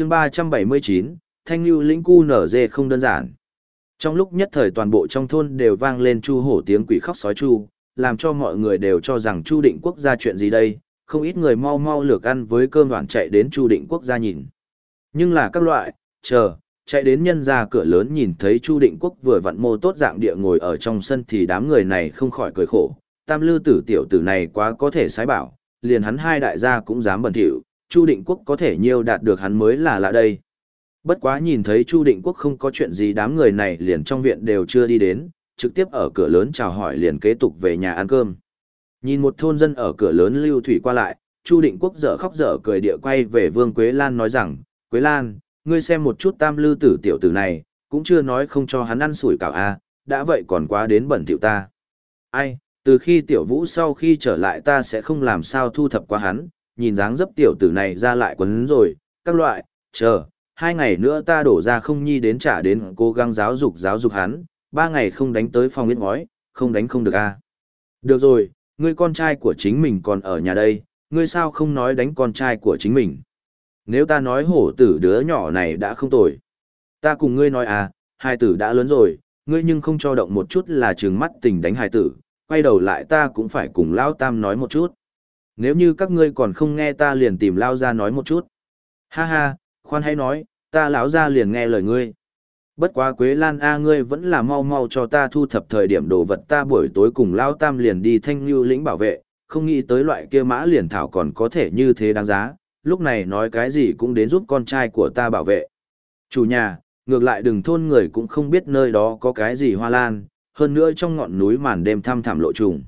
chương 379, Thanh Lưu lĩnh cu nở dê không đơn giản. Trong lúc nhất thời toàn bộ trong thôn đều vang lên chu hổ tiếng quỷ khóc sói chu, làm cho mọi người đều cho rằng Chu Định Quốc gia chuyện gì đây, không ít người mau mau lược ăn với cơm đoàn chạy đến Chu Định Quốc gia nhìn. Nhưng là các loại, chờ, chạy đến nhân ra cửa lớn nhìn thấy Chu Định Quốc vừa vặn mô tốt dạng địa ngồi ở trong sân thì đám người này không khỏi cười khổ. Tam lư tử tiểu tử này quá có thể sái bảo, liền hắn hai đại gia cũng dám bẩn thỉu, Chu Định Quốc có thể nhiêu đạt được hắn mới là lạ đây. Bất quá nhìn thấy Chu Định Quốc không có chuyện gì đám người này liền trong viện đều chưa đi đến, trực tiếp ở cửa lớn chào hỏi liền kế tục về nhà ăn cơm. Nhìn một thôn dân ở cửa lớn lưu thủy qua lại, Chu Định Quốc dở khóc dở cười địa quay về Vương Quế Lan nói rằng, Quế Lan, ngươi xem một chút tam lư tử tiểu tử này, cũng chưa nói không cho hắn ăn sủi cảo a, đã vậy còn quá đến bẩn tiểu ta. Ai, từ khi tiểu vũ sau khi trở lại ta sẽ không làm sao thu thập qua hắn, nhìn dáng dấp tiểu tử này ra lại quấn rồi, các loại, chờ, hai ngày nữa ta đổ ra không nhi đến trả đến cố gắng giáo dục giáo dục hắn, ba ngày không đánh tới phòng biết ngói, không đánh không được a. Được rồi, ngươi con trai của chính mình còn ở nhà đây, ngươi sao không nói đánh con trai của chính mình. Nếu ta nói hổ tử đứa nhỏ này đã không tồi. Ta cùng ngươi nói à, hai tử đã lớn rồi, ngươi nhưng không cho động một chút là trừng mắt tình đánh hai tử, quay đầu lại ta cũng phải cùng Lao Tam nói một chút. Nếu như các ngươi còn không nghe ta liền tìm Lao ra nói một chút. Ha ha, khoan hãy nói, ta lão ra liền nghe lời ngươi. Bất quá Quế Lan A ngươi vẫn là mau mau cho ta thu thập thời điểm đồ vật ta buổi tối cùng Lao Tam liền đi thanh lưu lĩnh bảo vệ, không nghĩ tới loại kia mã liền thảo còn có thể như thế đáng giá, lúc này nói cái gì cũng đến giúp con trai của ta bảo vệ. Chủ nhà, ngược lại đừng thôn người cũng không biết nơi đó có cái gì hoa lan, hơn nữa trong ngọn núi màn đêm thăm thẳm lộ trùng.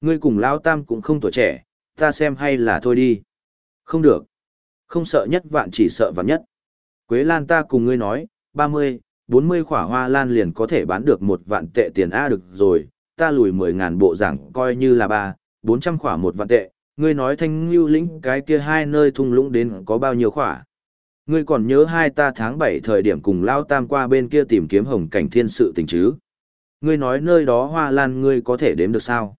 Ngươi cùng Lao Tam cũng không tuổi trẻ, ta xem hay là thôi đi. Không được. Không sợ nhất vạn chỉ sợ vạn nhất. Quế Lan ta cùng ngươi nói, 30, 40 khỏa hoa lan liền có thể bán được một vạn tệ tiền A được rồi, ta lùi 10 ngàn bộ giảng coi như là ba, 400 khỏa một vạn tệ, ngươi nói thanh lưu lĩnh cái kia hai nơi thung lũng đến có bao nhiêu khỏa. Ngươi còn nhớ hai ta tháng 7 thời điểm cùng Lao Tam qua bên kia tìm kiếm hồng cảnh thiên sự tình chứ. Ngươi nói nơi đó hoa lan ngươi có thể đếm được sao?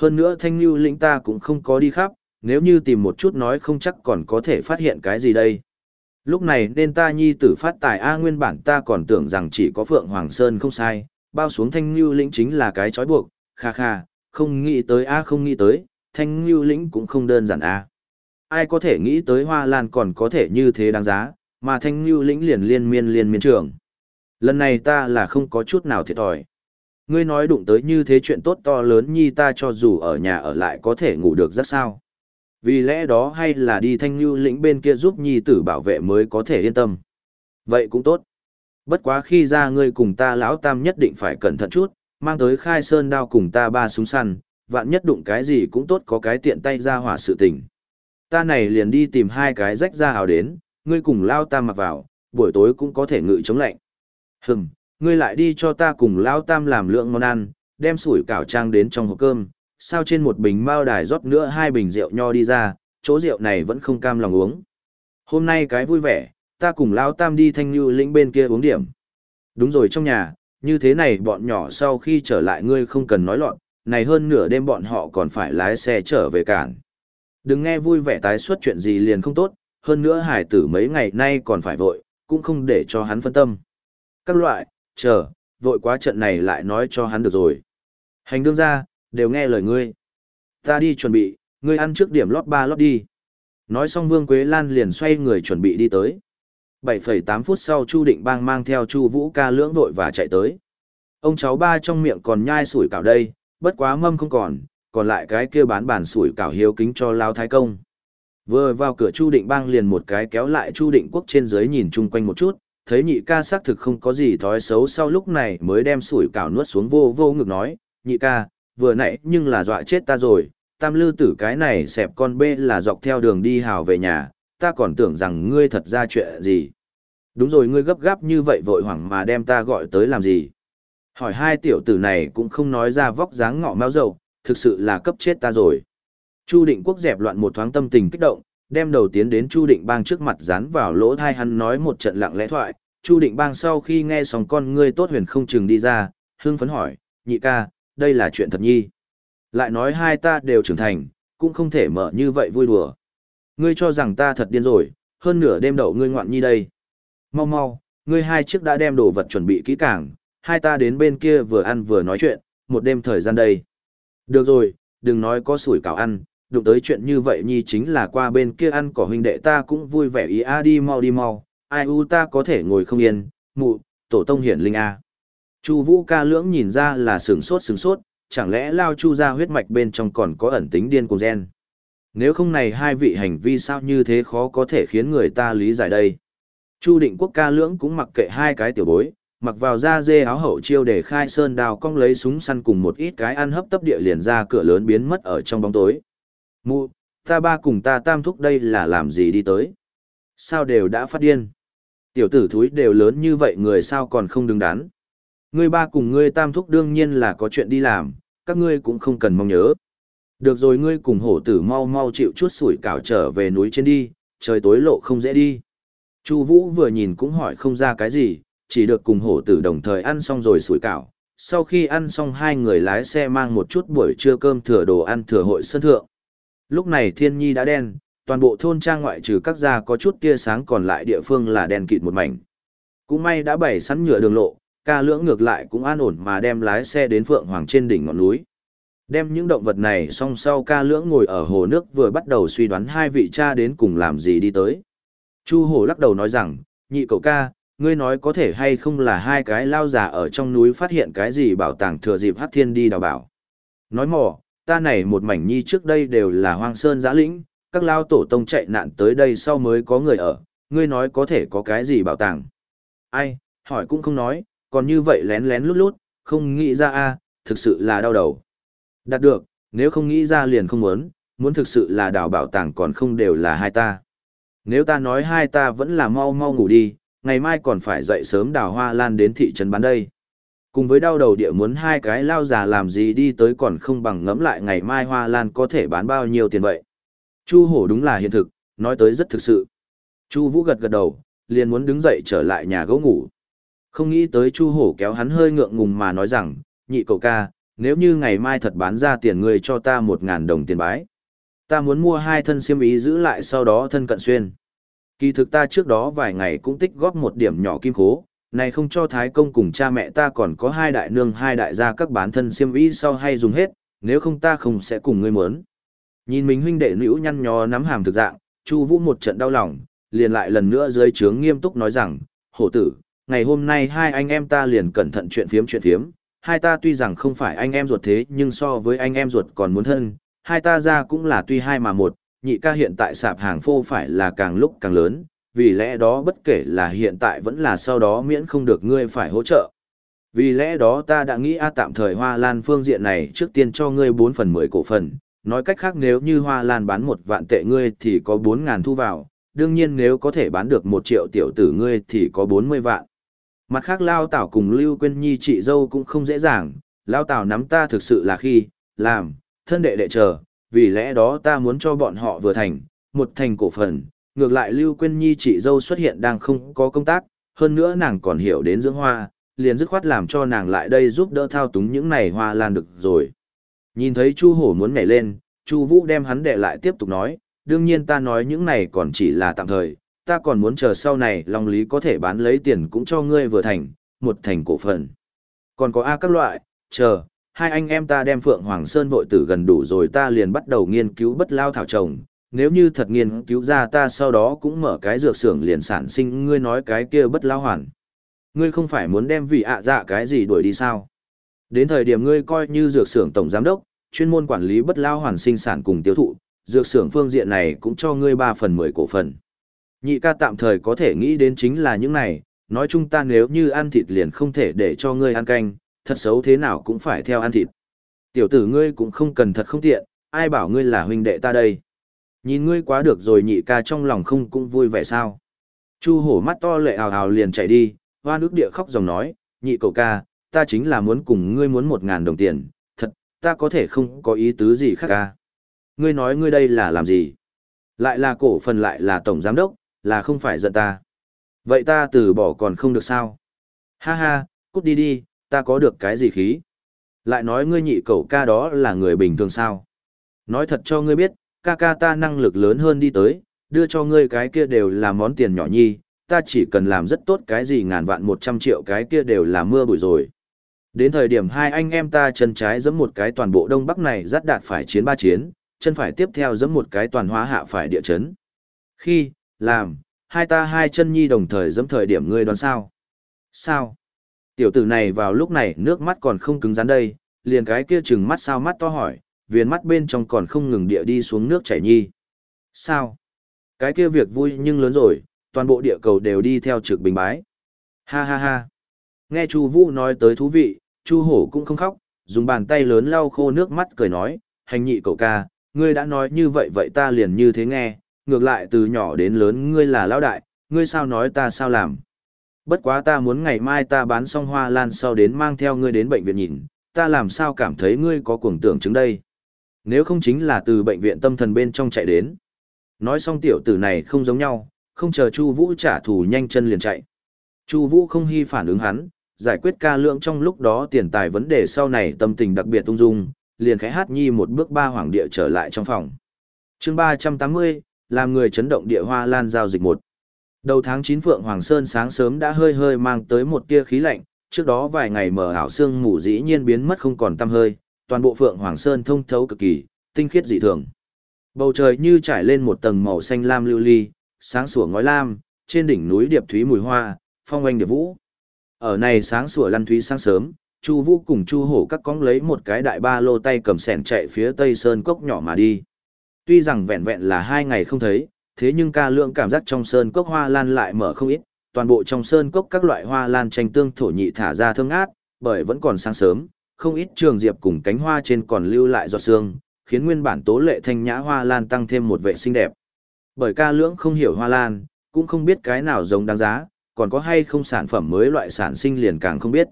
Hơn nữa thanh lưu lĩnh ta cũng không có đi khắp, nếu như tìm một chút nói không chắc còn có thể phát hiện cái gì đây. Lúc này nên ta nhi tử phát tài A nguyên bản ta còn tưởng rằng chỉ có Phượng Hoàng Sơn không sai, bao xuống thanh lưu lĩnh chính là cái trói buộc, kha kha, không nghĩ tới A không nghĩ tới, thanh lưu lĩnh cũng không đơn giản A. Ai có thể nghĩ tới hoa lan còn có thể như thế đáng giá, mà thanh lưu lĩnh liền liên miên liên miên trường. Lần này ta là không có chút nào thiệt thòi. Ngươi nói đụng tới như thế chuyện tốt to lớn nhi ta cho dù ở nhà ở lại có thể ngủ được rất sao. Vì lẽ đó hay là đi thanh lưu lĩnh bên kia giúp nhi tử bảo vệ mới có thể yên tâm. Vậy cũng tốt. Bất quá khi ra ngươi cùng ta lão tam nhất định phải cẩn thận chút, mang tới khai sơn đao cùng ta ba súng săn, vạn nhất đụng cái gì cũng tốt có cái tiện tay ra hỏa sự tình. Ta này liền đi tìm hai cái rách ra hào đến, ngươi cùng lao tam mặc vào, buổi tối cũng có thể ngự chống lạnh. Hừm, ngươi lại đi cho ta cùng Lão tam làm lượng món ăn, đem sủi cảo trang đến trong hộp cơm, sao trên một bình mao đài rót nữa hai bình rượu nho đi ra, chỗ rượu này vẫn không cam lòng uống. Hôm nay cái vui vẻ, ta cùng Lão tam đi thanh như lĩnh bên kia uống điểm. Đúng rồi trong nhà, như thế này bọn nhỏ sau khi trở lại ngươi không cần nói loạn, này hơn nửa đêm bọn họ còn phải lái xe trở về cản. Đừng nghe vui vẻ tái xuất chuyện gì liền không tốt, hơn nữa hải tử mấy ngày nay còn phải vội, cũng không để cho hắn phân tâm. Các loại, chờ, vội quá trận này lại nói cho hắn được rồi. Hành đương ra, đều nghe lời ngươi. Ta đi chuẩn bị, ngươi ăn trước điểm lót ba lót đi. Nói xong Vương Quế Lan liền xoay người chuẩn bị đi tới. 7,8 phút sau Chu Định Bang mang theo Chu Vũ ca lưỡng vội và chạy tới. Ông cháu ba trong miệng còn nhai sủi cảo đây, bất quá mâm không còn, còn lại cái kia bán bản sủi cảo hiếu kính cho Lao Thái Công. Vừa vào cửa Chu Định Bang liền một cái kéo lại Chu Định Quốc trên dưới nhìn chung quanh một chút, thấy nhị ca xác thực không có gì thói xấu sau lúc này mới đem sủi cảo nuốt xuống vô vô ngực nói, nhị ca, vừa nãy nhưng là dọa chết ta rồi, tam lư tử cái này xẹp con bê là dọc theo đường đi hào về nhà, ta còn tưởng rằng ngươi thật ra chuyện gì. Đúng rồi ngươi gấp gáp như vậy vội hoảng mà đem ta gọi tới làm gì. Hỏi hai tiểu tử này cũng không nói ra vóc dáng ngọ mao dầu, thực sự là cấp chết ta rồi. Chu định quốc dẹp loạn một thoáng tâm tình kích động, đem đầu tiến đến Chu định bang trước mặt dán vào lỗ thai hắn nói một trận lặng lẽ thoại. Chu định bang sau khi nghe xong con ngươi tốt huyền không chừng đi ra, hưng phấn hỏi, nhị ca, đây là chuyện thật nhi. Lại nói hai ta đều trưởng thành, cũng không thể mở như vậy vui đùa. Ngươi cho rằng ta thật điên rồi, hơn nửa đêm đậu ngươi ngoạn nhi đây. Mau mau, ngươi hai chiếc đã đem đồ vật chuẩn bị kỹ càng, hai ta đến bên kia vừa ăn vừa nói chuyện, một đêm thời gian đây. Được rồi, đừng nói có sủi cảo ăn, đụng tới chuyện như vậy nhi chính là qua bên kia ăn cỏ huynh đệ ta cũng vui vẻ ý a đi mau đi mau, ai u ta có thể ngồi không yên, mụ, tổ tông hiển linh a. Chu Vũ ca lưỡng nhìn ra là sửng sốt sửng sốt, chẳng lẽ lao chu ra huyết mạch bên trong còn có ẩn tính điên cuồng gen. Nếu không này hai vị hành vi sao như thế khó có thể khiến người ta lý giải đây. Chu định quốc ca lưỡng cũng mặc kệ hai cái tiểu bối, mặc vào da dê áo hậu chiêu để khai sơn đào cong lấy súng săn cùng một ít cái ăn hấp tấp địa liền ra cửa lớn biến mất ở trong bóng tối. Mụ, ta ba cùng ta tam thúc đây là làm gì đi tới? Sao đều đã phát điên? Tiểu tử thúi đều lớn như vậy người sao còn không đứng đắn? Ngươi ba cùng ngươi tam thúc đương nhiên là có chuyện đi làm, các ngươi cũng không cần mong nhớ. Được rồi ngươi cùng hổ tử mau mau chịu chút sủi cảo trở về núi trên đi, trời tối lộ không dễ đi. Chu Vũ vừa nhìn cũng hỏi không ra cái gì, chỉ được cùng hổ tử đồng thời ăn xong rồi sủi cảo. Sau khi ăn xong hai người lái xe mang một chút buổi trưa cơm thừa đồ ăn thừa hội sân thượng. Lúc này thiên nhi đã đen, toàn bộ thôn trang ngoại trừ các gia có chút tia sáng còn lại địa phương là đen kịt một mảnh. Cũng may đã bày sẵn nhựa đường lộ, ca lưỡng ngược lại cũng an ổn mà đem lái xe đến Phượng Hoàng trên đỉnh ngọn núi. Đem những động vật này song sau ca lưỡng ngồi ở hồ nước vừa bắt đầu suy đoán hai vị cha đến cùng làm gì đi tới. Chu hổ lắc đầu nói rằng, nhị cậu ca, ngươi nói có thể hay không là hai cái lao già ở trong núi phát hiện cái gì bảo tàng thừa dịp hát thiên đi đào bảo. Nói mỏ, ta này một mảnh nhi trước đây đều là hoang sơn giã lĩnh, các lao tổ tông chạy nạn tới đây sau mới có người ở, ngươi nói có thể có cái gì bảo tàng. Ai, hỏi cũng không nói, còn như vậy lén lén lút lút, không nghĩ ra a, thực sự là đau đầu. Đạt được, nếu không nghĩ ra liền không muốn, muốn thực sự là đào bảo tàng còn không đều là hai ta. Nếu ta nói hai ta vẫn là mau mau ngủ đi, ngày mai còn phải dậy sớm đào hoa lan đến thị trấn bán đây. Cùng với đau đầu địa muốn hai cái lao già làm gì đi tới còn không bằng ngẫm lại ngày mai hoa lan có thể bán bao nhiêu tiền vậy. Chu hổ đúng là hiện thực, nói tới rất thực sự. Chu vũ gật gật đầu, liền muốn đứng dậy trở lại nhà gỗ ngủ. Không nghĩ tới Chu hổ kéo hắn hơi ngượng ngùng mà nói rằng, nhị cậu ca, nếu như ngày mai thật bán ra tiền người cho ta một ngàn đồng tiền bái. Ta muốn mua hai thân xiêm ý giữ lại sau đó thân cận xuyên. Kỳ thực ta trước đó vài ngày cũng tích góp một điểm nhỏ kim khố, này không cho Thái Công cùng cha mẹ ta còn có hai đại nương hai đại gia các bán thân xiêm y sau hay dùng hết, nếu không ta không sẽ cùng ngươi muốn. Nhìn mình huynh đệ nữ nhăn nhó nắm hàm thực dạng, Chu Vũ một trận đau lòng, liền lại lần nữa dưới trướng nghiêm túc nói rằng, hổ tử, ngày hôm nay hai anh em ta liền cẩn thận chuyện phiếm chuyện phiếm, hai ta tuy rằng không phải anh em ruột thế nhưng so với anh em ruột còn muốn thân, hai ta ra cũng là tuy hai mà một, nhị ca hiện tại sạp hàng phô phải là càng lúc càng lớn, vì lẽ đó bất kể là hiện tại vẫn là sau đó miễn không được ngươi phải hỗ trợ. Vì lẽ đó ta đã nghĩ a tạm thời hoa lan phương diện này trước tiên cho ngươi 4 phần 10 cổ phần, nói cách khác nếu như hoa lan bán một vạn tệ ngươi thì có 4 ngàn thu vào, đương nhiên nếu có thể bán được 1 triệu tiểu tử ngươi thì có 40 vạn. Mặt khác Lao Tảo cùng Lưu Quyên Nhi chị dâu cũng không dễ dàng, Lao Tảo nắm ta thực sự là khi, làm, thân đệ đệ chờ, vì lẽ đó ta muốn cho bọn họ vừa thành, một thành cổ phần, ngược lại Lưu Quyên Nhi chị dâu xuất hiện đang không có công tác, hơn nữa nàng còn hiểu đến dưỡng hoa, liền dứt khoát làm cho nàng lại đây giúp đỡ thao túng những này hoa lan được rồi. Nhìn thấy Chu Hổ muốn nhảy lên, Chu Vũ đem hắn đè lại tiếp tục nói, đương nhiên ta nói những này còn chỉ là tạm thời, ta còn muốn chờ sau này Long Lý có thể bán lấy tiền cũng cho ngươi vừa thành, một thành cổ phần. Còn có A các loại, chờ, hai anh em ta đem Phượng Hoàng Sơn vội tử gần đủ rồi ta liền bắt đầu nghiên cứu bất lao thảo trồng. Nếu như thật nghiên cứu ra ta sau đó cũng mở cái dược xưởng liền sản sinh ngươi nói cái kia bất lao hoàn. Ngươi không phải muốn đem vị ạ dạ cái gì đuổi đi sao? Đến thời điểm ngươi coi như dược xưởng tổng giám đốc, chuyên môn quản lý bất lao hoàn sinh sản cùng tiêu thụ, dược xưởng phương diện này cũng cho ngươi 3 phần 10 cổ phần. Nhị ca tạm thời có thể nghĩ đến chính là những này, nói chung ta nếu như ăn thịt liền không thể để cho ngươi ăn canh, thật xấu thế nào cũng phải theo ăn thịt. Tiểu tử ngươi cũng không cần thật không tiện, ai bảo ngươi là huynh đệ ta đây. Nhìn ngươi quá được rồi nhị ca trong lòng không cũng vui vẻ sao. Chu hổ mắt to lệ hào hào liền chạy đi, hoa nước địa khóc dòng nói, nhị cậu ca, ta chính là muốn cùng ngươi muốn một ngàn đồng tiền, thật, ta có thể không có ý tứ gì khác ca. Ngươi nói ngươi đây là làm gì? Lại là cổ phần lại là tổng giám đốc, là không phải giận ta. Vậy ta từ bỏ còn không được sao? Ha ha, cút đi đi, ta có được cái gì khí? Lại nói ngươi nhị cậu ca đó là người bình thường sao? Nói thật cho ngươi biết, ca ca ta năng lực lớn hơn đi tới, đưa cho ngươi cái kia đều là món tiền nhỏ nhi, ta chỉ cần làm rất tốt cái gì ngàn vạn một trăm triệu cái kia đều là mưa bụi rồi. Đến thời điểm hai anh em ta chân trái giẫm một cái toàn bộ đông bắc này dắt đạt phải chiến ba chiến, chân phải tiếp theo giẫm một cái toàn hóa hạ phải địa chấn. Khi, làm, hai ta hai chân nhi đồng thời giẫm thời điểm ngươi đoán sao? Sao? Tiểu tử này vào lúc này nước mắt còn không cứng rắn đây, liền cái kia chừng mắt sao mắt to hỏi, viền mắt bên trong còn không ngừng địa đi xuống nước chảy nhi. Sao? Cái kia việc vui nhưng lớn rồi, toàn bộ địa cầu đều đi theo trực bình bái. Ha ha ha. Nghe Chu Vũ nói tới thú vị, Chu Hổ cũng không khóc, dùng bàn tay lớn lau khô nước mắt cười nói, hành nhị cậu ca, ngươi đã nói như vậy vậy ta liền như thế nghe, ngược lại từ nhỏ đến lớn ngươi là lão đại, ngươi sao nói ta sao làm. Bất quá ta muốn ngày mai ta bán xong hoa lan sau đến mang theo ngươi đến bệnh viện nhìn, ta làm sao cảm thấy ngươi có cuồng tưởng chứng đây. Nếu không chính là từ bệnh viện tâm thần bên trong chạy đến. Nói xong tiểu tử này không giống nhau, không chờ Chu Vũ trả thù nhanh chân liền chạy. Chu Vũ không hy phản ứng hắn, giải quyết ca lượng trong lúc đó tiền tài vấn đề sau này tâm tình đặc biệt ung dung, liền khẽ hát nhi một bước ba hoàng địa trở lại trong phòng. Chương ba trăm tám mươi làm người chấn động địa hoa lan giao dịch một. Đầu tháng chín Phượng Hoàng Sơn sáng sớm đã hơi hơi mang tới một tia khí lạnh, trước đó vài ngày mờ ảo sương mù dĩ nhiên biến mất không còn tăm hơi, toàn bộ Phượng Hoàng Sơn thông thấu cực kỳ, tinh khiết dị thường. Bầu trời như trải lên một tầng màu xanh lam lưu ly, sáng sủa ngói lam, trên đỉnh núi điệp thúy mùi hoa, phong oanh điệp vũ. Ở này sáng sủa lăn thúy sáng sớm, Chu Vũ cùng Chu Hổ các cóng lấy một cái đại ba lô tay cầm sẻn chạy phía Tây Sơn cốc nhỏ mà đi. Tuy rằng vẹn vẹn là hai ngày không thấy, thế nhưng ca lượng cảm giác trong sơn cốc hoa lan lại mở không ít, toàn bộ trong sơn cốc các loại hoa lan tranh tương thổ nhị thả ra thơm ngát, bởi vẫn còn sáng sớm, không ít trường diệp cùng cánh hoa trên còn lưu lại giọt sương, khiến nguyên bản tố lệ thanh nhã hoa lan tăng thêm một vẻ xinh đẹp. Bởi ca lưỡng không hiểu hoa lan, cũng không biết cái nào giống đáng giá, còn có hay không sản phẩm mới loại sản sinh liền càng không biết.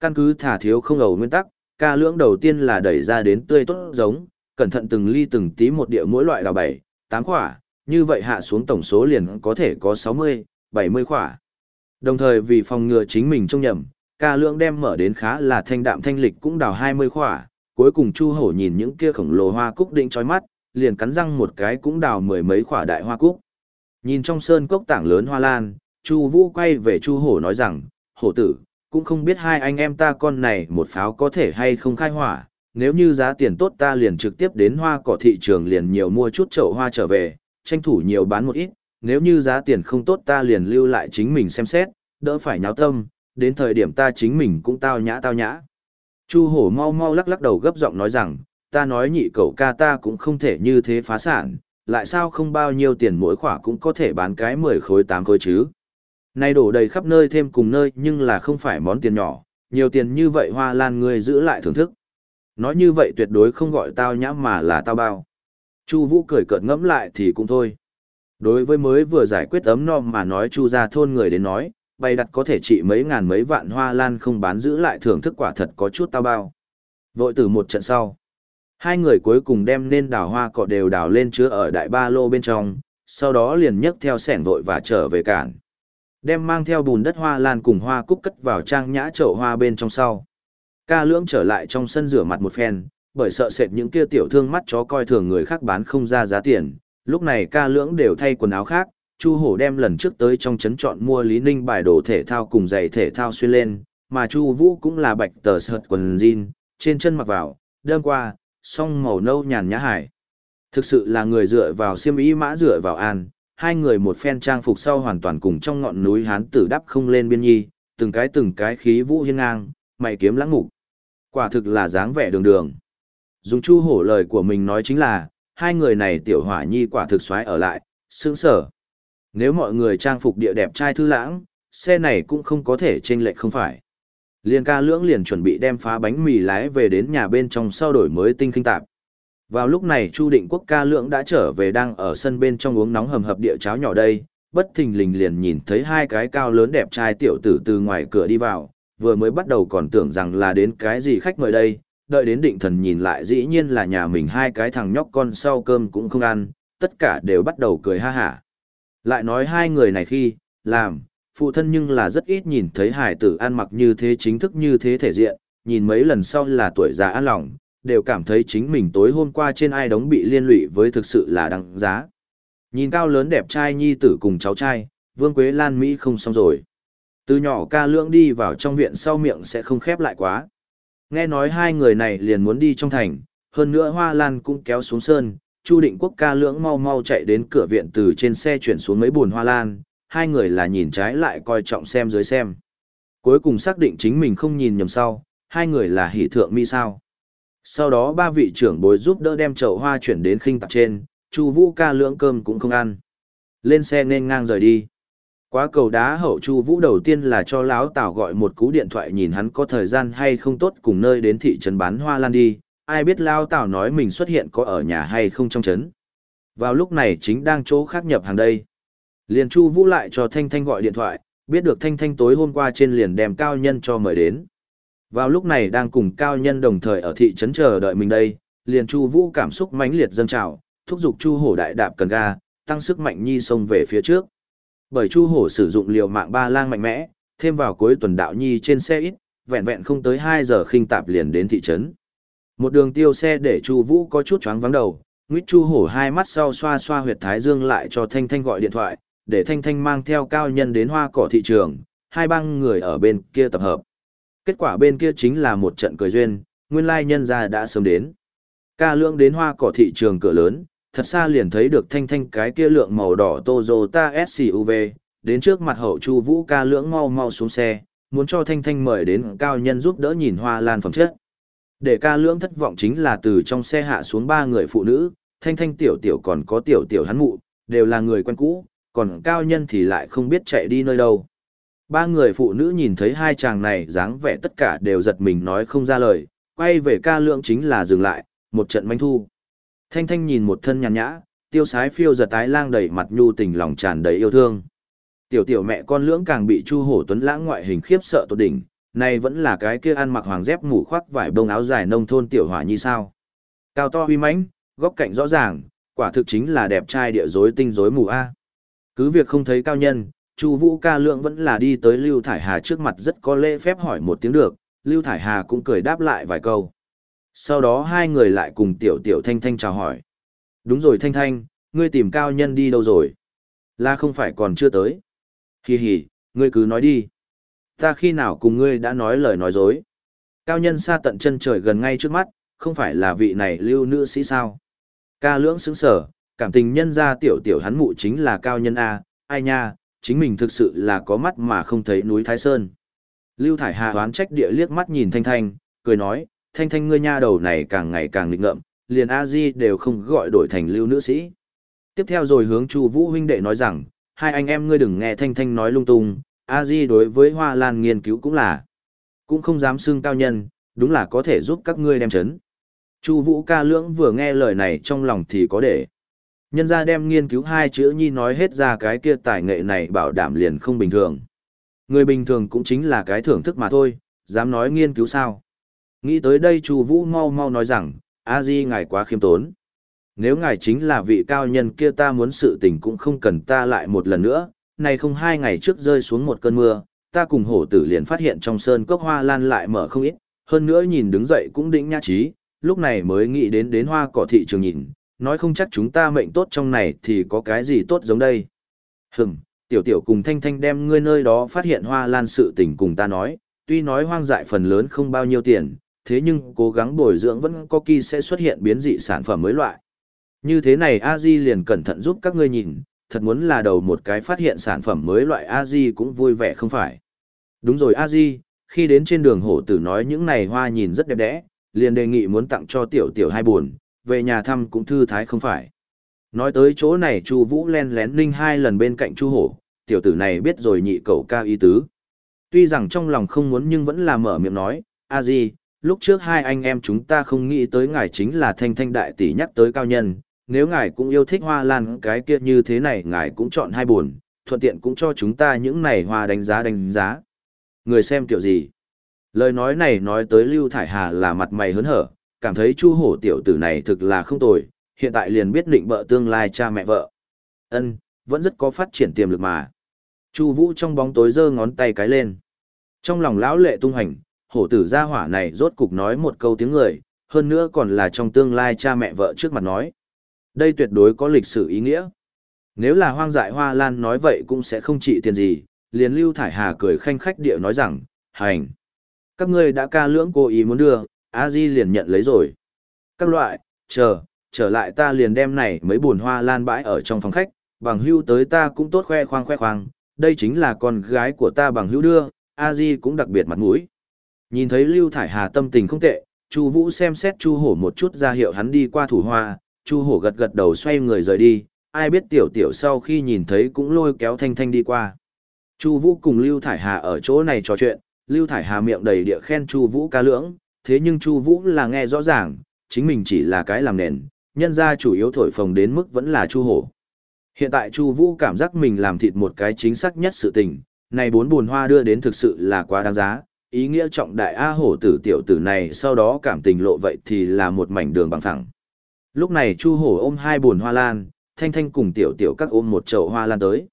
Căn cứ thả thiếu không ầu nguyên tắc, ca lưỡng đầu tiên là đẩy ra đến tươi tốt giống, cẩn thận từng ly từng tí một địa mỗi loại đào bảy, tám quả, như vậy hạ xuống tổng số liền có thể có 60, 70 quả. Đồng thời vì phòng ngừa chính mình trông nhầm, ca lượng đem mở đến khá là thanh đạm thanh lịch cũng đào 20 khỏa, cuối cùng Chu Hổ nhìn những kia khổng lồ hoa cúc định chói mắt, liền cắn răng một cái cũng đào mười mấy khỏa đại hoa cúc. Nhìn trong sơn cốc tảng lớn hoa lan, Chu Vũ quay về Chu Hổ nói rằng, "Hổ tử, cũng không biết hai anh em ta con này một pháo có thể hay không khai hỏa, nếu như giá tiền tốt ta liền trực tiếp đến hoa cỏ thị trường liền nhiều mua chút chậu hoa trở về, tranh thủ nhiều bán một ít, nếu như giá tiền không tốt ta liền lưu lại chính mình xem xét, đỡ phải nháo tâm, đến thời điểm ta chính mình cũng tao nhã tao nhã. Chu hổ mau mau lắc lắc đầu gấp giọng nói rằng, ta nói nhị cậu ca ta cũng không thể như thế phá sản, lại sao không bao nhiêu tiền mỗi khỏa cũng có thể bán cái 10 khối 8 khối chứ. Nay đổ đầy khắp nơi thêm cùng nơi nhưng là không phải món tiền nhỏ, nhiều tiền như vậy hoa lan người giữ lại thưởng thức. Nói như vậy tuyệt đối không gọi tao nhã mà là tao bao. Chu Vũ cười cợt ngẫm lại thì cũng thôi. Đối với mới vừa giải quyết ấm no mà nói Chu gia thôn người đến nói, bày đặt có thể trị mấy ngàn mấy vạn hoa lan không bán giữ lại thưởng thức quả thật có chút tao bao. Vội từ một trận sau, hai người cuối cùng đem nên đào hoa cỏ đều đào lên chứa ở đại ba lô bên trong, sau đó liền nhấc theo sẻn vội và trở về cản. Đem mang theo bùn đất hoa lan cùng hoa cúc cất vào trang nhã chậu hoa bên trong sau. Ca lưỡng trở lại trong sân rửa mặt một phen, bởi sợ sệt những kia tiểu thương mắt chó coi thường người khác bán không ra giá tiền. Lúc này ca lưỡng đều thay quần áo khác, Chu Hổ đem lần trước tới trong trấn chọn mua Lý Ninh bài đồ thể thao cùng giày thể thao xuyên lên, mà Chu Vũ cũng là bạch tờ sợt quần jean, trên chân mặc vào, đơm qua, song màu nâu nhàn nhã hải. Thực sự là người dựa vào xiêm y mã dựa vào an, hai người một phen trang phục sau hoàn toàn cùng trong ngọn núi hán tử đắp không lên biên nhi, từng cái từng cái khí vũ hiên ngang, mày kiếm lãng ngục. Quả thực là dáng vẻ đường đường. Dùng chu hổ lời của mình nói chính là, hai người này tiểu hỏa nhi quả thực xoái ở lại, sướng sở. Nếu mọi người trang phục địa đẹp trai thư lãng, xe này cũng không có thể chênh lệch không phải. Liên ca lưỡng liền chuẩn bị đem phá bánh mì lái về đến nhà bên trong sau đổi mới tinh kinh tạp. Vào lúc này Chu Định Quốc ca lưỡng đã trở về đang ở sân bên trong uống nóng hầm hập địa cháo nhỏ đây, bất thình lình liền nhìn thấy hai cái cao lớn đẹp trai tiểu tử từ ngoài cửa đi vào, vừa mới bắt đầu còn tưởng rằng là đến cái gì khách mời đây, đợi đến định thần nhìn lại dĩ nhiên là nhà mình hai cái thằng nhóc con sau cơm cũng không ăn, tất cả đều bắt đầu cười ha hả. Lại nói hai người này khi, làm, phụ thân nhưng là rất ít nhìn thấy hải tử ăn mặc như thế chính thức như thế thể diện, nhìn mấy lần sau là tuổi già an lòng, đều cảm thấy chính mình tối hôm qua trên ai đóng bị liên lụy với thực sự là đáng giá. Nhìn cao lớn đẹp trai nhi tử cùng cháu trai, Vương Quế Lan Mỹ không xong rồi. Từ nhỏ ca lưỡng đi vào trong viện sau miệng sẽ không khép lại quá. Nghe nói hai người này liền muốn đi trong thành, hơn nữa Hoa Lan cũng kéo xuống sơn, Chu Định Quốc ca lưỡng mau mau chạy đến cửa viện từ trên xe chuyển xuống mấy buồn Hoa Lan, hai người là nhìn trái lại coi trọng xem dưới xem. Cuối cùng xác định chính mình không nhìn nhầm sau, hai người là hỷ thượng mi sao. Sau đó ba vị trưởng bối giúp đỡ đem chậu hoa chuyển đến khinh tạp trên, Chu Vũ ca lưỡng cơm cũng không ăn. Lên xe nên ngang rời đi. Quá cầu đá hậu Chu Vũ đầu tiên là cho lão Tào gọi một cú điện thoại nhìn hắn có thời gian hay không tốt cùng nơi đến thị trấn bán hoa lan đi, ai biết lão Tào nói mình xuất hiện có ở nhà hay không trong trấn. Vào lúc này chính đang chỗ khác nhập hàng đây. Liền Chu Vũ lại cho Thanh Thanh gọi điện thoại, biết được Thanh Thanh tối hôm qua trên liền đem cao nhân cho mời đến. Vào lúc này đang cùng cao nhân đồng thời ở thị trấn chờ đợi mình đây, liền Chu Vũ cảm xúc mãnh liệt dâng trào, thúc giục Chu Hổ đại đạp cần ga, tăng sức mạnh nhi xông về phía trước. Bởi Chu Hổ sử dụng liều mạng ba lang mạnh mẽ, thêm vào cuối tuần đạo nhi trên xe ít, vẹn vẹn không tới hai giờ khinh tạp liền đến thị trấn. Một đường tiêu xe để Chu Vũ có chút choáng vắng đầu, Nguyệt Chu Hổ hai mắt sau xoa xoa huyệt thái dương lại cho Thanh Thanh gọi điện thoại, để Thanh Thanh mang theo cao nhân đến hoa cỏ thị trường, hai băng người ở bên kia tập hợp. Kết quả bên kia chính là một trận cười duyên, nguyên lai nhân gia đã sớm đến. Ca lượng đến hoa cỏ thị trường cửa lớn, thật xa liền thấy được thanh thanh cái kia lượng màu đỏ Toyota SUV, đến trước mặt hậu chu vũ ca lượng mau mau xuống xe, muốn cho thanh thanh mời đến cao nhân giúp đỡ nhìn hoa lan phẩm chất. Để ca lưỡng thất vọng chính là từ trong xe hạ xuống ba người phụ nữ, thanh thanh tiểu tiểu còn có tiểu tiểu hắn mụ, đều là người quen cũ, còn cao nhân thì lại không biết chạy đi nơi đâu. Ba người phụ nữ nhìn thấy hai chàng này dáng vẻ tất cả đều giật mình nói không ra lời, quay về ca lượng chính là dừng lại, một trận manh thu. Thanh thanh nhìn một thân nhàn nhã, tiêu sái phiêu giật tái lang đầy mặt nhu tình lòng tràn đầy yêu thương. Tiểu tiểu mẹ con lưỡng càng bị Chu Hổ Tuấn lãng ngoại hình khiếp sợ tột đỉnh, này vẫn là cái kia ăn mặc hoàng dép mũ khoác vải bông áo dài nông thôn tiểu hỏa như sao. Cao to uy mãnh, góc cạnh rõ ràng, quả thực chính là đẹp trai địa rối tinh rối mù a. Cứ việc không thấy cao nhân, Chu Vũ ca lượng vẫn là đi tới Lưu Thải Hà trước mặt rất có lễ phép hỏi một tiếng được, Lưu Thải Hà cũng cười đáp lại vài câu. Sau đó hai người lại cùng tiểu tiểu Thanh Thanh chào hỏi. Đúng rồi Thanh Thanh, ngươi tìm cao nhân đi đâu rồi? Là không phải còn chưa tới. Hì hì, ngươi cứ nói đi. Ta khi nào cùng ngươi đã nói lời nói dối. Cao nhân xa tận chân trời gần ngay trước mắt, không phải là vị này lưu nữ sĩ sao? Ca lưỡng sững sở, cảm tình nhân ra tiểu tiểu hắn mụ chính là cao nhân A, ai nha, chính mình thực sự là có mắt mà không thấy núi Thái Sơn. Lưu Thải Hà đoán trách địa liếc mắt nhìn Thanh Thanh, cười nói, Thanh Thanh ngươi nha đầu này càng ngày càng nghịch ngợm, liền a di đều không gọi đổi thành lưu nữ sĩ. Tiếp theo rồi hướng Chu Vũ huynh đệ nói rằng, hai anh em ngươi đừng nghe Thanh Thanh nói lung tung, a di đối với Hoa Lan nghiên cứu cũng là, cũng không dám xưng cao nhân, đúng là có thể giúp các ngươi đem chấn. Chu Vũ ca lưỡng vừa nghe lời này trong lòng thì có để. Nhân ra đem nghiên cứu hai chữ nhi nói hết ra cái kia tài nghệ này bảo đảm liền không bình thường. Người bình thường cũng chính là cái thưởng thức mà thôi, dám nói nghiên cứu sao. Nghĩ tới đây Chu Vũ mau mau nói rằng, a di ngài quá khiêm tốn. Nếu ngài chính là vị cao nhân kia ta muốn sự tình cũng không cần ta lại một lần nữa, nay không hai ngày trước rơi xuống một cơn mưa, ta cùng hổ tử liền phát hiện trong sơn cốc hoa lan lại mở không ít, hơn nữa nhìn đứng dậy cũng đỉnh nhã trí, lúc này mới nghĩ đến đến hoa cỏ thị trường nhìn, nói không chắc chúng ta mệnh tốt trong này thì có cái gì tốt giống đây. Hừm, tiểu tiểu cùng thanh thanh đem ngươi nơi đó phát hiện hoa lan sự tình cùng ta nói, tuy nói hoang dại phần lớn không bao nhiêu tiền, thế nhưng cố gắng bồi dưỡng vẫn có kỳ sẽ xuất hiện biến dị sản phẩm mới loại. Như thế này A-di liền cẩn thận giúp các ngươi nhìn, thật muốn là đầu một cái phát hiện sản phẩm mới loại A-di cũng vui vẻ không phải. Đúng rồi A-di, khi đến trên đường hổ tử nói những này hoa nhìn rất đẹp đẽ, liền đề nghị muốn tặng cho tiểu tiểu hai buồn, về nhà thăm cũng thư thái không phải. Nói tới chỗ này Chu Vũ len lén ninh hai lần bên cạnh Chu Hổ, tiểu tử này biết rồi nhị cậu ca ý tứ. Tuy rằng trong lòng không muốn nhưng vẫn là mở miệng nói, a di, lúc trước hai anh em chúng ta không nghĩ tới ngài chính là thanh thanh đại tỷ nhắc tới cao nhân, nếu ngài cũng yêu thích hoa lan cái kia như thế này ngài cũng chọn hai buồn, thuận tiện cũng cho chúng ta những này hoa đánh giá đánh giá. Người xem kiểu gì? Lời nói này nói tới Lưu Thải Hà là mặt mày hớn hở, cảm thấy chu hổ tiểu tử này thực là không tồi, hiện tại liền biết định bợ tương lai cha mẹ vợ. Ân, vẫn rất có phát triển tiềm lực mà. Chu Vũ trong bóng tối giơ ngón tay cái lên. Trong lòng lão lệ tung hành, hổ tử gia hỏa này rốt cục nói một câu tiếng người, hơn nữa còn là trong tương lai cha mẹ vợ trước mặt nói. Đây tuyệt đối có lịch sử ý nghĩa. Nếu là hoang dại hoa lan nói vậy cũng sẽ không trị tiền gì, liền Lưu Thải Hà cười khanh khách địa nói rằng, hành. Các ngươi đã ca lưỡng cố ý muốn đưa, a di liền nhận lấy rồi. Các loại, chờ, trở lại ta liền đem này mấy buồn hoa lan bãi ở trong phòng khách, bằng hưu tới ta cũng tốt khoe khoang khoe khoang, đây chính là con gái của ta bằng hữu đưa, a di cũng đặc biệt mặt mũi. Nhìn thấy Lưu Thải Hà tâm tình không tệ, Chu Vũ xem xét Chu Hổ một chút ra hiệu hắn đi qua thủ hoa, Chu Hổ gật gật đầu xoay người rời đi, ai biết tiểu tiểu sau khi nhìn thấy cũng lôi kéo Thanh Thanh đi qua. Chu Vũ cùng Lưu Thải Hà ở chỗ này trò chuyện, Lưu Thải Hà miệng đầy địa khen Chu Vũ ca lưỡng, thế nhưng Chu Vũ là nghe rõ ràng, chính mình chỉ là cái làm nền, nhân ra chủ yếu thổi phồng đến mức vẫn là Chu Hổ. Hiện tại Chu Vũ cảm giác mình làm thịt một cái chính xác nhất sự tình, này bốn buồn hoa đưa đến thực sự là quá đáng giá, ý nghĩa trọng đại A hổ tử tiểu tử này sau đó cảm tình lộ vậy thì là một mảnh đường bằng phẳng. Lúc này Chu Hổ ôm hai buồn hoa lan, Thanh Thanh cùng tiểu tiểu các ôm một chậu hoa lan tới.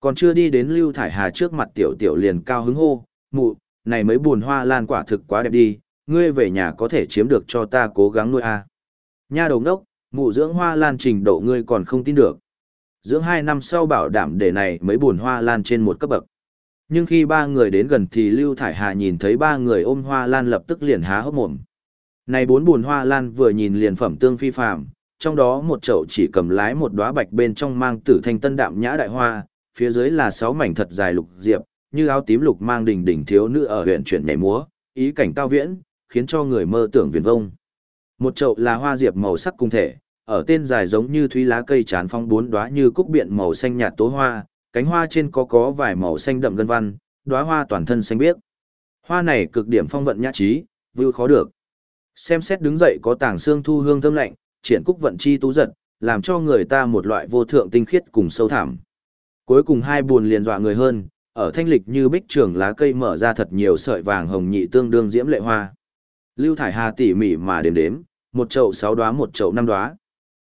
Còn chưa đi đến Lưu Thải Hà trước mặt tiểu tiểu liền cao hứng hô, mụ, này mấy buồn hoa lan quả thực quá đẹp đi, ngươi về nhà có thể chiếm được cho ta cố gắng nuôi a. Nha đầu ngốc, mụ dưỡng hoa lan trình độ ngươi còn không tin được. Dưỡng hai năm sau bảo đảm để này mấy buồn hoa lan trên một cấp bậc. Nhưng khi ba người đến gần thì Lưu Thải Hà nhìn thấy ba người ôm hoa lan lập tức liền há hốc mồm. Này bốn buồn hoa lan vừa nhìn liền phẩm tương phi phàm, trong đó một chậu chỉ cầm lái một đóa bạch bên trong mang tử thanh tân đạm nhã đại hoa, phía dưới là sáu mảnh thật dài lục diệp, như áo tím lục mang đỉnh đỉnh thiếu nữ ở huyện chuyển nhảy múa, ý cảnh cao viễn, khiến cho người mơ tưởng viền vông. Một chậu là hoa diệp màu sắc cung thể, ở tên dài giống như thúy lá cây chán phong bốn đóa như cúc biện màu xanh nhạt tố hoa, cánh hoa trên có có vài màu xanh đậm gân văn, đóa hoa toàn thân xanh biếc. Hoa này cực điểm phong vận nhã trí, vưu khó được. Xem xét đứng dậy có tảng xương thu hương thơm lạnh, triển cúc vận chi tú giật, làm cho người ta một loại vô thượng tinh khiết cùng sâu thẳm. Cuối cùng hai buồn liền dọa người hơn, ở thanh lịch như bích trường lá cây mở ra thật nhiều sợi vàng hồng nhị tương đương diễm lệ hoa. Lưu Thải Hà tỉ mỉ mà đếm đếm, một chậu sáu đóa một chậu năm đóa.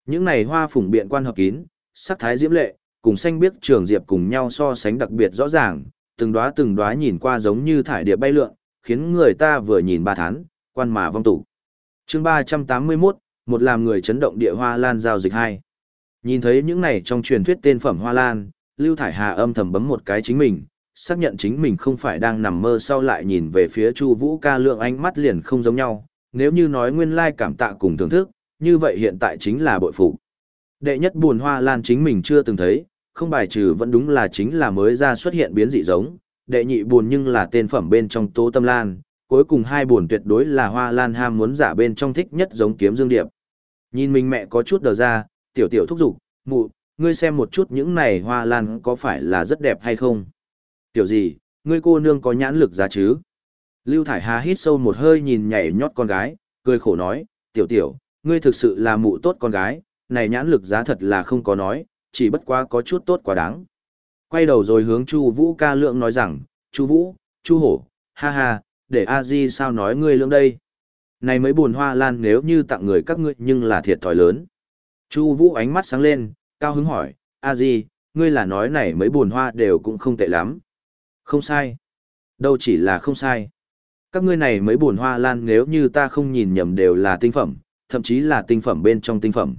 Những này hoa phủng biện quan hợp kín, sắc thái diễm lệ, cùng xanh biếc trường diệp cùng nhau so sánh đặc biệt rõ ràng, từng đóa từng đóa nhìn qua giống như thải điệp bay lượn, khiến người ta vừa nhìn ba tháng, quan mà vong tụ. Chương 381, một làm người chấn động địa hoa lan giao dịch hai. Nhìn thấy những này trong truyền thuyết tên phẩm hoa lan, Lưu Thải Hà âm thầm bấm một cái chính mình, xác nhận chính mình không phải đang nằm mơ sau lại nhìn về phía Chu Vũ ca lượng ánh mắt liền không giống nhau, nếu như nói nguyên lai cảm tạ cùng thưởng thức, như vậy hiện tại chính là bội phục. Đệ nhất buồn hoa lan chính mình chưa từng thấy, không bài trừ vẫn đúng là chính là mới ra xuất hiện biến dị giống, đệ nhị buồn nhưng là tên phẩm bên trong tố tâm lan, cuối cùng hai buồn tuyệt đối là hoa lan ham muốn giả bên trong thích nhất giống kiếm dương điệp. Nhìn mình mẹ có chút đờ ra, tiểu tiểu thúc giục, mụ, ngươi xem một chút những này hoa lan có phải là rất đẹp hay không? Tiểu gì, ngươi cô nương có nhãn lực giá chứ? Lưu Thải Hà hít sâu một hơi nhìn nhảy nhót con gái, cười khổ nói, tiểu tiểu, ngươi thực sự là mụ tốt con gái, này nhãn lực giá thật là không có nói, chỉ bất quá có chút tốt quá đáng. Quay đầu rồi hướng Chu Vũ ca lượng nói rằng, Chu Vũ, Chu Hổ, ha ha, để a di sao nói ngươi lương đây. Này mấy buồn hoa lan nếu như tặng người các ngươi nhưng là thiệt thòi lớn. Chu Vũ ánh mắt sáng lên, cao hứng hỏi, a di, ngươi là nói này mấy buồn hoa đều cũng không tệ lắm. Không sai. Đâu chỉ là không sai. Các ngươi này mấy buồn hoa lan nếu như ta không nhìn nhầm đều là tinh phẩm, thậm chí là tinh phẩm bên trong tinh phẩm.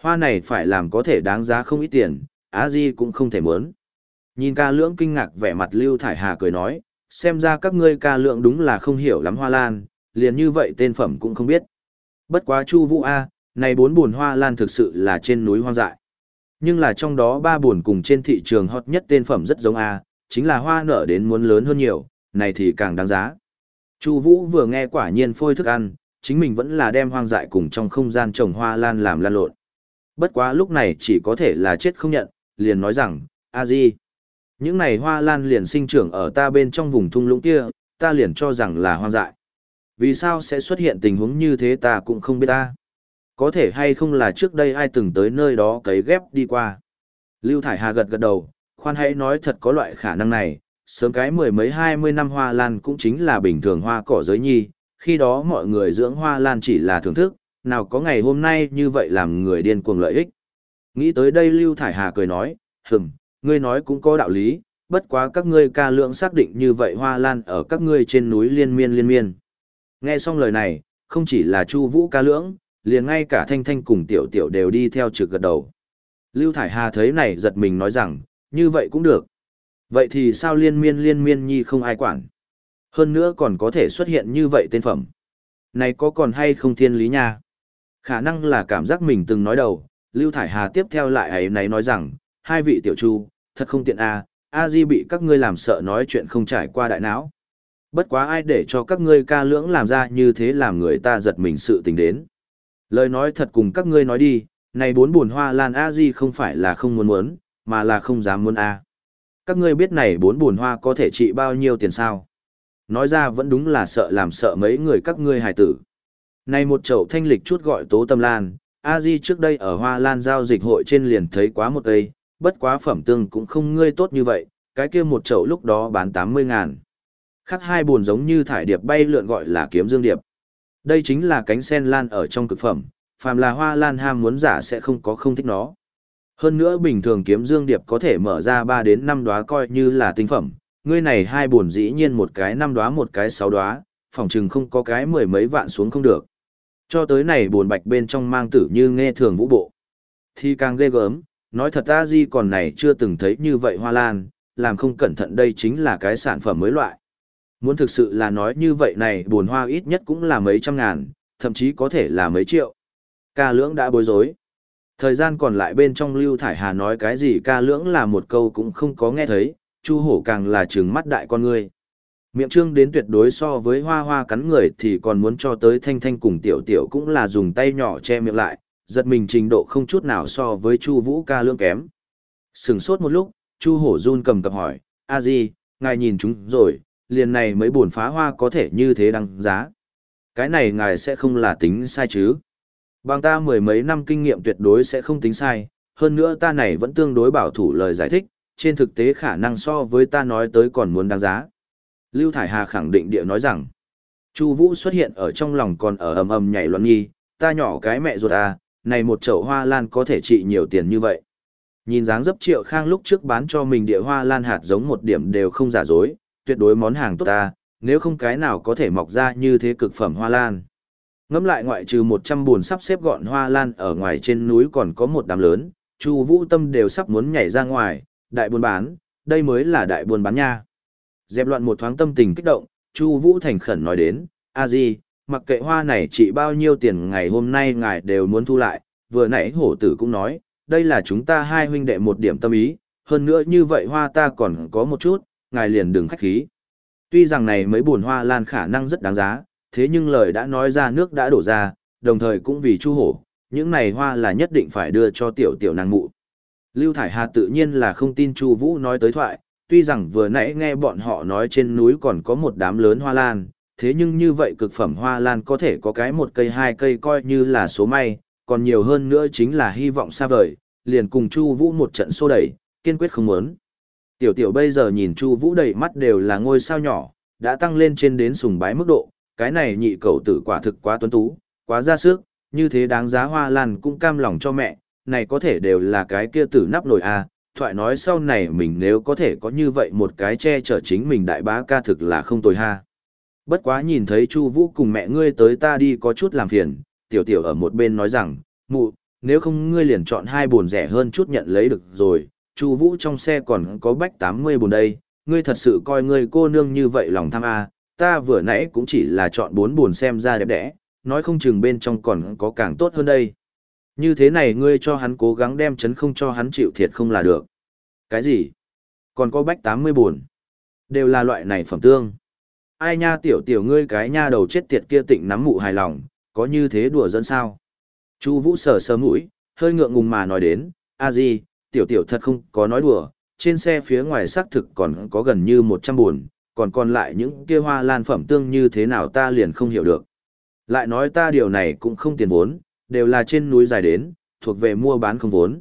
Hoa này phải làm có thể đáng giá không ít tiền, á di cũng không thể muốn. Nhìn ca lưỡng kinh ngạc vẻ mặt Lưu Thải Hà cười nói, xem ra các ngươi ca lượng đúng là không hiểu lắm hoa lan, liền như vậy tên phẩm cũng không biết. Bất quá Chu Vũ A, này bốn buồn hoa lan thực sự là trên núi hoang dại. Nhưng là trong đó ba buồn cùng trên thị trường hot nhất tên phẩm rất giống A, chính là hoa nở đến muốn lớn hơn nhiều, này thì càng đáng giá. Chu Vũ vừa nghe quả nhiên phôi thức ăn, chính mình vẫn là đem hoang dại cùng trong không gian trồng hoa lan làm lan lộn. Bất quá lúc này chỉ có thể là chết không nhận, liền nói rằng, a di, những này hoa lan liền sinh trưởng ở ta bên trong vùng thung lũng kia, ta liền cho rằng là hoang dại. Vì sao sẽ xuất hiện tình huống như thế ta cũng không biết ta. Có thể hay không là trước đây ai từng tới nơi đó cấy ghép đi qua. Lưu Thải Hà gật gật đầu, khoan hãy nói thật có loại khả năng này, sớm cái mười mấy hai mươi năm hoa lan cũng chính là bình thường hoa cỏ giới nhi, khi đó mọi người dưỡng hoa lan chỉ là thưởng thức, nào có ngày hôm nay như vậy làm người điên cuồng lợi ích. Nghĩ tới đây Lưu Thải Hà cười nói, hừm, ngươi nói cũng có đạo lý, bất quá các ngươi ca lượng xác định như vậy hoa lan ở các ngươi trên núi liên miên liên miên. Nghe xong lời này, không chỉ là Chu Vũ ca lưỡng, liền ngay cả Thanh Thanh cùng Tiểu Tiểu đều đi theo trực gật đầu. Lưu Thải Hà thấy này giật mình nói rằng, như vậy cũng được. Vậy thì sao liên miên liên miên nhi không ai quản? Hơn nữa còn có thể xuất hiện như vậy tên phẩm. Này có còn hay không thiên lý nha? Khả năng là cảm giác mình từng nói đầu, Lưu Thải Hà tiếp theo lại ấy này nói rằng, hai vị tiểu chu, thật không tiện à, a di bị các ngươi làm sợ nói chuyện không trải qua đại não. Bất quá ai để cho các ngươi ca lưỡng làm ra như thế làm người ta giật mình sự tình đến. Lời nói thật cùng các ngươi nói đi, này bốn buồn hoa lan a di không phải là không muốn muốn, mà là không dám muốn a. Các ngươi biết này bốn buồn hoa có thể trị bao nhiêu tiền sao? Nói ra vẫn đúng là sợ làm sợ mấy người các ngươi hài tử. Này một chậu thanh lịch chút gọi tố tâm lan, a di trước đây ở hoa lan giao dịch hội trên liền thấy quá một cây, bất quá phẩm tương cũng không ngươi tốt như vậy, cái kia một chậu lúc đó bán 80 ngàn. Khác hai buồn giống như thải điệp bay lượn gọi là kiếm dương điệp. Đây chính là cánh sen lan ở trong cực phẩm, phàm là hoa lan ham muốn giả sẽ không có không thích nó. Hơn nữa bình thường kiếm dương điệp có thể mở ra 3 đến 5 đóa coi như là tinh phẩm, ngươi này hai buồn dĩ nhiên một cái 5 đóa một cái 6 đóa, phòng chừng không có cái mười mấy vạn xuống không được. Cho tới này buồn bạch bên trong mang tử như nghe thường vũ bộ. Thì càng ghê gớm, nói thật ta di còn này chưa từng thấy như vậy hoa lan, làm không cẩn thận đây chính là cái sản phẩm mới loại. Muốn thực sự là nói như vậy này buồn hoa ít nhất cũng là mấy trăm ngàn, thậm chí có thể là mấy triệu. Ca lưỡng đã bối rối. Thời gian còn lại bên trong Lưu Thải Hà nói cái gì ca lưỡng là một câu cũng không có nghe thấy, Chu hổ càng là trừng mắt đại con người Miệng trương đến tuyệt đối so với hoa hoa cắn người thì còn muốn cho tới thanh thanh cùng tiểu tiểu cũng là dùng tay nhỏ che miệng lại, giật mình trình độ không chút nào so với Chu Vũ ca lương kém. Sừng sốt một lúc, Chu Hổ run cầm cập hỏi, a di, ngài nhìn chúng rồi, liền này mấy buồn phá hoa có thể như thế đăng giá. Cái này ngài sẽ không là tính sai chứ. Bằng ta mười mấy năm kinh nghiệm tuyệt đối sẽ không tính sai, hơn nữa ta này vẫn tương đối bảo thủ lời giải thích, trên thực tế khả năng so với ta nói tới còn muốn đáng giá. Lưu Thải Hà khẳng định địa nói rằng, Chu Vũ xuất hiện ở trong lòng còn ở ầm ầm nhảy loạn nghi, ta nhỏ cái mẹ ruột à, này một chậu hoa lan có thể trị nhiều tiền như vậy. Nhìn dáng dấp Triệu Khang lúc trước bán cho mình địa hoa lan hạt giống một điểm đều không giả dối, tuyệt đối món hàng tốt ta, nếu không cái nào có thể mọc ra như thế cực phẩm hoa lan. Ngắm lại ngoại trừ 100 buồn sắp xếp gọn hoa lan ở ngoài trên núi còn có một đám lớn, Chu Vũ Tâm đều sắp muốn nhảy ra ngoài, đại buôn bán, đây mới là đại buôn bán nha. Dẹp loạn một thoáng tâm tình kích động, Chu Vũ thành khẩn nói đến, "A Di, mặc kệ hoa này trị bao nhiêu tiền ngày hôm nay ngài đều muốn thu lại, vừa nãy hổ tử cũng nói, đây là chúng ta hai huynh đệ một điểm tâm ý, hơn nữa như vậy hoa ta còn có một chút, ngài liền đừng khách khí." Tuy rằng này mấy buồn hoa lan khả năng rất đáng giá, thế nhưng lời đã nói ra nước đã đổ ra, đồng thời cũng vì Chu hổ, những này hoa là nhất định phải đưa cho tiểu tiểu nàng mụ. Lưu Thải Hà tự nhiên là không tin Chu Vũ nói tới thoại, tuy rằng vừa nãy nghe bọn họ nói trên núi còn có một đám lớn hoa lan, thế nhưng như vậy cực phẩm hoa lan có thể có cái một cây hai cây coi như là số may, còn nhiều hơn nữa chính là hy vọng xa vời, liền cùng Chu Vũ một trận xô đẩy, kiên quyết không muốn. Tiểu tiểu bây giờ nhìn Chu Vũ đầy mắt đều là ngôi sao nhỏ, đã tăng lên trên đến sùng bái mức độ, cái này nhị cậu tử quả thực quá tuấn tú, quá ra sức, như thế đáng giá hoa lan cũng cam lòng cho mẹ, này có thể đều là cái kia tử nắp nồi a, thoại nói sau này mình nếu có thể có như vậy một cái che chở chính mình đại bá ca thực là không tồi ha. Bất quá nhìn thấy Chu Vũ cùng mẹ ngươi tới ta đi có chút làm phiền, tiểu tiểu ở một bên nói rằng, mụ, nếu không ngươi liền chọn hai bồn rẻ hơn chút nhận lấy được rồi, Chu Vũ trong xe còn có bách 80 bồn đây, ngươi thật sự coi ngươi cô nương như vậy lòng tham a, ta vừa nãy cũng chỉ là chọn bốn bồn xem ra đẹp đẽ, nói không chừng bên trong còn có càng tốt hơn đây. Như thế này ngươi cho hắn cố gắng đem chấn không cho hắn chịu thiệt không là được. Cái gì? Còn có bách 80 buồn. Đều là loại này phẩm tương. Ai nha tiểu tiểu ngươi cái nha đầu chết tiệt kia tịnh nắm mụ hài lòng, có như thế đùa dẫn sao? Chu Vũ sờ sờ mũi, hơi ngượng ngùng mà nói đến, a gì, tiểu tiểu thật không có nói đùa, trên xe phía ngoài xác thực còn có gần như 100 buồn, còn còn lại những kia hoa lan phẩm tương như thế nào ta liền không hiểu được. Lại nói ta điều này cũng không tiền vốn, đều là trên núi dài đến, thuộc về mua bán không vốn.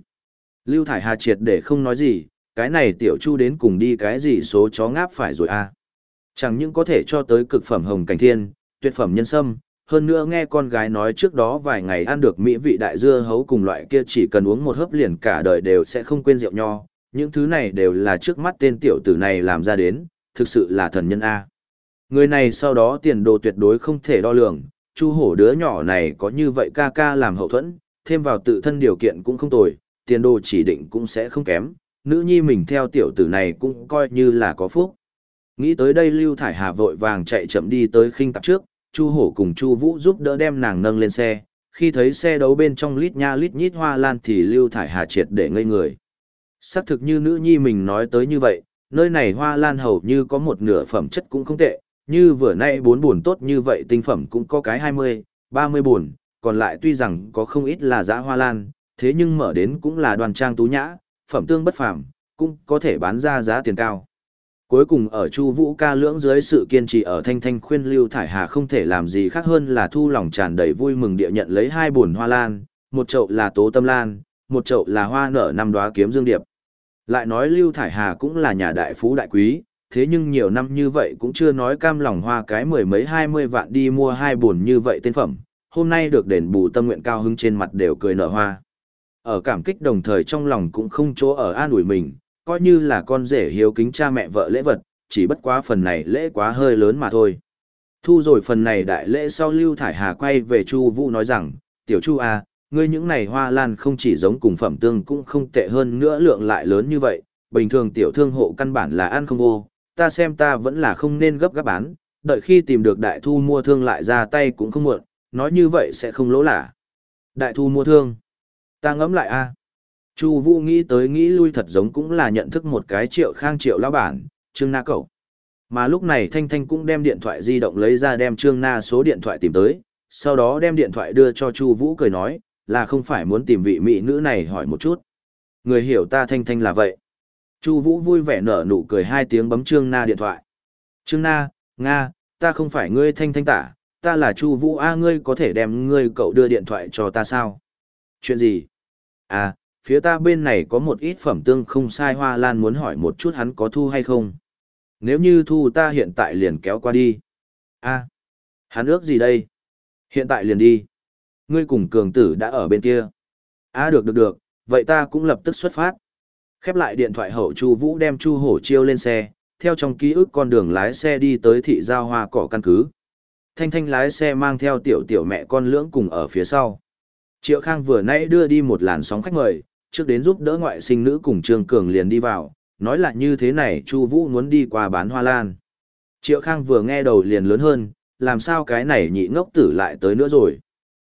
Lưu Thải Hà triệt để không nói gì, cái này tiểu chu đến cùng đi cái gì số chó ngáp phải rồi à. Chẳng những có thể cho tới cực phẩm hồng cảnh thiên, tuyệt phẩm nhân sâm, hơn nữa nghe con gái nói trước đó vài ngày ăn được mỹ vị đại dưa hấu cùng loại kia chỉ cần uống một hớp liền cả đời đều sẽ không quên rượu nho, những thứ này đều là trước mắt tên tiểu tử này làm ra đến, thực sự là thần nhân A. Người này sau đó tiền đồ tuyệt đối không thể đo lường, chu hổ đứa nhỏ này có như vậy ca ca làm hậu thuẫn, thêm vào tự thân điều kiện cũng không tồi, tiền đồ chỉ định cũng sẽ không kém, nữ nhi mình theo tiểu tử này cũng coi như là có phúc. Nghĩ tới đây Lưu Thải Hà vội vàng chạy chậm đi tới khinh tạp trước, Chu Hổ cùng Chu Vũ giúp đỡ đem nàng nâng lên xe, khi thấy xe đấu bên trong lít nha lít nhít hoa lan thì Lưu Thải Hà triệt để ngây người. Xác thực như nữ nhi mình nói tới như vậy, nơi này hoa lan hầu như có một nửa phẩm chất cũng không tệ, như vừa nay bốn buồn tốt như vậy tinh phẩm cũng có cái 20, 30 buồn, còn lại tuy rằng có không ít là dã hoa lan, thế nhưng mở đến cũng là đoàn trang tú nhã, phẩm tương bất phàm, cũng có thể bán ra giá tiền cao. Cuối cùng ở Chu Vũ ca lưỡng dưới sự kiên trì ở Thanh Thanh khuyên Lưu Thải Hà không thể làm gì khác hơn là thu lòng tràn đầy vui mừng địa nhận lấy hai bồn hoa lan, một chậu là tố tâm lan, một chậu là hoa nở năm đóa kiếm dương điệp. Lại nói Lưu Thải Hà cũng là nhà đại phú đại quý, thế nhưng nhiều năm như vậy cũng chưa nói cam lòng hoa cái mười mấy hai mươi vạn đi mua hai bồn như vậy tên phẩm, hôm nay được đền bù tâm nguyện cao hứng trên mặt đều cười nở hoa. Ở cảm kích đồng thời trong lòng cũng không chỗ ở an ủi mình, coi như là con rể hiếu kính cha mẹ vợ lễ vật, chỉ bất quá phần này lễ quá hơi lớn mà thôi. Thu rồi phần này đại lễ sau Lưu Thải Hà quay về Chu Vũ nói rằng, tiểu Chu à, ngươi những này hoa lan không chỉ giống cùng phẩm tương cũng không tệ hơn nữa lượng lại lớn như vậy, bình thường tiểu thương hộ căn bản là ăn không vô, ta xem ta vẫn là không nên gấp gáp bán, đợi khi tìm được đại thu mua thương lại ra tay cũng không muộn, nói như vậy sẽ không lỗ lạ. Đại thu mua thương. Ta ngẫm lại a. Chu Vũ nghĩ tới nghĩ lui thật giống cũng là nhận thức một cái triệu khang triệu lão bản, Trương Na cậu. Mà lúc này Thanh Thanh cũng đem điện thoại di động lấy ra đem Trương Na số điện thoại tìm tới, sau đó đem điện thoại đưa cho Chu Vũ cười nói, là không phải muốn tìm vị mỹ nữ này hỏi một chút. Người hiểu ta Thanh Thanh là vậy. Chu Vũ vui vẻ nở nụ cười hai tiếng bấm Trương Na điện thoại. Trương Na, Nga, ta không phải ngươi Thanh Thanh tả, ta là Chu Vũ A ngươi có thể đem ngươi cậu đưa điện thoại cho ta sao? Chuyện gì? À, phía ta bên này có một ít phẩm tương không sai hoa lan muốn hỏi một chút hắn có thu hay không. Nếu như thu ta hiện tại liền kéo qua đi. a hắn ước gì đây? Hiện tại liền đi. Ngươi cùng cường tử đã ở bên kia. a được được được, vậy ta cũng lập tức xuất phát. Khép lại điện thoại hậu Chu Vũ đem Chu Hổ chiêu lên xe, theo trong ký ức con đường lái xe đi tới thị giao hoa cỏ căn cứ. Thanh Thanh lái xe mang theo tiểu tiểu mẹ con lưỡng cùng ở phía sau. Triệu Khang vừa nãy đưa đi một làn sóng khách mời, trước đến giúp đỡ ngoại sinh nữ cùng Trương Cường liền đi vào, nói là như thế này Chu Vũ muốn đi qua bán hoa lan. Triệu Khang vừa nghe đầu liền lớn hơn, làm sao cái này nhị ngốc tử lại tới nữa rồi.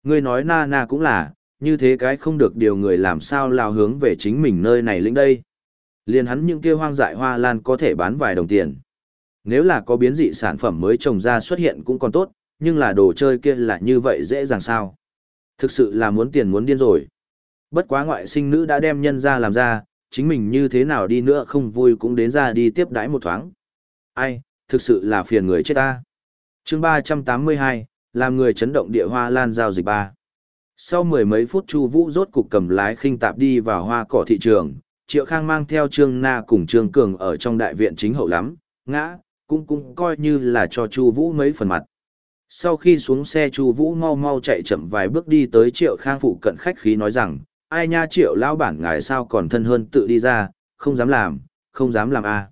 Ngươi nói na na cũng là, như thế cái không được điều người làm sao lao hướng về chính mình nơi này lĩnh đây. Liền hắn những kia hoang dại hoa lan có thể bán vài đồng tiền. Nếu là có biến dị sản phẩm mới trồng ra xuất hiện cũng còn tốt, nhưng là đồ chơi kia là như vậy dễ dàng sao. Thực sự là muốn tiền muốn điên rồi. Bất quá ngoại sinh nữ đã đem nhân ra làm ra, chính mình như thế nào đi nữa không vui cũng đến ra đi tiếp đãi một thoáng. Ai, thực sự là phiền người chết ta. chương 382, làm người chấn động địa hoa lan giao dịch ba. Sau mười mấy phút Chu Vũ rốt cục cầm lái khinh tạp đi vào hoa cỏ thị trường, Triệu Khang mang theo Trương Na cùng Trương Cường ở trong đại viện chính hậu lắm, ngã, cũng cũng coi như là cho Chu Vũ mấy phần mặt. Sau khi xuống xe Chu Vũ mau mau chạy chậm vài bước đi tới Triệu Khang phụ cận khách khí nói rằng, ai nha Triệu lão bản ngài sao còn thân hơn tự đi ra, không dám làm, không dám làm a. À.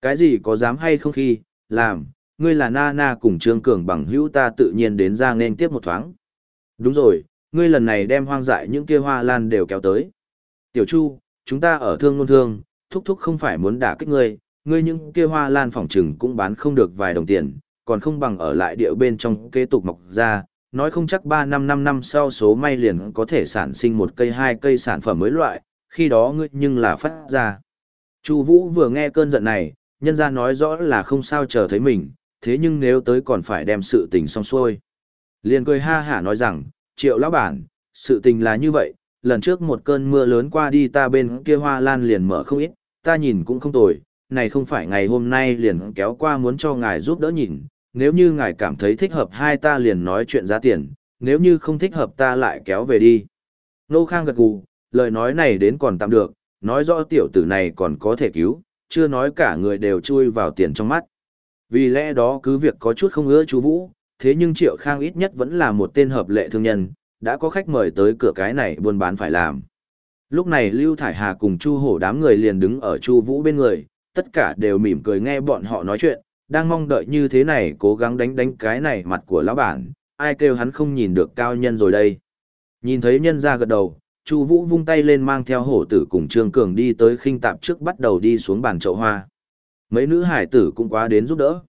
Cái gì có dám hay không khi, làm, ngươi là Na Na cùng Trương Cường bằng hữu ta tự nhiên đến ra nên tiếp một thoáng. Đúng rồi, ngươi lần này đem hoang dại những kia hoa lan đều kéo tới. Tiểu Chu, chúng ta ở thương luôn thương, thúc thúc không phải muốn đả kích ngươi, ngươi những kia hoa lan phỏng trừng cũng bán không được vài đồng tiền, còn không bằng ở lại địa bên trong kế tục mọc ra, nói không chắc 3 năm 5 năm sau số may liền có thể sản sinh một cây hai cây sản phẩm mới loại, khi đó ngươi nhưng là phát ra. Chu Vũ vừa nghe cơn giận này, nhân ra nói rõ là không sao chờ thấy mình, thế nhưng nếu tới còn phải đem sự tình xong xuôi. Liền cười ha hả nói rằng, triệu lão bản, sự tình là như vậy, lần trước một cơn mưa lớn qua đi ta bên kia hoa lan liền mở không ít, ta nhìn cũng không tồi, này không phải ngày hôm nay liền kéo qua muốn cho ngài giúp đỡ nhìn, nếu như ngài cảm thấy thích hợp hai ta liền nói chuyện giá tiền, nếu như không thích hợp ta lại kéo về đi. Nô Khang gật gù, lời nói này đến còn tạm được, nói rõ tiểu tử này còn có thể cứu, chưa nói cả người đều chui vào tiền trong mắt. Vì lẽ đó cứ việc có chút không ưa chú Vũ, thế nhưng Triệu Khang ít nhất vẫn là một tên hợp lệ thương nhân, đã có khách mời tới cửa cái này buôn bán phải làm. Lúc này Lưu Thải Hà cùng Chu Hổ đám người liền đứng ở Chu Vũ bên người, tất cả đều mỉm cười nghe bọn họ nói chuyện, đang mong đợi như thế này cố gắng đánh đánh cái này mặt của lão bản, ai kêu hắn không nhìn được cao nhân rồi đây. Nhìn thấy nhân ra gật đầu, Chu Vũ vung tay lên mang theo hổ tử cùng Trương Cường đi tới khinh tạp trước bắt đầu đi xuống bàn chậu hoa. Mấy nữ hải tử cũng quá đến giúp đỡ.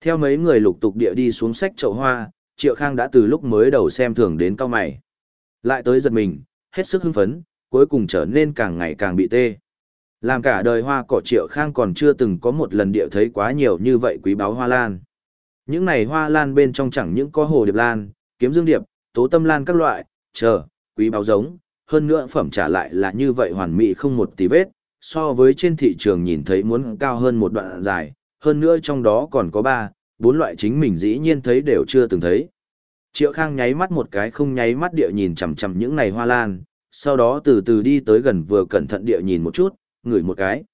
Theo mấy người lục tục địa đi xuống sách chậu hoa, Triệu Khang đã từ lúc mới đầu xem thường đến cao mày. Lại tới giật mình, hết sức hưng phấn, cuối cùng trở nên càng ngày càng bị tê. Làm cả đời hoa cỏ Triệu Khang còn chưa từng có một lần địa thấy quá nhiều như vậy quý báu hoa lan. Những này hoa lan bên trong chẳng những có hồ điệp lan, kiếm dương điệp, tố tâm lan các loại, chờ, quý báu giống, hơn nữa phẩm trả lại là như vậy hoàn mỹ không một tí vết, so với trên thị trường nhìn thấy muốn cao hơn một đoạn dài, hơn nữa trong đó còn có ba, bốn loại chính mình dĩ nhiên thấy đều chưa từng thấy. Triệu Khang nháy mắt một cái không nháy mắt địa nhìn chằm chằm những này hoa lan, sau đó từ từ đi tới gần vừa cẩn thận địa nhìn một chút, ngửi một cái.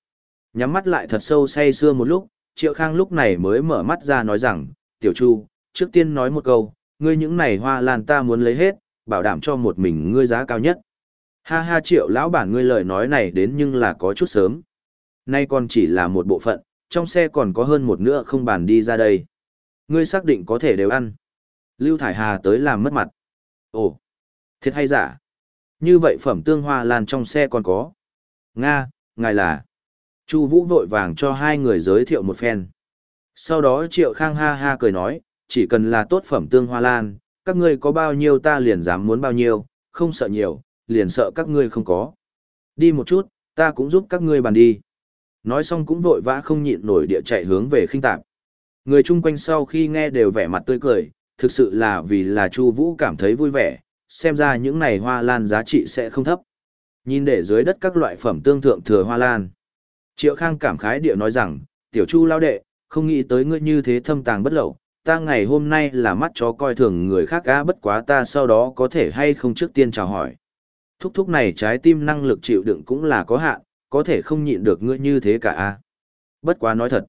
Nhắm mắt lại thật sâu say sưa một lúc, Triệu Khang lúc này mới mở mắt ra nói rằng, Tiểu Chu, trước tiên nói một câu, ngươi những này hoa lan ta muốn lấy hết, bảo đảm cho một mình ngươi giá cao nhất. Ha ha Triệu lão bản ngươi lời nói này đến nhưng là có chút sớm. Nay còn chỉ là một bộ phận, trong xe còn có hơn một nửa không bàn đi ra đây. Ngươi xác định có thể đều ăn. Lưu Thải Hà tới làm mất mặt. Ồ, thiệt hay giả? Như vậy phẩm tương hoa lan trong xe còn có. Nga, ngài là. Chu Vũ vội vàng cho hai người giới thiệu một phen. Sau đó Triệu Khang ha ha cười nói, chỉ cần là tốt phẩm tương hoa lan, các ngươi có bao nhiêu ta liền dám muốn bao nhiêu, không sợ nhiều, liền sợ các ngươi không có. Đi một chút, ta cũng giúp các ngươi bàn đi. Nói xong cũng vội vã không nhịn nổi địa chạy hướng về khinh tạp. Người chung quanh sau khi nghe đều vẻ mặt tươi cười, thực sự là vì là Chu Vũ cảm thấy vui vẻ, xem ra những này hoa lan giá trị sẽ không thấp. Nhìn để dưới đất các loại phẩm tương thượng thừa hoa lan. Triệu Khang cảm khái địa nói rằng, tiểu Chu lao đệ, không nghĩ tới ngươi như thế thâm tàng bất lậu, ta ngày hôm nay là mắt chó coi thường người khác á bất quá ta sau đó có thể hay không trước tiên chào hỏi. Thúc thúc này trái tim năng lực chịu đựng cũng là có hạn, có thể không nhịn được ngươi như thế cả a. Bất quá nói thật,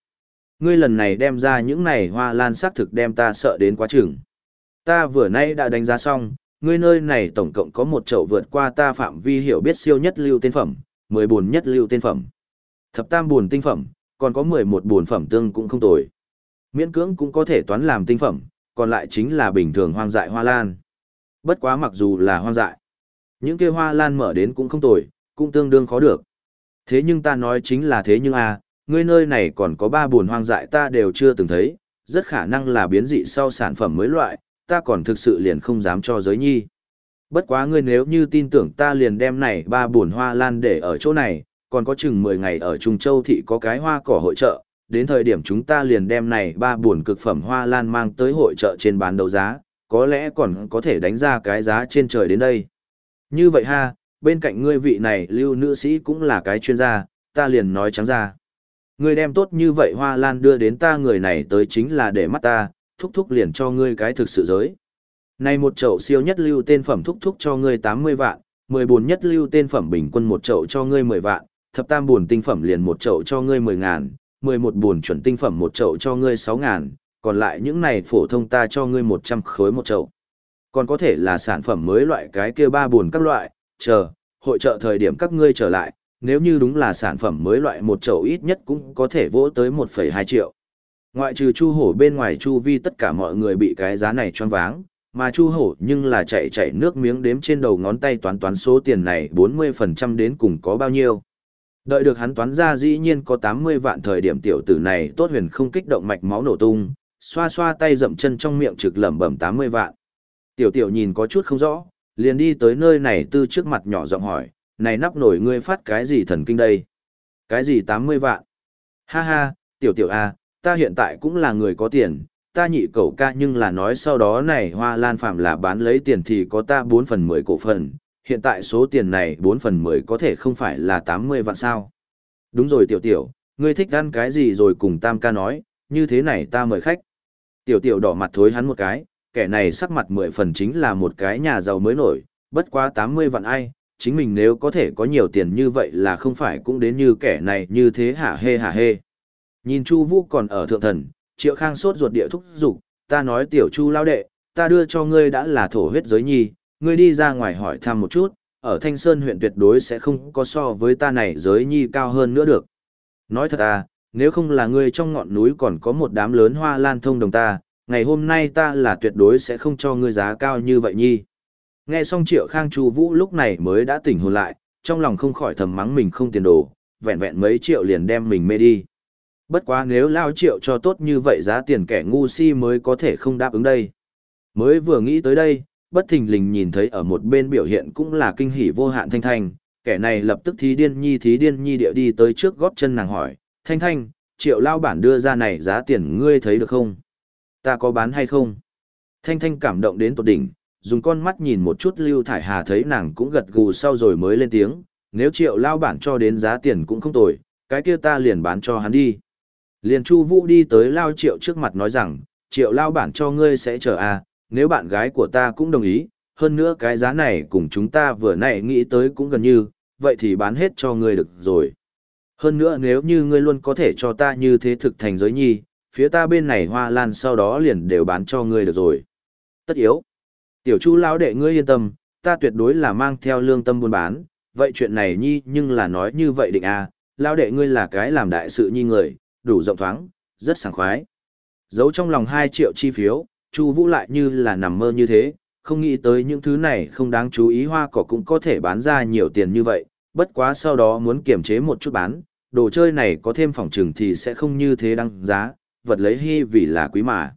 ngươi lần này đem ra những này hoa lan xác thực đem ta sợ đến quá chừng. Ta vừa nay đã đánh giá xong, ngươi nơi này tổng cộng có một chậu vượt qua ta phạm vi hiểu biết siêu nhất lưu tên phẩm, mười buồn nhất lưu tên phẩm. Thập tam buồn tinh phẩm, còn có mười một buồn phẩm tương cũng không tồi. Miễn cưỡng cũng có thể toán làm tinh phẩm, còn lại chính là bình thường hoang dại hoa lan. Bất quá mặc dù là hoang dại, những kia hoa lan mở đến cũng không tồi, cũng tương đương khó được. Thế nhưng ta nói chính là thế nhưng a, à, ngươi nơi này còn có ba buồn hoang dại ta đều chưa từng thấy, rất khả năng là biến dị sau sản phẩm mới loại, ta còn thực sự liền không dám cho giới nhi. Bất quá ngươi nếu như tin tưởng ta liền đem này ba buồn hoa lan để ở chỗ này, còn có chừng 10 ngày ở Trung Châu thị có cái hoa cỏ hội trợ, đến thời điểm chúng ta liền đem này ba buồn cực phẩm hoa lan mang tới hội trợ trên bán đấu giá, có lẽ còn có thể đánh ra cái giá trên trời đến đây. Như vậy ha, bên cạnh ngươi vị này lưu nữ sĩ cũng là cái chuyên gia, ta liền nói trắng ra. Ngươi đem tốt như vậy hoa lan đưa đến ta người này tới chính là để mắt ta, thúc thúc liền cho ngươi cái thực sự giới. Này một chậu siêu nhất lưu tên phẩm thúc thúc cho ngươi 80 vạn, 14 nhất lưu tên phẩm bình quân một chậu cho ngươi 10 vạn, thập tam buồn tinh phẩm liền một chậu cho ngươi 10 ngàn, 11 buồn chuẩn tinh phẩm một chậu cho ngươi 6 ngàn, còn lại những này phổ thông ta cho ngươi 100 khối một chậu. Còn có thể là sản phẩm mới loại cái kia ba buồn các loại, chờ, hội trợ thời điểm các ngươi trở lại, nếu như đúng là sản phẩm mới loại một chậu ít nhất cũng có thể vỗ tới 1,2 triệu. Ngoại trừ Chu Hổ bên ngoài Chu Vi tất cả mọi người bị cái giá này choáng váng, mà Chu Hổ nhưng là chạy chạy nước miếng đếm trên đầu ngón tay toán toán số tiền này 40% đến cùng có bao nhiêu. Đợi được hắn toán ra dĩ nhiên có 80 vạn thời điểm tiểu tử này tốt huyền không kích động mạch máu nổ tung, xoa xoa tay dậm chân trong miệng trực lẩm bẩm 80 vạn. Tiểu tiểu nhìn có chút không rõ, liền đi tới nơi này tư trước mặt nhỏ giọng hỏi, này nắp nổi ngươi phát cái gì thần kinh đây? Cái gì 80 vạn? Ha ha, tiểu tiểu a, ta hiện tại cũng là người có tiền, ta nhị cậu ca nhưng là nói sau đó này hoa lan phạm là bán lấy tiền thì có ta 4 phần 10 cổ phần, hiện tại số tiền này 4 phần 10 có thể không phải là 80 vạn sao. Đúng rồi tiểu tiểu, ngươi thích ăn cái gì rồi cùng tam ca nói, như thế này ta mời khách. Tiểu tiểu đỏ mặt thối hắn một cái, kẻ này sắc mặt mười phần chính là một cái nhà giàu mới nổi, bất quá 80 vạn ai, chính mình nếu có thể có nhiều tiền như vậy là không phải cũng đến như kẻ này như thế hả hê hả hê. Nhìn Chu Vũ còn ở thượng thần, Triệu Khang sốt ruột địa thúc dục, ta nói tiểu Chu lao đệ, ta đưa cho ngươi đã là thổ huyết giới nhi, ngươi đi ra ngoài hỏi thăm một chút, ở Thanh Sơn huyện tuyệt đối sẽ không có so với ta này giới nhi cao hơn nữa được. Nói thật à, nếu không là ngươi trong ngọn núi còn có một đám lớn hoa lan thông đồng ta, ngày hôm nay ta là tuyệt đối sẽ không cho ngươi giá cao như vậy nhi. Nghe xong Triệu Khang Chu Vũ lúc này mới đã tỉnh hồn lại, trong lòng không khỏi thầm mắng mình không tiền đồ, vẹn vẹn mấy triệu liền đem mình mê đi. Bất quá nếu lao triệu cho tốt như vậy giá tiền kẻ ngu si mới có thể không đáp ứng đây. Mới vừa nghĩ tới đây, bất thình lình nhìn thấy ở một bên biểu hiện cũng là kinh hỉ vô hạn thanh thanh, kẻ này lập tức thí điên nhi thí điên nhi địa đi tới trước góp chân nàng hỏi, thanh thanh, triệu lao bản đưa ra này giá tiền ngươi thấy được không? Ta có bán hay không? Thanh thanh cảm động đến tột đỉnh, dùng con mắt nhìn một chút Lưu Thải Hà thấy nàng cũng gật gù sau rồi mới lên tiếng, nếu triệu lao bản cho đến giá tiền cũng không tồi, cái kia ta liền bán cho hắn đi. Liền Chu Vũ đi tới lao triệu trước mặt nói rằng, triệu lao bản cho ngươi sẽ chờ à, nếu bạn gái của ta cũng đồng ý, hơn nữa cái giá này cùng chúng ta vừa nãy nghĩ tới cũng gần như, vậy thì bán hết cho ngươi được rồi. Hơn nữa nếu như ngươi luôn có thể cho ta như thế thực thành giới nhi, phía ta bên này hoa lan sau đó liền đều bán cho ngươi được rồi. Tất yếu. Tiểu chu lao đệ ngươi yên tâm, ta tuyệt đối là mang theo lương tâm buôn bán, vậy chuyện này nhi nhưng là nói như vậy định à, lao đệ ngươi là cái làm đại sự nhi người, đủ rộng thoáng, rất sảng khoái. Giấu trong lòng 2 triệu chi phiếu, Chu Vũ lại như là nằm mơ như thế, không nghĩ tới những thứ này không đáng chú ý hoa cỏ cũng có thể bán ra nhiều tiền như vậy, bất quá sau đó muốn kiềm chế một chút bán, đồ chơi này có thêm phòng trừng thì sẽ không như thế đăng giá, vật lấy hy vì là quý mà.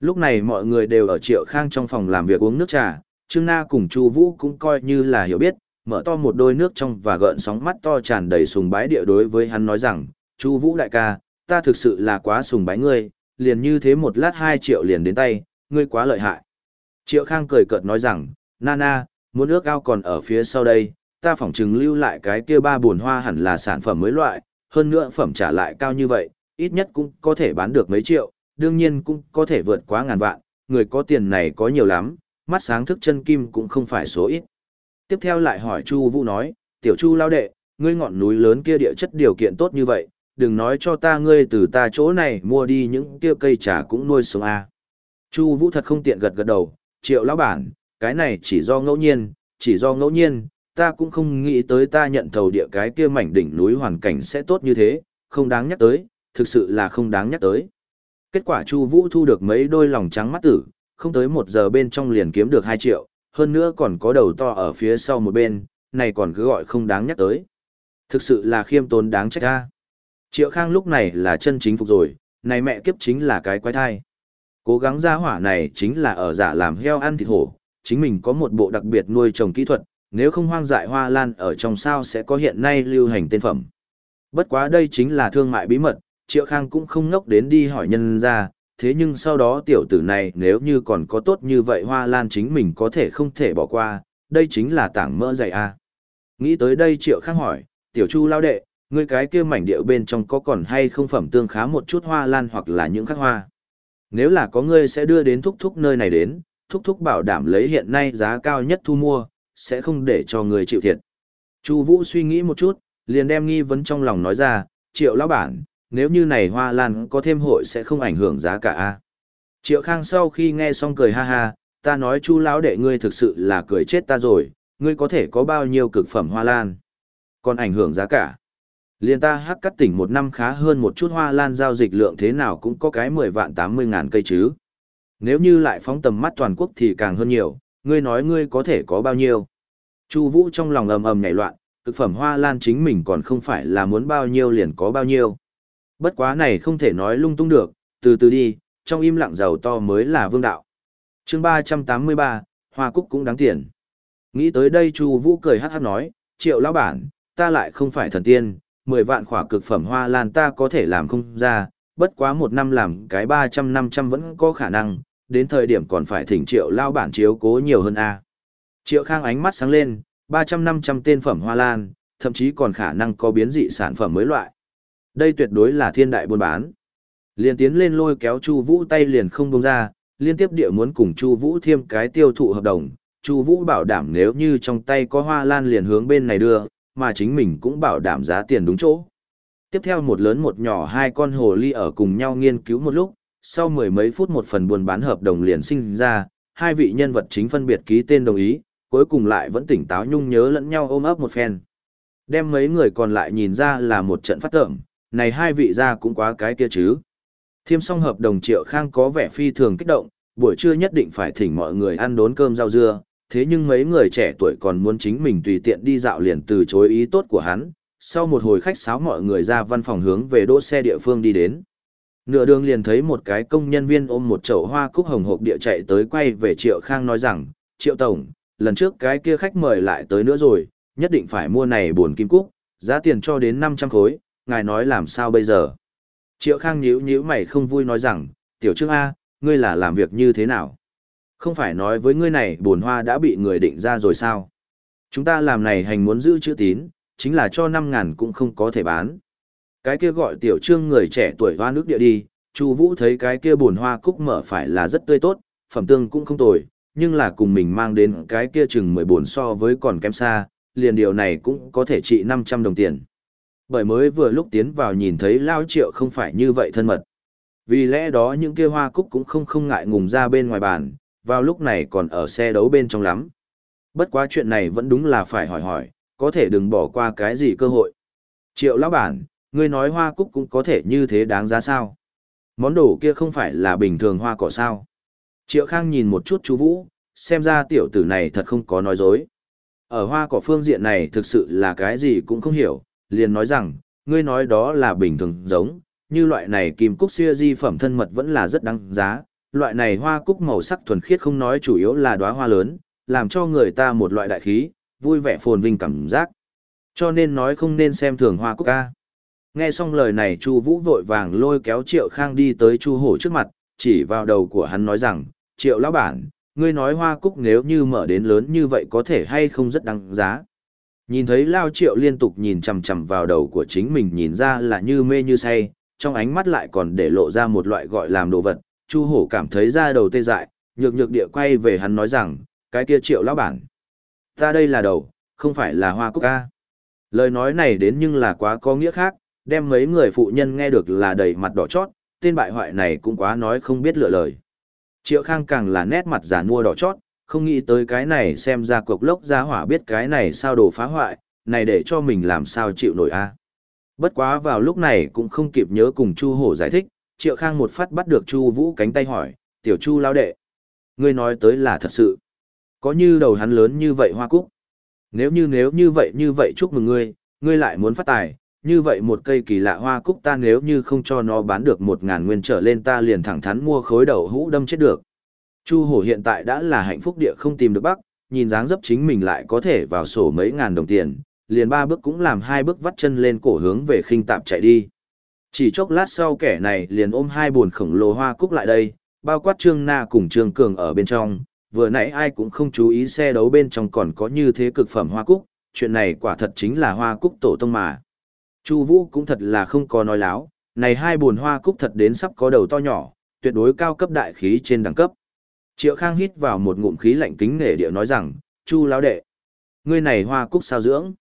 Lúc này mọi người đều ở Triệu Khang trong phòng làm việc uống nước trà, Trương Na cùng Chu Vũ cũng coi như là hiểu biết, mở to một đôi nước trong và gợn sóng mắt to tràn đầy sùng bái địa đối với hắn nói rằng, Chu Vũ đại ca, ta thực sự là quá sùng bái ngươi, liền như thế một lát hai triệu liền đến tay, ngươi quá lợi hại. Triệu Khang cười cợt nói rằng, Nana, muốn ước ao còn ở phía sau đây, ta phỏng chứng lưu lại cái kia ba buồn hoa hẳn là sản phẩm mới loại, hơn nữa phẩm trả lại cao như vậy, ít nhất cũng có thể bán được mấy triệu, đương nhiên cũng có thể vượt quá ngàn vạn, người có tiền này có nhiều lắm, mắt sáng thức chân kim cũng không phải số ít. Tiếp theo lại hỏi Chu Vũ nói, tiểu Chu lao đệ, ngươi ngọn núi lớn kia địa chất điều kiện tốt như vậy, đừng nói cho ta ngươi từ ta chỗ này mua đi những kia cây trà cũng nuôi sống a. Chu Vũ thật không tiện gật gật đầu, triệu lão bản, cái này chỉ do ngẫu nhiên, chỉ do ngẫu nhiên, ta cũng không nghĩ tới ta nhận thầu địa cái kia mảnh đỉnh núi hoàn cảnh sẽ tốt như thế, không đáng nhắc tới, thực sự là không đáng nhắc tới. Kết quả Chu Vũ thu được mấy đôi lòng trắng mắt tử, không tới một giờ bên trong liền kiếm được hai triệu, hơn nữa còn có đầu to ở phía sau một bên, này còn cứ gọi không đáng nhắc tới. Thực sự là khiêm tốn đáng trách a. Triệu Khang lúc này là chân chính phục rồi, này mẹ kiếp chính là cái quái thai. Cố gắng ra hỏa này chính là ở giả làm heo ăn thịt hổ, chính mình có một bộ đặc biệt nuôi trồng kỹ thuật, nếu không hoang dại hoa lan ở trong sao sẽ có hiện nay lưu hành tên phẩm. Bất quá đây chính là thương mại bí mật, Triệu Khang cũng không ngốc đến đi hỏi nhân ra, thế nhưng sau đó tiểu tử này nếu như còn có tốt như vậy hoa lan chính mình có thể không thể bỏ qua, đây chính là tảng mỡ dày a. Nghĩ tới đây Triệu Khang hỏi, tiểu chu lao đệ, ngươi cái kia mảnh điệu bên trong có còn hay không phẩm tương khá một chút hoa lan hoặc là những khác hoa. Nếu là có ngươi sẽ đưa đến thúc thúc nơi này đến, thúc thúc bảo đảm lấy hiện nay giá cao nhất thu mua, sẽ không để cho người chịu thiệt. Chu Vũ suy nghĩ một chút, liền đem nghi vấn trong lòng nói ra, triệu lão bản, nếu như này hoa lan có thêm hội sẽ không ảnh hưởng giá cả a Triệu Khang sau khi nghe xong cười ha ha, ta nói chu lão đệ ngươi thực sự là cười chết ta rồi, ngươi có thể có bao nhiêu cực phẩm hoa lan, còn ảnh hưởng giá cả. Liên ta hắc cắt tỉnh một năm khá hơn một chút hoa lan giao dịch lượng thế nào cũng có cái 10 vạn 80 ngàn cây chứ. Nếu như lại phóng tầm mắt toàn quốc thì càng hơn nhiều, ngươi nói ngươi có thể có bao nhiêu. Chu Vũ trong lòng ầm ầm nhảy loạn, cực phẩm hoa lan chính mình còn không phải là muốn bao nhiêu liền có bao nhiêu. Bất quá này không thể nói lung tung được, từ từ đi, trong im lặng giàu to mới là vương đạo. Chương 383, Hoa Cúc cũng đáng tiền. Nghĩ tới đây Chu Vũ cười hắc hắc nói, "Triệu lão bản, ta lại không phải thần tiên, 10 vạn khỏa cực phẩm hoa lan ta có thể làm không ra, bất quá một năm làm cái 300 500 vẫn có khả năng, đến thời điểm còn phải thỉnh Triệu lao bản chiếu cố nhiều hơn a." Triệu Khang ánh mắt sáng lên, 300-500 tên phẩm hoa lan, thậm chí còn khả năng có biến dị sản phẩm mới loại. Đây tuyệt đối là thiên đại buôn bán. Liên tiến lên lôi kéo Chu Vũ tay liền không buông ra, liên tiếp địa muốn cùng Chu Vũ thêm cái tiêu thụ hợp đồng. Chu Vũ bảo đảm nếu như trong tay có hoa lan liền hướng bên này đưa, mà chính mình cũng bảo đảm giá tiền đúng chỗ. Tiếp theo một lớn một nhỏ hai con hồ ly ở cùng nhau nghiên cứu một lúc, sau mười mấy phút một phần buôn bán hợp đồng liền sinh ra, hai vị nhân vật chính phân biệt ký tên đồng ý, cuối cùng lại vẫn tỉnh táo nhung nhớ lẫn nhau ôm ấp một phen. Đem mấy người còn lại nhìn ra là một trận phát tởm, này hai vị ra cũng quá cái kia chứ. Thiêm xong hợp đồng Triệu Khang có vẻ phi thường kích động, buổi trưa nhất định phải thỉnh mọi người ăn đốn cơm rau dưa, thế nhưng mấy người trẻ tuổi còn muốn chính mình tùy tiện đi dạo liền từ chối ý tốt của hắn. Sau một hồi khách sáo mọi người ra văn phòng hướng về đỗ xe địa phương đi đến. Nửa đường liền thấy một cái công nhân viên ôm một chậu hoa cúc hồng hộp địa chạy tới quay về Triệu Khang nói rằng, Triệu Tổng, lần trước cái kia khách mời lại tới nữa rồi, nhất định phải mua này buồn kim cúc, giá tiền cho đến 500 khối, ngài nói làm sao bây giờ. Triệu Khang nhíu nhíu mày không vui nói rằng, Tiểu Trương A, ngươi là làm việc như thế nào? Không phải nói với ngươi này bồn hoa đã bị người định ra rồi sao? Chúng ta làm này hành muốn giữ chữ tín, chính là cho 5 ngàn cũng không có thể bán. Cái kia gọi Tiểu Trương người trẻ tuổi hoa nước địa đi, Chu Vũ thấy cái kia bồn hoa cúc mở phải là rất tươi tốt, phẩm tương cũng không tồi, nhưng là cùng mình mang đến cái kia chừng 10 buồn so với còn kém xa, liền điều này cũng có thể trị 500 đồng tiền. Bởi mới vừa lúc tiến vào nhìn thấy Lao Triệu không phải như vậy thân mật. Vì lẽ đó những kia hoa cúc cũng không không ngại ngùng ra bên ngoài bàn, vào lúc này còn ở xe đấu bên trong lắm. Bất quá chuyện này vẫn đúng là phải hỏi hỏi, có thể đừng bỏ qua cái gì cơ hội. Triệu lão bản, ngươi nói hoa cúc cũng có thể như thế đáng giá sao? Món đồ kia không phải là bình thường hoa cỏ sao? Triệu Khang nhìn một chút chú Vũ, xem ra tiểu tử này thật không có nói dối. Ở hoa cỏ phương diện này thực sự là cái gì cũng không hiểu, liền nói rằng, ngươi nói đó là bình thường giống, như loại này kim cúc xưa di phẩm thân mật vẫn là rất đáng giá, loại này hoa cúc màu sắc thuần khiết không nói chủ yếu là đóa hoa lớn, làm cho người ta một loại đại khí, vui vẻ phồn vinh cảm giác. Cho nên nói không nên xem thường hoa cúc ca. Nghe xong lời này Chu Vũ vội vàng lôi kéo Triệu Khang đi tới Chu Hổ trước mặt, chỉ vào đầu của hắn nói rằng, Triệu lão bản, ngươi nói hoa cúc nếu như mở đến lớn như vậy có thể hay không rất đáng giá. Nhìn thấy Lao Triệu liên tục nhìn chằm chằm vào đầu của chính mình nhìn ra là như mê như say, trong ánh mắt lại còn để lộ ra một loại gọi làm đồ vật, Chu Hổ cảm thấy da đầu tê dại, nhược nhược địa quay về hắn nói rằng, cái kia Triệu lão bản. Ta đây là đầu, không phải là hoa cúc ca. Lời nói này đến nhưng là quá có nghĩa khác, đem mấy người phụ nhân nghe được là đầy mặt đỏ chót, tên bại hoại này cũng quá nói không biết lựa lời. Triệu Khang càng là nét mặt giả mua đỏ chót, không nghĩ tới cái này xem ra cục lốc ra hỏa biết cái này sao đồ phá hoại, này để cho mình làm sao chịu nổi a. Bất quá vào lúc này cũng không kịp nhớ cùng Chu Hổ giải thích, Triệu Khang một phát bắt được Chu Vũ cánh tay hỏi, "Tiểu Chu lão đệ, ngươi nói tới là thật sự? Có như đầu hắn lớn như vậy hoa cúc? Nếu như nếu như vậy như vậy chúc mừng ngươi, ngươi lại muốn phát tài, như vậy một cây kỳ lạ hoa cúc ta nếu như không cho nó bán được một ngàn nguyên trở lên ta liền thẳng thắn mua khối đầu hũ đâm chết được. Chu hổ hiện tại đã là hạnh phúc địa không tìm được bắc, nhìn dáng dấp chính mình lại có thể vào sổ mấy ngàn đồng tiền, liền ba bước cũng làm hai bước vắt chân lên cổ hướng về khinh tạp chạy đi. Chỉ chốc lát sau kẻ này liền ôm hai buồn khổng lồ hoa cúc lại đây, bao quát Trương Na cùng Trương Cường ở bên trong, vừa nãy ai cũng không chú ý xe đấu bên trong còn có như thế cực phẩm hoa cúc, chuyện này quả thật chính là hoa cúc tổ tông mà. Chu Vũ cũng thật là không có nói láo, này hai buồn hoa cúc thật đến sắp có đầu to nhỏ, tuyệt đối cao cấp đại khí trên đẳng cấp. Triệu Khang hít vào một ngụm khí lạnh kính nể địa nói rằng, Chu lão đệ, ngươi này hoa cúc sao dưỡng?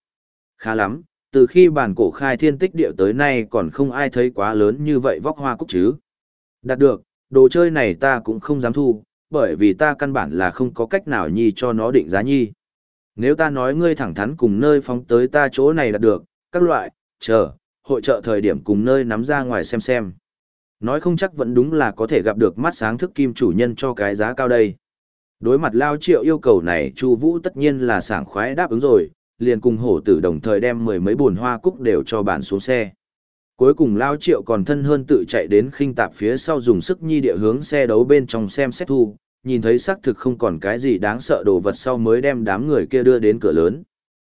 Khá lắm, từ khi bản cổ khai thiên tích địa tới nay còn không ai thấy quá lớn như vậy vóc hoa cúc chứ. Đạt được, đồ chơi này ta cũng không dám thu, bởi vì ta căn bản là không có cách nào nhi cho nó định giá nhi. Nếu ta nói ngươi thẳng thắn cùng nơi phóng tới ta chỗ này đạt được, các loại, chờ, hội trợ thời điểm cùng nơi nắm ra ngoài xem xem. Nói không chắc vẫn đúng là có thể gặp được mắt sáng thức kim chủ nhân cho cái giá cao đây. Đối mặt Lao Triệu yêu cầu này Chu Vũ tất nhiên là sảng khoái đáp ứng rồi, liền cùng hổ tử đồng thời đem mười mấy bồn hoa cúc đều cho bản xuống xe. Cuối cùng Lao Triệu còn thân hơn tự chạy đến khinh tạp phía sau dùng sức nhi địa hướng xe đấu bên trong xem xét thu, nhìn thấy xác thực không còn cái gì đáng sợ đồ vật sau mới đem đám người kia đưa đến cửa lớn.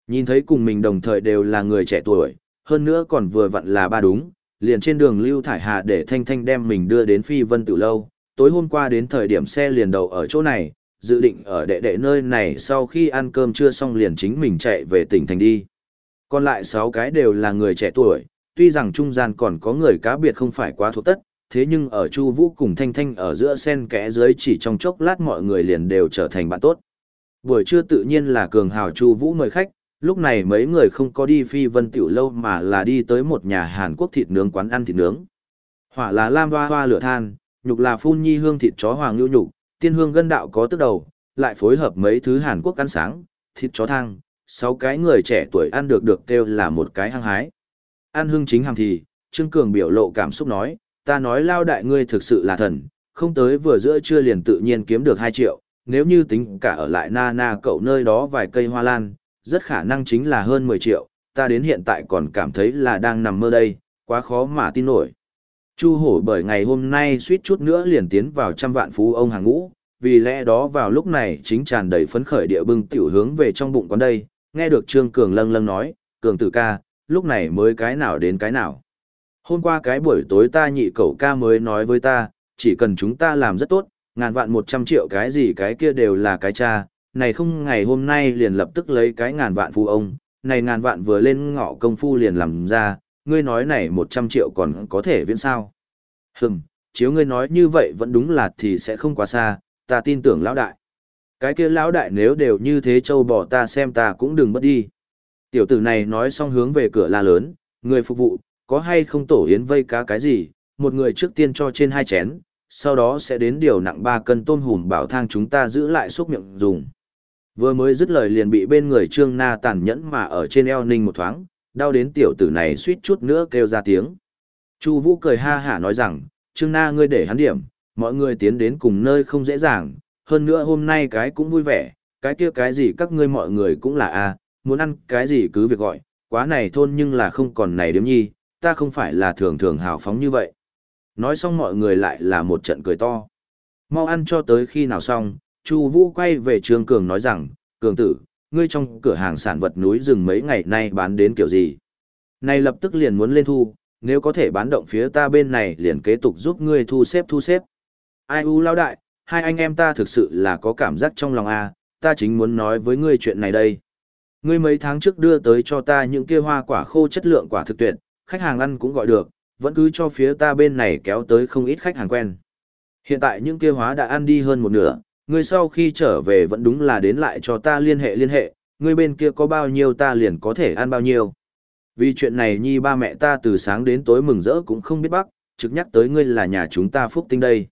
Nhìn thấy cùng mình đồng thời đều là người trẻ tuổi, hơn nữa còn vừa vặn là ba đúng, liền trên đường Lưu Thải Hà để Thanh Thanh đem mình đưa đến Phi Vân Tử Lâu, tối hôm qua đến thời điểm xe liền đầu ở chỗ này, dự định ở đệ đệ nơi này sau khi ăn cơm trưa xong liền chính mình chạy về tỉnh thành đi. Còn lại sáu cái đều là người trẻ tuổi, tuy rằng trung gian còn có người cá biệt không phải quá thuộc tất, thế nhưng ở Chu Vũ cùng Thanh Thanh ở giữa sen kẽ dưới chỉ trong chốc lát mọi người liền đều trở thành bạn tốt. Buổi trưa tự nhiên là cường hào Chu Vũ mời khách, lúc này mấy người không có đi phi vân tiểu lâu mà là đi tới một nhà Hàn Quốc thịt nướng quán ăn thịt nướng. Hỏa là lam hoa hoa lửa than, nhục là phun nhi hương thịt chó hoàng lưu nhục, tiên hương gân đạo có tức đầu, lại phối hợp mấy thứ Hàn Quốc ăn sáng, thịt chó thang, sáu cái người trẻ tuổi ăn được được kêu là một cái hăng hái. An hương chính hàng thì, Trương Cường biểu lộ cảm xúc nói, ta nói lao đại ngươi thực sự là thần, không tới vừa giữa trưa liền tự nhiên kiếm được 2 triệu, nếu như tính cả ở lại na na cậu nơi đó vài cây hoa lan, rất khả năng chính là hơn 10 triệu, ta đến hiện tại còn cảm thấy là đang nằm mơ đây, quá khó mà tin nổi. Chu hổ bởi ngày hôm nay suýt chút nữa liền tiến vào trăm vạn phú ông hàng ngũ, vì lẽ đó vào lúc này chính tràn đầy phấn khởi địa bưng tiểu hướng về trong bụng con đây, nghe được Trương Cường lâng lâng nói, Cường tử ca, lúc này mới cái nào đến cái nào. Hôm qua cái buổi tối ta nhị cậu ca mới nói với ta, chỉ cần chúng ta làm rất tốt, ngàn vạn một trăm triệu cái gì cái kia đều là cái cha, này không ngày hôm nay liền lập tức lấy cái ngàn vạn phú ông, này ngàn vạn vừa lên ngọ công phu liền làm ra, ngươi nói này một trăm triệu còn có thể viễn sao. Hừm, chiếu ngươi nói như vậy vẫn đúng là thì sẽ không quá xa, ta tin tưởng lão đại. Cái kia lão đại nếu đều như thế châu bỏ ta xem ta cũng đừng mất đi. Tiểu tử này nói xong hướng về cửa la lớn, người phục vụ, có hay không tổ yến vây cá cái gì, một người trước tiên cho trên hai chén, sau đó sẽ đến điều nặng ba cân tôm hùm bảo thang chúng ta giữ lại xúc miệng dùng. Vừa mới dứt lời liền bị bên người Trương Na tàn nhẫn mà ở trên eo ninh một thoáng, đau đến tiểu tử này suýt chút nữa kêu ra tiếng. Chu Vũ cười ha hả nói rằng, Trương Na ngươi để hắn điểm, mọi người tiến đến cùng nơi không dễ dàng, hơn nữa hôm nay cái cũng vui vẻ, cái kia cái gì các ngươi mọi người cũng là a, muốn ăn cái gì cứ việc gọi, quá này thôn nhưng là không còn này đếm nhi, ta không phải là thường thường hào phóng như vậy. Nói xong mọi người lại là một trận cười to. Mau ăn cho tới khi nào xong, Chu Vũ quay về Trương Cường nói rằng, Cường tử, ngươi trong cửa hàng sản vật núi rừng mấy ngày nay bán đến kiểu gì? Này lập tức liền muốn lên thu, nếu có thể bán động phía ta bên này liền kế tục giúp ngươi thu xếp thu xếp. Ai u lao đại, hai anh em ta thực sự là có cảm giác trong lòng a, ta chính muốn nói với ngươi chuyện này đây. Ngươi mấy tháng trước đưa tới cho ta những kia hoa quả khô chất lượng quả thực tuyệt, khách hàng ăn cũng gọi được, vẫn cứ cho phía ta bên này kéo tới không ít khách hàng quen. Hiện tại những kia hóa đã ăn đi hơn một nửa, ngươi sau khi trở về vẫn đúng là đến lại cho ta liên hệ liên hệ, ngươi bên kia có bao nhiêu ta liền có thể ăn bao nhiêu. Vì chuyện này nhi ba mẹ ta từ sáng đến tối mừng rỡ cũng không biết bắc, trực nhắc tới ngươi là nhà chúng ta phúc tinh đây.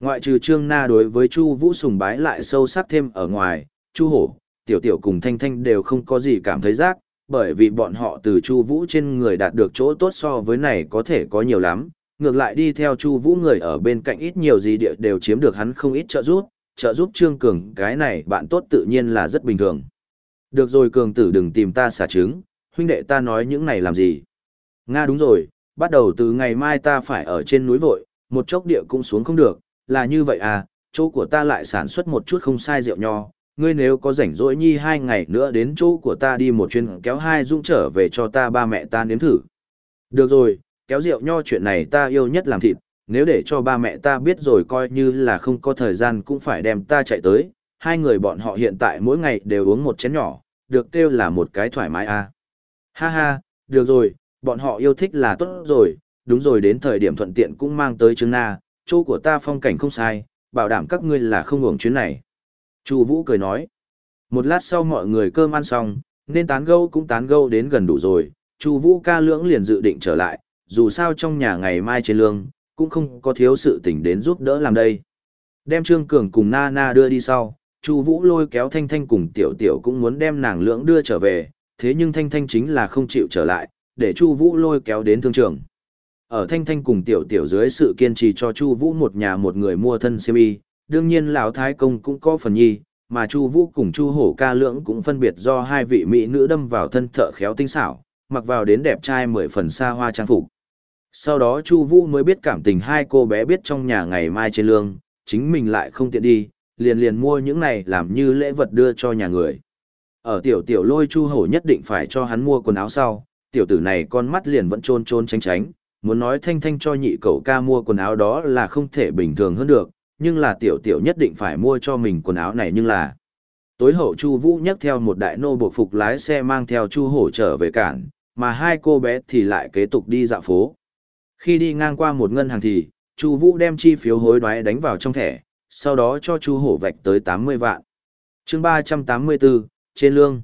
Ngoại trừ Trương Na đối với Chu Vũ sùng bái lại sâu sắc thêm ở ngoài, Chu Hổ, Tiểu Tiểu cùng Thanh Thanh đều không có gì cảm thấy rác, bởi vì bọn họ từ Chu Vũ trên người đạt được chỗ tốt so với này có thể có nhiều lắm, ngược lại đi theo Chu Vũ người ở bên cạnh ít nhiều gì địa đều chiếm được hắn không ít trợ giúp, trợ giúp Trương Cường cái này bạn tốt tự nhiên là rất bình thường. Được rồi Cường tử đừng tìm ta xả trứng, huynh đệ ta nói những này làm gì. Nga đúng rồi, bắt đầu từ ngày mai ta phải ở trên núi vội, một chốc địa cũng xuống không được, là như vậy à, chỗ của ta lại sản xuất một chút không sai rượu nho, ngươi nếu có rảnh rỗi nhi hai ngày nữa đến chỗ của ta đi một chuyến kéo hai dũng trở về cho ta ba mẹ ta nếm thử. Được rồi, kéo rượu nho chuyện này ta yêu nhất làm thịt, nếu để cho ba mẹ ta biết rồi coi như là không có thời gian cũng phải đem ta chạy tới, hai người bọn họ hiện tại mỗi ngày đều uống một chén nhỏ, được kêu là một cái thoải mái à. Ha ha, được rồi, bọn họ yêu thích là tốt rồi, đúng rồi đến thời điểm thuận tiện cũng mang tới chứng Na, chỗ của ta phong cảnh không sai, bảo đảm các ngươi là không hưởng chuyến này. Chu Vũ cười nói. Một lát sau mọi người cơm ăn xong, nên tán gẫu cũng tán gẫu đến gần đủ rồi, Chu Vũ ca lưỡng liền dự định trở lại, dù sao trong nhà ngày mai trên lương, cũng không có thiếu sự tình đến giúp đỡ làm đây. Đem Trương Cường cùng Na Na đưa đi sau, Chu Vũ lôi kéo Thanh Thanh cùng Tiểu Tiểu cũng muốn đem nàng lưỡng đưa trở về, thế nhưng Thanh Thanh chính là không chịu trở lại, để Chu Vũ lôi kéo đến thương trường. Ở Thanh Thanh cùng Tiểu Tiểu dưới sự kiên trì cho Chu Vũ một nhà một người mua thân xem y, đương nhiên lão thái công cũng có phần nhi, mà Chu Vũ cùng Chu Hổ ca lưỡng cũng phân biệt do hai vị mỹ nữ đâm vào thân thợ khéo tinh xảo, mặc vào đến đẹp trai mười phần xa hoa trang phục. Sau đó Chu Vũ mới biết cảm tình hai cô bé biết trong nhà ngày mai trên lương, chính mình lại không tiện đi, liền liền mua những này làm như lễ vật đưa cho nhà người. Ở tiểu tiểu lôi Chu Hổ nhất định phải cho hắn mua quần áo sau, tiểu tử này con mắt liền vẫn trôn trôn tránh tránh, muốn nói thanh thanh cho nhị cậu ca mua quần áo đó là không thể bình thường hơn được, nhưng là tiểu tiểu nhất định phải mua cho mình quần áo này nhưng là. Tối hậu Chu Vũ nhấc theo một đại nô bộ phục lái xe mang theo Chu Hổ trở về cảng, mà hai cô bé thì lại kế tục đi dạo phố. Khi đi ngang qua một ngân hàng thì, Chu Vũ đem chi phiếu hối đoái đánh vào trong thẻ, sau đó cho Chu Hổ vạch tới 80 vạn. Chương 384, trên lương.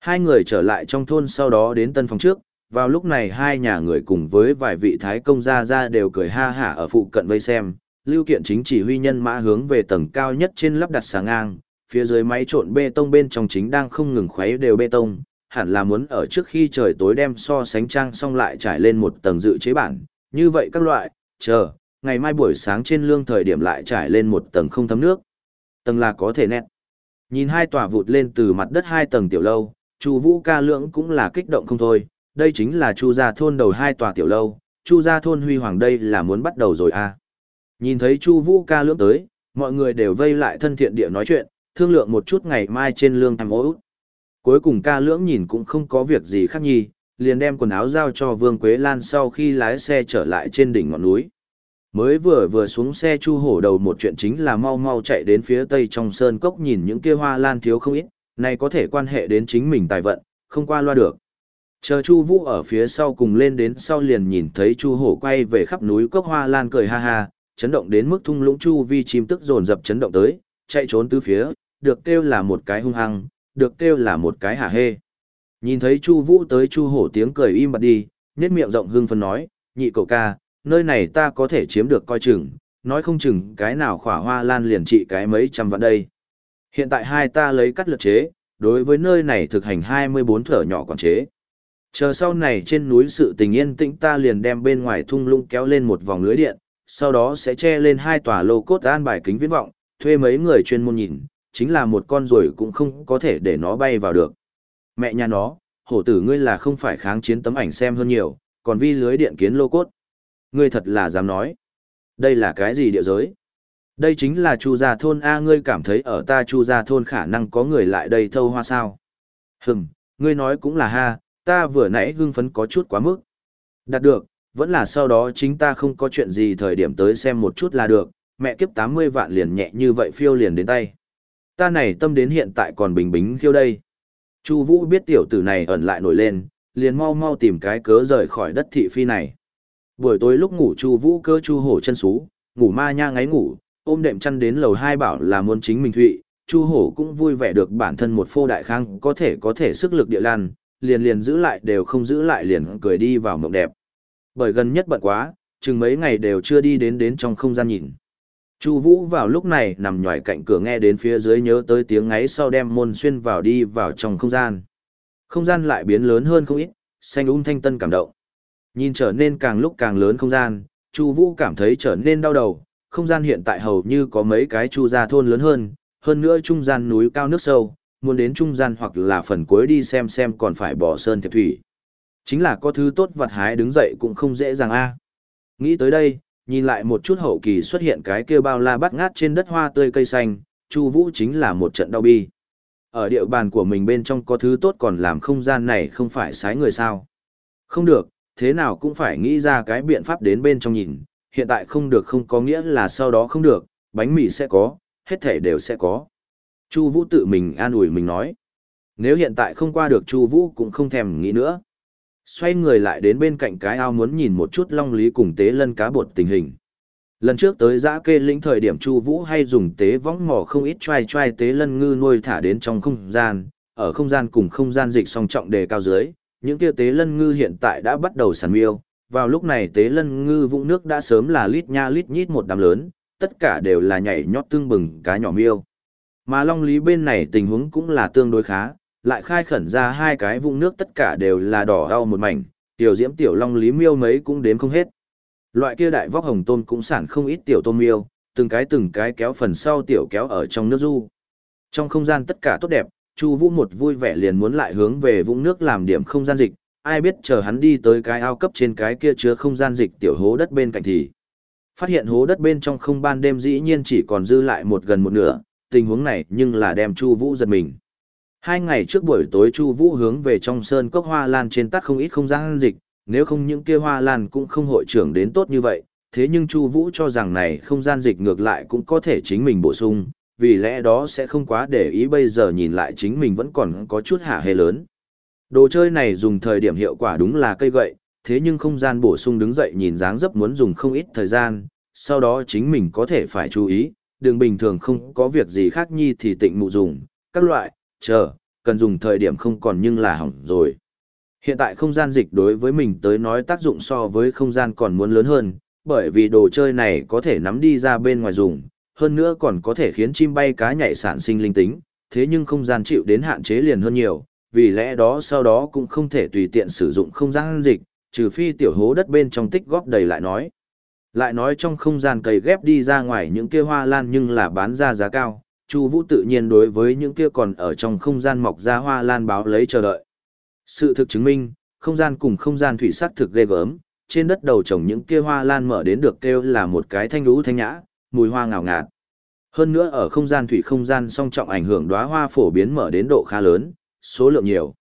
Hai người trở lại trong thôn sau đó đến tân phòng trước, vào lúc này hai nhà người cùng với vài vị thái công gia gia đều cười ha hả ở phụ cận vây xem, lưu kiện chính chỉ huy nhân mã hướng về tầng cao nhất trên lắp đặt xà ngang, phía dưới máy trộn bê tông bên trong chính đang không ngừng khuấy đều bê tông, hẳn là muốn ở trước khi trời tối đem so sánh trang xong lại trải lên một tầng dự chế bản, như vậy các loại, chờ, ngày mai buổi sáng trên lương thời điểm lại trải lên một tầng không thấm nước. Tầng là có thể nét. Nhìn hai tòa vụt lên từ mặt đất hai tầng tiểu lâu, Chu Vũ ca lưỡng cũng là kích động không thôi, đây chính là Chu gia thôn đầu hai tòa tiểu lâu, Chu gia thôn huy hoàng đây là muốn bắt đầu rồi à. Nhìn thấy Chu Vũ ca lưỡng tới, mọi người đều vây lại thân thiện địa nói chuyện, thương lượng một chút ngày mai trên lương tham út. Cuối cùng ca lưỡng nhìn cũng không có việc gì khác nhi, liền đem quần áo giao cho Vương Quế Lan sau khi lái xe trở lại trên đỉnh ngọn núi. Mới vừa vừa xuống xe Chu Hổ đầu một chuyện chính là mau mau chạy đến phía tây trong sơn cốc nhìn những kia hoa lan thiếu không ít, này có thể quan hệ đến chính mình tài vận, không qua loa được. Chờ Chu Vũ ở phía sau cùng lên đến sau liền nhìn thấy Chu Hổ quay về khắp núi cốc hoa lan cười ha ha, chấn động đến mức thung lũng chu vi chim tức dồn dập chấn động tới, chạy trốn tứ phía, được kêu là một cái hung hăng, được kêu là một cái hả hê. Nhìn thấy Chu Vũ tới Chu Hổ tiếng cười im bặt đi, nhếch miệng rộng hưng phấn nói, "Nhị cậu ca, nơi này ta có thể chiếm được coi chừng, nói không chừng cái nào khỏa hoa lan liền trị cái mấy trăm vạn đây. Hiện tại hai ta lấy cắt lượt chế, đối với nơi này thực hành 24 thở nhỏ quản chế. Chờ sau này trên núi sự tình yên tĩnh ta liền đem bên ngoài thung lũng kéo lên một vòng lưới điện, sau đó sẽ che lên hai tòa lô cốt an bài kính viễn vọng, thuê mấy người chuyên môn nhìn, chính là một con rồi cũng không có thể để nó bay vào được. Mẹ nhà nó, hổ tử ngươi là không phải kháng chiến tấm ảnh xem hơn nhiều, còn vi lưới điện kiến lô cốt. Ngươi thật là dám nói. Đây là cái gì địa giới? Đây chính là Chu Gia Thôn A ngươi cảm thấy ở ta Chu Gia Thôn khả năng có người lại đây thâu hoa sao? Hừm, ngươi nói cũng là ha, ta vừa nãy hưng phấn có chút quá mức. Đạt được, vẫn là sau đó chính ta không có chuyện gì thời điểm tới xem một chút là được, mẹ kiếp 80 vạn liền nhẹ như vậy phiêu liền đến tay. Ta này tâm đến hiện tại còn bình bính khiêu đây. Chu Vũ biết tiểu tử này ẩn lại nổi lên, liền mau mau tìm cái cớ rời khỏi đất thị phi này. Buổi tối lúc ngủ Chu Vũ cơ Chu Hổ chân sú, ngủ ma nha ngáy ngủ, ôm đệm chăn đến lầu hai bảo là muốn chính mình thụy, Chu Hổ cũng vui vẻ được bản thân một phô đại khang có thể có thể sức lực địa lan, liền liền giữ lại đều không giữ lại liền cười đi vào mộng đẹp. Bởi gần nhất bận quá, chừng mấy ngày đều chưa đi đến đến trong không gian nhìn. Chu Vũ vào lúc này nằm nhòi cạnh cửa nghe đến phía dưới nhớ tới tiếng ngáy sau đem môn xuyên vào đi vào trong không gian. Không gian lại biến lớn hơn không ít, xanh um thanh tân cảm động. Nhìn trở nên càng lúc càng lớn không gian, Chu Vũ cảm thấy trở nên đau đầu, không gian hiện tại hầu như có mấy cái chu gia thôn lớn hơn, hơn nữa trung gian núi cao nước sâu, muốn đến trung gian hoặc là phần cuối đi xem xem còn phải bỏ sơn thiệp thủy. Chính là có thứ tốt vật hái đứng dậy cũng không dễ dàng a. Nghĩ tới đây, nhìn lại một chút hậu kỳ xuất hiện cái kia bao la bắt ngát trên đất hoa tươi cây xanh, Chu Vũ chính là một trận đau bi. Ở địa bàn của mình bên trong có thứ tốt còn làm không gian này không phải sái người sao? Không được, thế nào cũng phải nghĩ ra cái biện pháp đến bên trong nhìn, hiện tại không được không có nghĩa là sau đó không được, bánh mì sẽ có, hết thể đều sẽ có. Chu Vũ tự mình an ủi mình nói. Nếu hiện tại không qua được Chu Vũ cũng không thèm nghĩ nữa. Xoay người lại đến bên cạnh cái ao muốn nhìn một chút long lý cùng tế lân cá bột tình hình. Lần trước tới giã kê lĩnh thời điểm Chu Vũ hay dùng tế võng mỏ không ít trai trai tế lân ngư nuôi thả đến trong không gian, ở không gian cùng không gian dịch song trọng đề cao dưới, những kia tế lân ngư hiện tại đã bắt đầu sản miêu, vào lúc này tế lân ngư vũng nước đã sớm là lít nha lít nhít một đám lớn, tất cả đều là nhảy nhót tương bừng cá nhỏ miêu. Mà long lý bên này tình huống cũng là tương đối khá, lại khai khẩn ra hai cái vũng nước tất cả đều là đỏ đau một mảnh, tiểu diễm tiểu long lý miêu mấy cũng đếm không hết. Loại kia đại vóc hồng tôm cũng sản không ít tiểu tôm miêu, từng cái từng cái kéo phần sau tiểu kéo ở trong nước du. Trong không gian tất cả tốt đẹp, Chu Vũ một vui vẻ liền muốn lại hướng về vũng nước làm điểm không gian dịch, ai biết chờ hắn đi tới cái ao cấp trên cái kia chứa không gian dịch tiểu hố đất bên cạnh thì phát hiện hố đất bên trong không ban đêm dĩ nhiên chỉ còn dư lại một gần một nửa, tình huống này nhưng là đem Chu Vũ giật mình. Hai ngày trước buổi tối Chu Vũ hướng về trong sơn cốc hoa lan trên tắt không ít không gian dịch, nếu không những kia hoa lan cũng không hội trưởng đến tốt như vậy, thế nhưng Chu Vũ cho rằng này không gian dịch ngược lại cũng có thể chính mình bổ sung, vì lẽ đó sẽ không quá để ý bây giờ nhìn lại chính mình vẫn còn có chút hạ hê lớn. Đồ chơi này dùng thời điểm hiệu quả đúng là cây gậy, thế nhưng không gian bổ sung đứng dậy nhìn dáng dấp muốn dùng không ít thời gian, sau đó chính mình có thể phải chú ý, đường bình thường không có việc gì khác nhi thì tịnh mụ dùng, các loại, chờ, cần dùng thời điểm không còn nhưng là hỏng rồi. Hiện tại không gian dịch đối với mình tới nói tác dụng so với không gian còn muốn lớn hơn, bởi vì đồ chơi này có thể nắm đi ra bên ngoài dùng, hơn nữa còn có thể khiến chim bay cá nhảy sản sinh linh tính, thế nhưng không gian chịu đến hạn chế liền hơn nhiều, vì lẽ đó sau đó cũng không thể tùy tiện sử dụng không gian dịch, trừ phi tiểu hố đất bên trong tích góp đầy lại nói. Lại nói trong không gian cầy ghép đi ra ngoài những kia hoa lan nhưng là bán ra giá cao, Chu Vũ tự nhiên đối với những kia còn ở trong không gian mọc ra hoa lan báo lấy chờ đợi. Sự thực chứng minh, không gian cùng không gian thủy sắc thực ghê gớm, trên đất đầu trồng những kia hoa lan mở đến được kêu là một cái thanh lũ thanh nhã, mùi hoa ngào ngạt. Hơn nữa ở không gian thủy không gian song trọng ảnh hưởng đóa hoa phổ biến mở đến độ khá lớn, số lượng nhiều.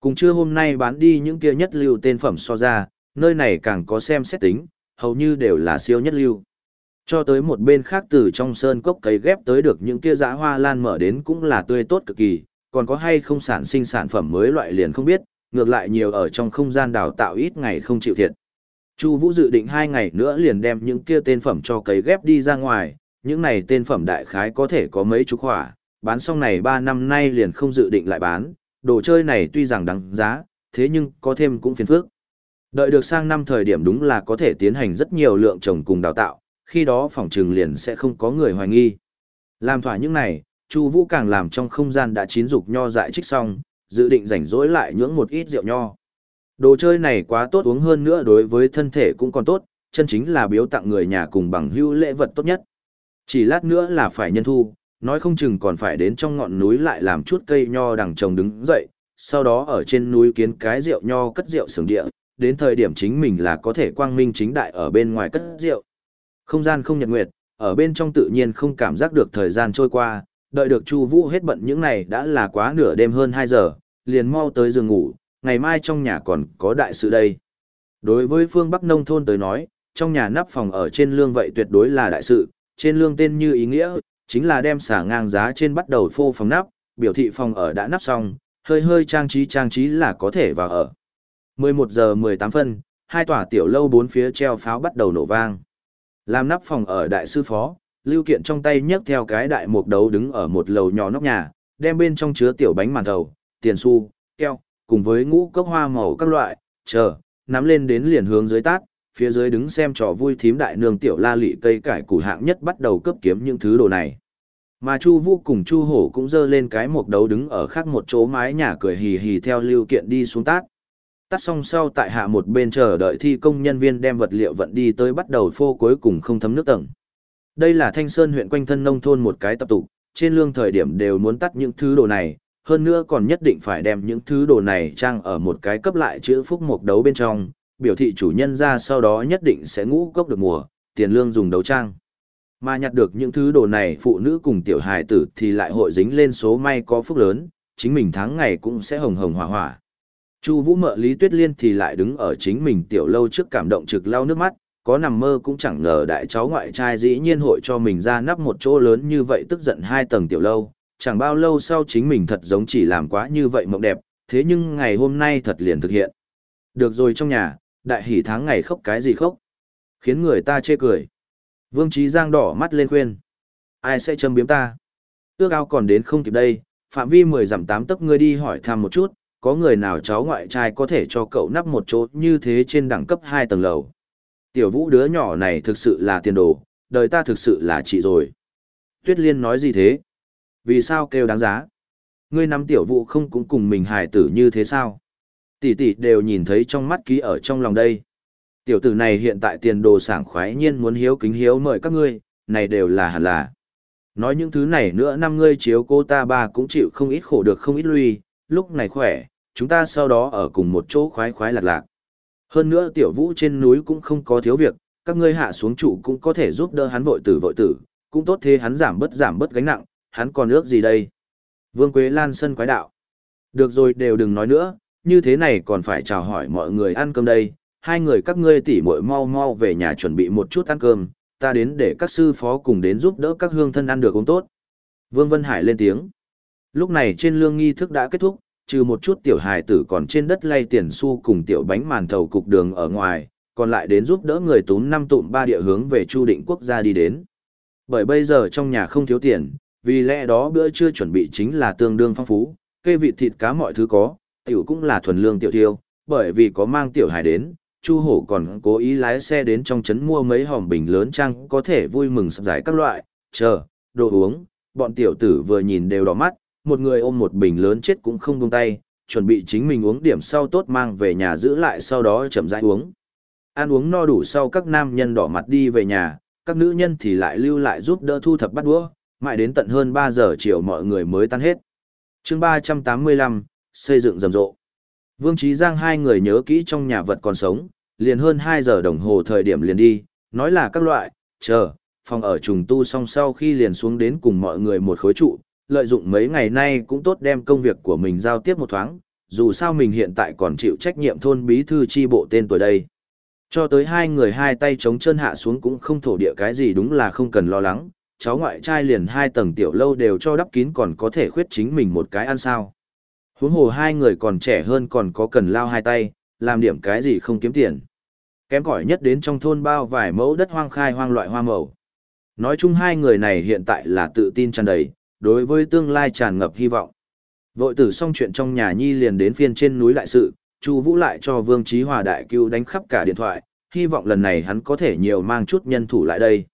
Cùng trưa hôm nay bán đi những kia nhất lưu tên phẩm so ra, nơi này càng có xem xét tính, hầu như đều là siêu nhất lưu. Cho tới một bên khác từ trong sơn cốc cấy ghép tới được những kia dã hoa lan mở đến cũng là tươi tốt cực kỳ, còn có hay không sản sinh sản phẩm mới loại liền không biết, ngược lại nhiều ở trong không gian đào tạo ít ngày không chịu thiệt. Chu Vũ dự định hai ngày nữa liền đem những kia tên phẩm cho cấy ghép đi ra ngoài, những này tên phẩm đại khái có thể có mấy chục hỏa, bán xong này 3 năm nay liền không dự định lại bán, đồ chơi này tuy rằng đáng giá, thế nhưng có thêm cũng phiền phức. Đợi được sang năm thời điểm đúng là có thể tiến hành rất nhiều lượng trồng cùng đào tạo, khi đó phòng trừng liền sẽ không có người hoài nghi. Làm thỏa những này, Chu Vũ càng làm trong không gian đã chín dục nho dại trích xong, dự định rảnh rỗi lại nhưỡng một ít rượu nho. Đồ chơi này quá tốt uống hơn nữa đối với thân thể cũng còn tốt, chân chính là biếu tặng người nhà cùng bằng hữu lễ vật tốt nhất. Chỉ lát nữa là phải nhân thu, nói không chừng còn phải đến trong ngọn núi lại làm chút cây nho đằng trồng đứng dậy, sau đó ở trên núi kiến cái rượu nho cất rượu sưởng địa, đến thời điểm chính mình là có thể quang minh chính đại ở bên ngoài cất rượu. Không gian không nhật nguyệt, ở bên trong tự nhiên không cảm giác được thời gian trôi qua, đợi được Chu Vũ hết bận những này đã là quá nửa đêm hơn 2 giờ, liền mau tới giường ngủ, ngày mai trong nhà còn có đại sự đây. Đối với phương Bắc nông thôn tới nói, trong nhà nắp phòng ở trên lương vậy tuyệt đối là đại sự, trên lương tên như ý nghĩa, chính là đem xả ngang giá trên bắt đầu phô phòng nắp, biểu thị phòng ở đã nắp xong, hơi hơi trang trí trang trí là có thể vào ở. 11 giờ 18 phân, hai tòa tiểu lâu bốn phía treo pháo bắt đầu nổ vang. Làm nắp phòng ở đại sư phó, Lưu Kiện trong tay nhấc theo cái đại mục đấu đứng ở một lầu nhỏ nóc nhà, đem bên trong chứa tiểu bánh màn thầu, tiền xu, keo, cùng với ngũ cốc hoa màu các loại, chờ, nắm lên đến liền hướng dưới tát, phía dưới đứng xem trò vui thím đại nương tiểu la lị cây cải củ hạng nhất bắt đầu cấp kiếm những thứ đồ này. Mà Chu Vũ cùng Chu Hổ cũng giơ lên cái mục đấu đứng ở khác một chỗ mái nhà cười hì hì theo Lưu Kiện đi xuống tát. Tắt xong sau tại hạ một bên chờ đợi thi công nhân viên đem vật liệu vận đi tới bắt đầu phô cuối cùng không thấm nước tầng. Đây là Thanh Sơn huyện quanh thân nông thôn một cái tập tục, trên lương thời điểm đều muốn tắt những thứ đồ này, hơn nữa còn nhất định phải đem những thứ đồ này trang ở một cái cấp lại chữ phúc mục đấu bên trong, biểu thị chủ nhân ra sau đó nhất định sẽ ngũ cốc được mùa, tiền lương dùng đấu trang. Mà nhặt được những thứ đồ này phụ nữ cùng tiểu hài tử thì lại hội dính lên số may có phúc lớn, chính mình tháng ngày cũng sẽ hồng hồng hỏa hỏa. Chu Vũ mợ Lý Tuyết Liên thì lại đứng ở chính mình tiểu lâu trước cảm động trực lau nước mắt, có nằm mơ cũng chẳng ngờ đại cháu ngoại trai dĩ nhiên hội cho mình ra nắp một chỗ lớn như vậy tức giận hai tầng tiểu lâu, chẳng bao lâu sau chính mình thật giống chỉ làm quá như vậy mộng đẹp, thế nhưng ngày hôm nay thật liền thực hiện. Được rồi trong nhà, đại hỷ tháng ngày khóc cái gì khóc, khiến người ta chê cười. Vương Trí Giang đỏ mắt lên khuyên. Ai sẽ châm biếm ta? Ước ao còn đến không kịp đây, phạm vi mười dặm tám tấc ngươi đi hỏi thăm một chút, có người nào cháu ngoại trai có thể cho cậu nắp một chỗ như thế trên đẳng cấp hai tầng lầu. Tiểu vũ đứa nhỏ này thực sự là tiền đồ, đời ta thực sự là chị rồi. Tuyết Liên nói gì thế? Vì sao kêu đáng giá? Ngươi nắm tiểu vũ không cũng cùng mình hài tử như thế sao? Tỷ tỷ đều nhìn thấy trong mắt ký ở trong lòng đây. Tiểu tử này hiện tại tiền đồ sảng khoái nhiên muốn hiếu kính hiếu mời các ngươi, này đều là hẳn là. Nói những thứ này nữa năm ngươi chiếu cô ta ba cũng chịu không ít khổ được không ít lui, lúc này khỏe, chúng ta sau đó ở cùng một chỗ khoái khoái lạc lạc. Hơn nữa tiểu vũ trên núi cũng không có thiếu việc, các ngươi hạ xuống trụ cũng có thể giúp đỡ hắn vội tử vội tử, cũng tốt thế hắn giảm bớt giảm bớt gánh nặng, hắn còn ước gì đây? Vương Quế Lan sân quái đạo. Được rồi đều đừng nói nữa, như thế này còn phải chào hỏi mọi người ăn cơm đây, hai người các ngươi tỉ muội mau mau về nhà chuẩn bị một chút ăn cơm, ta đến để các sư phó cùng đến giúp đỡ các hương thân ăn được cũng tốt. Vương Vân Hải lên tiếng. Lúc này trên lương nghi thức đã kết thúc, trừ một chút tiểu hài tử còn trên đất lay tiền xu cùng tiểu bánh màn thầu cục đường ở ngoài, còn lại đến giúp đỡ người túm năm tụm ba địa hướng về Chu Định Quốc gia đi đến. Bởi bây giờ trong nhà không thiếu tiền, vì lẽ đó bữa trưa chuẩn bị chính là tương đương phong phú, kê vị thịt cá mọi thứ có, tiểu cũng là thuần lương tiểu tiêu, bởi vì có mang tiểu hài đến, Chu Hổ còn cố ý lái xe đến trong trấn mua mấy hòm bình lớn trang có thể vui mừng sắp giải các loại, chờ, đồ uống, bọn tiểu tử vừa nhìn đều đỏ mắt, một người ôm một bình lớn chết cũng không buông tay, chuẩn bị chính mình uống điểm sau tốt mang về nhà giữ lại sau đó chậm rãi uống. Ăn uống no đủ sau các nam nhân đỏ mặt đi về nhà, các nữ nhân thì lại lưu lại giúp đỡ thu thập bắt đũa, mãi đến tận hơn 3 giờ chiều mọi người mới tan hết. chương 385, xây dựng rầm rộ. Vương Trí Giang hai người nhớ kỹ trong nhà vật còn sống, liền hơn 2 giờ đồng hồ thời điểm liền đi, nói là các loại, chờ, phòng ở trùng tu xong sau khi liền xuống đến cùng mọi người một khối trụ, lợi dụng mấy ngày nay cũng tốt đem công việc của mình giao tiếp một thoáng, dù sao mình hiện tại còn chịu trách nhiệm thôn bí thư chi bộ tên tuổi đây. Cho tới hai người hai tay chống chân hạ xuống cũng không thổ địa cái gì đúng là không cần lo lắng, cháu ngoại trai liền hai tầng tiểu lâu đều cho đắp kín còn có thể khuyết chính mình một cái ăn sao. Huống hồ hai người còn trẻ hơn còn có cần lao hai tay, làm điểm cái gì không kiếm tiền. Kém cỏi nhất đến trong thôn bao vài mẫu đất hoang khai hoang loại hoa màu. Nói chung hai người này hiện tại là tự tin tràn đầy, đối với tương lai tràn ngập hy vọng. Vội tử xong chuyện trong nhà Nhi liền đến phiên trên núi lại sự, Chu Vũ lại cho Vương Chí Hòa đại cứu đánh khắp cả điện thoại, hy vọng lần này hắn có thể nhiều mang chút nhân thủ lại đây.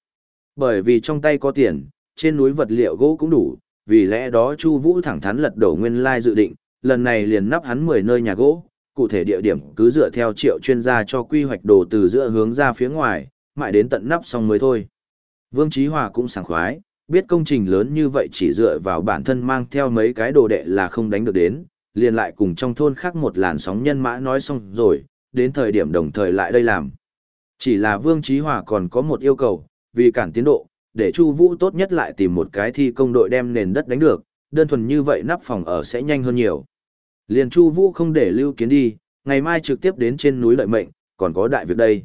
Bởi vì trong tay có tiền, trên núi vật liệu gỗ cũng đủ, vì lẽ đó Chu Vũ thẳng thắn lật đổ nguyên lai dự định, lần này liền nắp hắn 10 nơi nhà gỗ, cụ thể địa điểm cứ dựa theo triệu chuyên gia cho quy hoạch đồ từ giữa hướng ra phía ngoài, mãi đến tận nắp xong mới thôi. Vương Chí Hòa cũng sảng khoái, biết công trình lớn như vậy chỉ dựa vào bản thân mang theo mấy cái đồ đệ là không đánh được đến, liền lại cùng trong thôn khác một làn sóng nhân mã nói xong rồi, đến thời điểm đồng thời lại đây làm. Chỉ là Vương trí Hòa còn có một yêu cầu, vì cản tiến độ, để Chu Vũ tốt nhất lại tìm một cái thi công đội đem nền đất đánh được, đơn thuần như vậy nắp phòng ở sẽ nhanh hơn nhiều. Liền Chu Vũ không để Lưu Kiến đi, ngày mai trực tiếp đến trên núi lợi mệnh, còn có đại việc đây.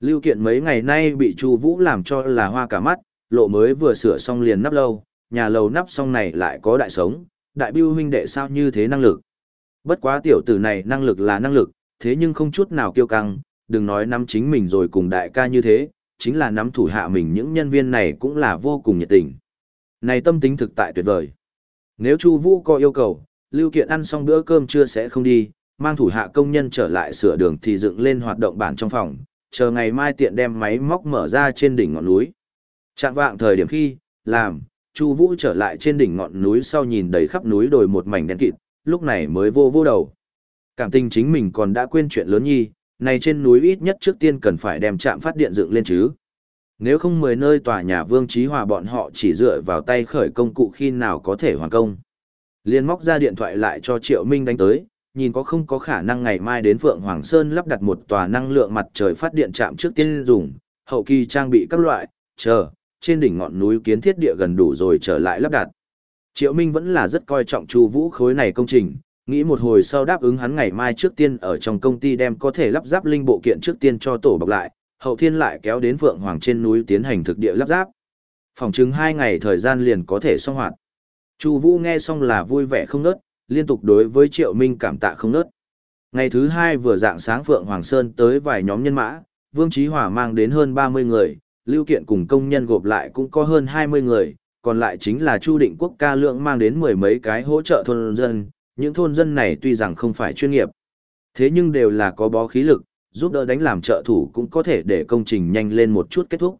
Lưu Kiện mấy ngày nay bị Chu Vũ làm cho là hoa cả mắt, lộ mới vừa sửa xong liền nắp lâu, nhà lầu nắp xong này lại có đại sống, đại bưu huynh đệ sao như thế năng lực. Bất quá tiểu tử này năng lực là năng lực, thế nhưng không chút nào kiêu căng, đừng nói nắm chính mình rồi cùng đại ca như thế, chính là nắm thủ hạ mình những nhân viên này cũng là vô cùng nhiệt tình. Này tâm tính thực tại tuyệt vời. Nếu Chu Vũ có yêu cầu, Lưu Kiện ăn xong bữa cơm trưa sẽ không đi, mang thủ hạ công nhân trở lại sửa đường thì dựng lên hoạt động bản trong phòng, chờ ngày mai tiện đem máy móc mở ra trên đỉnh ngọn núi. Trạng vạng thời điểm khi, làm, Chu Vũ trở lại trên đỉnh ngọn núi sau nhìn đầy khắp núi đồi một mảnh đen kịt, lúc này mới vô vô đầu. Cảm tình chính mình còn đã quên chuyện lớn nhi, này trên núi ít nhất trước tiên cần phải đem trạm phát điện dựng lên chứ. Nếu không mười nơi tòa nhà Vương Chí Hòa bọn họ chỉ dựa vào tay khởi công cụ khi nào có thể hoàn công. Liên móc ra điện thoại lại cho Triệu Minh đánh tới, nhìn có không có khả năng ngày mai đến Phượng Hoàng Sơn lắp đặt một tòa năng lượng mặt trời phát điện trạm trước tiên dùng, hậu kỳ trang bị các loại, chờ, trên đỉnh ngọn núi kiến thiết địa gần đủ rồi trở lại lắp đặt. Triệu Minh vẫn là rất coi trọng Chu Vũ khối này công trình, nghĩ một hồi sau đáp ứng hắn ngày mai trước tiên ở trong công ty đem có thể lắp ráp linh bộ kiện trước tiên cho tổ bọc lại, hậu thiên lại kéo đến Phượng Hoàng trên núi tiến hành thực địa lắp ráp. Phòng chứng hai ngày thời gian liền có thể xong hoạt. Chu Vũ nghe xong là vui vẻ không nớt, liên tục đối với Triệu Minh cảm tạ không nớt. Ngày thứ hai vừa dạng sáng Phượng Hoàng Sơn tới vài nhóm nhân mã, Vương Chí Hỏa mang đến hơn 30 người, Lưu Kiện cùng công nhân gộp lại cũng có hơn 20 người, còn lại chính là Chu Định Quốc ca lượng mang đến mười mấy cái hỗ trợ thôn dân, những thôn dân này tuy rằng không phải chuyên nghiệp, thế nhưng đều là có bó khí lực, giúp đỡ đánh làm trợ thủ cũng có thể để công trình nhanh lên một chút kết thúc.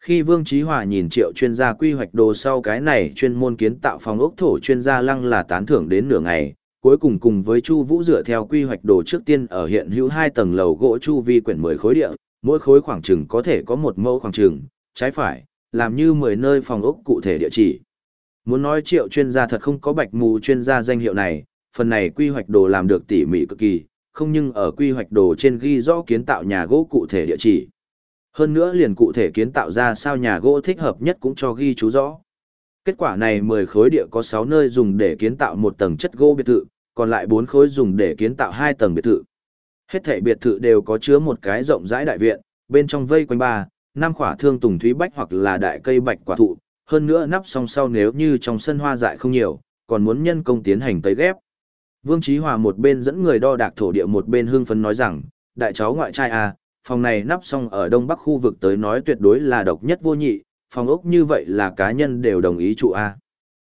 Khi Vương Chí Hòa nhìn triệu chuyên gia quy hoạch đồ sau cái này chuyên môn kiến tạo phòng ốc thổ chuyên gia lăng là tán thưởng đến nửa ngày, cuối cùng cùng với Chu Vũ dựa theo quy hoạch đồ trước tiên ở hiện hữu hai tầng lầu gỗ chu vi quyển 10 khối địa, mỗi khối khoảng trừng có thể có một mẫu khoảng trừng trái phải, làm như 10 nơi phòng ốc cụ thể địa chỉ. Muốn nói triệu chuyên gia thật không có bạch mù chuyên gia danh hiệu này, phần này quy hoạch đồ làm được tỉ mỉ cực kỳ, không nhưng ở quy hoạch đồ trên ghi rõ kiến tạo nhà gỗ cụ thể địa chỉ. Hơn nữa liền cụ thể kiến tạo ra sao nhà gỗ thích hợp nhất cũng cho ghi chú rõ. Kết quả này 10 khối địa có 6 nơi dùng để kiến tạo một tầng chất gỗ biệt thự, còn lại 4 khối dùng để kiến tạo 2 tầng biệt thự. Hết thảy biệt thự đều có chứa một cái rộng rãi đại viện, bên trong vây quanh ba, năm khỏa thương tùng thúy bách hoặc là đại cây bạch quả thụ, hơn nữa nắp song sau nếu như trong sân hoa dại không nhiều, còn muốn nhân công tiến hành tấy ghép. Vương Chí Hòa một bên dẫn người đo đạc thổ địa một bên hưng phấn nói rằng, đại cháu ngoại trai à, phòng này nắp xong ở đông bắc khu vực tới nói tuyệt đối là độc nhất vô nhị, phòng ốc như vậy là cá nhân đều đồng ý trụ A.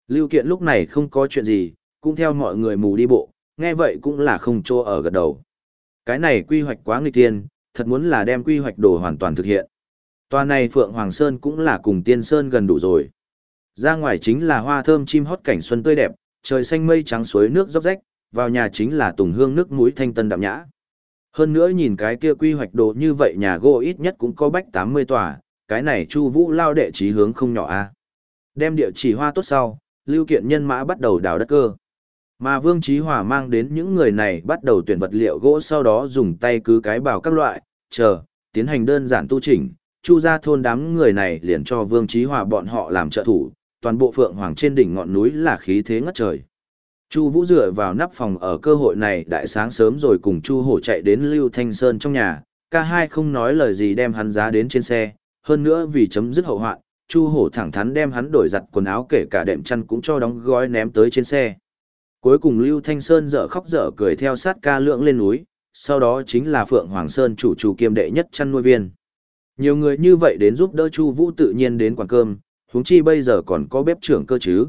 Lưu Kiện lúc này không có chuyện gì, cũng theo mọi người mù đi bộ, nghe vậy cũng là không trô ở gật đầu. Cái này quy hoạch quá nghịch thiên, thật muốn là đem quy hoạch đồ hoàn toàn thực hiện. tòa này Phượng Hoàng Sơn cũng là cùng Tiên Sơn gần đủ rồi. Ra ngoài chính là hoa thơm chim hót cảnh xuân tươi đẹp, trời xanh mây trắng suối nước róc rách, vào nhà chính là tùng hương nước mũi thanh tân đậm nhã. Hơn nữa nhìn cái kia quy hoạch đồ như vậy nhà gỗ ít nhất cũng có bách 80 tòa, cái này Chu Vũ lao đệ trí hướng không nhỏ a. Đem địa chỉ hoa tốt sau, Lưu Kiện nhân mã bắt đầu đào đất cơ. Mà Vương Chí Hòa mang đến những người này bắt đầu tuyển vật liệu gỗ sau đó dùng tay cứ cái bảo các loại, chờ, tiến hành đơn giản tu chỉnh. Chu ra thôn đám người này liền cho Vương Chí Hòa bọn họ làm trợ thủ, toàn bộ phượng hoàng trên đỉnh ngọn núi là khí thế ngất trời. Chu Vũ dựa vào nắp phòng ở cơ hội này đại sáng sớm rồi cùng Chu Hổ chạy đến Lưu Thanh Sơn trong nhà, ca hai không nói lời gì đem hắn giá đến trên xe, hơn nữa vì chấm dứt hậu hoạn, Chu Hổ thẳng thắn đem hắn đổi giặt quần áo kể cả đệm chăn cũng cho đóng gói ném tới trên xe. Cuối cùng Lưu Thanh Sơn dở khóc dở cười theo sát ca lượng lên núi, sau đó chính là Phượng Hoàng Sơn chủ chủ kiêm đệ nhất chăn nuôi viên. Nhiều người như vậy đến giúp đỡ Chu Vũ tự nhiên đến quán cơm, huống chi bây giờ còn có bếp trưởng cơ chứ.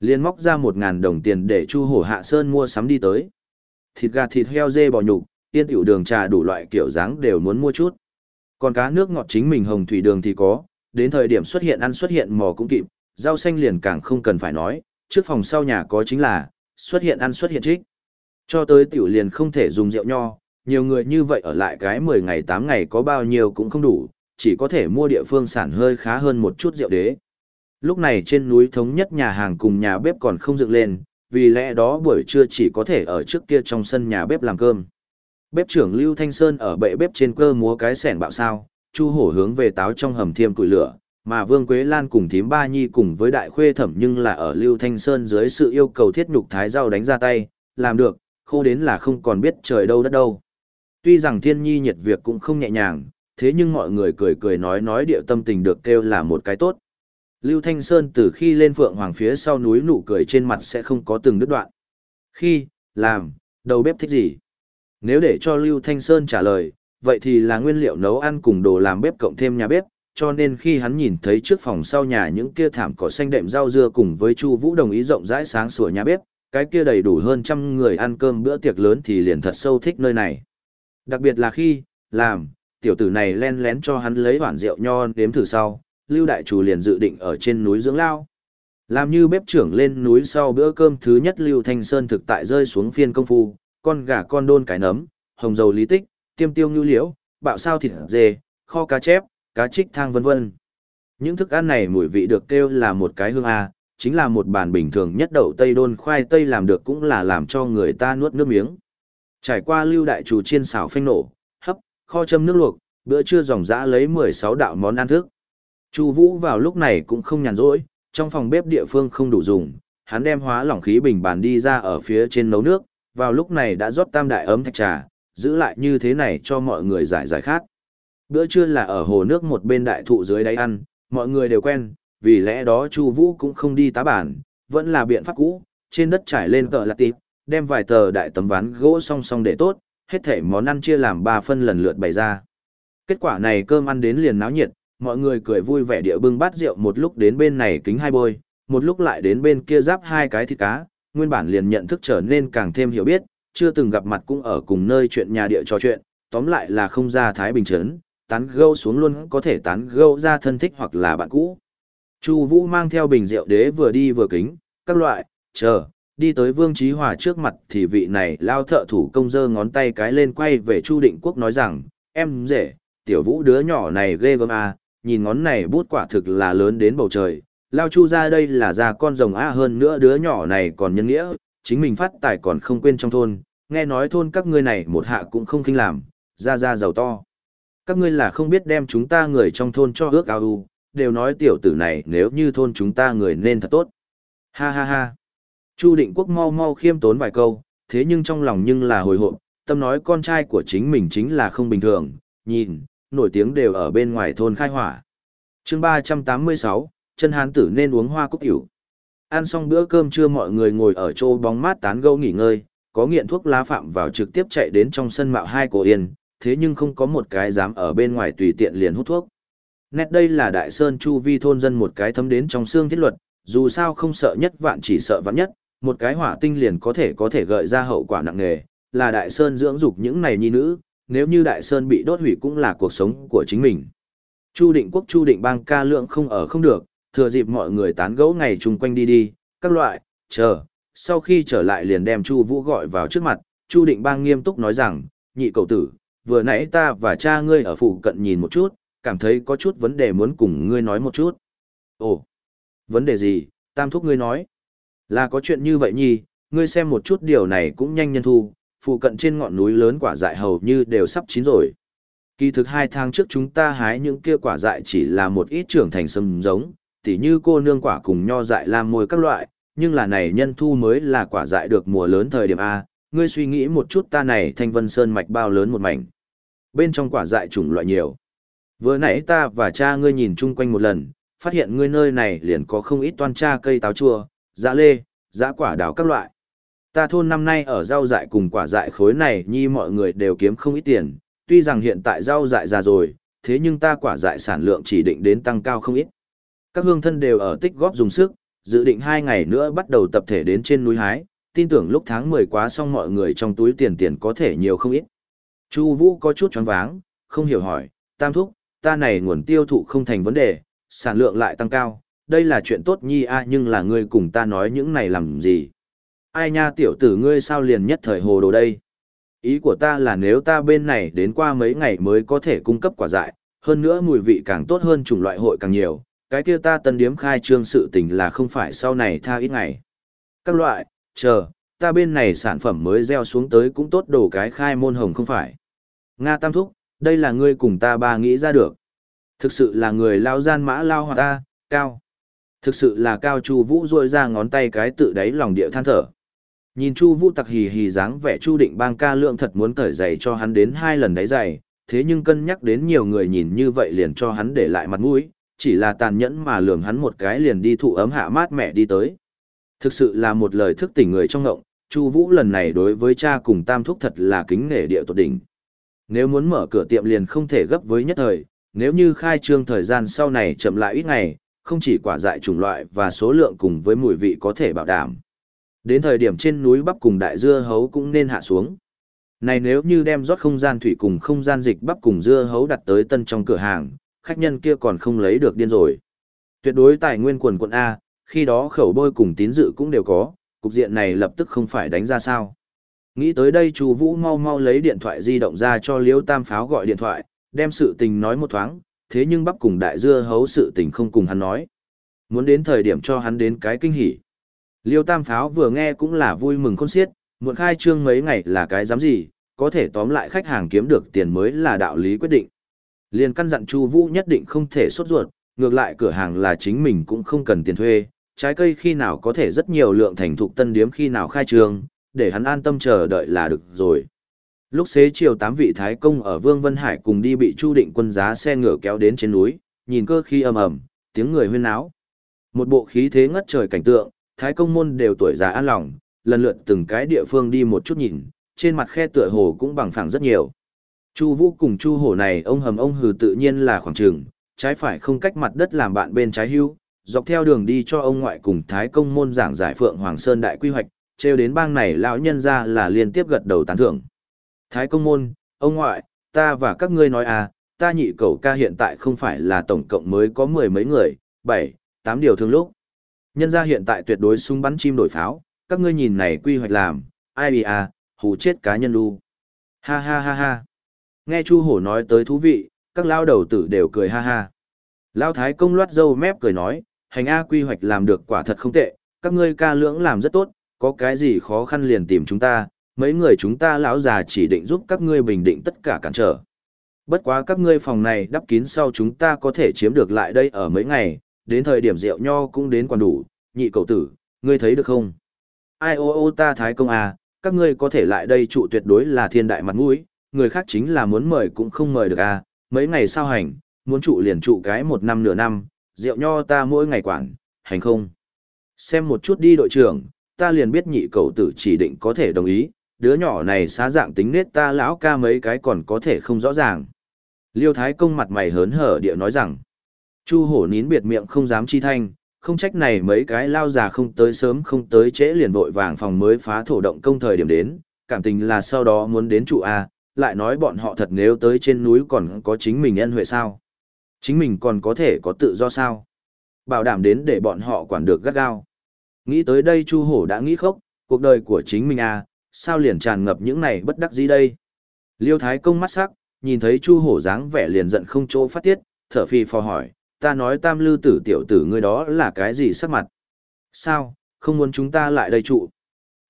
Liên móc ra một ngàn đồng tiền để Chu Hổ Hạ Sơn mua sắm đi tới. Thịt gà thịt heo dê bò nhục, tiên tiểu đường trà đủ loại kiểu dáng đều muốn mua chút. Còn cá nước ngọt chính mình hồng thủy đường thì có, đến thời điểm xuất hiện ăn xuất hiện mò cũng kịp, rau xanh liền càng không cần phải nói, trước phòng sau nhà có chính là, xuất hiện ăn xuất hiện trích. Cho tới tiểu liền không thể dùng rượu nho, nhiều người như vậy ở lại cái 10 ngày 8 ngày có bao nhiêu cũng không đủ, chỉ có thể mua địa phương sản hơi khá hơn một chút rượu đế. Lúc này trên núi thống nhất nhà hàng cùng nhà bếp còn không dựng lên, vì lẽ đó buổi trưa chỉ có thể ở trước kia trong sân nhà bếp làm cơm. Bếp trưởng Lưu Thanh Sơn ở bệ bếp trên cơ múa cái sẻn bạo sao, Chu Hổ hướng về táo trong hầm thiêm củi lửa, mà Vương Quế Lan cùng thím Ba Nhi cùng với Đại Khuê Thẩm nhưng là ở Lưu Thanh Sơn dưới sự yêu cầu thiết nhục thái rau đánh ra tay, làm được, khô đến là không còn biết trời đâu đất đâu. Tuy rằng Thiên Nhi nhiệt việc cũng không nhẹ nhàng, thế nhưng mọi người cười cười nói nói điệu tâm tình được kêu là một cái tốt. Lưu Thanh Sơn từ khi lên Phượng Hoàng phía sau núi nụ cười trên mặt sẽ không có từng đứt đoạn. Khi, làm, đầu bếp thích gì? Nếu để cho Lưu Thanh Sơn trả lời, vậy thì là nguyên liệu nấu ăn cùng đồ làm bếp cộng thêm nhà bếp, cho nên khi hắn nhìn thấy trước phòng sau nhà những kia thảm cỏ xanh đệm rau dưa cùng với Chu Vũ đồng ý rộng rãi sáng sủa nhà bếp, cái kia đầy đủ hơn trăm người ăn cơm bữa tiệc lớn thì liền thật sâu thích nơi này. Đặc biệt là khi, làm, tiểu tử này len lén cho hắn lấy bản rượu nho nếm thử sau, Lưu Đại Chủ liền dự định ở trên núi dưỡng lao. Làm như bếp trưởng lên núi sau bữa cơm thứ nhất Lưu Thanh Sơn thực tại rơi xuống phiên công phu, con gà con đôn cái nấm, hồng dầu lý tích, tiêm tiêu ngưu liễu, bạo sao thịt dê, kho cá chép, cá trích thang vân vân. Những thức ăn này mùi vị được kêu là một cái hương A, chính là một bàn bình thường nhất đậu tây đôn khoai tây làm được cũng là làm cho người ta nuốt nước miếng. Trải qua lưu đại chủ chiên xào phanh nổ, hấp, kho châm nước luộc, bữa trưa dòng dã lấy 16 đạo món ăn thức. Chu Vũ vào lúc này cũng không nhàn rỗi, trong phòng bếp địa phương không đủ dùng, hắn đem hóa lỏng khí bình bàn đi ra ở phía trên nấu nước, vào lúc này đã rót tam đại ấm thạch trà, giữ lại như thế này cho mọi người giải giải khát. Bữa trưa là ở hồ nước một bên đại thụ dưới đáy ăn, mọi người đều quen, vì lẽ đó Chu Vũ cũng không đi tá bản, vẫn là biện pháp cũ, trên đất trải lên tờ lạt tịp, đem vài tờ đại tấm ván gỗ song song để tốt, hết thảy món ăn chia làm 3 phân lần lượt bày ra. Kết quả này cơm ăn đến liền náo nhiệt, mọi người cười vui vẻ địa bưng bát rượu một lúc đến bên này kính hai bôi, một lúc lại đến bên kia giáp hai cái thịt cá, nguyên bản liền nhận thức trở nên càng thêm hiểu biết, chưa từng gặp mặt cũng ở cùng nơi chuyện nhà địa trò chuyện, tóm lại là không ra thái bình trấn, tán gâu xuống luôn có thể tán gâu ra thân thích hoặc là bạn cũ. Chu Vũ mang theo bình rượu đế vừa đi vừa kính, các loại, chờ, đi tới Vương Chí Hòa trước mặt thì vị này lao thợ thủ công giơ ngón tay cái lên quay về Chu Định Quốc nói rằng, em rể, tiểu vũ đứa nhỏ này ghê gớm à, nhìn ngón này bút quả thực là lớn đến bầu trời, lao chu ra đây là già con rồng a hơn nữa đứa nhỏ này còn nhân nghĩa, chính mình phát tài còn không quên trong thôn, nghe nói thôn các ngươi này một hạ cũng không kinh làm, ra ra giàu to. Các ngươi là không biết đem chúng ta người trong thôn cho ước ao u, đều nói tiểu tử này nếu như thôn chúng ta người nên thật tốt. Ha ha ha. Chu định quốc mau mau khiêm tốn vài câu, thế nhưng trong lòng nhưng là hồi hộp, tâm nói con trai của chính mình chính là không bình thường, nhìn, nổi tiếng đều ở bên ngoài thôn khai hỏa. chương 386, chân hán tử nên uống hoa cúc hiểu. Ăn xong bữa cơm trưa mọi người ngồi ở chỗ bóng mát tán gẫu nghỉ ngơi, có nghiện thuốc lá phạm vào trực tiếp chạy đến trong sân mạo hai cổ yên, thế nhưng không có một cái dám ở bên ngoài tùy tiện liền hút thuốc. Nét đây là đại sơn chu vi thôn dân một cái thấm đến trong xương thiết luật, dù sao không sợ nhất vạn chỉ sợ vạn nhất, một cái hỏa tinh liền có thể có thể gợi ra hậu quả nặng nề, là đại sơn dưỡng dục những này nhi nữ, nếu như đại sơn bị đốt hủy cũng là cuộc sống của chính mình. Chu định quốc chu định bang ca lượng không ở không được, thừa dịp mọi người tán gẫu ngày chung quanh đi đi, các loại, chờ, sau khi trở lại liền đem Chu Vũ gọi vào trước mặt, Chu Định Bang nghiêm túc nói rằng, nhị cậu tử, vừa nãy ta và cha ngươi ở phụ cận nhìn một chút, cảm thấy có chút vấn đề muốn cùng ngươi nói một chút. Ồ, Vấn đề gì, tam thúc ngươi nói. Là có chuyện như vậy nhi, ngươi xem một chút điều này cũng nhanh nhân thu, phụ cận trên ngọn núi lớn quả dại hầu như đều sắp chín rồi. Kỳ thực hai tháng trước chúng ta hái những kia quả dại chỉ là một ít trưởng thành sâm giống, tỉ như cô nương quả cùng nho dại làm môi các loại, nhưng là này nhân thu mới là quả dại được mùa lớn thời điểm A, ngươi suy nghĩ một chút ta này thanh vân sơn mạch bao lớn một mảnh. Bên trong quả dại chủng loại nhiều. Vừa nãy ta và cha ngươi nhìn chung quanh một lần, phát hiện ngươi nơi này liền có không ít toan cha cây táo chua, dã lê, dã quả đào các loại. Ta thôn năm nay ở rau dại cùng quả dại khối này nhi mọi người đều kiếm không ít tiền, tuy rằng hiện tại rau dại già rồi, thế nhưng ta quả dại sản lượng chỉ định đến tăng cao không ít. Các hương thân đều ở tích góp dùng sức, dự định hai ngày nữa bắt đầu tập thể đến trên núi hái, tin tưởng lúc tháng 10 quá xong mọi người trong túi tiền tiền có thể nhiều không ít. Chu Vũ có chút choáng váng, không hiểu hỏi, Tam thúc, ta này nguồn tiêu thụ không thành vấn đề, sản lượng lại tăng cao, đây là chuyện tốt nhi a nhưng là ngươi cùng ta nói những này làm gì? Ai nha tiểu tử ngươi sao liền nhất thời hồ đồ đây? Ý của ta là nếu ta bên này đến qua mấy ngày mới có thể cung cấp quả dại, hơn nữa mùi vị càng tốt hơn chủng loại hội càng nhiều, cái kia ta tân điếm khai trương sự tình là không phải sau này tha ít ngày. Các loại, chờ, ta bên này sản phẩm mới gieo xuống tới cũng tốt đồ cái khai môn hồng không phải. Nga Tam Thúc, đây là ngươi cùng ta ba nghĩ ra được. Thực sự là người lao gian mã lao hoặc ta, cao. Thực sự là cao Chu Vũ rôi ra ngón tay cái tự đáy lòng địa than thở. Nhìn Chu Vũ tặc hì hì dáng vẻ Chu Định Bang ca lượng thật muốn cởi giày cho hắn đến hai lần đáy giày, thế nhưng cân nhắc đến nhiều người nhìn như vậy liền cho hắn để lại mặt mũi, chỉ là tàn nhẫn mà lườm hắn một cái liền đi thụ ấm hạ mát mẹ đi tới. Thực sự là một lời thức tỉnh người trong ngộng, Chu Vũ lần này đối với cha cùng Tam thúc thật là kính nể địa tột đỉnh. Nếu muốn mở cửa tiệm liền không thể gấp với nhất thời, nếu như khai trương thời gian sau này chậm lại ít ngày, không chỉ quả dại chủng loại và số lượng cùng với mùi vị có thể bảo đảm. Đến thời điểm trên núi bắp cùng đại dưa hấu cũng nên hạ xuống. Này nếu như đem rót không gian thủy cùng không gian dịch bắp cùng dưa hấu đặt tới tân trong cửa hàng, khách nhân kia còn không lấy được điên rồi. Tuyệt đối tài nguyên quần quận A, khi đó khẩu bôi cùng tín dự cũng đều có, cục diện này lập tức không phải đánh ra sao. Nghĩ tới đây chú Vũ mau mau lấy điện thoại di động ra cho Liễu Tam Pháo gọi điện thoại, đem sự tình nói một thoáng, thế nhưng bắp cùng đại dưa hấu sự tình không cùng hắn nói. Muốn đến thời điểm cho hắn đến cái kinh hỉ. Liêu Tam Pháo vừa nghe cũng là vui mừng khôn xiết, muộn khai trương mấy ngày là cái dám gì, có thể tóm lại khách hàng kiếm được tiền mới là đạo lý quyết định. Liên căn dặn Chu Vũ nhất định không thể sốt ruột, ngược lại cửa hàng là chính mình cũng không cần tiền thuê, trái cây khi nào có thể rất nhiều lượng thành thục tân điếm khi nào khai trường để hắn an tâm chờ đợi là được rồi. Lúc xế chiều tám vị thái công ở Vương Vân Hải cùng đi bị Chu Định Quân giá xe ngựa kéo đến trên núi, nhìn cơ khí ầm ầm, tiếng người huyên náo. Một bộ khí thế ngất trời cảnh tượng, thái công môn đều tuổi già an lòng, lần lượt từng cái địa phương đi một chút nhìn, trên mặt khe tựa hồ cũng bằng phẳng rất nhiều. Chu Vũ cùng Chu Hổ này ông hầm ông hừ tự nhiên là khoảng trường, trái phải không cách mặt đất làm bạn bên trái hưu, dọc theo đường đi cho ông ngoại cùng Thái công môn giảng giải Phượng Hoàng Sơn đại quy hoạch, trêu đến bang này lão nhân ra là liên tiếp gật đầu tán thưởng. Thái công môn, ông ngoại, ta và các ngươi nói à, ta nhị cầu ca hiện tại không phải là tổng cộng mới có mười mấy người, bảy, tám điều thương lúc. Nhân ra hiện tại tuyệt đối súng bắn chim đổi pháo, các ngươi nhìn này quy hoạch làm, ai à, hù chết cá nhân lu. Ha ha ha ha. Nghe Chu Hổ nói tới thú vị, các lao đầu tử đều cười ha ha. Lao Thái công loát dâu mép cười nói, hành A quy hoạch làm được quả thật không tệ, các ngươi ca lưỡng làm rất tốt, có cái gì khó khăn liền tìm chúng ta, mấy người chúng ta lão già chỉ định giúp các ngươi bình định tất cả cản trở. Bất quá các ngươi phòng này đắp kín sau chúng ta có thể chiếm được lại đây ở mấy ngày, đến thời điểm rượu nho cũng đến còn đủ, nhị cậu tử, ngươi thấy được không? Ai ô ô ta thái công à, các ngươi có thể lại đây trụ tuyệt đối là thiên đại mặt mũi, người khác chính là muốn mời cũng không mời được à, mấy ngày sao hành, muốn trụ liền trụ cái một năm nửa năm, rượu nho ta mỗi ngày quản, hành không? Xem một chút đi đội trưởng, ta liền biết nhị cậu tử chỉ định có thể đồng ý, đứa nhỏ này xá dạng tính nết ta lão ca mấy cái còn có thể không rõ ràng. Liêu Thái Công mặt mày hớn hở địa nói rằng, Chu hổ nín biệt miệng không dám chi thanh, không trách này mấy cái lao già không tới sớm không tới trễ liền vội vàng phòng mới phá thổ động công thời điểm đến, cảm tình là sau đó muốn đến trụ A, lại nói bọn họ thật nếu tới trên núi còn có chính mình ân huệ sao. Chính mình còn có thể có tự do sao. Bảo đảm đến để bọn họ quản được gắt gao. Nghĩ tới đây Chu Hổ đã nghĩ khóc, cuộc đời của chính mình à, sao liền tràn ngập những này bất đắc dĩ đây. Liêu Thái công mắt sắc, nhìn thấy Chu Hổ dáng vẻ liền giận không chỗ phát tiết, thở phì phò hỏi, ta nói tam lư tử tiểu tử ngươi đó là cái gì sắc mặt? Sao, không muốn chúng ta lại đây trụ?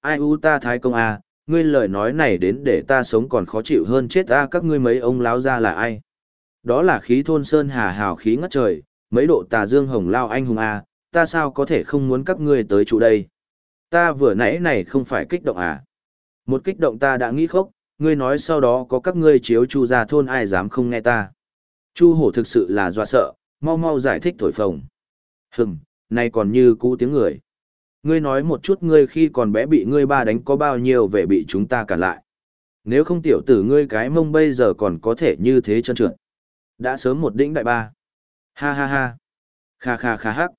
Ai u ta thái công à, ngươi lời nói này đến để ta sống còn khó chịu hơn chết ta các ngươi mấy ông láo ra là ai? Đó là khí thôn sơn hà hào khí ngất trời, mấy độ tà dương hồng lao anh hùng à, ta sao có thể không muốn các ngươi tới chỗ đây? Ta vừa nãy này không phải kích động à? Một kích động ta đã nghĩ khóc, ngươi nói sau đó có các ngươi chiếu chu ra thôn ai dám không nghe ta. Chu hổ thực sự là dọa sợ, mau mau giải thích thổi phồng. Hừm, này còn như cũ tiếng người. Ngươi nói một chút ngươi khi còn bé bị ngươi ba đánh có bao nhiêu về bị chúng ta cản lại. Nếu không tiểu tử ngươi cái mông bây giờ còn có thể như thế chân trượt. Đã sớm một đỉnh đại ba. Ha ha ha. Kha kha kha hắc.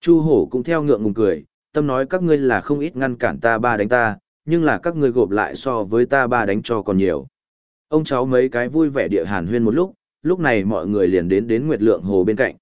Chu hổ cũng theo ngượng ngùng cười, tâm nói các ngươi là không ít ngăn cản ta ba đánh ta, nhưng là các ngươi gộp lại so với ta ba đánh cho còn nhiều. Ông cháu mấy cái vui vẻ địa hàn huyên một lúc, lúc này mọi người liền đến đến Nguyệt Lượng Hồ bên cạnh.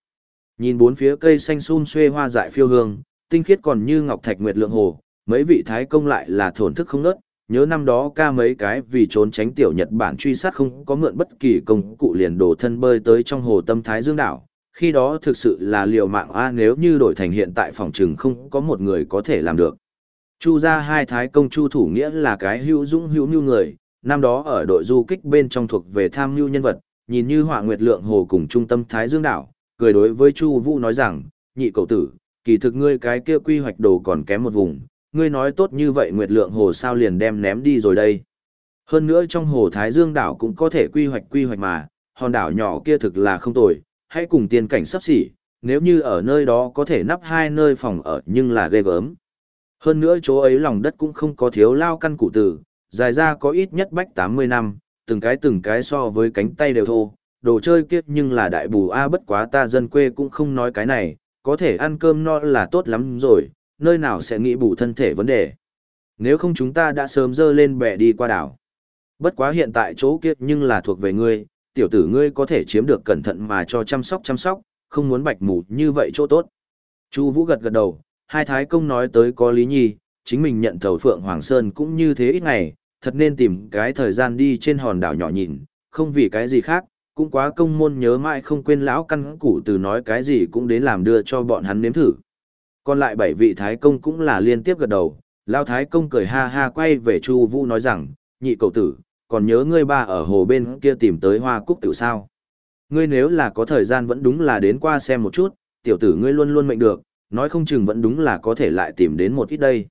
Nhìn bốn phía cây xanh sum xuê hoa dại phiêu hương, tinh khiết còn như ngọc thạch Nguyệt Lượng Hồ, mấy vị thái công lại là thổn thức không nớt, nhớ năm đó ca mấy cái vì trốn tránh tiểu Nhật Bản truy sát không có mượn bất kỳ công cụ liền đổ thân bơi tới trong hồ tâm thái dương đảo. Khi đó thực sự là liều mạng a nếu như đổi thành hiện tại phòng trừng không có một người có thể làm được. Chu ra hai thái công chu thủ nghĩa là cái hữu dũng hữu nhu người, năm đó ở đội du kích bên trong thuộc về tham mưu nhân vật, nhìn như họa nguyệt lượng hồ cùng trung tâm thái dương đảo, cười đối với Chu Vũ nói rằng, nhị cậu tử, kỳ thực ngươi cái kia quy hoạch đồ còn kém một vùng, ngươi nói tốt như vậy nguyệt lượng hồ sao liền đem ném đi rồi đây. Hơn nữa trong hồ Thái Dương đảo cũng có thể quy hoạch quy hoạch mà, hòn đảo nhỏ kia thực là không tồi, hãy cùng tiên cảnh sắp xỉ, nếu như ở nơi đó có thể nắp hai nơi phòng ở nhưng là ghê gớm. Hơn nữa chỗ ấy lòng đất cũng không có thiếu lao căn cụ tử, dài ra có ít nhất bách 80 năm, từng cái từng cái so với cánh tay đều thô, đồ chơi kiếp nhưng là đại bù a bất quá ta dân quê cũng không nói cái này, có thể ăn cơm no là tốt lắm rồi, nơi nào sẽ nghĩ bù thân thể vấn đề. Nếu không chúng ta đã sớm dơ lên bè đi qua đảo. Bất quá hiện tại chỗ kiếp nhưng là thuộc về ngươi, tiểu tử ngươi có thể chiếm được cẩn thận mà cho chăm sóc chăm sóc, không muốn bạch mù như vậy chỗ tốt. Chu Vũ gật gật đầu, hai thái công nói tới có lý nhi, chính mình nhận thầu Phượng Hoàng Sơn cũng như thế ít ngày, thật nên tìm cái thời gian đi trên hòn đảo nhỏ nhìn, không vì cái gì khác, cũng quá công môn nhớ mãi không quên lão căn củ từ nói cái gì cũng đến làm đưa cho bọn hắn nếm thử. Còn lại bảy vị thái công cũng là liên tiếp gật đầu, lão thái công cười ha ha quay về Chu Vũ nói rằng, nhị cậu tử, còn nhớ ngươi ba ở hồ bên kia tìm tới hoa cúc tiểu sao? Ngươi nếu là có thời gian vẫn đúng là đến qua xem một chút, tiểu tử ngươi luôn luôn mệnh được, nói không chừng vẫn đúng là có thể lại tìm đến một ít đây.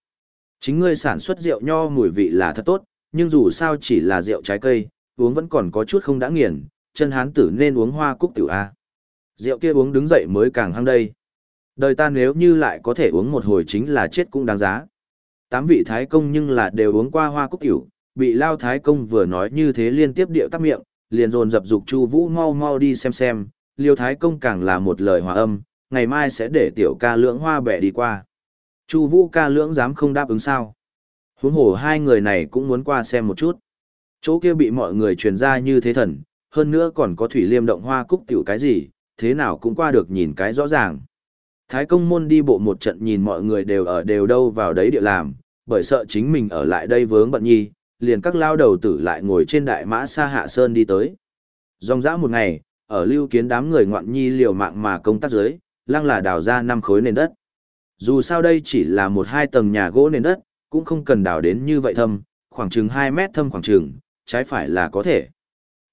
Chính ngươi sản xuất rượu nho mùi vị là thật tốt, nhưng dù sao chỉ là rượu trái cây, uống vẫn còn có chút không đã nghiền, chân hán tử nên uống hoa cúc tiểu A. Rượu kia uống đứng dậy mới càng hăng đây. Đời ta nếu như lại có thể uống một hồi chính là chết cũng đáng giá. Tám vị thái công nhưng là đều uống qua hoa cúc tiểu, bị lao thái công vừa nói như thế liên tiếp điệu tắt miệng, liền dồn dập dục chu vũ mau mau đi xem xem, liêu thái công càng là một lời hòa âm, ngày mai sẽ để tiểu ca lưỡng hoa bẻ đi qua. Chu vũ ca lưỡng dám không đáp ứng sao. Huống hồ hai người này cũng muốn qua xem một chút. Chỗ kia bị mọi người truyền ra như thế thần, hơn nữa còn có thủy liêm động hoa cúc tiểu cái gì, thế nào cũng qua được nhìn cái rõ ràng. Thái công môn đi bộ một trận nhìn mọi người đều ở đều đâu vào đấy địa làm, bởi sợ chính mình ở lại đây vướng bận nhi, liền các lao đầu tử lại ngồi trên đại mã xa hạ sơn đi tới. Dòng dã một ngày, ở lưu kiến đám người ngoạn nhi liều mạng mà công tác dưới, lăng là đào ra năm khối nền đất. Dù sao đây chỉ là một hai tầng nhà gỗ nền đất, cũng không cần đào đến như vậy thâm, khoảng chừng 2 mét thâm khoảng chừng, trái phải là có thể.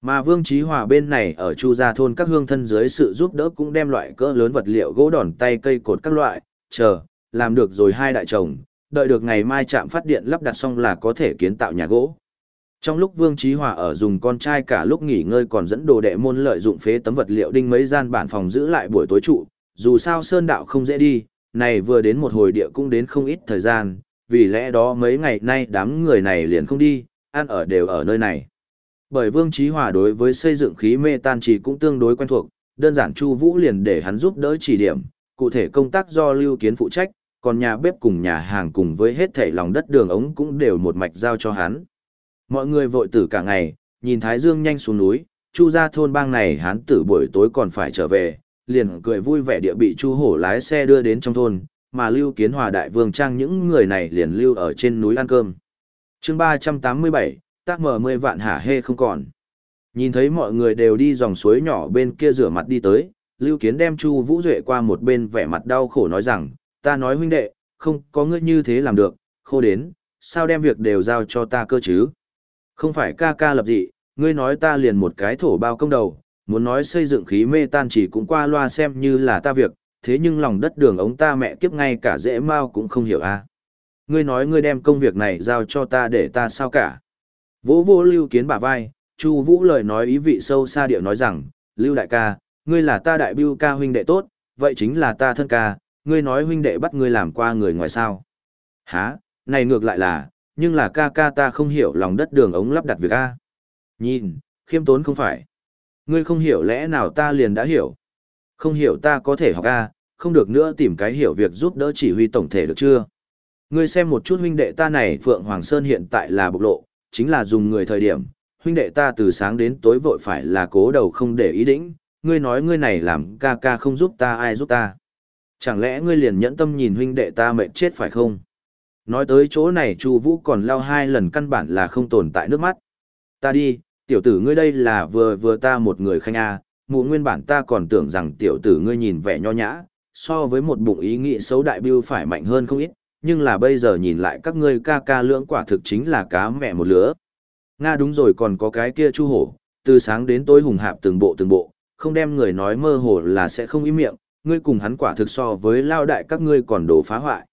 Mà Vương Chí Hòa bên này ở Chu Gia thôn các hương thân dưới sự giúp đỡ cũng đem loại cỡ lớn vật liệu gỗ đòn tay cây cột các loại, chờ, làm được rồi hai đại chồng, đợi được ngày mai chạm phát điện lắp đặt xong là có thể kiến tạo nhà gỗ. Trong lúc Vương Chí Hòa ở dùng con trai cả lúc nghỉ ngơi còn dẫn đồ đệ môn lợi dụng phế tấm vật liệu đinh mấy gian bản phòng giữ lại buổi tối trụ, dù sao sơn đạo không dễ đi, này vừa đến một hồi địa cũng đến không ít thời gian, vì lẽ đó mấy ngày nay đám người này liền không đi, ăn ở đều ở nơi này. Bởi Vương Chí Hòa đối với xây dựng khí mê tan trì cũng tương đối quen thuộc, đơn giản Chu Vũ liền để hắn giúp đỡ chỉ điểm, cụ thể công tác do Lưu Kiến phụ trách, còn nhà bếp cùng nhà hàng cùng với hết thảy lòng đất đường ống cũng đều một mạch giao cho hắn. Mọi người vội tử cả ngày, nhìn Thái Dương nhanh xuống núi, Chu gia thôn bang này hắn tử buổi tối còn phải trở về, liền cười vui vẻ địa bị Chu Hổ lái xe đưa đến trong thôn, mà Lưu Kiến Hòa Đại Vương Trang những người này liền lưu ở trên núi ăn cơm. chương 387, tác mở mười vạn hả hê không còn. Nhìn thấy mọi người đều đi dòng suối nhỏ bên kia rửa mặt đi tới, Lưu Kiến đem Chu Vũ Duệ qua một bên vẻ mặt đau khổ nói rằng, ta nói huynh đệ, không có ngươi như thế làm được, khô đến, sao đem việc đều giao cho ta cơ chứ? Không phải ca ca lập dị, ngươi nói ta liền một cái thổ bao công đầu, muốn nói xây dựng khí mê tan chỉ cũng qua loa xem như là ta việc, thế nhưng lòng đất đường ống ta mẹ kiếp ngay cả dễ mau cũng không hiểu a. Ngươi nói ngươi đem công việc này giao cho ta để ta sao cả? Vỗ Vô Lưu Kiến bả vai, Chu Vũ lời nói ý vị sâu xa điệu nói rằng, Lưu đại ca, ngươi là ta đại bưu ca huynh đệ tốt, vậy chính là ta thân ca, ngươi nói huynh đệ bắt ngươi làm qua người ngoài sao? Hả, này ngược lại là, nhưng là ca ca ta không hiểu lòng đất đường ống lắp đặt việc a. Nhìn, khiêm tốn không phải. Ngươi không hiểu lẽ nào ta liền đã hiểu. Không hiểu ta có thể học a, không được nữa tìm cái hiểu việc giúp đỡ chỉ huy tổng thể được chưa? Ngươi xem một chút huynh đệ ta này Phượng Hoàng Sơn hiện tại là bộc lộ, chính là dùng người thời điểm, huynh đệ ta từ sáng đến tối vội phải là cố đầu không để ý đĩnh, ngươi nói ngươi này làm ca ca không giúp ta ai giúp ta. Chẳng lẽ ngươi liền nhẫn tâm nhìn huynh đệ ta mệt chết phải không? Nói tới chỗ này Chu Vũ còn lao hai lần căn bản là không tồn tại nước mắt. Ta đi, tiểu tử ngươi đây là vừa vừa ta một người khanh a, mụ nguyên bản ta còn tưởng rằng tiểu tử ngươi nhìn vẻ nho nhã, so với một bụng ý nghĩ xấu đại bưu phải mạnh hơn không ít, nhưng là bây giờ nhìn lại các ngươi ca ca lưỡng quả thực chính là cá mẹ một lứa. Nga đúng rồi còn có cái kia chu hổ, từ sáng đến tối hùng hạp từng bộ từng bộ, không đem người nói mơ hồ là sẽ không ý miệng, ngươi cùng hắn quả thực so với lao đại các ngươi còn đổ phá hoại.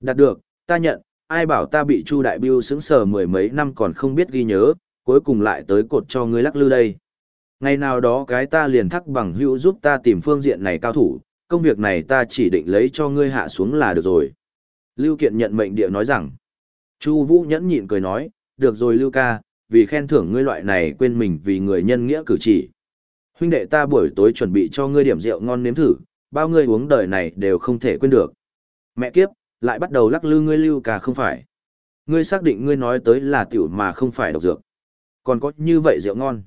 Đạt được, ta nhận, ai bảo ta bị chu đại biêu sững sờ mười mấy năm còn không biết ghi nhớ, cuối cùng lại tới cột cho ngươi lắc lư đây. Ngày nào đó cái ta liền thắc bằng hữu giúp ta tìm phương diện này cao thủ, công việc này ta chỉ định lấy cho ngươi hạ xuống là được rồi. Lưu Kiện nhận mệnh địa nói rằng, Chu Vũ nhẫn nhịn cười nói, được rồi Lưu ca, vì khen thưởng ngươi loại này quên mình vì người nhân nghĩa cử chỉ. Huynh đệ ta buổi tối chuẩn bị cho ngươi điểm rượu ngon nếm thử, bao ngươi uống đời này đều không thể quên được. Mẹ kiếp, lại bắt đầu lắc lư ngươi Lưu ca không phải. Ngươi xác định ngươi nói tới là tiểu mà không phải độc dược. Còn có như vậy rượu ngon.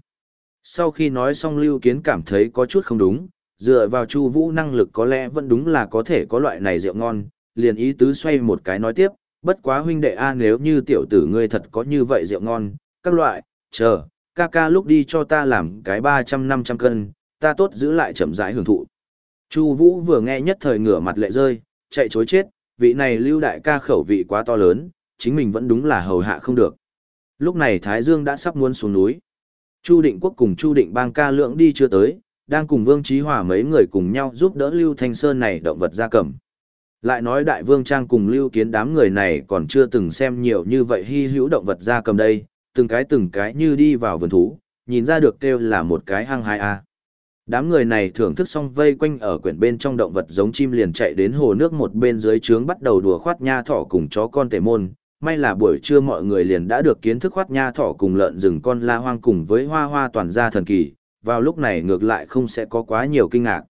Sau khi nói xong Lưu Kiến cảm thấy có chút không đúng, dựa vào Chu Vũ năng lực có lẽ vẫn đúng là có thể có loại này rượu ngon, liền ý tứ xoay một cái nói tiếp, bất quá huynh đệ a nếu như tiểu tử ngươi thật có như vậy rượu ngon, các loại, chờ, ca ca lúc đi cho ta làm cái 300-500 cân, ta tốt giữ lại chậm rãi hưởng thụ. Chu Vũ vừa nghe nhất thời ngửa mặt lệ rơi, chạy chối chết, vị này lưu đại ca khẩu vị quá to lớn, chính mình vẫn đúng là hầu hạ không được. Lúc này Thái Dương đã sắp muốn xuống núi. Chu Định Quốc cùng Chu Định Bang ca lượng đi chưa tới, đang cùng Vương Chí Hòa mấy người cùng nhau giúp đỡ Lưu Thanh Sơn này động vật gia cầm. Lại nói Đại Vương Trang cùng Lưu Kiến đám người này còn chưa từng xem nhiều như vậy hy hữu động vật ra cầm đây, từng cái từng cái như đi vào vườn thú, nhìn ra được kêu là một cái hang hai a. Đám người này thưởng thức xong vây quanh ở quyển bên trong động vật giống chim liền chạy đến hồ nước một bên dưới trướng bắt đầu đùa khoát nha thỏ cùng chó con tể môn. May là buổi trưa mọi người liền đã được kiến thức khoát nha thỏ cùng lợn rừng con la hoang cùng với hoa hoa toàn gia thần kỳ, vào lúc này ngược lại không sẽ có quá nhiều kinh ngạc.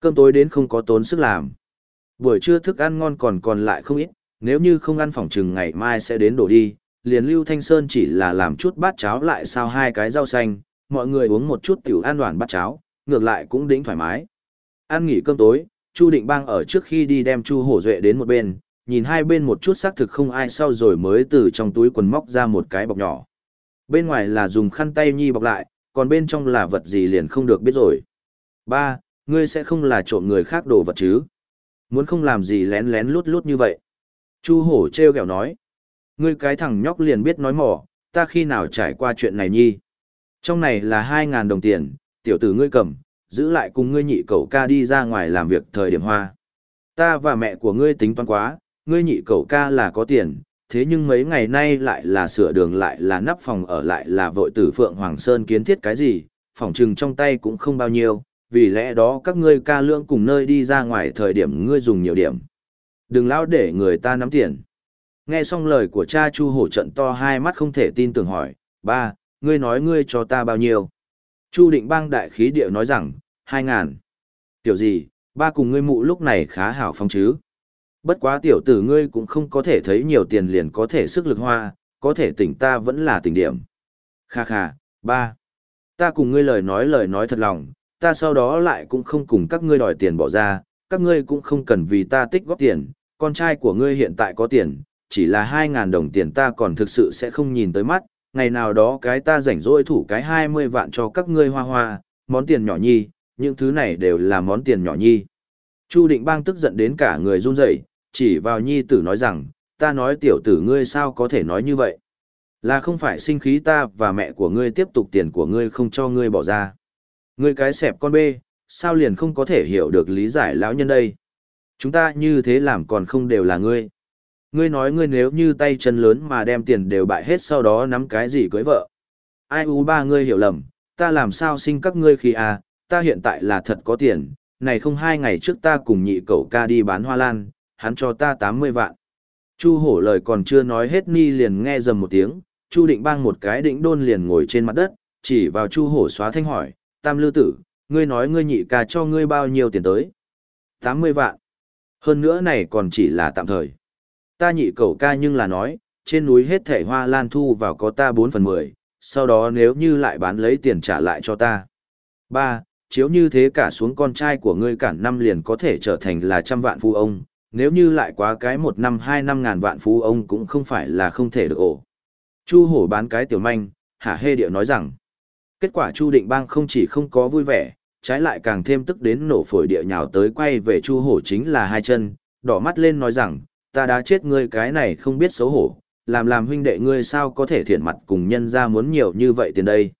Cơm tối đến không có tốn sức làm. Buổi trưa thức ăn ngon còn còn lại không ít, nếu như không ăn phòng chừng ngày mai sẽ đến đổ đi, liền Lưu Thanh Sơn chỉ là làm chút bát cháo lại sao hai cái rau xanh, mọi người uống một chút tiểu an đoàn bát cháo, ngược lại cũng đỉnh thoải mái. Ăn nghỉ cơm tối, Chu Định Bang ở trước khi đi đem Chu Hổ Duệ đến một bên, nhìn hai bên một chút xác thực không ai sau rồi mới từ trong túi quần móc ra một cái bọc nhỏ. Bên ngoài là dùng khăn tay nhi bọc lại, còn bên trong là vật gì liền không được biết rồi. Ba, ngươi sẽ không là trộm người khác đồ vật chứ? Muốn không làm gì lén lén lút lút như vậy? Chu Hổ treo kẹo nói. Ngươi cái thằng nhóc liền biết nói mỏ, ta khi nào trải qua chuyện này nhi. Trong này là hai ngàn đồng tiền, tiểu tử ngươi cầm, giữ lại cùng ngươi nhị cậu ca đi ra ngoài làm việc thời điểm hoa. Ta và mẹ của ngươi tính toán quá, ngươi nhị cậu ca là có tiền, thế nhưng mấy ngày nay lại là sửa đường lại là nắp phòng ở lại là vội tử Phượng Hoàng Sơn kiến thiết cái gì, phòng trừng trong tay cũng không bao nhiêu, vì lẽ đó các ngươi ca lương cùng nơi đi ra ngoài thời điểm ngươi dùng nhiều điểm. Đừng lao để người ta nắm tiền. Nghe xong lời của cha Chu Hổ trận to hai mắt không thể tin tưởng hỏi, ba, ngươi nói ngươi cho ta bao nhiêu? Chu định bang đại khí điệu nói rằng, hai ngàn. Tiểu gì, ba cùng ngươi mụ lúc này khá hảo phong chứ. Bất quá tiểu tử ngươi cũng không có thể thấy nhiều tiền liền có thể sức lực hoa, có thể tỉnh ta vẫn là tỉnh điểm. Kha kha, ba. Ta cùng ngươi lời nói lời nói thật lòng, ta sau đó lại cũng không cùng các ngươi đòi tiền bỏ ra, các ngươi cũng không cần vì ta tích góp tiền, con trai của ngươi hiện tại có tiền, chỉ là hai ngàn đồng tiền ta còn thực sự sẽ không nhìn tới mắt, ngày nào đó cái ta rảnh rỗi thủ cái hai mươi vạn cho các ngươi hoa hoa, món tiền nhỏ nhi, những thứ này đều là món tiền nhỏ nhi. Chu Định Bang tức giận đến cả người run rẩy, chỉ vào nhi tử nói rằng, ta nói tiểu tử ngươi sao có thể nói như vậy. Là không phải sinh khí ta và mẹ của ngươi tiếp tục tiền của ngươi không cho ngươi bỏ ra. Ngươi cái xẹp con bê, sao liền không có thể hiểu được lý giải lão nhân đây. Chúng ta như thế làm còn không đều là ngươi. Ngươi nói ngươi nếu như tay chân lớn mà đem tiền đều bại hết sau đó nắm cái gì cưới vợ. Ai u ba ngươi hiểu lầm, ta làm sao sinh các ngươi khi à, ta hiện tại là thật có tiền, này không hai ngày trước ta cùng nhị cậu ca đi bán hoa lan, hắn cho ta 80 vạn. Chu hổ lời còn chưa nói hết ni liền nghe dầm một tiếng, Chu định bang một cái đỉnh đôn liền ngồi trên mặt đất, chỉ vào Chu hổ xóa thanh hỏi, tam lư tử, ngươi nói ngươi nhị ca cho ngươi bao nhiêu tiền tới? 80 vạn. Hơn nữa này còn chỉ là tạm thời. Ta nhị cầu ca nhưng là nói, trên núi hết thẻ hoa lan thu vào có ta 4 phần 10, sau đó nếu như lại bán lấy tiền trả lại cho ta. 3. Chiếu như thế cả xuống con trai của ngươi cản năm liền có thể trở thành là trăm vạn phu ông, nếu như lại quá cái một năm hai năm ngàn vạn phú ông cũng không phải là không thể được ổ. Chu hổ bán cái tiểu manh, hả hê điệu nói rằng, kết quả Chu định bang không chỉ không có vui vẻ, trái lại càng thêm tức đến nổ phổi địa nhào tới quay về Chu hổ chính là hai chân, đỏ mắt lên nói rằng, ta đã chết ngươi cái này không biết xấu hổ, làm làm huynh đệ ngươi sao có thể thiện mặt cùng nhân ra muốn nhiều như vậy tiền đây.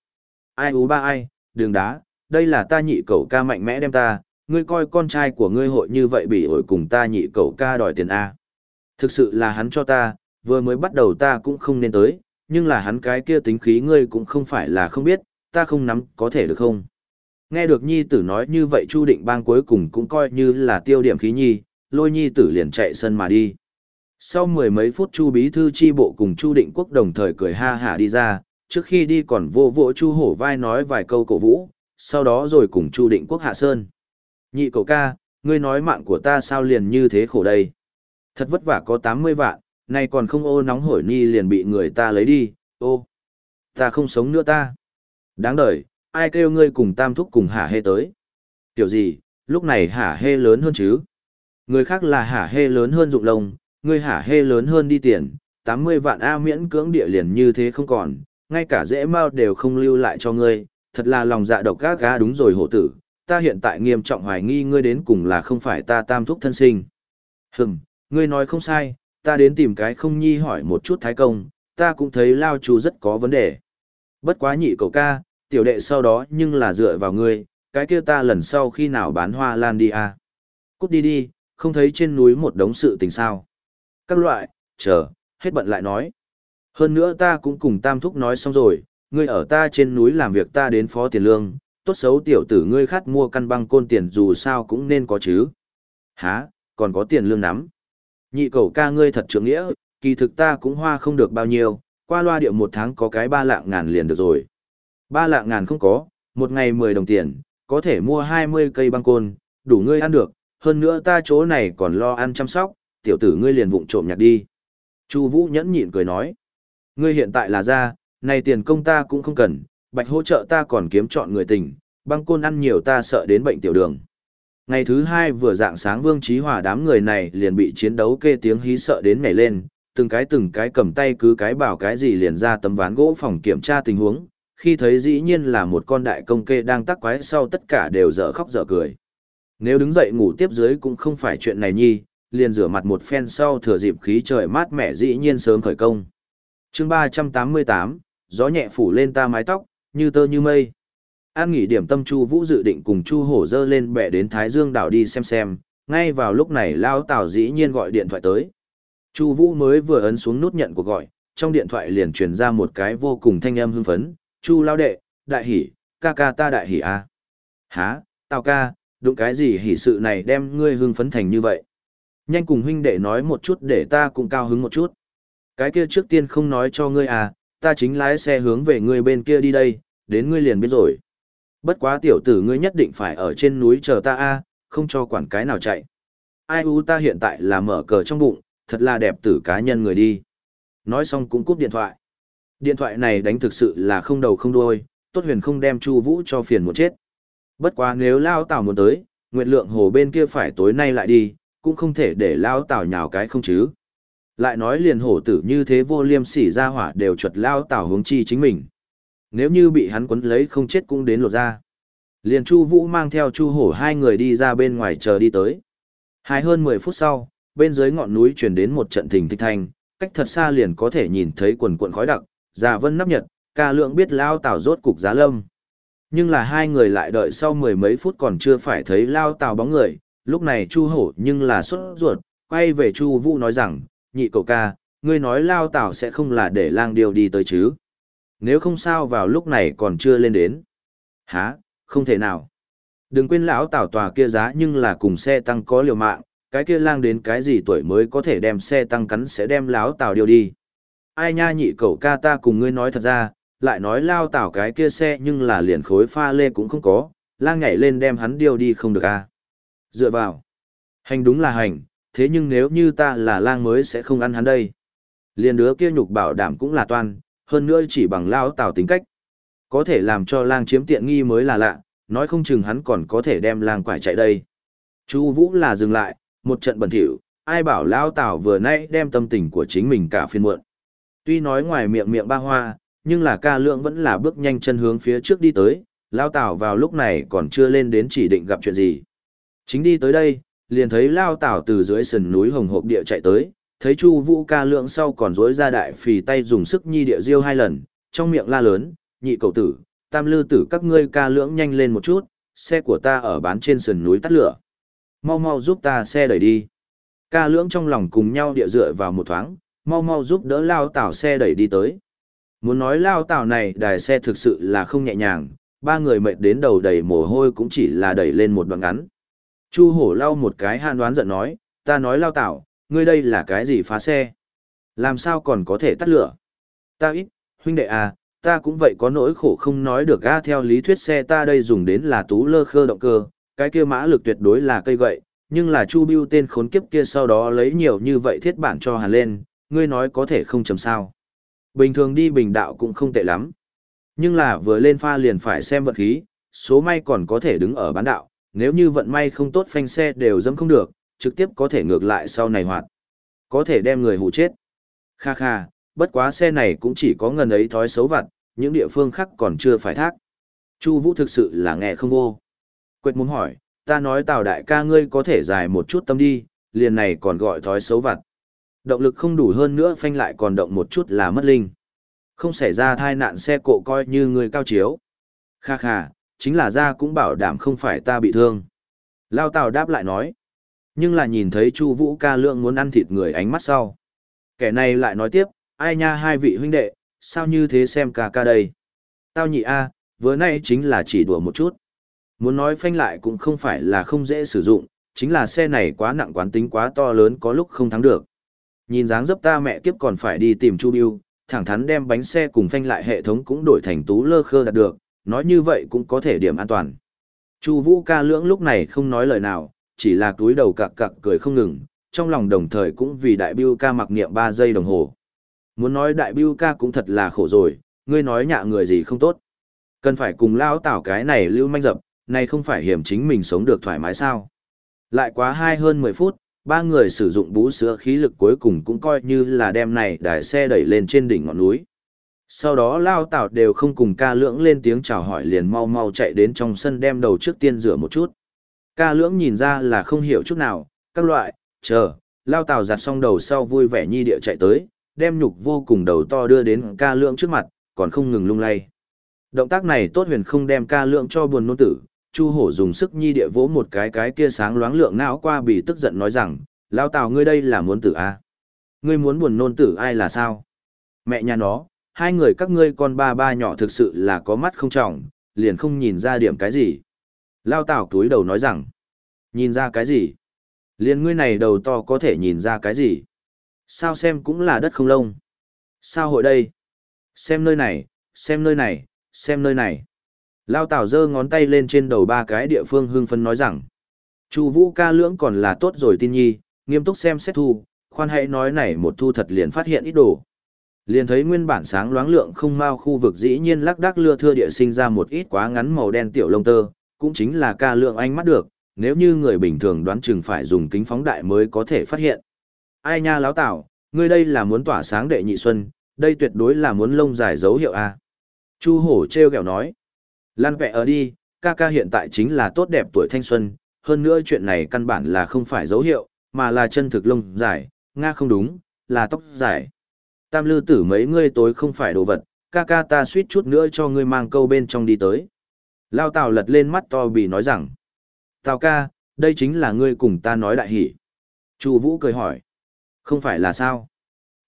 Ai ú ba ai, đường đá, đây là ta nhị cậu ca mạnh mẽ đem ta, ngươi coi con trai của ngươi hội như vậy bị ổi cùng ta nhị cậu ca đòi tiền A. Thực sự là hắn cho ta, vừa mới bắt đầu ta cũng không nên tới, nhưng là hắn cái kia tính khí ngươi cũng không phải là không biết, ta không nắm có thể được không. Nghe được nhi tử nói như vậy Chu Định Bang cuối cùng cũng coi như là tiêu điểm khí nhi, lôi nhi tử liền chạy sân mà đi. Sau mười mấy phút Chu Bí Thư chi bộ cùng Chu Định Quốc đồng thời cười ha hả đi ra, trước khi đi còn vô vỗ Chu Hổ vai nói vài câu cổ vũ, sau đó rồi cùng Chu Định Quốc hạ sơn. Nhị cậu ca, ngươi nói mạng của ta sao liền như thế khổ đây. Thật vất vả có 80 vạn, nay còn không ô nóng hổi ni liền bị người ta lấy đi, ô. Ta không sống nữa ta. Đáng đời, ai kêu ngươi cùng tam thúc cùng hả hê tới. Tiểu gì, lúc này hả hê lớn hơn chứ. Người khác là hả hê lớn hơn dụng lông, ngươi hả hê lớn hơn đi tiền, 80 vạn A miễn cưỡng địa liền như thế không còn, ngay cả dễ mau đều không lưu lại cho ngươi, thật là lòng dạ độc gác ga đúng rồi hổ tử, ta hiện tại nghiêm trọng hoài nghi ngươi đến cùng là không phải ta tam thúc thân sinh. Hừm, ngươi nói không sai, ta đến tìm cái không nhi hỏi một chút thái công, ta cũng thấy lao Chu rất có vấn đề. Bất quá nhị cậu ca, tiểu đệ sau đó nhưng là dựa vào ngươi, cái kia ta lần sau khi nào bán hoa lan đi à. Cút đi đi, không thấy trên núi một đống sự tình sao. Các loại, chờ, hết bận lại nói. Hơn nữa ta cũng cùng tam thúc nói xong rồi, ngươi ở ta trên núi làm việc ta đến phó tiền lương, tốt xấu tiểu tử ngươi khát mua căn băng côn tiền dù sao cũng nên có chứ. Hả, còn có tiền lương nắm. Nhị cầu ca ngươi thật trưởng nghĩa, kỳ thực ta cũng hoa không được bao nhiêu, qua loa điệu một tháng có cái ba lạng ngàn liền được rồi. Ba lạng ngàn không có, một ngày mười đồng tiền, có thể mua hai mươi cây băng côn, đủ ngươi ăn được, hơn nữa ta chỗ này còn lo ăn chăm sóc, tiểu tử ngươi liền vụng trộm nhặt đi. Chu Vũ nhẫn nhịn cười nói, ngươi hiện tại là ra, này tiền công ta cũng không cần, bạch hỗ trợ ta còn kiếm chọn người tình, băng côn ăn nhiều ta sợ đến bệnh tiểu đường. Ngày thứ hai vừa dạng sáng Vương Trí Hòa đám người này liền bị chiến đấu kê tiếng hí sợ đến nhảy lên, từng cái từng cái cầm tay cứ cái bảo cái gì liền ra tấm ván gỗ phòng kiểm tra tình huống, khi thấy dĩ nhiên là một con đại công kê đang tắc quái sau tất cả đều dở khóc dở cười. Nếu đứng dậy ngủ tiếp dưới cũng không phải chuyện này nhi, liền rửa mặt một phen sau thừa dịp khí trời mát mẻ dĩ nhiên sớm khởi công. chương 388, gió nhẹ phủ lên ta mái tóc, như tơ như mây. An nghỉ điểm tâm Chu Vũ dự định cùng Chu Hổ dơ lên bẻ đến Thái Dương đảo đi xem xem, ngay vào lúc này Lao Tào dĩ nhiên gọi điện thoại tới. Chu Vũ mới vừa ấn xuống nút nhận cuộc gọi, trong điện thoại liền truyền ra một cái vô cùng thanh âm hưng phấn, "Chu lão đệ, đại hỉ, ca ca ta đại hỉ a." À? "Hả? Tào ca, đụng cái gì hỉ sự này đem ngươi hưng phấn thành như vậy?" Nhanh cùng huynh đệ nói một chút để ta cũng cao hứng một chút. Cái kia trước tiên không nói cho ngươi à, ta chính lái xe hướng về ngươi bên kia đi đây, đến ngươi liền biết rồi. Bất quá tiểu tử ngươi nhất định phải ở trên núi chờ ta a, không cho quản cái nào chạy. Ai u ta hiện tại là mở cờ trong bụng, thật là đẹp tử cá nhân người đi. Nói xong cũng cúp điện thoại. Điện thoại này đánh thực sự là không đầu không đuôi, tốt huyền không đem Chu Vũ cho phiền một chết. Bất quá nếu Lao Tảo muốn tới, Nguyệt Lượng Hồ bên kia phải tối nay lại đi, cũng không thể để Lao Tảo nhào cái không chứ. Lại nói liền hổ tử như thế vô liêm sỉ ra hỏa đều chuột Lao Tảo hướng chi chính mình. Nếu như bị hắn quấn lấy không chết cũng đến lột ra. Liền Chu Vũ mang theo Chu Hổ hai người đi ra bên ngoài chờ đi tới. Hai hơn 10 phút sau, bên dưới ngọn núi truyền đến một trận thình thịch thanh, cách thật xa liền có thể nhìn thấy quần quần khói đặc, Già Vân nắp nhật, ca lượng biết lao tào rốt cục giá lâm. Nhưng là hai người lại đợi sau mười mấy phút còn chưa phải thấy lao tào bóng người, lúc này Chu Hổ nhưng là xuất ruột, quay về Chu Vũ nói rằng, nhị cậu ca, ngươi nói lao tào sẽ không là để lang điều đi tới chứ. Nếu không sao vào lúc này còn chưa lên đến. Hả, không thể nào. Đừng quên lão tảo tòa kia giá nhưng là cùng xe tăng có liều mạng, cái kia lang đến cái gì tuổi mới có thể đem xe tăng cắn sẽ đem lão tào điều đi. Ai nha nhị cậu ca ta cùng ngươi nói thật ra, lại nói lao tảo cái kia xe nhưng là liền khối pha lê cũng không có, lang nhảy lên đem hắn điều đi không được à. Dựa vào. Hành đúng là hành, thế nhưng nếu như ta là lang mới sẽ không ăn hắn đây. Liền đứa kia nhục bảo đảm cũng là toan, hơn nữa chỉ bằng lao tảo tính cách. Có thể làm cho lang chiếm tiện nghi mới là lạ, nói không chừng hắn còn có thể đem lang quải chạy đây. Chu Vũ là dừng lại, một trận bẩn thỉu, ai bảo lao tảo vừa nãy đem tâm tình của chính mình cả phiên muộn. Tuy nói ngoài miệng miệng ba hoa, nhưng là ca lượng vẫn là bước nhanh chân hướng phía trước đi tới, lao tảo vào lúc này còn chưa lên đến chỉ định gặp chuyện gì. Chính đi tới đây, liền thấy lao tảo từ dưới sườn núi hồng hộp địa chạy tới, thấy chu vũ ca lượng sau còn dối ra đại phì tay dùng sức nhi địa diêu hai lần, trong miệng la lớn, nhị cầu tử, tam lư tử các ngươi ca lưỡng nhanh lên một chút, xe của ta ở bán trên sườn núi tắt lửa. Mau mau giúp ta xe đẩy đi. Ca lưỡng trong lòng cùng nhau địa dựa vào một thoáng, mau mau giúp đỡ lao tảo xe đẩy đi tới. Muốn nói lao tảo này đài xe thực sự là không nhẹ nhàng, ba người mệt đến đầu đầy mồ hôi cũng chỉ là đẩy lên một đoạn ngắn. Chu hổ lau một cái han đoán giận nói, ta nói lao tảo, ngươi đây là cái gì phá xe? Làm sao còn có thể tắt lửa? Ta ít, huynh đệ à, ta cũng vậy có nỗi khổ không nói được ga theo lý thuyết xe ta đây dùng đến là tú lơ khơ động cơ, cái kia mã lực tuyệt đối là cây gậy, nhưng là Chu Bưu tên khốn kiếp kia sau đó lấy nhiều như vậy thiết bản cho hàn lên, ngươi nói có thể không chấm sao. Bình thường đi bình đạo cũng không tệ lắm. Nhưng là vừa lên pha liền phải xem vận khí, số may còn có thể đứng ở bán đạo, nếu như vận may không tốt phanh xe đều dẫm không được, trực tiếp có thể ngược lại sau này hoạt. Có thể đem người hù chết. Kha kha, bất quá xe này cũng chỉ có ngần ấy thói xấu vặt, những địa phương khác còn chưa phải thác. Chu Vũ thực sự là nghe không vô. Quệt muốn hỏi, ta nói Tào đại ca ngươi có thể dài một chút tâm đi, liền này còn gọi thói xấu vặt. Động lực không đủ hơn nữa phanh lại còn động một chút là mất linh. Không xảy ra tai nạn xe cộ coi như người cao chiếu. Kha kha, chính là ra cũng bảo đảm không phải ta bị thương. Lao Tào đáp lại nói. Nhưng là nhìn thấy Chu Vũ ca lượng muốn ăn thịt người ánh mắt sau. Kẻ này lại nói tiếp, ai nha hai vị huynh đệ, sao như thế xem ca ca đây? Tao nhị a, vừa nay chính là chỉ đùa một chút. Muốn nói phanh lại cũng không phải là không dễ sử dụng, chính là xe này quá nặng quán tính quá to lớn có lúc không thắng được. Nhìn dáng dấp ta mẹ kiếp còn phải đi tìm Chu Biêu, thẳng thắn đem bánh xe cùng phanh lại hệ thống cũng đổi thành tú lơ khơ đạt được, nói như vậy cũng có thể điểm an toàn. Chu Vũ ca lưỡng lúc này không nói lời nào, chỉ là túi đầu cặc cặc cười không ngừng, trong lòng đồng thời cũng vì đại biêu ca mặc niệm 3 giây đồng hồ. Muốn nói đại biêu ca cũng thật là khổ rồi, ngươi nói nhạ người gì không tốt. Cần phải cùng lao tảo cái này lưu manh dập, này không phải hiểm chính mình sống được thoải mái sao. Lại quá hai hơn 10 phút, ba người sử dụng bú sữa khí lực cuối cùng cũng coi như là đem này đài xe đẩy lên trên đỉnh ngọn núi. Sau đó lao tảo đều không cùng ca lưỡng lên tiếng chào hỏi liền mau mau chạy đến trong sân đem đầu trước tiên rửa một chút. Ca lưỡng nhìn ra là không hiểu chút nào, các loại, chờ, lao tảo giặt xong đầu sau vui vẻ nhi địa chạy tới, đem nhục vô cùng đầu to đưa đến ca lưỡng trước mặt, còn không ngừng lung lay. Động tác này tốt huyền không đem ca lưỡng cho buồn nôn tử, Chu hổ dùng sức nhi địa vỗ một cái cái kia sáng loáng lượng não qua bị tức giận nói rằng, lao tào ngươi đây là muốn tử a à? Ngươi muốn buồn nôn tử ai là sao? Mẹ nhà nó, hai người các ngươi con ba ba nhỏ thực sự là có mắt không trọng, liền không nhìn ra điểm cái gì. Lao tào túi đầu nói rằng, nhìn ra cái gì? Liền ngươi này đầu to có thể nhìn ra cái gì? Sao xem cũng là đất không lông. Sao hội đây? Xem nơi này, xem nơi này, xem nơi này. Lao Tảo giơ ngón tay lên trên đầu ba cái địa phương hưng phấn nói rằng. Chu Vũ ca lưỡng còn là tốt rồi tin nhi, nghiêm túc xem xét thu, khoan hãy nói này một thu thật liền phát hiện ít đồ. Liền thấy nguyên bản sáng loáng lượng không mau khu vực dĩ nhiên lắc đắc lưa thưa địa sinh ra một ít quá ngắn màu đen tiểu lông tơ, cũng chính là ca lượng anh mắt được, nếu như người bình thường đoán chừng phải dùng kính phóng đại mới có thể phát hiện ai nha láo tảo, ngươi đây là muốn tỏa sáng đệ nhị xuân, đây tuyệt đối là muốn lông dài dấu hiệu a. Chu hổ treo kẹo nói. Lan vẹ ở đi, ca ca hiện tại chính là tốt đẹp tuổi thanh xuân, hơn nữa chuyện này căn bản là không phải dấu hiệu, mà là chân thực lông dài, nga không đúng, là tóc dài. Tam lư tử mấy ngươi tối không phải đồ vật, ca ca ta suýt chút nữa cho ngươi mang câu bên trong đi tới. Lao Tào lật lên mắt to bì nói rằng, Tào ca, đây chính là ngươi cùng ta nói đại hỷ. Chu Vũ cười hỏi, không phải là sao?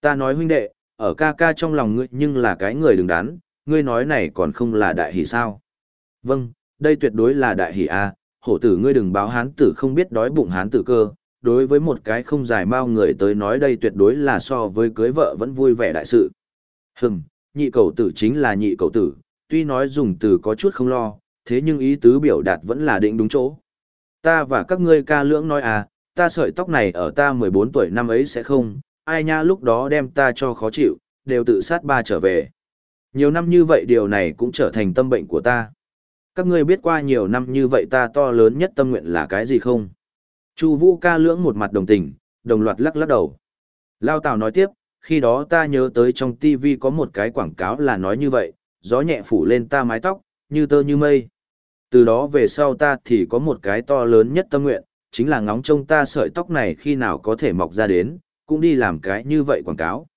Ta nói huynh đệ, ở ca ca trong lòng ngươi nhưng là cái người đứng đắn, ngươi nói này còn không là đại hỷ sao? Vâng, đây tuyệt đối là đại hỷ a, hổ tử ngươi đừng báo hán tử không biết đói bụng hán tử cơ, đối với một cái không dài mao người tới nói đây tuyệt đối là so với cưới vợ vẫn vui vẻ đại sự. Hừm, nhị cầu tử chính là nhị cầu tử, tuy nói dùng từ có chút không lo, thế nhưng ý tứ biểu đạt vẫn là định đúng chỗ. Ta và các ngươi ca lưỡng nói à, ta sợi tóc này ở ta 14 tuổi năm ấy sẽ không, ai nha lúc đó đem ta cho khó chịu, đều tự sát ba trở về. Nhiều năm như vậy điều này cũng trở thành tâm bệnh của ta. Các ngươi biết qua nhiều năm như vậy ta to lớn nhất tâm nguyện là cái gì không? Chu Vũ ca lưỡng một mặt đồng tình, đồng loạt lắc lắc đầu. Lao Tào nói tiếp, khi đó ta nhớ tới trong TV có một cái quảng cáo là nói như vậy, gió nhẹ phủ lên ta mái tóc, như tơ như mây. Từ đó về sau ta thì có một cái to lớn nhất tâm nguyện, chính là ngóng trông ta sợi tóc này khi nào có thể mọc ra đến, cũng đi làm cái như vậy quảng cáo.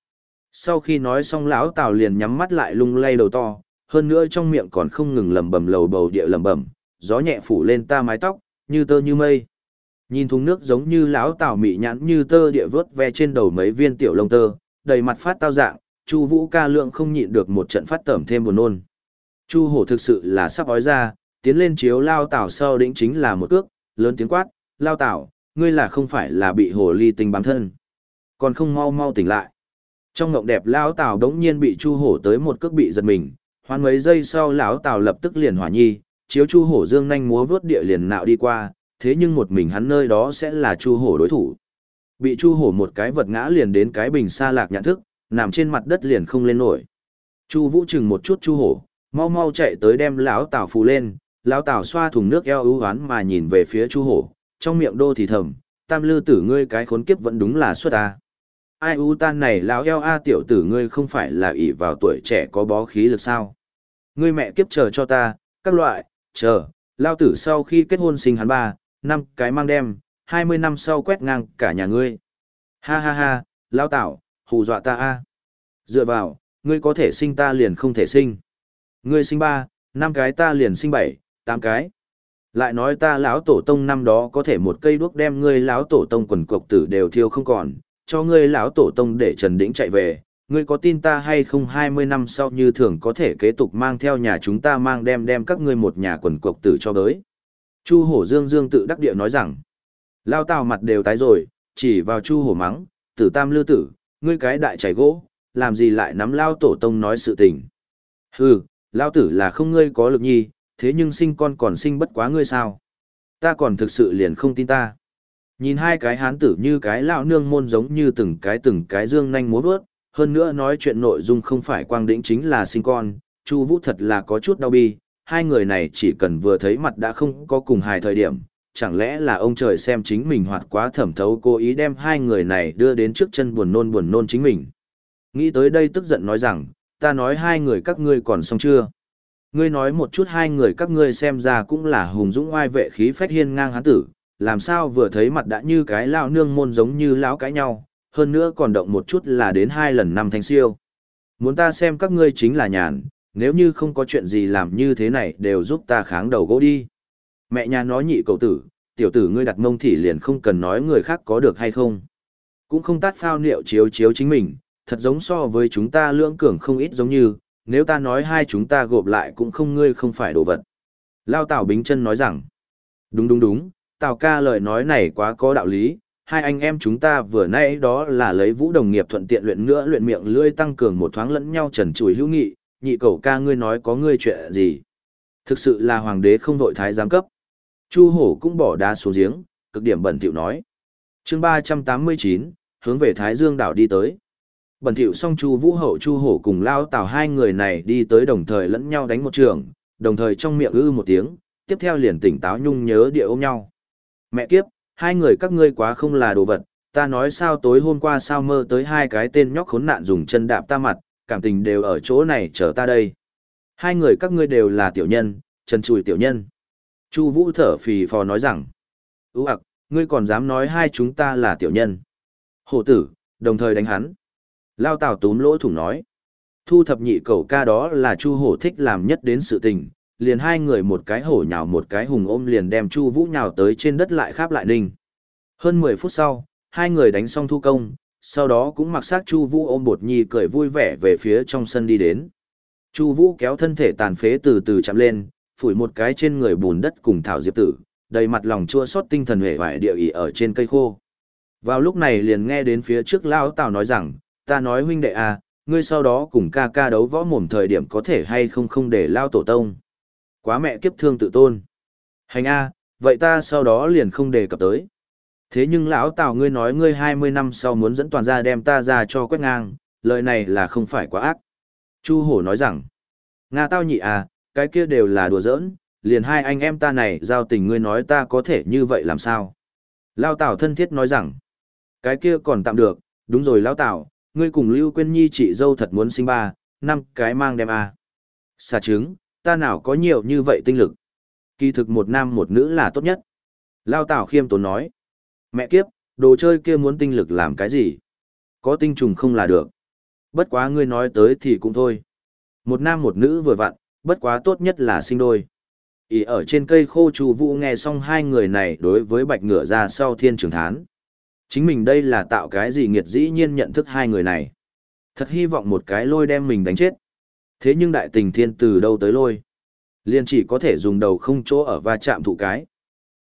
Sau khi nói xong lão Tào liền nhắm mắt lại lung lay đầu to, hơn nữa trong miệng còn không ngừng lẩm bẩm lầu bầu địa lẩm bẩm, gió nhẹ phủ lên ta mái tóc, như tơ như mây. Nhìn thùng nước giống như lão tảo mị nhãn như tơ địa vớt ve trên đầu mấy viên tiểu lông tơ, đầy mặt phát tao dạng, Chu Vũ ca lượng không nhịn được một trận phát tẩm thêm buồn nôn. Chu Hổ thực sự là sắp ói ra, tiến lên chiếu lao tảo sau đỉnh chính là một cước, lớn tiếng quát, "Lao tảo ngươi là không phải là bị hồ ly tinh bám thân, còn không mau mau tỉnh lại." Trong ngộng đẹp lão tảo đống nhiên bị Chu Hổ tới một cước bị giật mình, hoan mấy giây sau lão Tào lập tức liền hỏa nhi, chiếu Chu Hổ dương nhanh múa vớt địa liền nạo đi qua, thế nhưng một mình hắn nơi đó sẽ là Chu Hổ đối thủ. Bị Chu Hổ một cái vật ngã liền đến cái bình xa lạc nhãn thức, nằm trên mặt đất liền không lên nổi. Chu Vũ chừng một chút Chu Hổ, mau mau chạy tới đem lão Tào phù lên, lão Tào xoa thùng nước eo ưu oán mà nhìn về phía Chu Hổ, trong miệng đô thì thầm, tam lư tử ngươi cái khốn kiếp vẫn đúng là xuất a. Ai u tan này lão eo a tiểu tử ngươi không phải là ỷ vào tuổi trẻ có bó khí lực sao? Ngươi mẹ kiếp chờ cho ta, các loại, chờ, lao tử sau khi kết hôn sinh hắn ba, năm cái mang đem, hai mươi năm sau quét ngang cả nhà ngươi. Ha ha ha, lao tảo, hù dọa ta a. Dựa vào, ngươi có thể sinh ta liền không thể sinh. Ngươi sinh ba, năm cái ta liền sinh bảy, tám cái. Lại nói ta lão tổ tông năm đó có thể một cây đuốc đem ngươi lão tổ tông quần cục tử đều thiêu không còn, cho ngươi lão tổ tông để Trần Đĩnh chạy về, ngươi có tin ta hay không hai mươi năm sau như thường có thể kế tục mang theo nhà chúng ta mang đem đem các ngươi một nhà quần cục tử cho đới. Chu hổ dương dương tự đắc địa nói rằng, lao tào mặt đều tái rồi, chỉ vào chu hổ mắng, tử tam lư tử, ngươi cái đại chảy gỗ, làm gì lại nắm lao tổ tông nói sự tình. Hừ, lao tử là không ngươi có lực nhi, thế nhưng sinh con còn sinh bất quá ngươi sao. Ta còn thực sự liền không tin ta. Nhìn hai cái hán tử như cái lão nương môn giống như từng cái từng cái dương nhanh múa vớt, hơn nữa nói chuyện nội dung không phải quang đĩnh chính là sinh con, Chu Vũ thật là có chút đau bi, hai người này chỉ cần vừa thấy mặt đã không có cùng hài thời điểm, chẳng lẽ là ông trời xem chính mình hoạt quá thẩm thấu cố ý đem hai người này đưa đến trước chân buồn nôn buồn nôn chính mình. Nghĩ tới đây tức giận nói rằng, ta nói hai người các ngươi còn xong chưa? Ngươi nói một chút hai người các ngươi xem ra cũng là hùng dũng oai vệ khí phách hiên ngang hán tử, làm sao vừa thấy mặt đã như cái lao nương môn giống như lão cãi nhau, hơn nữa còn động một chút là đến hai lần năm thanh siêu. Muốn ta xem các ngươi chính là nhàn, nếu như không có chuyện gì làm như thế này đều giúp ta kháng đầu gỗ đi. Mẹ nhà nói nhị cậu tử, tiểu tử ngươi đặt mông thì liền không cần nói người khác có được hay không. Cũng không tát phao niệu chiếu chiếu chính mình, thật giống so với chúng ta lưỡng cường không ít giống như, nếu ta nói hai chúng ta gộp lại cũng không ngươi không phải đồ vật. Lao Tào Bính chân nói rằng, đúng đúng đúng, Tào ca lời nói này quá có đạo lý, hai anh em chúng ta vừa nay đó là lấy vũ đồng nghiệp thuận tiện luyện nữa luyện miệng lưỡi tăng cường một thoáng lẫn nhau trần trùi hữu nghị, nhị cầu ca ngươi nói có ngươi chuyện gì. Thực sự là hoàng đế không vội thái giám cấp. Chu hổ cũng bỏ đá xuống giếng, cực điểm bẩn thỉu nói. chương ba trăm tám mươi chín hướng về Thái Dương đảo đi tới. Bẩn thỉu song Chu Vũ Hậu Chu Hổ cùng Lao Tào hai người này đi tới đồng thời lẫn nhau đánh một trường, đồng thời trong miệng ư một tiếng, tiếp theo liền tỉnh táo nhung nhớ địa ôm nhau. Mẹ kiếp, hai người các ngươi quá không là đồ vật, ta nói sao tối hôm qua sao mơ tới hai cái tên nhóc khốn nạn dùng chân đạp ta mặt, cảm tình đều ở chỗ này chờ ta đây. Hai người các ngươi đều là tiểu nhân, chân chùi tiểu nhân. Chu Vũ thở phì phò nói rằng, ú ạc, ngươi còn dám nói hai chúng ta là tiểu nhân. Hổ tử, đồng thời đánh hắn. Lao Tào túm lỗ thủng nói. Thu thập nhị cầu ca đó là Chu Hổ thích làm nhất đến sự tình, liền hai người một cái hổ nhào một cái hùng ôm liền đem Chu Vũ nhào tới trên đất lại kháp lại ninh. Hơn 10 phút sau, hai người đánh xong thu công, sau đó cũng mặc xác Chu Vũ ôm bột nhi cười vui vẻ về phía trong sân đi đến. Chu Vũ kéo thân thể tàn phế từ từ chạm lên, phủi một cái trên người bùn đất cùng thảo diệp tử, đầy mặt lòng chua xót tinh thần hề hoại địa ỉ ở trên cây khô. Vào lúc này liền nghe đến phía trước lão Tào nói rằng, ta nói huynh đệ à, ngươi sau đó cùng ca ca đấu võ mồm thời điểm có thể hay không không để lao tổ tông. Quá mẹ kiếp thương tự tôn. Hành a, vậy ta sau đó liền không đề cập tới. Thế nhưng lão Tào ngươi nói ngươi 20 năm sau muốn dẫn toàn gia đem ta ra cho quét ngang, lời này là không phải quá ác. Chu Hổ nói rằng, Nga tao nhị à, cái kia đều là đùa giỡn, liền hai anh em ta này giao tình ngươi nói ta có thể như vậy làm sao? Lao Tào thân thiết nói rằng, cái kia còn tạm được, đúng rồi lão Tào, ngươi cùng Lưu Quyên Nhi chị dâu thật muốn sinh ba, năm cái mang đem à. Xà trứng, ta nào có nhiều như vậy tinh lực. Kỳ thực một nam một nữ là tốt nhất. Lao Tào khiêm tốn nói, mẹ kiếp, đồ chơi kia muốn tinh lực làm cái gì? Có tinh trùng không là được. Bất quá ngươi nói tới thì cũng thôi. Một nam một nữ vừa vặn, bất quá tốt nhất là sinh đôi. Ý ở trên cây khô trù Vũ nghe xong hai người này đối với Bạch Ngựa ra sau thiên trường thán. Chính mình đây là tạo cái gì nghiệt dĩ nhiên nhận thức hai người này. Thật hy vọng một cái lôi đem mình đánh chết. Thế nhưng đại tình thiên từ đâu tới lôi? Liên chỉ có thể dùng đầu không chỗ ở va chạm thụ cái.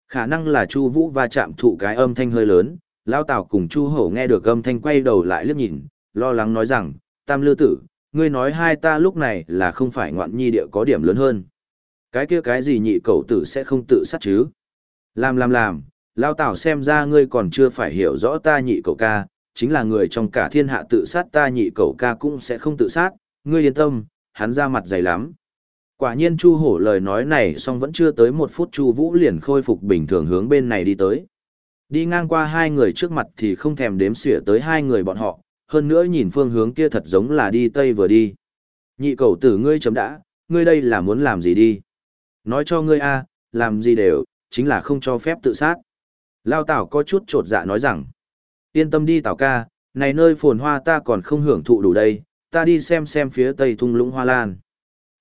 Khả năng là Chu Vũ va chạm thụ cái âm thanh hơi lớn, Lão Tào cùng Chu Hổ nghe được âm thanh quay đầu lại liếc nhìn, lo lắng nói rằng, Tam Lư Tử, ngươi nói hai ta lúc này là không phải ngoạn nhi địa có điểm lớn hơn. Cái kia cái gì nhị cậu tử sẽ không tự sát chứ? Làm làm làm, lao tảo xem ra ngươi còn chưa phải hiểu rõ ta nhị cậu ca, chính là người trong cả thiên hạ tự sát ta nhị cậu ca cũng sẽ không tự sát, ngươi yên tâm, hắn ra mặt dày lắm. Quả nhiên Chu Hổ lời nói này xong vẫn chưa tới một phút Chu Vũ liền khôi phục bình thường hướng bên này đi tới. Đi ngang qua hai người trước mặt thì không thèm đếm xỉa tới hai người bọn họ, hơn nữa nhìn phương hướng kia thật giống là đi tây vừa đi. Nhị cầu tử ngươi chấm đã, ngươi đây là muốn làm gì đi? Nói cho ngươi a, làm gì đều, chính là không cho phép tự sát. Lao Tảo có chút trột dạ nói rằng, yên tâm đi Tảo ca, này nơi phồn hoa ta còn không hưởng thụ đủ đây, ta đi xem xem phía tây thung lũng hoa lan.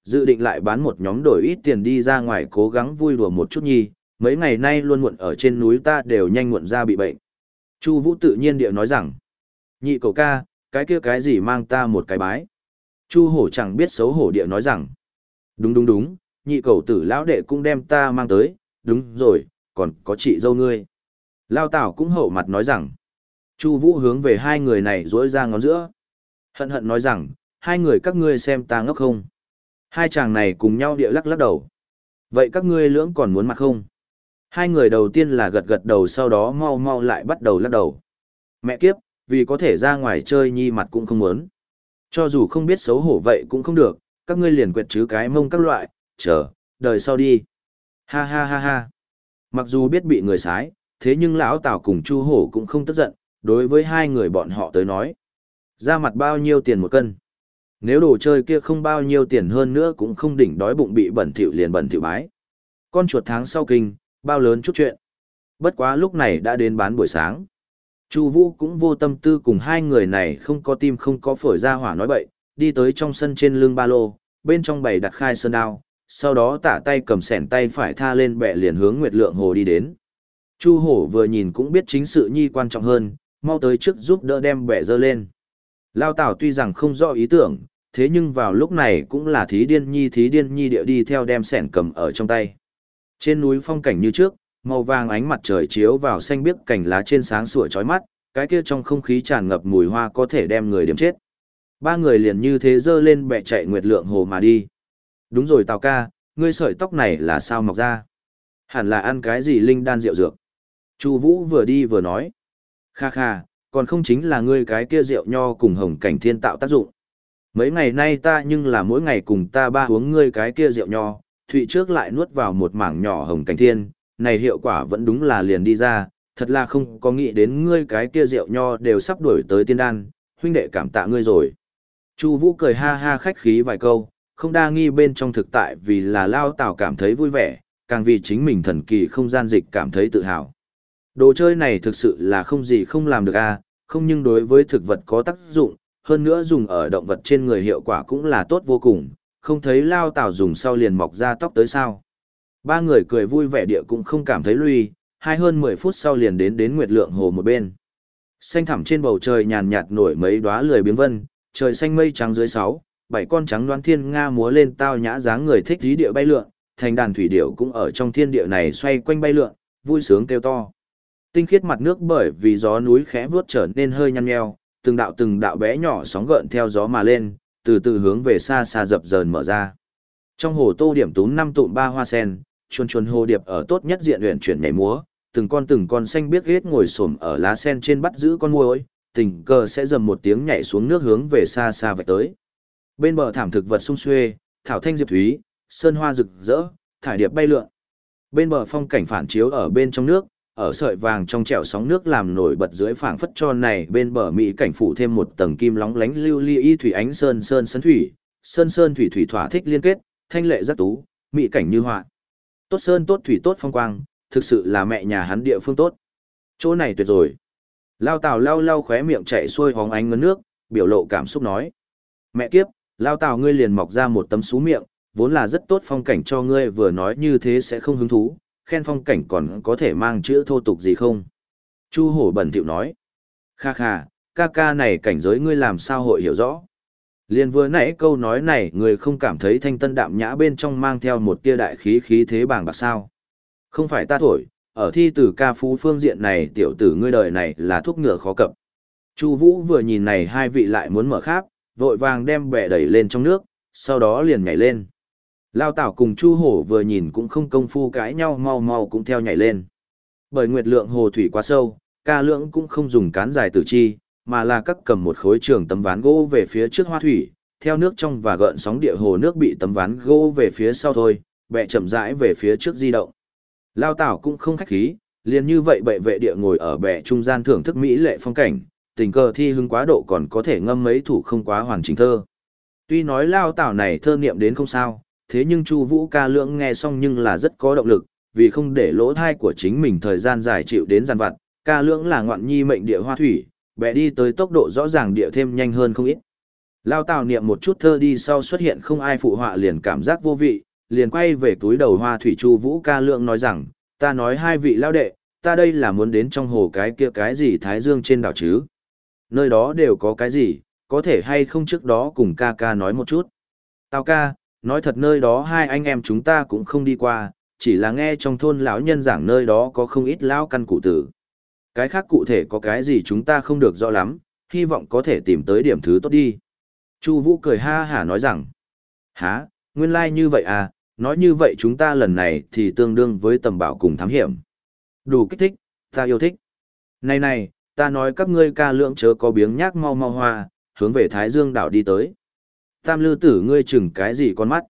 Dự định lại bán một nhóm đổi ít tiền đi ra ngoài cố gắng vui đùa một chút nhi, mấy ngày nay luôn muộn ở trên núi ta đều nhanh muộn ra bị bệnh. Chu Vũ tự nhiên địa nói rằng, nhị cầu ca, cái kia cái gì mang ta một cái bái. Chu hổ chẳng biết xấu hổ địa nói rằng, đúng đúng đúng, nhị cầu tử lão đệ cũng đem ta mang tới, đúng rồi, còn có chị dâu ngươi. Lao Tảo cũng hậu mặt nói rằng, Chu Vũ hướng về hai người này rỗi ra ngón giữa. Hận hận nói rằng, hai người các ngươi xem ta ngốc không. Hai chàng này cùng nhau địa lắc lắc đầu. Vậy các ngươi lưỡng còn muốn mặt không? Hai người đầu tiên là gật gật đầu sau đó mau mau lại bắt đầu lắc đầu. Mẹ kiếp, vì có thể ra ngoài chơi nhi mặt cũng không muốn. Cho dù không biết xấu hổ vậy cũng không được, các ngươi liền quyệt chứ cái mông các loại, chờ, đời sau đi. Ha ha ha ha. Mặc dù biết bị người sái, thế nhưng lão Tào cùng Chu Hổ cũng không tức giận, đối với hai người bọn họ tới nói. Ra mặt bao nhiêu tiền một cân. Nếu đồ chơi kia không bao nhiêu tiền hơn nữa cũng không đỉnh đói bụng bị bẩn thỉu liền bẩn thỉu bái. Con chuột tháng sau kinh, bao lớn chút chuyện. Bất quá lúc này đã đến bán buổi sáng. Chu Vũ cũng vô tâm tư cùng hai người này không có tim không có phổi ra hỏa nói bậy, đi tới trong sân trên lưng ba lô, bên trong bày đặt khai sơn đao, sau đó tả tay cầm sẻn tay phải tha lên bệ liền hướng Nguyệt Lượng Hồ đi đến. Chu Hổ vừa nhìn cũng biết chính sự nhi quan trọng hơn, mau tới trước giúp đỡ đem bệ dơ lên. Lao Tảo tuy rằng không rõ ý tưởng, thế nhưng vào lúc này cũng là thí điên nhi thí điên nhi địa đi theo đem sẻn cầm ở trong tay. Trên núi phong cảnh như trước, màu vàng ánh mặt trời chiếu vào xanh biếc cành lá trên sáng sủa chói mắt, cái kia trong không khí tràn ngập mùi hoa có thể đem người điểm chết. Ba người liền như thế dơ lên bẹ chạy nguyệt lượng hồ mà đi. Đúng rồi Tào ca, ngươi sợi tóc này là sao mọc ra? Hẳn là ăn cái gì linh đan rượu dược. Chu Vũ vừa đi vừa nói. Kha kha, còn không chính là ngươi cái kia rượu nho cùng hồng cảnh thiên tạo tác dụng. Mấy ngày nay ta nhưng là mỗi ngày cùng ta ba uống ngươi cái kia rượu nho, thụy trước lại nuốt vào một mảng nhỏ hồng cảnh thiên, này hiệu quả vẫn đúng là liền đi ra, thật là không có nghĩ đến ngươi cái kia rượu nho đều sắp đuổi tới tiên đan, huynh đệ cảm tạ ngươi rồi. Chu Vũ cười ha ha khách khí vài câu, không đa nghi bên trong thực tại vì là Lao Tào cảm thấy vui vẻ, càng vì chính mình thần kỳ không gian dịch cảm thấy tự hào. Đồ chơi này thực sự là không gì không làm được a, à, không nhưng đối với thực vật có tác dụng, hơn nữa dùng ở động vật trên người hiệu quả cũng là tốt vô cùng, không thấy lao tảo dùng sau liền mọc ra tóc tới sao. Ba người cười vui vẻ địa cũng không cảm thấy lui, hai hơn 10 phút sau liền đến đến Nguyệt Lượng Hồ một bên. Xanh thẳm trên bầu trời nhàn nhạt nổi mấy đóa lười biếng vân, trời xanh mây trắng dưới sáu, bảy con trắng đoán thiên nga múa lên tao nhã dáng người thích dí địa bay lượn, thành đàn thủy điểu cũng ở trong thiên địa này xoay quanh bay lượn, vui sướng kêu to. Tinh khiết mặt nước bởi vì gió núi khẽ vuốt trở nên hơi nhăn nheo, từng đạo từng đạo bé nhỏ sóng gợn theo gió mà lên, từ từ hướng về xa xa dập dờn mở ra. Trong hồ tô điểm tún năm tụm ba hoa sen, chuồn chuồn hồ điệp ở tốt nhất diện luyện chuyển nhảy múa, từng con từng con xanh biết ghét ngồi xổm ở lá sen trên bắt giữ con muỗi, tình cờ sẽ dầm một tiếng nhảy xuống nước hướng về xa xa vạch tới. Bên bờ thảm thực vật sung xuê, thảo thanh diệp thúy, sơn hoa rực rỡ, thải điệp bay lượn. Bên bờ phong cảnh phản chiếu ở bên trong nước, ở sợi vàng trong trẻo sóng nước làm nổi bật dưới phảng phất cho này bên bờ mỹ cảnh phủ thêm một tầng kim lóng lánh lưu ly y thủy ánh sơn sơn sấn thủy, sơn sơn thủy thủy thỏa thích liên kết, thanh lệ rất tú, mỹ cảnh như họa. Tốt sơn tốt thủy tốt phong quang, thực sự là mẹ nhà hắn địa phương tốt. Chỗ này tuyệt rồi. Lao Tào lao lao khóe miệng chạy xuôi hóng ánh ngấn nước, biểu lộ cảm xúc nói. Mẹ kiếp, Lao Tào ngươi liền mọc ra một tấm xú miệng, vốn là rất tốt phong cảnh cho ngươi vừa nói như thế sẽ không hứng thú, khen phong cảnh còn có thể mang chữ thô tục gì không? Chu hổ bẩn thỉu nói. Kha kha, ca ca này cảnh giới ngươi làm sao hội hiểu rõ. Liên vừa nãy câu nói này người không cảm thấy thanh tân đạm nhã bên trong mang theo một tia đại khí khí thế bàng bạc sao. Không phải ta thổi, ở thi từ ca phú phương diện này tiểu tử ngươi đời này là thuốc ngựa khó cập. Chu Vũ vừa nhìn này hai vị lại muốn mở khác, vội vàng đem bè đẩy lên trong nước, sau đó liền nhảy lên. Lao Tảo cùng Chu Hổ vừa nhìn cũng không công phu cãi nhau mau mau cũng theo nhảy lên. Bởi nguyệt lượng hồ thủy quá sâu, ca lượng cũng không dùng cán dài tử chi, mà là cắt cầm một khối trường tấm ván gỗ về phía trước hoa thủy, theo nước trong và gợn sóng địa hồ nước bị tấm ván gỗ về phía sau thôi, bẹ chậm rãi về phía trước di động. Lao Tảo cũng không khách khí, liền như vậy bệ vệ địa ngồi ở bệ trung gian thưởng thức mỹ lệ phong cảnh, tình cờ thi hưng quá độ còn có thể ngâm mấy thủ không quá hoàn chỉnh thơ. Tuy nói Lao Tảo này thơ niệm đến không sao, thế nhưng Chu Vũ ca lượng nghe xong nhưng là rất có động lực, vì không để lỗ thai của chính mình thời gian dài chịu đến gian vặt, ca lượng là ngoạn nhi mệnh địa hoa thủy, bẻ đi tới tốc độ rõ ràng địa thêm nhanh hơn không ít. Lao Tào niệm một chút thơ đi sau xuất hiện không ai phụ họa liền cảm giác vô vị, liền quay về túi đầu hoa thủy Chu Vũ ca lượng nói rằng, ta nói hai vị lao đệ, ta đây là muốn đến trong hồ cái kia cái gì Thái Dương trên đảo chứ. Nơi đó đều có cái gì, có thể hay không trước đó cùng ca ca nói một chút. Tào ca, nói thật nơi đó hai anh em chúng ta cũng không đi qua, chỉ là nghe trong thôn lão nhân giảng nơi đó có không ít lão căn cụ tử. Cái khác cụ thể có cái gì chúng ta không được rõ lắm, hy vọng có thể tìm tới điểm thứ tốt đi. Chu Vũ cười ha hả nói rằng, há, nguyên lai như vậy à, nói như vậy chúng ta lần này thì tương đương với tầm bảo cùng thám hiểm. Đủ kích thích, ta yêu thích. Này này, ta nói các ngươi ca lượng chớ có biếng nhác mau mau hoa, hướng về Thái Dương đảo đi tới. Tam lư tử ngươi chừng cái gì con mắt?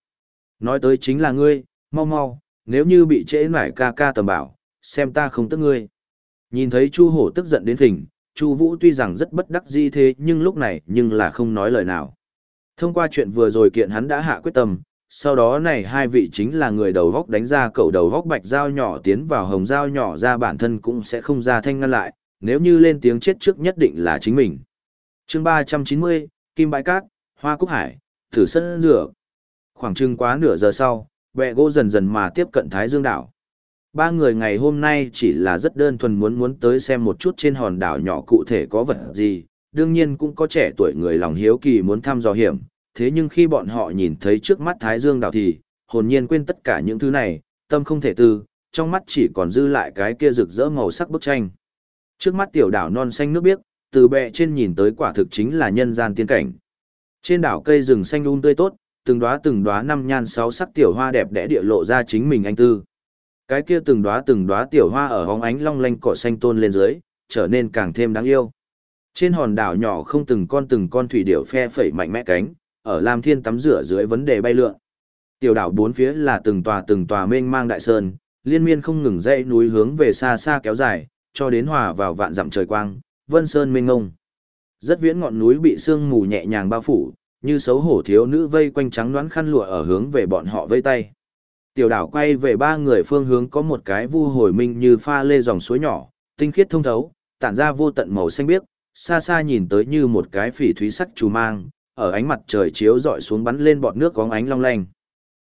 Nói tới chính là ngươi, mau mau, nếu như bị trễ nải ca ca tầm bảo, xem ta không tức ngươi. Nhìn thấy Chu Hổ tức giận đến thỉnh, Chu Vũ tuy rằng rất bất đắc dĩ thế nhưng lúc này nhưng là không nói lời nào. Thông qua chuyện vừa rồi kiện hắn đã hạ quyết tâm, sau đó này hai vị chính là người đầu góc đánh ra cậu đầu góc bạch dao nhỏ tiến vào hồng dao nhỏ ra bản thân cũng sẽ không ra thanh ngăn lại, nếu như lên tiếng chết trước nhất định là chính mình. chương 390, Kim Bãi Cát, Hoa Cúc Hải, Thử Sân rửa. Khoảng chừng quá nửa giờ sau, bẹ gỗ dần dần mà tiếp cận Thái Dương đảo. Ba người ngày hôm nay chỉ là rất đơn thuần muốn muốn tới xem một chút trên hòn đảo nhỏ cụ thể có vật gì, đương nhiên cũng có trẻ tuổi người lòng hiếu kỳ muốn thăm dò hiểm, thế nhưng khi bọn họ nhìn thấy trước mắt Thái Dương đảo thì, hồn nhiên quên tất cả những thứ này, tâm không thể tư, trong mắt chỉ còn dư lại cái kia rực rỡ màu sắc bức tranh. Trước mắt tiểu đảo non xanh nước biếc, từ bệ trên nhìn tới quả thực chính là nhân gian tiên cảnh. Trên đảo cây rừng xanh um tươi tốt, từng đóa từng đóa năm nhan sáu sắc tiểu hoa đẹp đẽ địa lộ ra chính mình anh tư. Cái kia từng đóa từng đóa tiểu hoa ở hóng ánh long lanh cỏ xanh tôn lên dưới, trở nên càng thêm đáng yêu. Trên hòn đảo nhỏ không từng con từng con thủy điểu phe phẩy mạnh mẽ cánh, ở Lam Thiên tắm rửa dưới vấn đề bay lượn. Tiểu đảo bốn phía là từng tòa từng tòa mênh mang đại sơn, liên miên không ngừng dãy núi hướng về xa xa kéo dài, cho đến hòa vào vạn dặm trời quang, vân sơn mênh ngông. Rất viễn ngọn núi bị sương mù nhẹ nhàng bao phủ, như xấu hổ thiếu nữ vây quanh trắng đoán khăn lụa ở hướng về bọn họ vây tay. Tiểu đảo quay về ba người phương hướng có một cái vu hồi minh như pha lê dòng suối nhỏ, tinh khiết thông thấu, tản ra vô tận màu xanh biếc, xa xa nhìn tới như một cái phỉ thúy sắc trù mang, ở ánh mặt trời chiếu dọi xuống bắn lên bọt nước có ánh long lanh.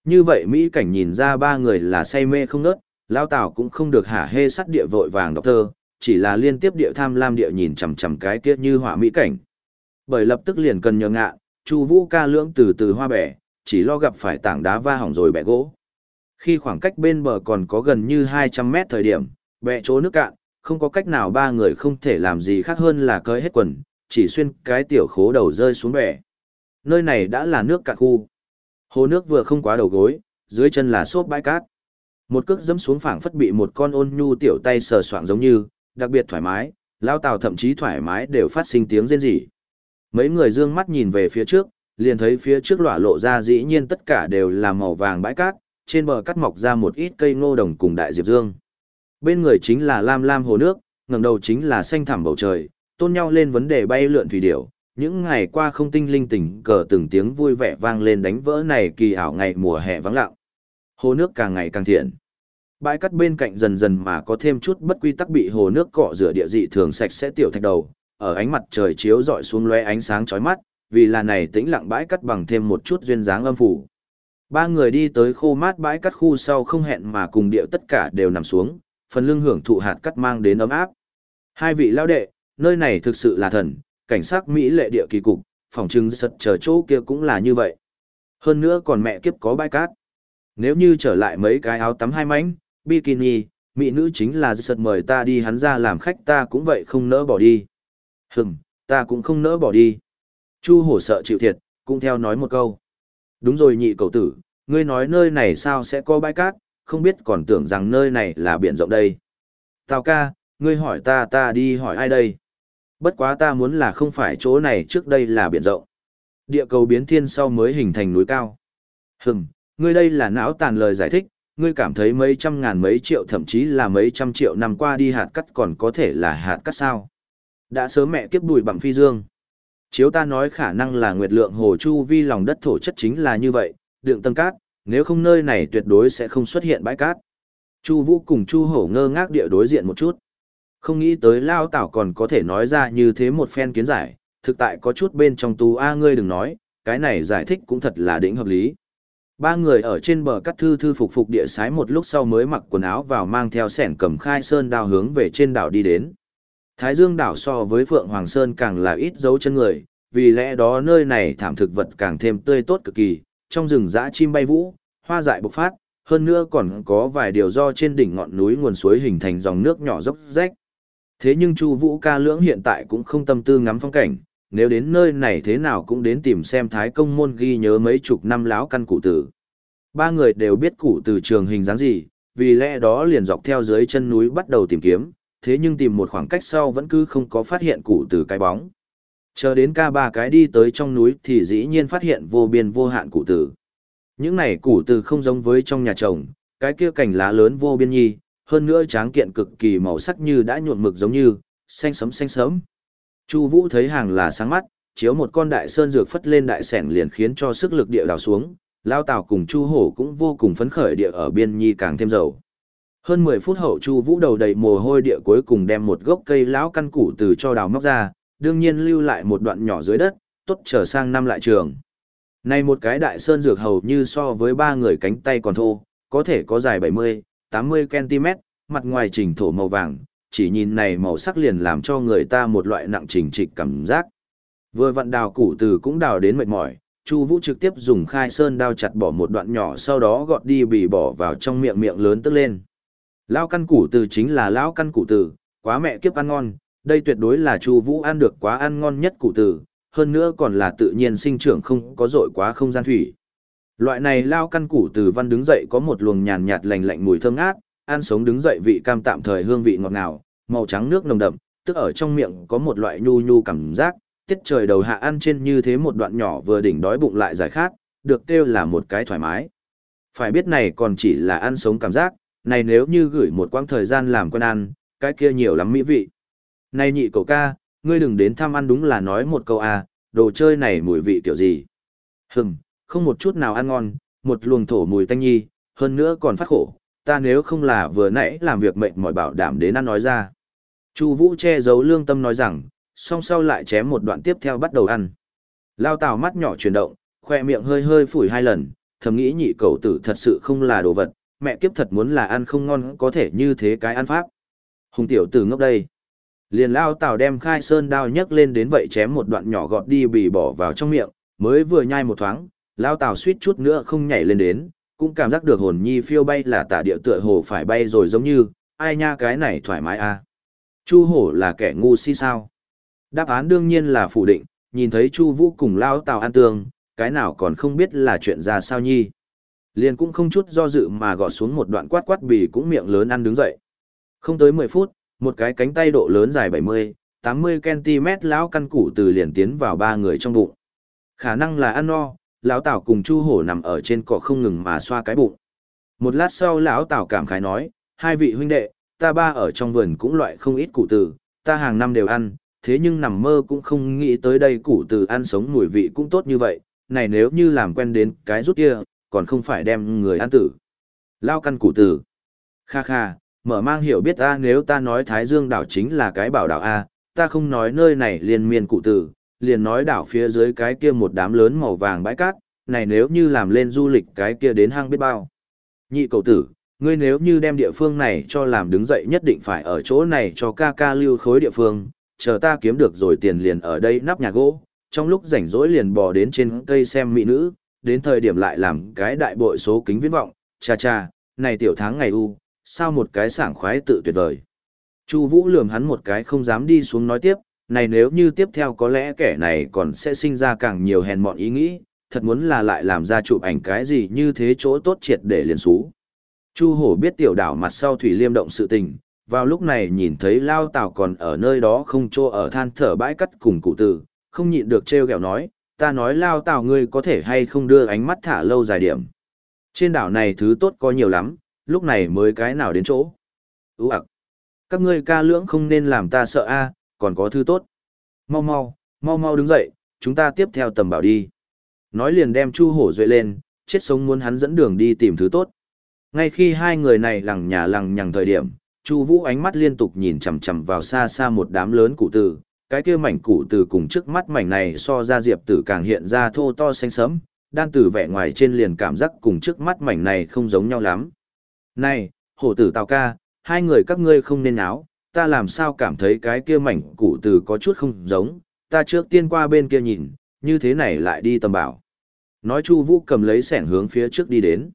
Như vậy Mỹ cảnh nhìn ra ba người là say mê không nớt, lao tảo cũng không được hả hê sắt địa vội vàng đọc thơ, chỉ là liên tiếp địa tham lam địa nhìn chằm chằm cái kia như hỏa Mỹ cảnh. Bởi lập tức liền cần nhờ ngạ, Chu Vũ ca lưỡng từ từ hoa bẻ, chỉ lo gặp phải tảng đá va hỏng rồi bẻ gỗ. Khi khoảng cách bên bờ còn có gần như 200 mét thời điểm, bẻ chỗ nước cạn, không có cách nào ba người không thể làm gì khác hơn là cởi hết quần, chỉ xuyên cái tiểu khố đầu rơi xuống bẻ. Nơi này đã là nước cạn khu. Hồ nước vừa không quá đầu gối, dưới chân là xốp bãi cát. Một cước dẫm xuống phảng phất bị một con ôn nhu tiểu tay sờ soạng giống như, đặc biệt thoải mái, lao tàu thậm chí thoải mái đều phát sinh tiếng rên rỉ. Mấy người dương mắt nhìn về phía trước, liền thấy phía trước lỏa lộ ra dĩ nhiên tất cả đều là màu vàng bãi cát, trên bờ cắt mọc ra một ít cây ngô đồng cùng đại diệp dương. Bên người chính là lam lam hồ nước, ngẩng đầu chính là xanh thẳm bầu trời, tôn nhau lên vấn đề bay lượn thủy điểu. Những ngày qua không tinh linh tỉnh cờ từng tiếng vui vẻ vang lên đánh vỡ này kỳ ảo ngày mùa hè vắng lặng. Hồ nước càng ngày càng thiện. Bãi cắt bên cạnh dần dần mà có thêm chút bất quy tắc bị hồ nước cọ rửa địa dị thường sạch sẽ tiểu thạch đầu, ở ánh mặt trời chiếu rọi xuống lóe ánh sáng chói mắt, vì là này tĩnh lặng bãi cắt bằng thêm một chút duyên dáng âm phủ. Ba người đi tới khô mát bãi cắt khu sau không hẹn mà cùng điệu tất cả đều nằm xuống, phần lưng hưởng thụ hạt cắt mang đến ấm áp. Hai vị lao đệ, nơi này thực sự là thần, cảnh sát Mỹ lệ địa kỳ cục, phòng trưng sật chờ chỗ kia cũng là như vậy. Hơn nữa còn mẹ kiếp có bãi cát. Nếu như trở lại mấy cái áo tắm hai mảnh, bikini, mỹ nữ chính là sật mời ta đi hắn ra làm khách ta cũng vậy không nỡ bỏ đi. Hừm, ta cũng không nỡ bỏ đi. Chu hổ sợ chịu thiệt, cũng theo nói một câu. Đúng rồi nhị cầu tử, ngươi nói nơi này sao sẽ có bãi cát, không biết còn tưởng rằng nơi này là biển rộng đây. Tào ca, ngươi hỏi ta ta đi hỏi ai đây? Bất quá ta muốn là không phải chỗ này trước đây là biển rộng. Địa cầu biến thiên sau mới hình thành núi cao. Hừm, ngươi đây là não tàn lời giải thích, ngươi cảm thấy mấy trăm ngàn mấy triệu thậm chí là mấy trăm triệu năm qua đi hạt cắt còn có thể là hạt cắt sao. Đã sớm mẹ kiếp bùi bằng phi dương. Chiếu ta nói khả năng là nguyệt lượng hồ chu vi lòng đất thổ chất chính là như vậy, đựng tầng cát, nếu không nơi này tuyệt đối sẽ không xuất hiện bãi cát. Chu Vũ cùng Chu Hổ ngơ ngác địa đối diện một chút. Không nghĩ tới Lao Tảo còn có thể nói ra như thế một phen kiến giải, thực tại có chút bên trong tú a ngươi đừng nói, cái này giải thích cũng thật là đỉnh hợp lý. Ba người ở trên bờ cắt thư thư phục phục địa sái một lúc sau mới mặc quần áo vào mang theo sẻn cầm khai sơn đao hướng về trên đảo đi đến. Thái Dương đảo so với Phượng Hoàng Sơn càng là ít dấu chân người, vì lẽ đó nơi này thảm thực vật càng thêm tươi tốt cực kỳ, trong rừng dã chim bay vũ, hoa dại bộc phát, hơn nữa còn có vài điều do trên đỉnh ngọn núi nguồn suối hình thành dòng nước nhỏ dốc rách. Thế nhưng Chu Vũ ca lưỡng hiện tại cũng không tâm tư ngắm phong cảnh, nếu đến nơi này thế nào cũng đến tìm xem Thái Công môn ghi nhớ mấy chục năm láo căn cụ tử. Ba người đều biết cụ tử trường hình dáng gì, vì lẽ đó liền dọc theo dưới chân núi bắt đầu tìm kiếm, thế nhưng tìm một khoảng cách sau vẫn cứ không có phát hiện cụ tử cái bóng. Chờ đến ca ba cái đi tới trong núi thì dĩ nhiên phát hiện vô biên vô hạn cụ tử. Những này cụ tử không giống với trong nhà chồng, cái kia cành lá lớn vô biên nhi, hơn nữa tráng kiện cực kỳ màu sắc như đã nhuộm mực giống như, xanh sấm xanh sớm. Chu Vũ thấy hàng là sáng mắt, chiếu một con đại sơn dược phất lên đại sảnh liền khiến cho sức lực địa đào xuống, Lao Tào cùng Chu Hổ cũng vô cùng phấn khởi địa ở biên nhi càng thêm dầu. Hơn 10 phút hậu Chu Vũ đầu đầy mồ hôi địa cuối cùng đem một gốc cây lão căn củ từ cho đào móc ra, đương nhiên lưu lại một đoạn nhỏ dưới đất, tốt trở sang năm lại trường. Này một cái đại sơn dược hầu như so với ba người cánh tay còn thô, có thể có dài 70, 80 cm, mặt ngoài chỉnh thổ màu vàng, chỉ nhìn này màu sắc liền làm cho người ta một loại nặng trình trịch cảm giác. Vừa vặn đào củ từ cũng đào đến mệt mỏi, Chu Vũ trực tiếp dùng khai sơn đao chặt bỏ một đoạn nhỏ sau đó gọt đi bì bỏ vào trong miệng miệng lớn tức lên. Lão căn củ từ chính là lão căn củ từ, quá mẹ kiếp ăn ngon, đây tuyệt đối là Chu Vũ ăn được quá ăn ngon nhất củ từ, hơn nữa còn là tự nhiên sinh trưởng không có dội quá không gian thủy. Loại này lao căn củ từ văn đứng dậy có một luồng nhàn nhạt lành lạnh mùi thơm ngát, ăn sống đứng dậy vị cam tạm thời hương vị ngọt ngào, màu trắng nước nồng đậm, tức ở trong miệng có một loại nhu nhu cảm giác, tiết trời đầu hạ ăn trên như thế một đoạn nhỏ vừa đỉnh đói bụng lại giải khát, được kêu là một cái thoải mái. Phải biết này còn chỉ là ăn sống cảm giác, này nếu như gửi một quãng thời gian làm quen ăn, cái kia nhiều lắm mỹ vị. Này nhị cậu ca, ngươi đừng đến thăm ăn đúng là nói một câu à, đồ chơi này mùi vị kiểu gì. Hừm, không một chút nào ăn ngon, một luồng thổ mùi tanh nhi, hơn nữa còn phát khổ, ta nếu không là vừa nãy làm việc mệnh mỏi bảo đảm đến ăn nói ra. Chu Vũ che giấu lương tâm nói rằng, song sau lại chém một đoạn tiếp theo bắt đầu ăn. Lao Tào mắt nhỏ chuyển động, khoe miệng hơi hơi phủi hai lần, thầm nghĩ nhị cầu tử thật sự không là đồ vật, mẹ kiếp thật muốn là ăn không ngon có thể như thế cái ăn pháp. Hùng tiểu tử ngốc đây. Liền Lao Tào đem khai sơn đao nhấc lên đến vậy chém một đoạn nhỏ gọt đi bì bỏ vào trong miệng, mới vừa nhai một thoáng, Lao Tào suýt chút nữa không nhảy lên đến, cũng cảm giác được hồn nhi phiêu bay là tả địa tựa hồ phải bay rồi giống như, ai nha cái này thoải mái à. Chu hổ là kẻ ngu si sao? Đáp án đương nhiên là phủ định, nhìn thấy Chu Vũ cùng Lao Tào an tương, cái nào còn không biết là chuyện ra sao nhi. Liền cũng không chút do dự mà gọt xuống một đoạn quát quát bì cũng miệng lớn ăn đứng dậy. Không tới 10 phút, một cái cánh tay độ lớn dài 70, 80 cm lão căn củ từ liền tiến vào ba người trong bụng. Khả năng là ăn no, lão Tảo cùng Chu Hổ nằm ở trên cỏ không ngừng mà xoa cái bụng. Một lát sau lão Tảo cảm khái nói, hai vị huynh đệ, ta ba ở trong vườn cũng loại không ít củ từ, ta hàng năm đều ăn, thế nhưng nằm mơ cũng không nghĩ tới đây củ từ ăn sống mùi vị cũng tốt như vậy, này nếu như làm quen đến cái rút kia, còn không phải đem người ăn tử. Lao căn củ từ. Kha kha, mở mang hiểu biết ta nếu ta nói Thái Dương đảo chính là cái bảo đảo A, ta không nói nơi này liền Miên cụ tử, liền nói đảo phía dưới cái kia một đám lớn màu vàng bãi cát, này nếu như làm lên du lịch cái kia đến hang biết bao. Nhị cầu tử, ngươi nếu như đem địa phương này cho làm đứng dậy nhất định phải ở chỗ này cho ca ca lưu khối địa phương, chờ ta kiếm được rồi tiền liền ở đây nắp nhà gỗ, trong lúc rảnh rỗi liền bò đến trên cây xem mỹ nữ, đến thời điểm lại làm cái đại bội số kính viễn vọng, cha cha, này tiểu tháng ngày u, sao một cái sảng khoái tự tuyệt vời. Chu Vũ lườm hắn một cái không dám đi xuống nói tiếp, này nếu như tiếp theo có lẽ kẻ này còn sẽ sinh ra càng nhiều hèn mọn ý nghĩ, thật muốn là lại làm ra chụp ảnh cái gì như thế chỗ tốt triệt để liền xú. Chu Hổ biết tiểu đảo mặt sau thủy liêm động sự tình, vào lúc này nhìn thấy Lao Tào còn ở nơi đó không trô ở than thở bãi cắt cùng cụ tử, không nhịn được treo gẹo nói, ta nói Lao Tào ngươi có thể hay không đưa ánh mắt thả lâu dài điểm. Trên đảo này thứ tốt có nhiều lắm, lúc này mới cái nào đến chỗ. Ú ạc. Các ngươi ca lưỡng không nên làm ta sợ a, còn có thứ tốt. Mau mau, mau mau đứng dậy, chúng ta tiếp theo tầm bảo đi. Nói liền đem Chu Hổ duệ lên, chết sống muốn hắn dẫn đường đi tìm thứ tốt. Ngay khi hai người này lằng nhà lằng nhằng thời điểm, Chu Vũ ánh mắt liên tục nhìn chằm chằm vào xa xa một đám lớn cụ tử, cái kia mảnh cụ tử cùng trước mắt mảnh này so ra diệp tử càng hiện ra thô to xanh sẫm, đan tử vẻ ngoài trên liền cảm giác cùng trước mắt mảnh này không giống nhau lắm. Này, hổ tử Tào ca, hai người các ngươi không nên áo, ta làm sao cảm thấy cái kia mảnh củ từ có chút không giống, ta trước tiên qua bên kia nhìn, như thế này lại đi tầm bảo. Nói Chu Vũ cầm lấy sẻng hướng phía trước đi đến.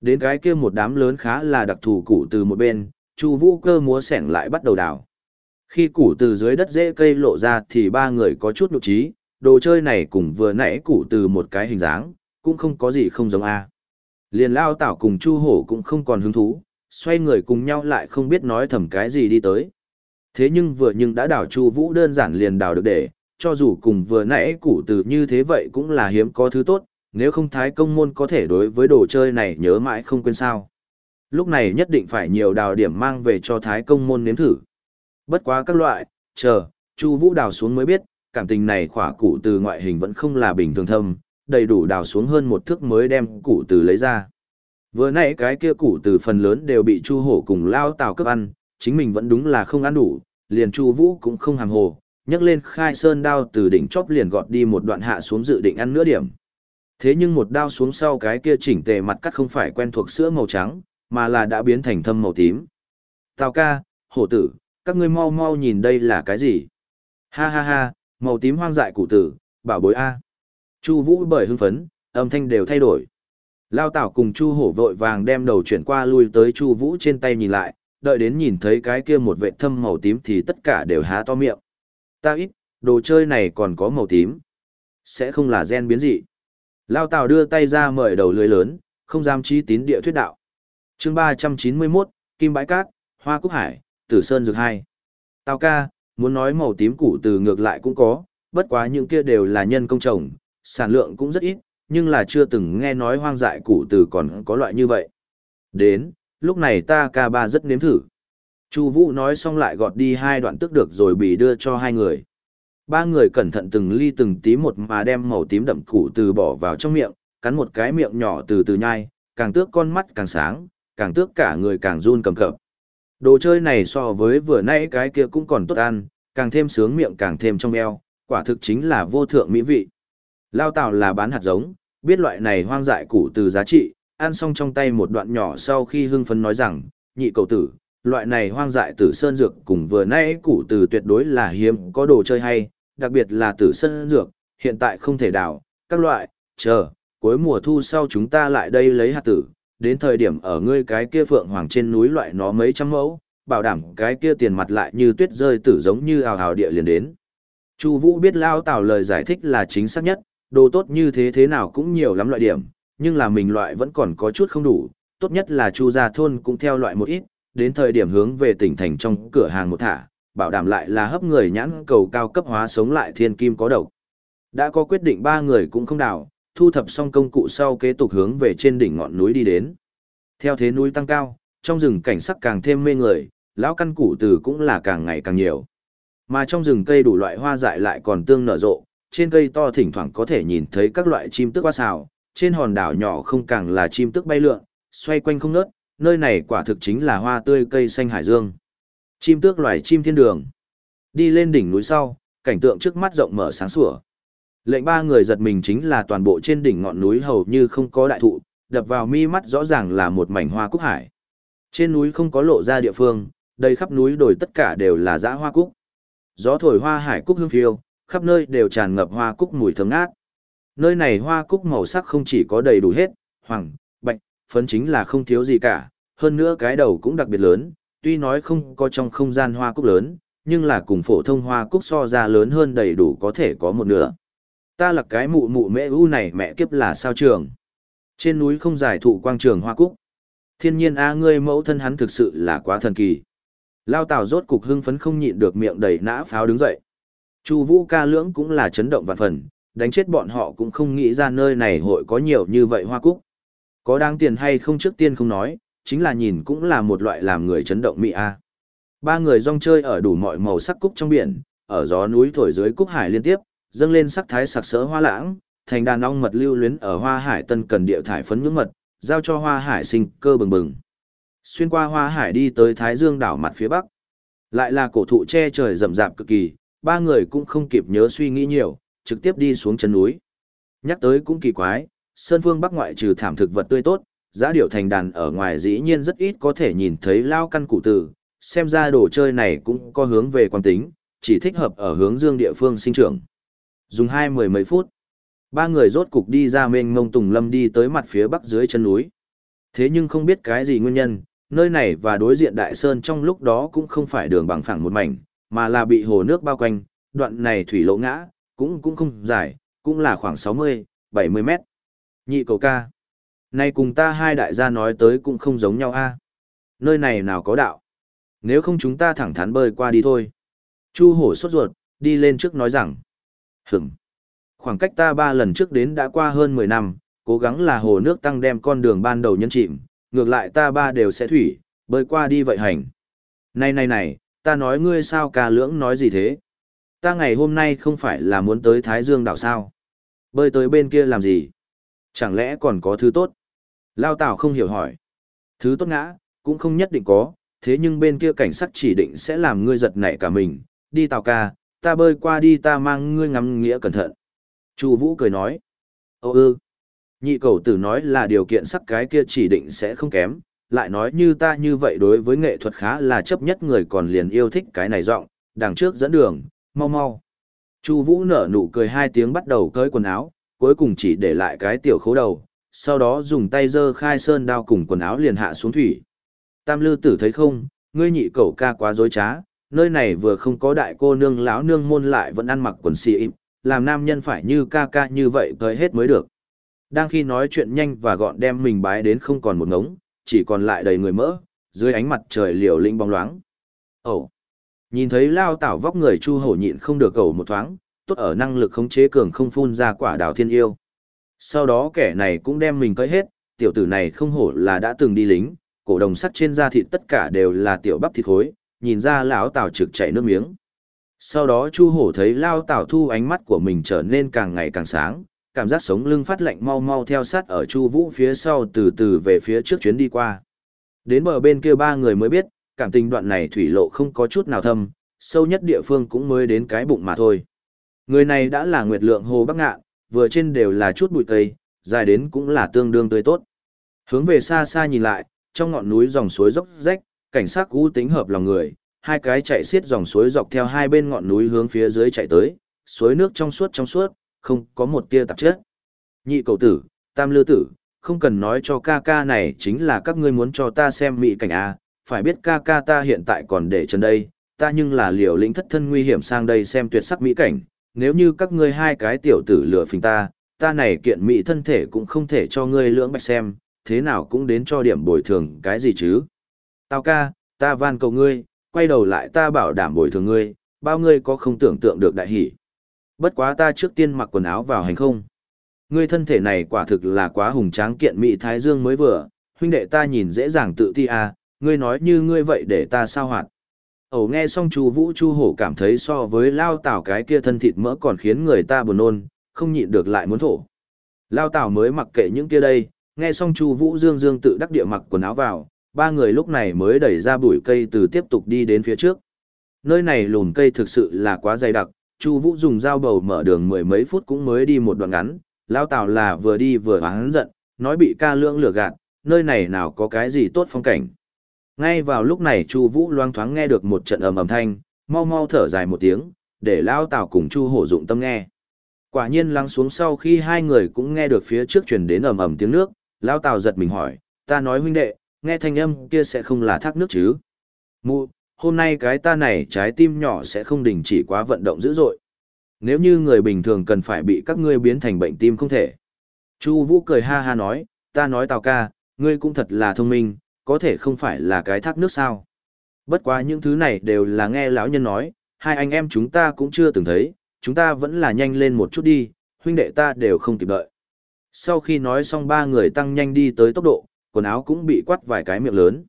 Đến cái kia một đám lớn khá là đặc thù củ từ một bên, Chu Vũ cơ múa sẻng lại bắt đầu đào. Khi củ từ dưới đất rễ cây lộ ra thì ba người có chút nhục trí, đồ chơi này cùng vừa nãy củ từ một cái hình dáng, cũng không có gì không giống a. Liền lao tảo cùng Chu Hổ cũng không còn hứng thú, xoay người cùng nhau lại không biết nói thầm cái gì đi tới. Thế nhưng vừa nhưng đã đào Chu Vũ đơn giản liền đào được để, cho dù cùng vừa nãy củ từ như thế vậy cũng là hiếm có thứ tốt, nếu không thái công môn có thể đối với đồ chơi này nhớ mãi không quên sao. Lúc này nhất định phải nhiều đào điểm mang về cho thái công môn nếm thử. Bất quá các loại, chờ, Chu Vũ đào xuống mới biết, cảm tình này khỏa củ từ ngoại hình vẫn không là bình thường thâm, đầy đủ đào xuống hơn một thước mới đem củ từ lấy ra. Vừa nãy cái kia củ từ phần lớn đều bị Chu Hổ cùng lao tào cướp ăn, chính mình vẫn đúng là không ăn đủ, liền Chu Vũ cũng không hàm hồ, nhấc lên khai sơn đao từ đỉnh chóp liền gọt đi một đoạn hạ xuống dự định ăn nửa điểm. Thế nhưng một đao xuống sau cái kia chỉnh tề mặt cắt không phải quen thuộc sữa màu trắng, mà là đã biến thành thâm màu tím. Tào ca, hổ tử, các ngươi mau mau nhìn đây là cái gì? Ha ha ha, màu tím hoang dại cụ tử, bảo bối A. Chu Vũ bởi hưng phấn, âm thanh đều thay đổi. Lao Tảo cùng Chu Hổ vội vàng đem đầu chuyển qua lui tới Chu Vũ trên tay nhìn lại, đợi đến nhìn thấy cái kia một vệt thâm màu tím thì tất cả đều há to miệng. Ta ít, đồ chơi này còn có màu tím. Sẽ không là gen biến dị. Lao Tảo đưa tay ra mời đầu lưới lớn, không dám chí tín địa thuyết đạo. Chương ba trăm chín mươi 391, Kim Bãi Cát, Hoa Cúc Hải, Tử Sơn Dược Hai. Tào ca, muốn nói màu tím củ từ ngược lại cũng có, bất quá những kia đều là nhân công trồng, sản lượng cũng rất ít, nhưng là chưa từng nghe nói hoang dại củ từ còn có loại như vậy. Đến, lúc này ta ca ba rất nếm thử. Chu Vũ nói xong lại gọt đi hai đoạn tức được rồi bị đưa cho hai người. Ba người cẩn thận từng ly từng tí một mà đem màu tím đậm củ từ bỏ vào trong miệng, cắn một cái miệng nhỏ từ từ nhai, càng tước con mắt càng sáng, càng tước cả người càng run cầm cập. Đồ chơi này so với vừa nãy cái kia cũng còn tốt ăn, càng thêm sướng miệng càng thêm trong eo, quả thực chính là vô thượng mỹ vị. Lao Tào là bán hạt giống, biết loại này hoang dại củ từ giá trị, ăn xong trong tay một đoạn nhỏ sau khi hưng phấn nói rằng, nhị cầu tử, loại này hoang dại tử sơn dược cùng vừa nãy củ từ tuyệt đối là hiếm có đồ chơi hay, đặc biệt là tử sơn dược, hiện tại không thể đào, các loại, chờ, cuối mùa thu sau chúng ta lại đây lấy hạt tử, đến thời điểm ở ngươi cái kia phượng hoàng trên núi loại nó mấy trăm mẫu, bảo đảm cái kia tiền mặt lại như tuyết rơi tử giống như ào ào địa liền đến. Chu Vũ biết Lao Tào lời giải thích là chính xác nhất, đồ tốt như thế thế nào cũng nhiều lắm loại điểm, nhưng là mình loại vẫn còn có chút không đủ, tốt nhất là Chu gia thôn cũng theo loại một ít, đến thời điểm hướng về tỉnh thành trong cửa hàng một thả, bảo đảm lại là hấp người nhãn cầu cao cấp hóa sống lại thiên kim có độc. Đã có quyết định ba người cũng không đảo, thu thập xong công cụ sau kế tục hướng về trên đỉnh ngọn núi đi đến. Theo thế núi tăng cao, trong rừng cảnh sắc càng thêm mê người, lão căn củ từ cũng là càng ngày càng nhiều. Mà trong rừng cây đủ loại hoa dại lại còn tương nở rộ, trên cây to thỉnh thoảng có thể nhìn thấy các loại chim tức qua xào, trên hòn đảo nhỏ không càng là chim tức bay lượn, xoay quanh không nớt, nơi này quả thực chính là hoa tươi cây xanh hải dương. Chim tước loài chim thiên đường. Đi lên đỉnh núi sau, cảnh tượng trước mắt rộng mở sáng sủa. Lệnh ba người giật mình chính là toàn bộ trên đỉnh ngọn núi hầu như không có đại thụ, đập vào mi mắt rõ ràng là một mảnh hoa cúc hải. Trên núi không có lộ ra địa phương, đầy khắp núi đồi tất cả đều là dã hoa cúc. Gió thổi hoa hải cúc hương phiêu, khắp nơi đều tràn ngập hoa cúc mùi thơm ngát. Nơi này hoa cúc màu sắc không chỉ có đầy đủ hết, hoàng, bạch, phấn chính là không thiếu gì cả, hơn nữa cái đầu cũng đặc biệt lớn, tuy nói không có trong không gian hoa cúc lớn, nhưng là cùng phổ thông hoa cúc so ra lớn hơn đầy đủ có thể có một nửa. Ta là cái mụ mụ mẹ u này mẹ kiếp là sao trường. Trên núi không giải thụ quang trường hoa cúc. Thiên nhiên a ngươi mẫu thân hắn thực sự là quá thần kỳ. Lao Tào rốt cục hưng phấn không nhịn được miệng đầy nã pháo đứng dậy. Chu Vũ ca lưỡng cũng là chấn động vạn phần, đánh chết bọn họ cũng không nghĩ ra nơi này hội có nhiều như vậy hoa cúc. Có đáng tiền hay không trước tiên không nói, chính là nhìn cũng là một loại làm người chấn động mỹ a. Ba người rong chơi ở đủ mọi màu sắc cúc trong biển, ở gió núi thổi dưới cúc hải liên tiếp, dâng lên sắc thái sặc sỡ hoa lãng, thành đàn ong mật lưu luyến ở hoa hải tân cần địa thải phấn nhưỡng mật, giao cho hoa hải sinh cơ bừng bừng. Xuyên qua hoa hải đi tới Thái Dương đảo mặt phía bắc. Lại là cổ thụ che trời rậm rạp cực kỳ, ba người cũng không kịp nhớ suy nghĩ nhiều, trực tiếp đi xuống chân núi. Nhắc tới cũng kỳ quái, Sơn Phương Bắc ngoại trừ thảm thực vật tươi tốt, giá điệu thành đàn ở ngoài dĩ nhiên rất ít có thể nhìn thấy lao căn cụ tử, xem ra đồ chơi này cũng có hướng về quan tính, chỉ thích hợp ở hướng dương địa phương sinh trưởng. Dùng hai mười mấy phút, ba người rốt cục đi ra mênh mông tùng lâm đi tới mặt phía bắc dưới chân núi. Thế nhưng không biết cái gì nguyên nhân, nơi này và đối diện đại sơn trong lúc đó cũng không phải đường bằng phẳng một mảnh, mà là bị hồ nước bao quanh, đoạn này thủy lỗ ngã, cũng cũng không dài, cũng là khoảng 60, 70 mét. Nhị cầu ca. nay cùng ta hai đại gia nói tới cũng không giống nhau a. Nơi này nào có đạo. Nếu không chúng ta thẳng thắn bơi qua đi thôi. Chu hổ sốt ruột, đi lên trước nói rằng. Hửm. Khoảng cách ta ba lần trước đến đã qua hơn 10 năm, cố gắng là hồ nước tăng đem con đường ban đầu nhân chìm, ngược lại ta ba đều sẽ thủy, bơi qua đi vậy hành. Này này này, ta nói ngươi sao ca lưỡng nói gì thế? Ta ngày hôm nay không phải là muốn tới Thái Dương đảo sao? Bơi tới bên kia làm gì? Chẳng lẽ còn có thứ tốt? Lao Tảo không hiểu hỏi. Thứ tốt ngã, cũng không nhất định có, thế nhưng bên kia cảnh sát chỉ định sẽ làm ngươi giật nảy cả mình. Đi tàu ca, ta bơi qua đi ta mang ngươi ngắm nghĩa cẩn thận. Chu Vũ cười nói. Ồ ư. Nhị cầu tử nói là điều kiện sắc cái kia chỉ định sẽ không kém, lại nói như ta như vậy đối với nghệ thuật khá là chấp nhất người còn liền yêu thích cái này giọng, đằng trước dẫn đường, mau mau. Chu Vũ nở nụ cười hai tiếng bắt đầu cởi quần áo, cuối cùng chỉ để lại cái tiểu khấu đầu, sau đó dùng tay giơ khai sơn đao cùng quần áo liền hạ xuống thủy. Tam Lư Tử thấy không, ngươi nhị cậu ca quá dối trá, nơi này vừa không có đại cô nương lão nương môn lại vẫn ăn mặc quần xì im, làm nam nhân phải như ca ca như vậy tới hết mới được. Đang khi nói chuyện nhanh và gọn đem mình bái đến không còn một ngống, chỉ còn lại đầy người mỡ, dưới ánh mặt trời liều linh bóng loáng. Ồ! Nhìn thấy lao tảo vóc người chu hổ nhịn không được cầu một thoáng, tốt ở năng lực khống chế cường không phun ra quả đào thiên yêu. Sau đó kẻ này cũng đem mình cấy hết, tiểu tử này không hổ là đã từng đi lính, cổ đồng sắt trên da thịt tất cả đều là tiểu bắp thịt khối, nhìn ra lão tảo trực chảy nước miếng. Sau đó chu hổ thấy lao tảo thu ánh mắt của mình trở nên càng ngày càng sáng, cảm giác sống lưng phát lạnh mau mau theo sát ở Chu Vũ phía sau từ từ về phía trước chuyến đi qua. Đến bờ bên kia ba người mới biết, cảm tình đoạn này thủy lộ không có chút nào thâm, sâu nhất địa phương cũng mới đến cái bụng mà thôi. Người này đã là Nguyệt Lượng Hồ Bắc Ngạn, vừa trên đều là chút bụi cây, dài đến cũng là tương đương tươi tốt. Hướng về xa xa nhìn lại, trong ngọn núi dòng suối dốc rách, cảnh sắc cũ tính hợp lòng người, hai cái chạy xiết dòng suối dọc theo hai bên ngọn núi hướng phía dưới chạy tới, suối nước trong suốt trong suốt, không có một tia tạp chất. Nhị cầu tử, tam lư tử, không cần nói cho ca ca này chính là các ngươi muốn cho ta xem mỹ cảnh A, phải biết ca ca ta hiện tại còn để chân đây, ta nhưng là liều lĩnh thất thân nguy hiểm sang đây xem tuyệt sắc mỹ cảnh, nếu như các ngươi hai cái tiểu tử lừa phình ta, ta này kiện mỹ thân thể cũng không thể cho ngươi lưỡng bạch xem, thế nào cũng đến cho điểm bồi thường cái gì chứ. Tao ca, ta van cầu ngươi, quay đầu lại ta bảo đảm bồi thường ngươi, bao ngươi có không tưởng tượng được đại hỷ. Bất quá ta trước tiên mặc quần áo vào hành không. Ngươi thân thể này quả thực là quá hùng tráng kiện mỹ thái dương mới vừa, huynh đệ ta nhìn dễ dàng tự ti à, ngươi nói như ngươi vậy để ta sao hoạt. Ẩu nghe xong chu vũ chu hổ cảm thấy so với lao tảo cái kia thân thịt mỡ còn khiến người ta buồn nôn, không nhịn được lại muốn thổ. Lao tảo mới mặc kệ những kia đây, nghe xong chu vũ dương dương tự đắc địa mặc quần áo vào, ba người lúc này mới đẩy ra bụi cây từ tiếp tục đi đến phía trước. Nơi này lùn cây thực sự là quá dày đặc, Chu Vũ dùng dao bầu mở đường mười mấy phút cũng mới đi một đoạn ngắn, Lão Tào là vừa đi vừa oán giận, nói bị ca lưỡng lừa gạt, nơi này nào có cái gì tốt phong cảnh. Ngay vào lúc này Chu Vũ loang thoáng nghe được một trận ầm ầm thanh, mau mau thở dài một tiếng, để Lão Tào cùng Chu Hổ dụng tâm nghe. Quả nhiên lắng xuống sau khi hai người cũng nghe được phía trước truyền đến ầm ầm tiếng nước, Lão Tào giật mình hỏi, "Ta nói huynh đệ, nghe thanh âm kia sẽ không là thác nước chứ?" Mụ, hôm nay cái ta này trái tim nhỏ sẽ không đình chỉ quá vận động dữ dội. Nếu như người bình thường cần phải bị các ngươi biến thành bệnh tim không thể. Chu Vũ cười ha ha nói, ta nói Tào ca, ngươi cũng thật là thông minh, có thể không phải là cái thác nước sao. Bất quá những thứ này đều là nghe lão nhân nói, hai anh em chúng ta cũng chưa từng thấy, chúng ta vẫn là nhanh lên một chút đi, huynh đệ ta đều không kịp đợi. Sau khi nói xong ba người tăng nhanh đi tới tốc độ, quần áo cũng bị quắt vài cái miệng lớn.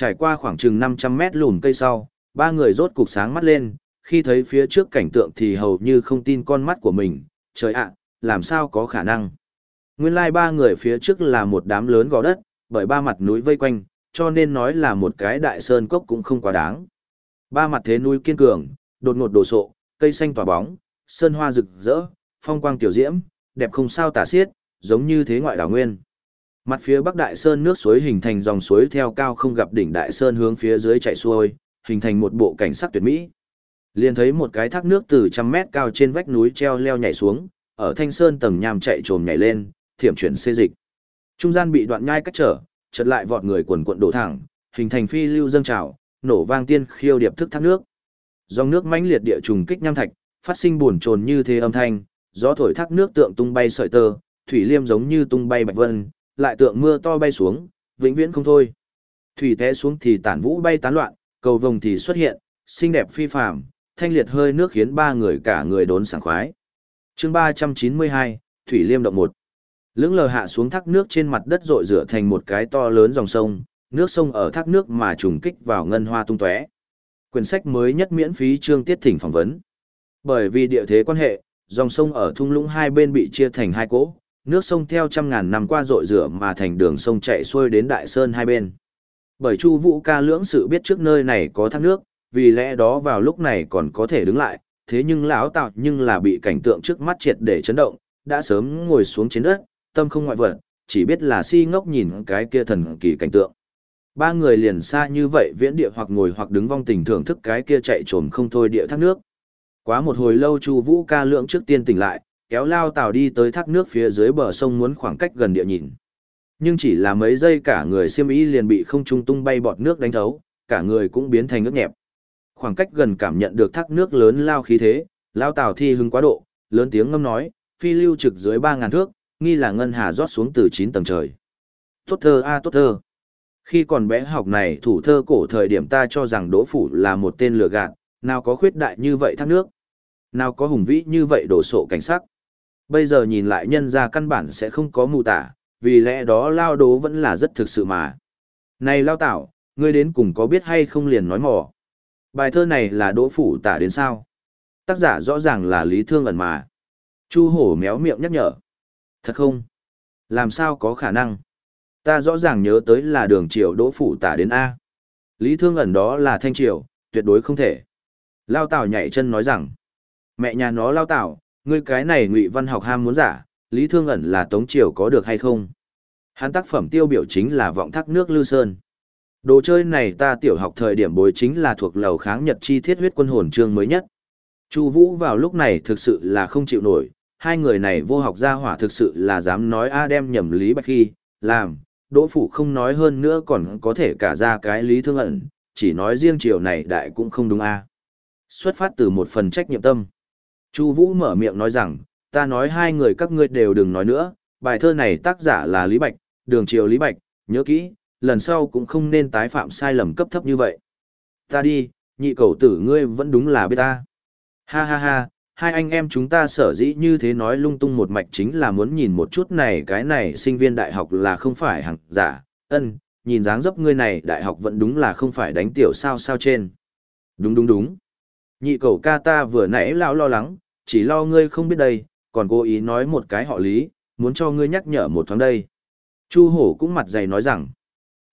Trải qua khoảng chừng 500 mét lùn cây sau, ba người rốt cục sáng mắt lên, khi thấy phía trước cảnh tượng thì hầu như không tin con mắt của mình, trời ạ, làm sao có khả năng. Nguyên lai like ba người phía trước là một đám lớn gò đất, bởi ba mặt núi vây quanh, cho nên nói là một cái đại sơn cốc cũng không quá đáng. Ba mặt thế núi kiên cường, đột ngột đồ sộ, cây xanh tỏa bóng, sơn hoa rực rỡ, phong quang tiểu diễm, đẹp không sao tả xiết, giống như thế ngoại đảo nguyên. Mặt phía bắc đại sơn nước suối hình thành dòng suối theo cao không gặp đỉnh đại sơn hướng phía dưới chảy xuôi, hình thành một bộ cảnh sắc tuyệt mỹ. Liền thấy một cái thác nước từ trăm mét cao trên vách núi treo leo nhảy xuống, ở thanh sơn tầng nham chạy trồm nhảy lên, thiểm chuyển xê dịch. Trung gian bị đoạn nhai cách trở, chợt lại vọt người quần quận đổ thẳng, hình thành phi lưu dâng trào, nổ vang tiên khiêu điệp thức thác nước. Dòng nước mãnh liệt địa trùng kích nham thạch, phát sinh buồn trồn như thế âm thanh, gió thổi thác nước tượng tung bay sợi tơ, thủy liêm giống như tung bay bạch vân, lại tượng mưa to bay xuống, vĩnh viễn không thôi. Thủy té xuống thì tản vũ bay tán loạn, cầu vồng thì xuất hiện, xinh đẹp phi phàm, thanh liệt hơi nước khiến ba người cả người đốn sảng khoái. Chương 392, Thủy Liêm động một. Lưỡng lờ hạ xuống thác nước trên mặt đất rội rửa thành một cái to lớn dòng sông, nước sông ở thác nước mà trùng kích vào ngân hoa tung tóe. Quyển sách mới nhất miễn phí chương tiết thỉnh phỏng vấn. Bởi vì địa thế quan hệ, dòng sông ở thung lũng hai bên bị chia thành hai cỗ, nước sông theo trăm ngàn năm qua rội rửa mà thành đường sông chạy xuôi đến đại sơn hai bên. Bởi Chu Vũ ca lưỡng sự biết trước nơi này có thác nước, vì lẽ đó vào lúc này còn có thể đứng lại, thế nhưng lão tạo nhưng là bị cảnh tượng trước mắt triệt để chấn động, đã sớm ngồi xuống trên đất, tâm không ngoại vật, chỉ biết là si ngốc nhìn cái kia thần kỳ cảnh tượng. Ba người liền xa như vậy viễn địa hoặc ngồi hoặc đứng vong tình thưởng thức cái kia chạy trồm không thôi địa thác nước. Quá một hồi lâu Chu Vũ ca lượng trước tiên tỉnh lại, kéo lao tàu đi tới thác nước phía dưới bờ sông muốn khoảng cách gần địa nhìn. Nhưng chỉ là mấy giây cả người xiêm y liền bị không trung tung bay bọt nước đánh thấu, cả người cũng biến thành nước nhẹp. Khoảng cách gần cảm nhận được thác nước lớn lao khí thế, lao tàu thi hưng quá độ, lớn tiếng ngâm nói, phi lưu trực dưới ba ngàn thước, nghi là ngân hà rót xuống từ chín tầng trời. Tốt thơ a tốt thơ. Khi còn bé học này thủ thơ cổ thời điểm ta cho rằng Đỗ Phủ là một tên lừa gạt, nào có khuyết đại như vậy thác nước, nào có hùng vĩ như vậy đổ sộ cảnh sắc. Bây giờ nhìn lại nhân ra căn bản sẽ không có mù tả, vì lẽ đó lao đố vẫn là rất thực sự mà. Này lao tảo, ngươi đến cùng có biết hay không liền nói mò. Bài thơ này là đỗ phủ tả đến sao? Tác giả rõ ràng là Lý Thương ẩn mà. Chu hổ méo miệng nhắc nhở. Thật không? Làm sao có khả năng? Ta rõ ràng nhớ tới là đường triều đỗ phủ tả đến A. Lý Thương ẩn đó là thanh triều, tuyệt đối không thể. Lao Tảo nhảy chân nói rằng, mẹ nhà nó Lao Tảo, ngươi cái này ngụy văn học ham muốn giả, Lý Thương ẩn là Tống Triều có được hay không? Hắn tác phẩm tiêu biểu chính là vọng thác nước Lư Sơn. Đồ chơi này ta tiểu học thời điểm bối chính là thuộc lầu kháng nhật chi thiết huyết quân hồn chương mới nhất. Chu Vũ vào lúc này thực sự là không chịu nổi, hai người này vô học gia hỏa thực sự là dám nói a đem nhầm Lý Bạch Khi, làm, Đỗ Phủ không nói hơn nữa còn có thể cả ra cái Lý Thương ẩn, chỉ nói riêng chiều này đại cũng không đúng a. Xuất phát từ một phần trách nhiệm tâm. Chu Vũ mở miệng nói rằng, ta nói hai người các ngươi đều đừng nói nữa, bài thơ này tác giả là Lý Bạch, đường triều Lý Bạch, nhớ kỹ, lần sau cũng không nên tái phạm sai lầm cấp thấp như vậy. Ta đi, nhị cầu tử ngươi vẫn đúng là biết ta. Ha ha ha, hai anh em chúng ta sở dĩ như thế nói lung tung một mạch chính là muốn nhìn một chút này cái này sinh viên đại học là không phải hàng giả, ân, nhìn dáng dấp ngươi này đại học vẫn đúng là không phải đánh tiểu sao sao trên. Đúng đúng đúng. Nhị cầu ca ta vừa nãy lão lo lắng, chỉ lo ngươi không biết đây, còn cố ý nói một cái họ lý, muốn cho ngươi nhắc nhở một thoáng đây. Chu hổ cũng mặt dày nói rằng,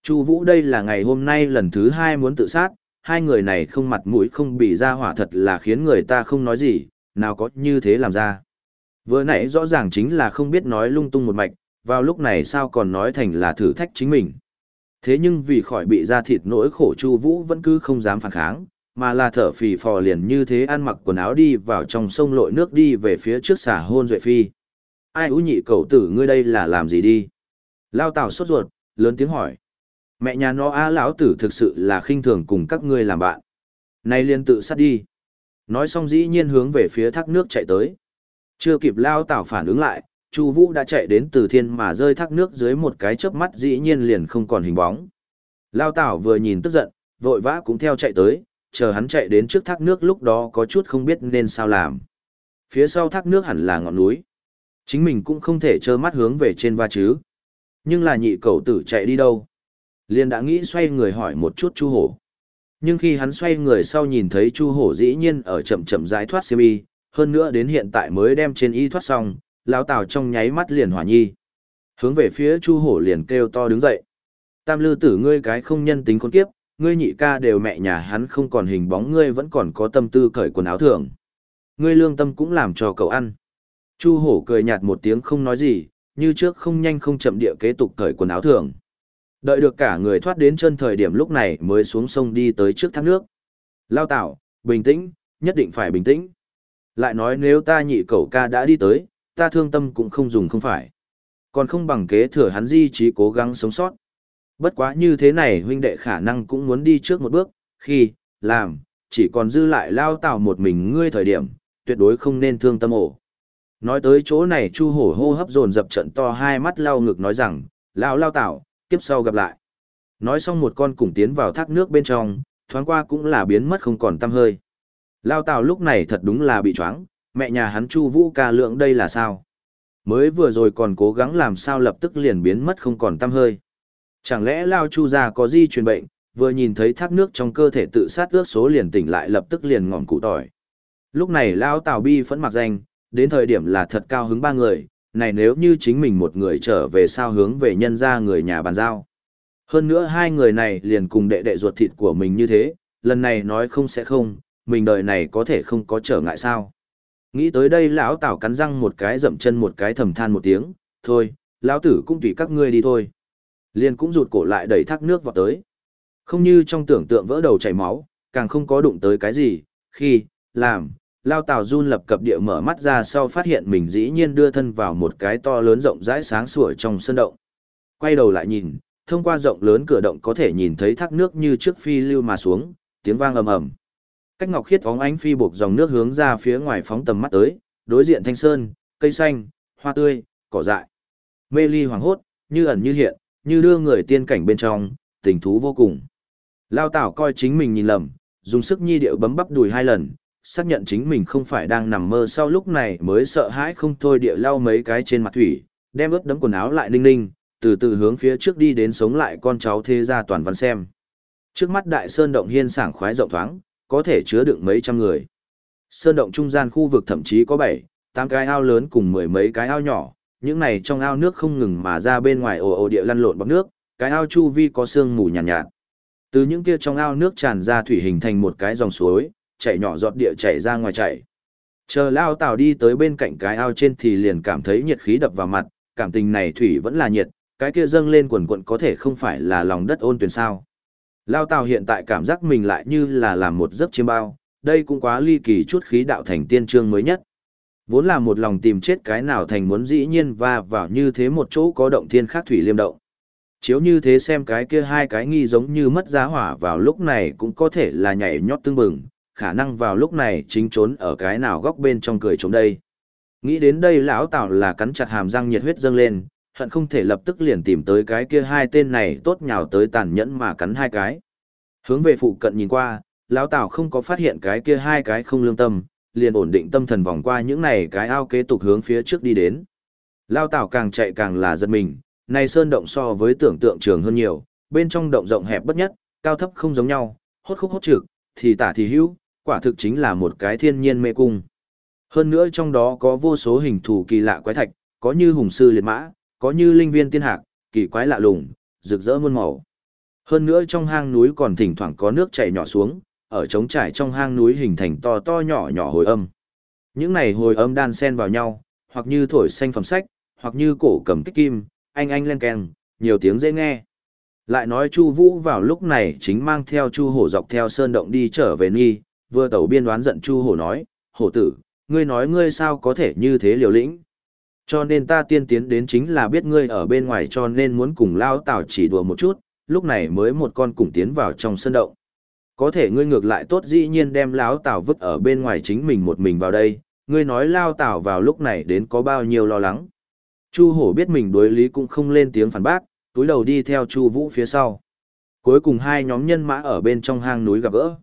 Chu vũ đây là ngày hôm nay lần thứ hai muốn tự sát, hai người này không mặt mũi không bị ra hỏa thật là khiến người ta không nói gì, nào có như thế làm ra. Vừa nãy rõ ràng chính là không biết nói lung tung một mạch, vào lúc này sao còn nói thành là thử thách chính mình. Thế nhưng vì khỏi bị ra thịt nỗi khổ Chu Vũ vẫn cứ không dám phản kháng, mà là thở phì phò liền như thế ăn mặc quần áo đi vào trong sông lội nước đi về phía trước xả hôn duệ phi. Ai ú nhị cậu tử ngươi đây là làm gì đi? Lao Tào sốt ruột, lớn tiếng hỏi. Mẹ nhà nó a lão tử thực sự là khinh thường cùng các ngươi làm bạn. Nay liền tự sát đi. Nói xong dĩ nhiên hướng về phía thác nước chạy tới. Chưa kịp Lao Tào phản ứng lại, Chu Vũ đã chạy đến từ thiên mà rơi thác nước dưới một cái chớp mắt dĩ nhiên liền không còn hình bóng. Lao Tảo vừa nhìn tức giận, vội vã cũng theo chạy tới, chờ hắn chạy đến trước thác nước lúc đó có chút không biết nên sao làm. Phía sau thác nước hẳn là ngọn núi. Chính mình cũng không thể trơ mắt hướng về trên va chứ. Nhưng là nhị cầu tử chạy đi đâu? Liên đã nghĩ xoay người hỏi một chút Chu Hổ. Nhưng khi hắn xoay người sau nhìn thấy Chu Hổ dĩ nhiên ở chậm chậm giải thoát xiêm y, hơn nữa đến hiện tại mới đem trên y thoát xong, lão Tào trong nháy mắt liền hỏa nhi. Hướng về phía Chu Hổ liền kêu to đứng dậy. Tam lư tử ngươi cái không nhân tính con kiếp, ngươi nhị ca đều mẹ nhà hắn không còn hình bóng ngươi vẫn còn có tâm tư cởi quần áo thường. Ngươi lương tâm cũng làm cho cậu ăn. Chu hổ cười nhạt một tiếng không nói gì, như trước không nhanh không chậm địa kế tục cởi quần áo thường. Đợi được cả người thoát đến chân thời điểm lúc này mới xuống sông đi tới trước thác nước. Lao tạo, bình tĩnh, nhất định phải bình tĩnh. Lại nói nếu ta nhị cậu ca đã đi tới, ta thương tâm cũng không dùng không phải. Còn không bằng kế thừa hắn di trí cố gắng sống sót. Bất quá như thế này huynh đệ khả năng cũng muốn đi trước một bước, khi, làm, chỉ còn dư lại lao tào một mình ngươi thời điểm, tuyệt đối không nên thương tâm ổ. Nói tới chỗ này chu hổ hô hấp dồn dập trận to hai mắt lao ngực nói rằng, lao lao tào, kiếp sau gặp lại. Nói xong một con cùng tiến vào thác nước bên trong, thoáng qua cũng là biến mất không còn tăm hơi. Lao tào lúc này thật đúng là bị choáng, mẹ nhà hắn chu vũ ca lượng đây là sao? Mới vừa rồi còn cố gắng làm sao lập tức liền biến mất không còn tăm hơi. Chẳng lẽ Lao Chu gia có di truyền bệnh, vừa nhìn thấy thác nước trong cơ thể tự sát ước số liền tỉnh lại lập tức liền ngọn cụ tỏi. Lúc này Lao Tào Bi phẫn mặc danh, đến thời điểm là thật cao hứng ba người, này nếu như chính mình một người trở về sao hướng về nhân ra người nhà bàn giao. Hơn nữa hai người này liền cùng đệ đệ ruột thịt của mình như thế, lần này nói không sẽ không, mình đời này có thể không có trở ngại sao. Nghĩ tới đây lão Tào cắn răng một cái dậm chân một cái thầm than một tiếng, thôi, lão tử cũng tùy các ngươi đi thôi. Liền cũng rụt cổ lại đẩy thác nước vào tới. Không như trong tưởng tượng vỡ đầu chảy máu, càng không có đụng tới cái gì, khi, làm, lao tào run lập cập địa mở mắt ra sau phát hiện mình dĩ nhiên đưa thân vào một cái to lớn rộng rãi sáng sủa trong sân động. Quay đầu lại nhìn, thông qua rộng lớn cửa động có thể nhìn thấy thác nước như trước phi lưu mà xuống, tiếng vang ầm ầm. Cách ngọc khiết phóng ánh phi buộc dòng nước hướng ra phía ngoài phóng tầm mắt tới, đối diện thanh sơn, cây xanh, hoa tươi, cỏ dại. Mê ly hoàng hốt, như ẩn như hiện, như đưa người tiên cảnh bên trong, tình thú vô cùng. Lao Tảo coi chính mình nhìn lầm, dùng sức nhi điệu bấm bắp đùi hai lần, xác nhận chính mình không phải đang nằm mơ sau lúc này mới sợ hãi không thôi địa lau mấy cái trên mặt thủy, đem ướt đấm quần áo lại ninh ninh, từ từ hướng phía trước đi đến sống lại con cháu thế gia toàn văn xem. Trước mắt đại sơn động hiên sảng khoái rộng thoáng, có thể chứa đựng mấy trăm người. Sơn động trung gian khu vực thậm chí có bảy, tám cái ao lớn cùng mười mấy cái ao nhỏ, những này trong ao nước không ngừng mà ra bên ngoài ồ ồ địa lăn lộn bọc nước, cái ao chu vi có sương mù nhàn nhạt, nhạt. Từ những kia trong ao nước tràn ra thủy hình thành một cái dòng suối, chảy nhỏ giọt địa chảy ra ngoài chảy. Chờ lao tàu đi tới bên cạnh cái ao trên thì liền cảm thấy nhiệt khí đập vào mặt, cảm tình này thủy vẫn là nhiệt, cái kia dâng lên quần quận có thể không phải là lòng đất ôn tuyển sao. Lao tàu hiện tại cảm giác mình lại như là làm một giấc chiêm bao, đây cũng quá ly kỳ chút khí đạo thành tiên trương mới nhất. Vốn là một lòng tìm chết cái nào thành muốn dĩ nhiên va vào như thế một chỗ có động thiên khác thủy liêm động. Chiếu như thế xem cái kia hai cái nghi giống như mất giá hỏa vào lúc này cũng có thể là nhảy nhót tương bừng, khả năng vào lúc này chính trốn ở cái nào góc bên trong cười trống đây. Nghĩ đến đây lão Tào là cắn chặt hàm răng nhiệt huyết dâng lên, hận không thể lập tức liền tìm tới cái kia hai tên này tốt nhào tới tàn nhẫn mà cắn hai cái. Hướng về phụ cận nhìn qua, lão Tào không có phát hiện cái kia hai cái không lương tâm, liền ổn định tâm thần vòng qua những này cái ao kế tục hướng phía trước đi đến. lao tảo càng chạy càng là giật mình, này sơn động so với tưởng tượng trường hơn nhiều, bên trong động rộng hẹp bất nhất, cao thấp không giống nhau, hốt khúc hốt trực, thì tả thì hữu, quả thực chính là một cái thiên nhiên mê cung. Hơn nữa trong đó có vô số hình thù kỳ lạ quái thạch, có như hùng sư liệt mã, có như linh viên tiên hạc, kỳ quái lạ lùng, rực rỡ muôn màu. Hơn nữa trong hang núi còn thỉnh thoảng có nước chảy nhỏ xuống, ở trống trải trong hang núi hình thành to to nhỏ nhỏ hồi âm. Những này hồi âm đan xen vào nhau, hoặc như thổi xanh phẩm sách, hoặc như cổ cầm kích kim, anh anh lên keng, nhiều tiếng dễ nghe. Lại nói Chu Vũ vào lúc này chính mang theo Chu Hổ dọc theo sơn động đi trở về nghi, vừa tẩu biên đoán giận Chu Hổ nói, "Hổ tử, ngươi nói ngươi sao có thể như thế liều lĩnh? Cho nên ta tiên tiến đến chính là biết ngươi ở bên ngoài cho nên muốn cùng lao Tào chỉ đùa một chút, lúc này mới một con cùng tiến vào trong sơn động. Có thể ngươi ngược lại tốt dĩ nhiên đem lão Tào vứt ở bên ngoài chính mình một mình vào đây, ngươi nói lao Tào vào lúc này đến có bao nhiêu lo lắng?" Chu Hổ biết mình đối lý cũng không lên tiếng phản bác, túi đầu đi theo Chu Vũ phía sau. Cuối cùng hai nhóm nhân mã ở bên trong hang núi gặp gỡ.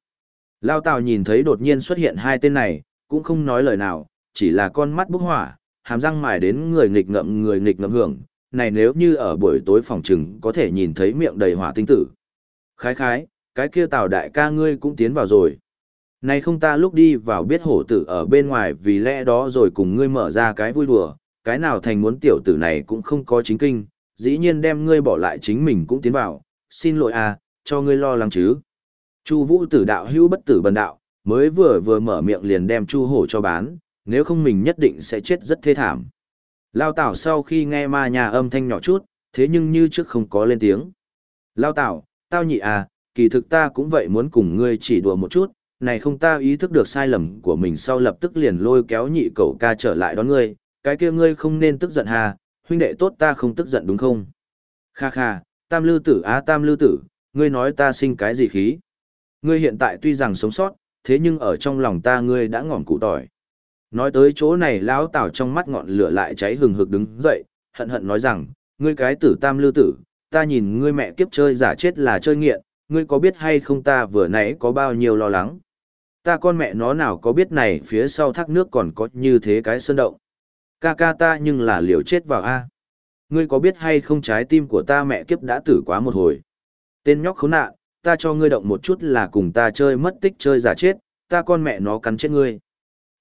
Lao Tào nhìn thấy đột nhiên xuất hiện hai tên này, cũng không nói lời nào, chỉ là con mắt bốc hỏa, hàm răng mài đến người nghịch ngậm người nghịch ngậm hưởng. Này nếu như ở buổi tối phòng chừng có thể nhìn thấy miệng đầy hỏa tinh tử. Khái khái, cái kia Tào đại ca ngươi cũng tiến vào rồi. Này không ta lúc đi vào biết hổ tử ở bên ngoài vì lẽ đó rồi cùng ngươi mở ra cái vui đùa, cái nào thành muốn tiểu tử này cũng không có chính kinh, dĩ nhiên đem ngươi bỏ lại chính mình cũng tiến vào, xin lỗi à, cho ngươi lo lắng chứ. Chu vũ tử đạo hữu bất tử bần đạo, mới vừa vừa mở miệng liền đem chu hổ cho bán, nếu không mình nhất định sẽ chết rất thê thảm. Lao Tảo sau khi nghe ma nhà âm thanh nhỏ chút, thế nhưng như trước không có lên tiếng. Lao Tảo, tao nhị à, kỳ thực ta cũng vậy muốn cùng ngươi chỉ đùa một chút, này không ta ý thức được sai lầm của mình sau lập tức liền lôi kéo nhị cậu ca trở lại đón ngươi, cái kia ngươi không nên tức giận hà, huynh đệ tốt ta không tức giận đúng không? Kha kha, tam lư tử á tam lư tử, ngươi nói ta sinh cái gì khí? Ngươi hiện tại tuy rằng sống sót, thế nhưng ở trong lòng ta ngươi đã ngọn cụ tỏi. Nói tới chỗ này lão tảo trong mắt ngọn lửa lại cháy hừng hực đứng dậy, hận hận nói rằng, ngươi cái tử tam lư tử, ta nhìn ngươi mẹ kiếp chơi giả chết là chơi nghiện, ngươi có biết hay không ta vừa nãy có bao nhiêu lo lắng. Ta con mẹ nó nào có biết này phía sau thác nước còn có như thế cái sơn động. Ca ca ta nhưng là liều chết vào A. Ngươi có biết hay không trái tim của ta mẹ kiếp đã tử quá một hồi. Tên nhóc khốn nạn, ta cho ngươi động một chút là cùng ta chơi mất tích chơi giả chết, ta con mẹ nó cắn chết ngươi.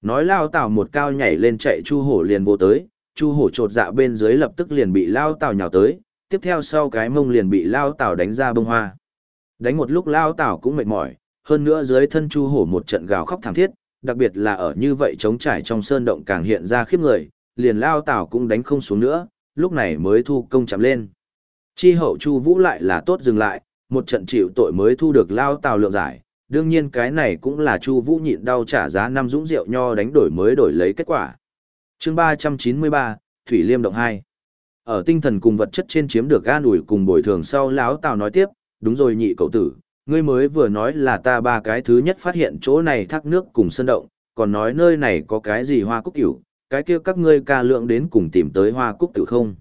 Nói lao tảo một cao nhảy lên chạy chu hổ liền vô tới, chu hổ trột dạ bên dưới lập tức liền bị lao tảo nhào tới, tiếp theo sau cái mông liền bị lao tảo đánh ra bông hoa. Đánh một lúc lao tảo cũng mệt mỏi, hơn nữa dưới thân chu hổ một trận gào khóc thảm thiết, đặc biệt là ở như vậy trống trải trong sơn động càng hiện ra khiếp người, liền lao tảo cũng đánh không xuống nữa, lúc này mới thu công chạm lên. Chi hậu chu vũ lại là tốt dừng lại, một trận chịu tội mới thu được lao tào lượng giải. Đương nhiên cái này cũng là Chu Vũ nhịn đau trả giá năm dũng rượu nho đánh đổi mới đổi lấy kết quả. Chương ba trăm chín mươi ba Thủy Liêm động hai Ở tinh thần cùng vật chất trên chiếm được an ủi cùng bồi thường sau lão Tào nói tiếp, đúng rồi nhị cậu tử, ngươi mới vừa nói là ta ba cái thứ nhất phát hiện chỗ này thác nước cùng sân động, còn nói nơi này có cái gì hoa cúc tiểu, cái kia các ngươi ca lượng đến cùng tìm tới hoa cúc tiểu không.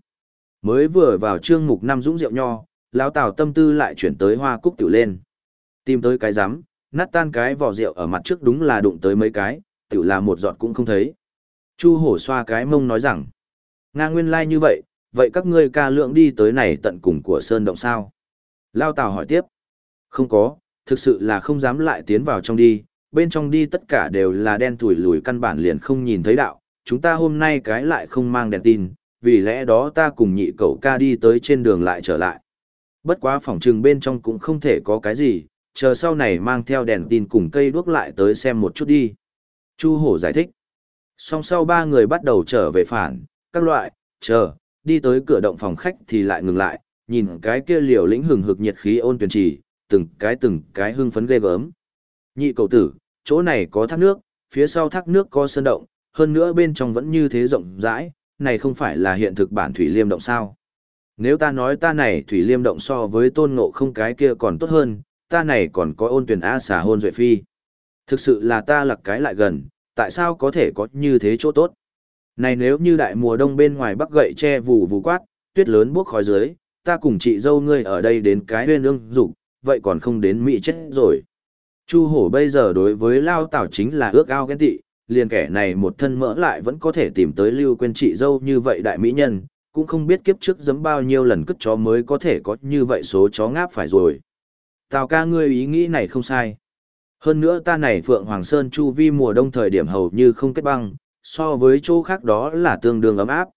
Mới vừa vào chương mục năm dũng rượu nho, lão tào tâm tư lại chuyển tới hoa cúc tiểu lên. Tìm tới cái rắm nát tan cái vỏ rượu ở mặt trước đúng là đụng tới mấy cái tiểu là một giọt cũng không thấy. Chu hổ xoa cái mông nói rằng nga nguyên lai như vậy vậy các ngươi ca lượng đi tới này tận cùng của sơn động sao? Lao tào hỏi tiếp không có thực sự là không dám lại tiến vào trong đi bên trong đi tất cả đều là đen thủi lùi căn bản liền không nhìn thấy đạo chúng ta hôm nay cái lại không mang đèn tin vì lẽ đó ta cùng nhị cậu ca đi tới trên đường lại trở lại. Bất quá phòng trừng bên trong cũng không thể có cái gì, chờ sau này mang theo đèn tin cùng cây đuốc lại tới xem một chút đi. Chu Hổ giải thích. Song sau ba người bắt đầu trở về phản, các loại, chờ, đi tới cửa động phòng khách thì lại ngừng lại, nhìn cái kia liều lĩnh hừng hực nhiệt khí ôn tuyển trì, từng cái từng cái hưng phấn ghê gớm. Nhị cầu tử, chỗ này có thác nước, phía sau thác nước có sơn động, hơn nữa bên trong vẫn như thế rộng rãi, này không phải là hiện thực bản thủy liêm động sao. Nếu ta nói ta này thủy liêm động so với tôn ngộ không cái kia còn tốt hơn, ta này còn có ôn tuyển A xà hôn duệ phi. Thực sự là ta lặc cái lại gần, tại sao có thể có như thế chỗ tốt? Này nếu như đại mùa đông bên ngoài bắc gậy che vù vù quát, tuyết lớn buốc khói dưới, ta cùng chị dâu ngươi ở đây đến cái huyên ương dục vậy còn không đến mỹ chết rồi. Chu hổ bây giờ đối với lao tảo chính là ước ao ghen tị, liền kẻ này một thân mỡ lại vẫn có thể tìm tới lưu quên chị dâu như vậy đại mỹ nhân, cũng không biết kiếp trước giấm bao nhiêu lần cất chó mới có thể có như vậy số chó ngáp phải rồi. Tào ca ngươi ý nghĩ này không sai. Hơn nữa ta này Phượng Hoàng Sơn chu vi mùa đông thời điểm hầu như không kết băng, so với chỗ khác đó là tương đương ấm áp.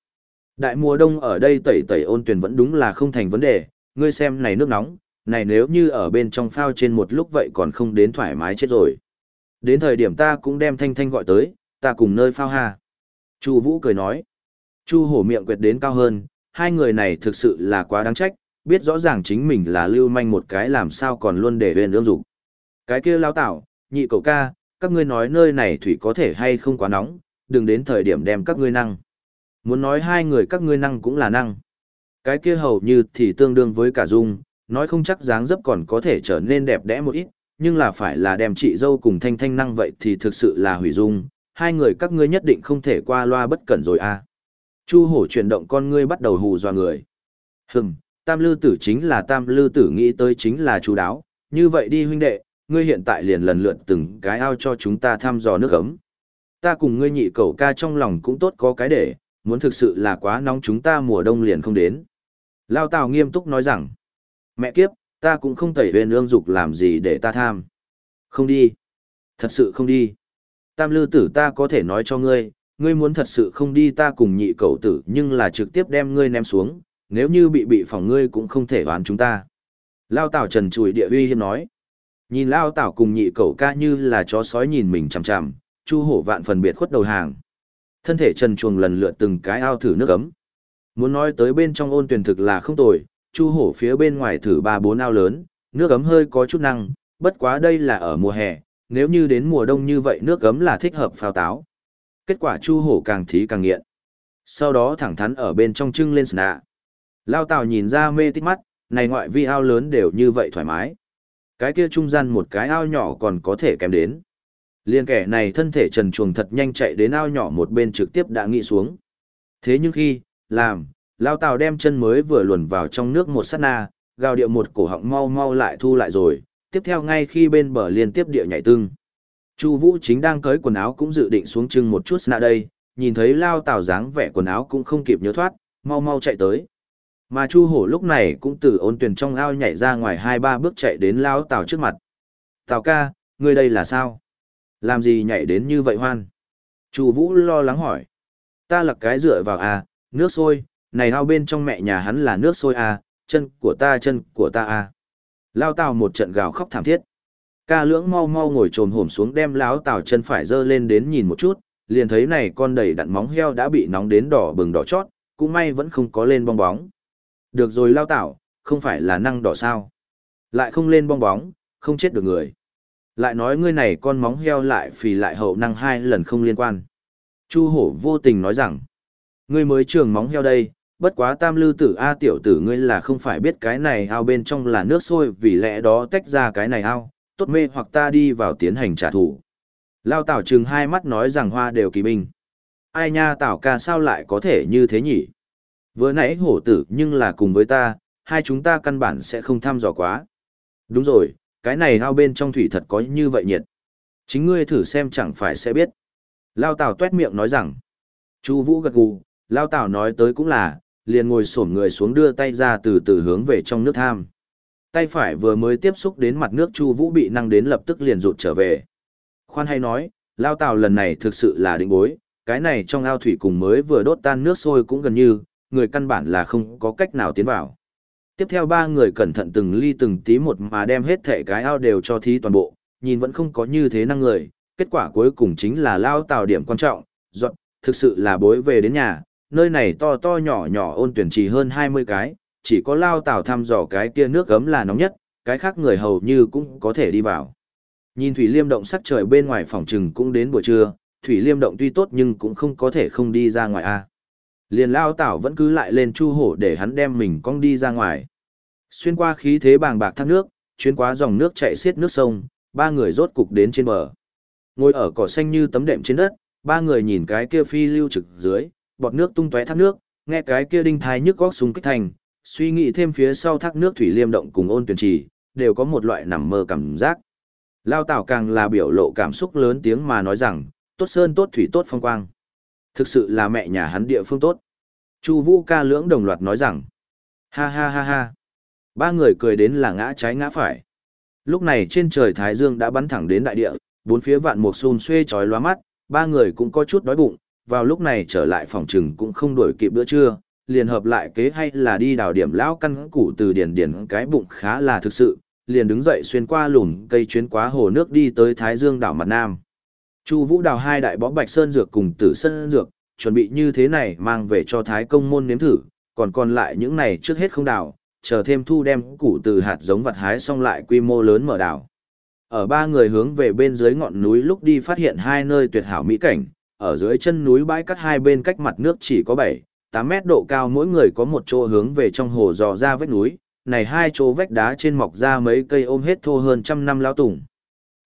Đại mùa đông ở đây tẩy tẩy ôn tuyển vẫn đúng là không thành vấn đề, ngươi xem này nước nóng, này nếu như ở bên trong phao trên một lúc vậy còn không đến thoải mái chết rồi. Đến thời điểm ta cũng đem Thanh Thanh gọi tới, ta cùng nơi phao ha. Chu Vũ cười nói. Chu hổ miệng quệt đến cao hơn, hai người này thực sự là quá đáng trách, biết rõ ràng chính mình là lưu manh một cái làm sao còn luôn để huyền ương dục. Cái kia lao tảo, nhị cậu ca, các ngươi nói nơi này thủy có thể hay không quá nóng, đừng đến thời điểm đem các ngươi năng. Muốn nói hai người các ngươi năng cũng là năng. Cái kia hầu như thì tương đương với cả dung, nói không chắc dáng dấp còn có thể trở nên đẹp đẽ một ít, nhưng là phải là đem chị dâu cùng thanh thanh năng vậy thì thực sự là hủy dung, hai người các ngươi nhất định không thể qua loa bất cẩn rồi à. Chu hổ chuyển động con ngươi bắt đầu hù dọa người. Hừm, tam lư tử chính là tam lư tử nghĩ tới chính là chú đáo, như vậy đi huynh đệ, ngươi hiện tại liền lần lượt từng cái ao cho chúng ta thăm dò nước ấm. Ta cùng ngươi nhị cầu ca trong lòng cũng tốt có cái để, muốn thực sự là quá nóng chúng ta mùa đông liền không đến. Lao Tào nghiêm túc nói rằng, mẹ kiếp, ta cũng không tẩy huyền ương dục làm gì để ta tham. Không đi. Thật sự không đi. Tam lư tử ta có thể nói cho ngươi, ngươi muốn thật sự không đi ta cùng nhị cậu tử nhưng là trực tiếp đem ngươi ném xuống, nếu như bị bị phòng ngươi cũng không thể đoán chúng ta. Lao Tào trần chùi địa uy hiếp nói. Nhìn Lao Tào cùng nhị cậu ca như là chó sói nhìn mình chằm chằm, chu hổ vạn phần biệt khuất đầu hàng. Thân thể trần chuồng lần lượt từng cái ao thử nước ấm. Muốn nói tới bên trong ôn tuyển thực là không tồi, chu hổ phía bên ngoài thử ba bốn ao lớn, nước ấm hơi có chút năng, bất quá đây là ở mùa hè, nếu như đến mùa đông như vậy nước ấm là thích hợp phao táo. Kết quả chu hổ càng thí càng nghiện. Sau đó thẳng thắn ở bên trong trưng lên sna. Lao tào nhìn ra mê tít mắt, này ngoại vi ao lớn đều như vậy thoải mái. Cái kia trung gian một cái ao nhỏ còn có thể kèm đến. Liên kẻ này thân thể trần chuồng thật nhanh chạy đến ao nhỏ một bên trực tiếp đã nghĩ xuống. Thế nhưng khi, làm, lao tào đem chân mới vừa luồn vào trong nước một sát na, gào điệu một cổ họng mau mau lại thu lại rồi, tiếp theo ngay khi bên bờ liên tiếp địa nhảy tưng. Chu Vũ chính đang cởi quần áo cũng dự định xuống chưng một chút na đây, nhìn thấy lao tào dáng vẻ quần áo cũng không kịp nhớ thoát, mau mau chạy tới. Mà Chu Hổ lúc này cũng từ ôn tuyển trong ao nhảy ra ngoài hai ba bước chạy đến lao tào trước mặt. Tào ca, ngươi đây là sao? Làm gì nhảy đến như vậy hoan? Chu Vũ lo lắng hỏi. Ta lặc cái dựa vào à, nước sôi, này ao bên trong mẹ nhà hắn là nước sôi à, chân của ta chân của ta à. Lao Tào một trận gào khóc thảm thiết. Ca lưỡng mau mau ngồi trồm hổm xuống đem láo Tào chân phải dơ lên đến nhìn một chút, liền thấy này con đầy đặn móng heo đã bị nóng đến đỏ bừng đỏ chót, cũng may vẫn không có lên bong bóng. Được rồi Lao Tào, không phải là năng đỏ sao. Lại không lên bong bóng, không chết được người. Lại nói ngươi này con móng heo lại phì lại hậu năng hai lần không liên quan. Chu hổ vô tình nói rằng, ngươi mới trường móng heo đây, bất quá tam lư tử A tiểu tử ngươi là không phải biết cái này ao bên trong là nước sôi vì lẽ đó tách ra cái này ao, tốt mê hoặc ta đi vào tiến hành trả thù. Lao tảo trừng hai mắt nói rằng hoa đều kỳ binh. Ai nha tảo ca sao lại có thể như thế nhỉ? Vừa nãy hổ tử nhưng là cùng với ta, hai chúng ta căn bản sẽ không thăm dò quá. Đúng rồi, cái này ao bên trong thủy thật có như vậy nhiệt. Chính ngươi thử xem chẳng phải sẽ biết. Lao Tào tuét miệng nói rằng. Chu Vũ gật gù, Lao Tào nói tới cũng là, liền ngồi xổm người xuống đưa tay ra từ từ hướng về trong nước tham. Tay phải vừa mới tiếp xúc đến mặt nước Chu Vũ bị năng đến lập tức liền rụt trở về. Khoan hay nói, Lao Tào lần này thực sự là định bối, cái này trong ao thủy cùng mới vừa đốt tan nước sôi cũng gần như, người căn bản là không có cách nào tiến vào. Tiếp theo ba người cẩn thận từng ly từng tí một mà đem hết thể cái ao đều cho thí toàn bộ, nhìn vẫn không có như thế năng người, kết quả cuối cùng chính là lao tàu điểm quan trọng, dọn, thực sự là bối về đến nhà, nơi này to to nhỏ nhỏ ôn tuyển trì hơn 20 cái, chỉ có lao tàu thăm dò cái kia nước gấm là nóng nhất, cái khác người hầu như cũng có thể đi vào. Nhìn Thủy Liêm động sắc trời bên ngoài phòng trừng cũng đến buổi trưa, Thủy Liêm động tuy tốt nhưng cũng không có thể không đi ra ngoài a. Liền lao tảo vẫn cứ lại lên chu hổ để hắn đem mình cong đi ra ngoài. Xuyên qua khí thế bàng bạc thác nước, chuyến qua dòng nước chạy xiết nước sông, ba người rốt cục đến trên bờ. Ngồi ở cỏ xanh như tấm đệm trên đất, ba người nhìn cái kia phi lưu trực dưới, bọt nước tung tóe thác nước, nghe cái kia đinh thái nhức góc súng kích thành, suy nghĩ thêm phía sau thác nước thủy liêm động cùng ôn tuyển trì, đều có một loại nằm mơ cảm giác. Lao Tảo càng là biểu lộ cảm xúc lớn tiếng mà nói rằng, tốt sơn tốt thủy tốt phong quang. Thực sự là mẹ nhà hắn địa phương tốt. Chu Vũ ca lưỡng đồng loạt nói rằng, ha ha ha ha. Ba người cười đến là ngã trái ngã phải. Lúc này trên trời Thái Dương đã bắn thẳng đến đại địa, bốn phía vạn mục xun xuê chói lóa mắt, ba người cũng có chút đói bụng, vào lúc này trở lại phòng trừng cũng không đổi kịp bữa trưa, liền hợp lại kế hay là đi đào điểm lão căn củ từ điển điển cái bụng khá là thực sự, liền đứng dậy xuyên qua lùm cây chuyến quá hồ nước đi tới Thái Dương đảo mặt Nam. Chu Vũ đào hai đại bó bạch sơn dược cùng tử sơn dược, chuẩn bị như thế này mang về cho Thái công môn nếm thử, còn còn lại những này trước hết không đào, chờ thêm thu đem củ từ hạt giống vật hái xong lại quy mô lớn mở đảo. Ở ba người hướng về bên dưới ngọn núi lúc đi phát hiện hai nơi tuyệt hảo mỹ cảnh, ở dưới chân núi bãi cắt hai bên cách mặt nước chỉ có 7, 8 mét độ cao mỗi người có một chỗ hướng về trong hồ dò ra vách núi, này hai chỗ vách đá trên mọc ra mấy cây ôm hết thô hơn trăm năm lao tùng.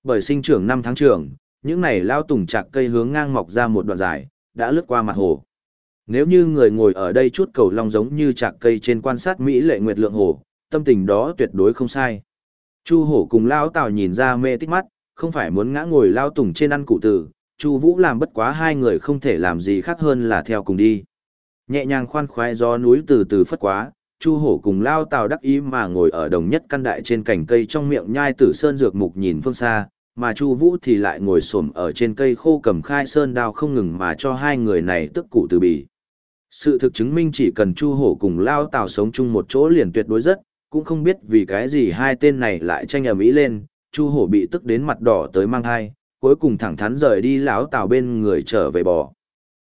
Bởi sinh trưởng năm tháng trưởng, những này lao tùng chạc cây hướng ngang mọc ra một đoạn dài, đã lướt qua mặt hồ. Nếu như người ngồi ở đây chút cầu long giống như chạc cây trên quan sát Mỹ lệ nguyệt lượng hồ, tâm tình đó tuyệt đối không sai. Chu hổ cùng lao tào nhìn ra mê tích mắt, không phải muốn ngã ngồi lao tùng trên ăn cụ tử, Chu vũ làm bất quá hai người không thể làm gì khác hơn là theo cùng đi. Nhẹ nhàng khoan khoái gió núi từ từ phất quá, Chu hổ cùng lao tào đắc ý mà ngồi ở đồng nhất căn đại trên cành cây trong miệng nhai tử sơn dược mục nhìn phương xa, mà Chu Vũ thì lại ngồi xổm ở trên cây khô cầm khai sơn đao không ngừng mà cho hai người này tức cụ từ bì. Sự thực chứng minh chỉ cần Chu Hổ cùng Lao Tào sống chung một chỗ liền tuyệt đối rất, cũng không biết vì cái gì hai tên này lại tranh ầm ĩ lên, Chu Hổ bị tức đến mặt đỏ tới mang hai, cuối cùng thẳng thắn rời đi lão Tào bên người trở về bò.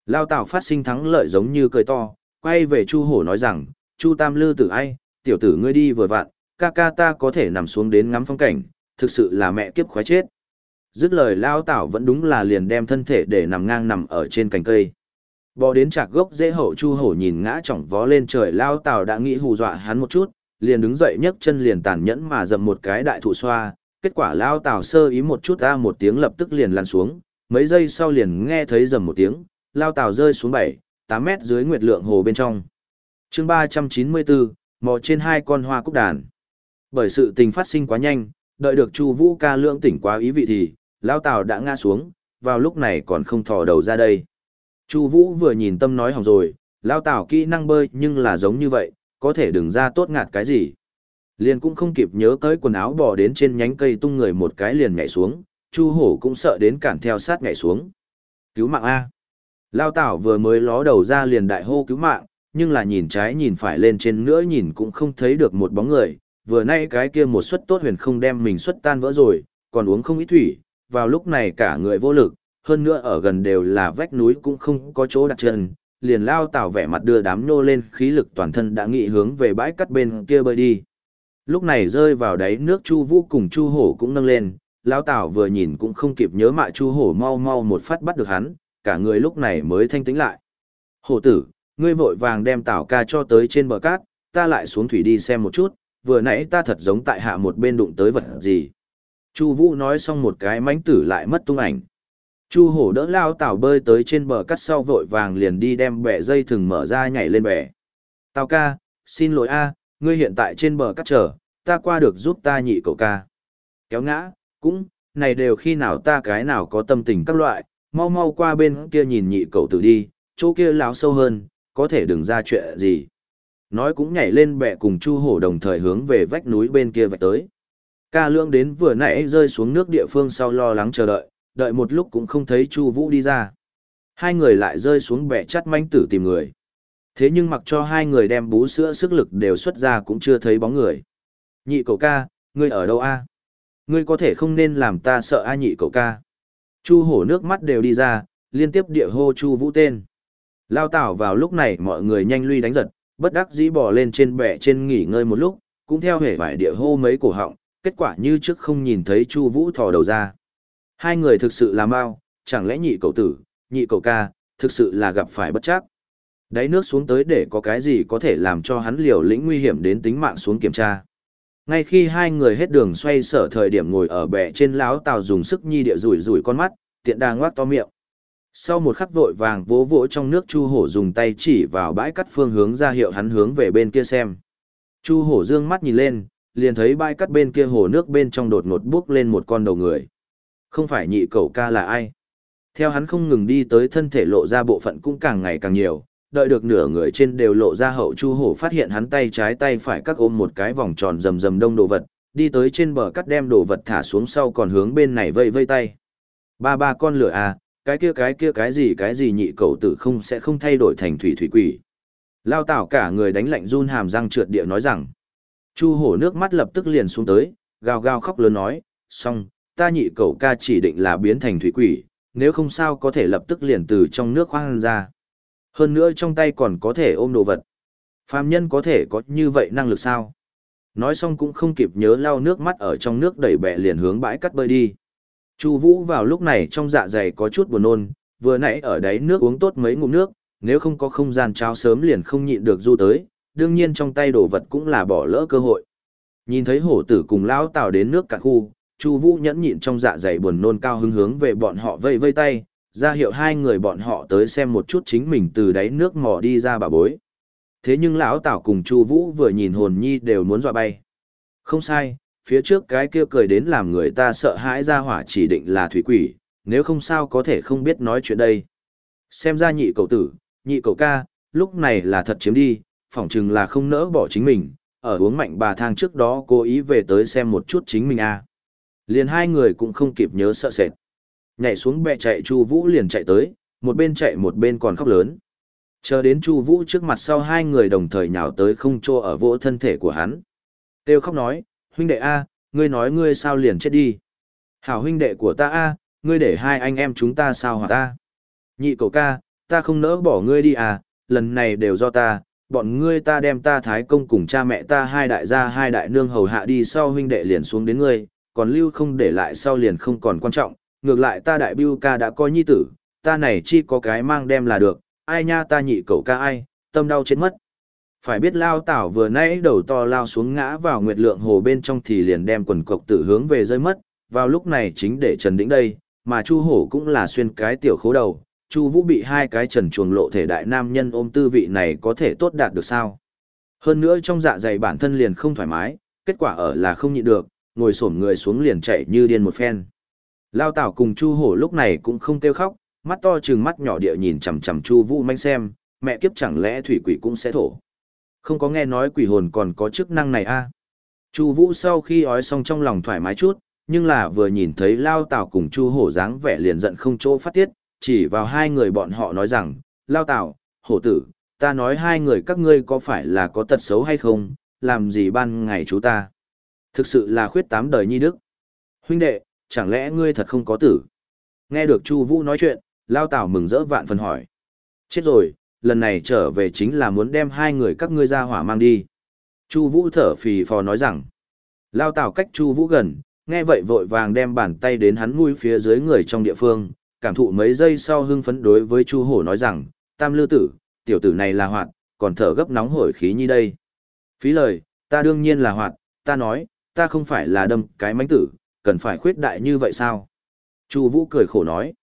Lao Tào phát sinh thắng lợi giống như cười to, quay về Chu Hổ nói rằng, Chu Tam Lư tử ai, tiểu tử ngươi đi vừa vặn, ca ca ta có thể nằm xuống đến ngắm phong cảnh, thực sự là mẹ kiếp khoái chết. Dứt lời Lao Tảo vẫn đúng là liền đem thân thể để nằm ngang nằm ở trên cành cây. Bò đến chạc gốc dễ hậu chu hổ nhìn ngã chỏng vó lên trời Lao tào đã nghĩ hù dọa hắn một chút, liền đứng dậy nhấc chân liền tàn nhẫn mà dầm một cái đại thụ xoa, kết quả Lao tào sơ ý một chút ra một tiếng lập tức liền lăn xuống, mấy giây sau liền nghe thấy dầm một tiếng, Lao tào rơi xuống bảy, tám mét dưới nguyệt lượng hồ bên trong. Chương ba trăm chín mươi bốn mò trên hai con hoa cúc đàn. Bởi sự tình phát sinh quá nhanh đợi được chu vũ ca lưỡng tỉnh quá ý vị thì lao tào đã ngã xuống vào lúc này còn không thò đầu ra đây chu vũ vừa nhìn tâm nói hỏng rồi lao tào kỹ năng bơi nhưng là giống như vậy có thể đừng ra tốt ngạt cái gì. Liền cũng không kịp nhớ tới quần áo bỏ đến trên nhánh cây tung người một cái liền nhảy xuống chu hổ cũng sợ đến cản theo sát nhảy xuống. Cứu mạng a. Lao tảo vừa mới ló đầu ra liền đại hô cứu mạng nhưng là nhìn trái nhìn phải lên trên nữa nhìn cũng không thấy được một bóng người, vừa nay cái kia một suất tốt huyền không đem mình suất tan vỡ rồi, còn uống không ít thủy, vào lúc này cả người vô lực, hơn nữa ở gần đều là vách núi cũng không có chỗ đặt chân, liền lao tảo vẻ mặt đưa đám nô lên khí lực toàn thân đã nghị hướng về bãi cắt bên kia bơi đi. Lúc này rơi vào đáy nước Chu Vũ cùng Chu Hổ cũng nâng lên, lao tảo vừa nhìn cũng không kịp nhớ mạ Chu Hổ mau mau một phát bắt được hắn, cả người lúc này mới thanh tĩnh lại. Hổ tử, ngươi vội vàng đem tảo ca cho tới trên bờ cát, ta lại xuống thủy đi xem một chút, vừa nãy ta thật giống tại hạ một bên đụng tới vật gì. Chu Vũ nói xong một cái mánh tử lại mất tung ảnh. Chu hổ đỡ lao tảo bơi tới trên bờ cát sau vội vàng liền đi đem bẻ dây thừng mở ra nhảy lên bè. Tào ca, xin lỗi a, ngươi hiện tại trên bờ cát chờ, ta qua được giúp ta nhị cậu ca. Kéo ngã, cũng, này đều khi nào ta cái nào có tâm tình các loại, mau mau qua bên kia nhìn nhị cậu tử đi, chỗ kia lão sâu hơn, có thể đừng ra chuyện gì. Nói cũng nhảy lên bẹ cùng Chu Hổ đồng thời hướng về vách núi bên kia vạch tới. Ca lương đến vừa nãy rơi xuống nước địa phương sau lo lắng chờ đợi, đợi một lúc cũng không thấy Chu Vũ đi ra. Hai người lại rơi xuống bẻ chắt manh tử tìm người. Thế nhưng mặc cho hai người đem bú sữa sức lực đều xuất ra cũng chưa thấy bóng người. Nhị cậu ca, ngươi ở đâu a? Ngươi có thể không nên làm ta sợ a nhị cậu ca. Chu hổ nước mắt đều đi ra, liên tiếp địa hô chu vũ tên. Lao tảo vào lúc này mọi người nhanh lui đánh giật, bất đắc dĩ bỏ lên trên bệ trên nghỉ ngơi một lúc, cũng theo hề vải địa hô mấy cổ họng, kết quả như trước không nhìn thấy chu vũ thò đầu ra. Hai người thực sự là mau, chẳng lẽ nhị cậu tử, nhị cậu ca, thực sự là gặp phải bất chắc. Đáy nước xuống tới để có cái gì có thể làm cho hắn liều lĩnh nguy hiểm đến tính mạng xuống kiểm tra. Ngay khi hai người hết đường xoay sở thời điểm ngồi ở bệ trên láo tàu dùng sức nhi địa rủi rủi con mắt, tiện đà ngoác to miệng. Sau một khắc vội vàng vỗ vỗ trong nước Chu Hổ dùng tay chỉ vào bãi cắt phương hướng ra hiệu hắn hướng về bên kia xem. Chu Hổ dương mắt nhìn lên, liền thấy bãi cắt bên kia hồ nước bên trong đột ngột bước lên một con đầu người. Không phải nhị cậu ca là ai? Theo hắn không ngừng đi tới thân thể lộ ra bộ phận cũng càng ngày càng nhiều, đợi được nửa người trên đều lộ ra hậu chu hổ phát hiện hắn tay trái tay phải cắt ôm một cái vòng tròn rầm rầm đông đồ vật, đi tới trên bờ cắt đem đồ vật thả xuống sau còn hướng bên này vây vây tay. Ba ba con lửa à, cái kia cái kia cái gì cái gì nhị cậu tử không sẽ không thay đổi thành thủy thủy quỷ. Lao tảo cả người đánh lạnh run hàm răng trượt địa nói rằng. Chu hổ nước mắt lập tức liền xuống tới, gào gào khóc lớn nói, xong, ta nhị cậu ca chỉ định là biến thành thủy quỷ, nếu không sao có thể lập tức liền từ trong nước khoang ra. Hơn nữa trong tay còn có thể ôm đồ vật. Phàm nhân có thể có như vậy năng lực sao? Nói xong cũng không kịp nhớ lau nước mắt ở trong nước đẩy bẹ liền hướng bãi cắt bơi đi. Chu Vũ vào lúc này trong dạ dày có chút buồn nôn, vừa nãy ở đáy nước uống tốt mấy ngụm nước, nếu không có không gian trao sớm liền không nhịn được du tới, đương nhiên trong tay đồ vật cũng là bỏ lỡ cơ hội. Nhìn thấy hổ tử cùng lão Tào đến nước cả khu, Chu Vũ nhẫn nhịn trong dạ dày buồn nôn cao hứng hướng về bọn họ vây vây tay, ra hiệu hai người bọn họ tới xem một chút chính mình từ đáy nước mò đi ra bà bối. Thế nhưng lão Tảo cùng Chu Vũ vừa nhìn hồn nhi đều muốn dọa bay. Không sai, phía trước cái kia cười đến làm người ta sợ hãi ra hỏa chỉ định là thủy quỷ, nếu không sao có thể không biết nói chuyện đây. Xem ra nhị cậu tử, nhị cậu ca, lúc này là thật chiếm đi, phỏng chừng là không nỡ bỏ chính mình, ở uống mạnh bà thang trước đó cố ý về tới xem một chút chính mình à. Liền hai người cũng không kịp nhớ sợ sệt. Nhảy xuống bè chạy Chu Vũ liền chạy tới, một bên chạy một bên còn khóc lớn. Chờ đến Chu Vũ trước mặt sau hai người đồng thời nhào tới không cho ở vỗ thân thể của hắn. Têu khóc nói, huynh đệ A, ngươi nói ngươi sao liền chết đi. Hảo huynh đệ của ta A, ngươi để hai anh em chúng ta sao hả ta. Nhị cậu ca, ta không nỡ bỏ ngươi đi à, lần này đều do ta, bọn ngươi ta đem ta thái công cùng cha mẹ ta hai đại gia hai đại nương hầu hạ đi sau huynh đệ liền xuống đến ngươi, còn lưu không để lại sau liền không còn quan trọng, ngược lại ta đại biêu ca đã coi nhi tử, ta này chi có cái mang đem là được, ai nha ta nhị cậu ca ai, tâm đau chết mất. Phải biết lao tảo vừa nãy đầu to lao xuống ngã vào nguyệt lượng hồ bên trong thì liền đem quần cộc tử hướng về rơi mất, vào lúc này chính để trần đĩnh đây, mà chu hổ cũng là xuyên cái tiểu khố đầu, chu vũ bị hai cái trần chuồng lộ thể đại nam nhân ôm tư vị này có thể tốt đạt được sao. Hơn nữa trong dạ dày bản thân liền không thoải mái, kết quả ở là không nhịn được, ngồi xổm người xuống liền chạy như điên một phen. Lao Tảo cùng Chu Hổ lúc này cũng không kêu khóc, mắt to trừng mắt nhỏ địa nhìn chằm chằm Chu Vũ manh xem, mẹ kiếp chẳng lẽ thủy quỷ cũng sẽ thổ. Không có nghe nói quỷ hồn còn có chức năng này a. À? Chu Vũ sau khi ói xong trong lòng thoải mái chút, nhưng là vừa nhìn thấy Lao Tảo cùng Chu Hổ dáng vẻ liền giận không chỗ phát tiết, chỉ vào hai người bọn họ nói rằng, Lao Tảo, Hổ tử, ta nói hai người các ngươi có phải là có tật xấu hay không, làm gì ban ngày chú ta. Thực sự là khuyết tám đời nhi đức. Huynh đệ, chẳng lẽ ngươi thật không có tử? Nghe được Chu Vũ nói chuyện, Lao Tảo mừng rỡ vạn phần hỏi. Chết rồi, lần này trở về chính là muốn đem hai người các ngươi ra hỏa mang đi. Chu Vũ thở phì phò nói rằng. Lao Tảo cách Chu Vũ gần, nghe vậy vội vàng đem bàn tay đến hắn mũi phía dưới người trong địa phương, cảm thụ mấy giây sau hưng phấn đối với Chu Hổ nói rằng, Tam Lư Tử, tiểu tử này là hoạt, còn thở gấp nóng hổi khí như đây. Phí lời, ta đương nhiên là hoạt, ta nói, ta không phải là đâm cái mánh tử, cần phải khuyết đại như vậy sao? Chu Vũ cười khổ nói.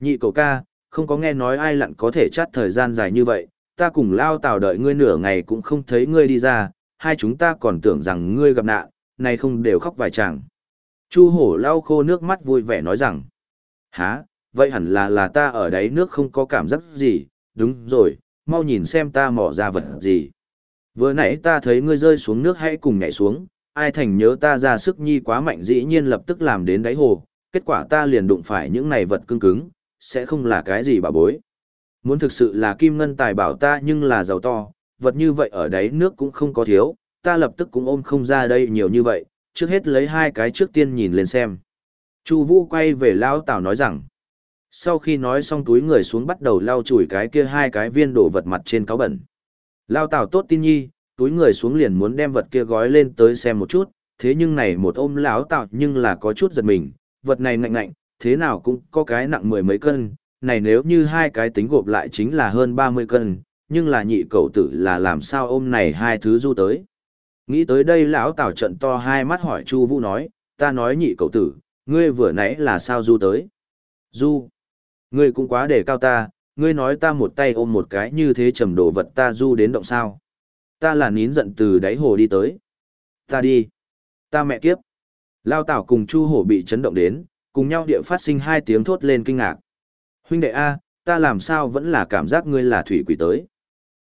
Nhị cậu ca, không có nghe nói ai lặn có thể chát thời gian dài như vậy, ta cùng lao tào đợi ngươi nửa ngày cũng không thấy ngươi đi ra, hai chúng ta còn tưởng rằng ngươi gặp nạn, nay không đều khóc vài chàng. Chu hổ lau khô nước mắt vui vẻ nói rằng, há, vậy hẳn là là ta ở đáy nước không có cảm giác gì, đúng rồi, mau nhìn xem ta mò ra vật gì. Vừa nãy ta thấy ngươi rơi xuống nước hãy cùng nhảy xuống, ai thành nhớ ta ra sức nhi quá mạnh dĩ nhiên lập tức làm đến đáy hồ, kết quả ta liền đụng phải những này vật cứng cứng, sẽ không là cái gì bà bối. Muốn thực sự là kim ngân tài bảo ta nhưng là giàu to, vật như vậy ở đáy nước cũng không có thiếu, ta lập tức cũng ôm không ra đây nhiều như vậy, trước hết lấy hai cái trước tiên nhìn lên xem. Chu Vũ quay về Lão Tào nói rằng, sau khi nói xong túi người xuống bắt đầu lau chùi cái kia hai cái viên đồ vật mặt trên cáo bẩn. Lão Tào tốt tin nhi, túi người xuống liền muốn đem vật kia gói lên tới xem một chút, thế nhưng này một ôm láo Tào nhưng là có chút giật mình, vật này nặng ngạnh, thế nào cũng có cái nặng mười mấy cân, này nếu như hai cái tính gộp lại chính là hơn 30 cân, nhưng là nhị cậu tử là làm sao ôm này hai thứ du tới. Nghĩ tới đây lão Tào trận to hai mắt hỏi Chu Vũ nói, ta nói nhị cậu tử, ngươi vừa nãy là sao du tới? Du, ngươi cũng quá để cao ta, ngươi nói ta một tay ôm một cái như thế trầm đồ vật ta du đến động sao? Ta là nín giận từ đáy hồ đi tới. Ta đi. Ta mẹ kiếp. Lao Tảo cùng Chu Hổ bị chấn động đến, cùng nhau địa phát sinh hai tiếng thốt lên kinh ngạc. Huynh đệ A, ta làm sao vẫn là cảm giác ngươi là thủy quỷ tới.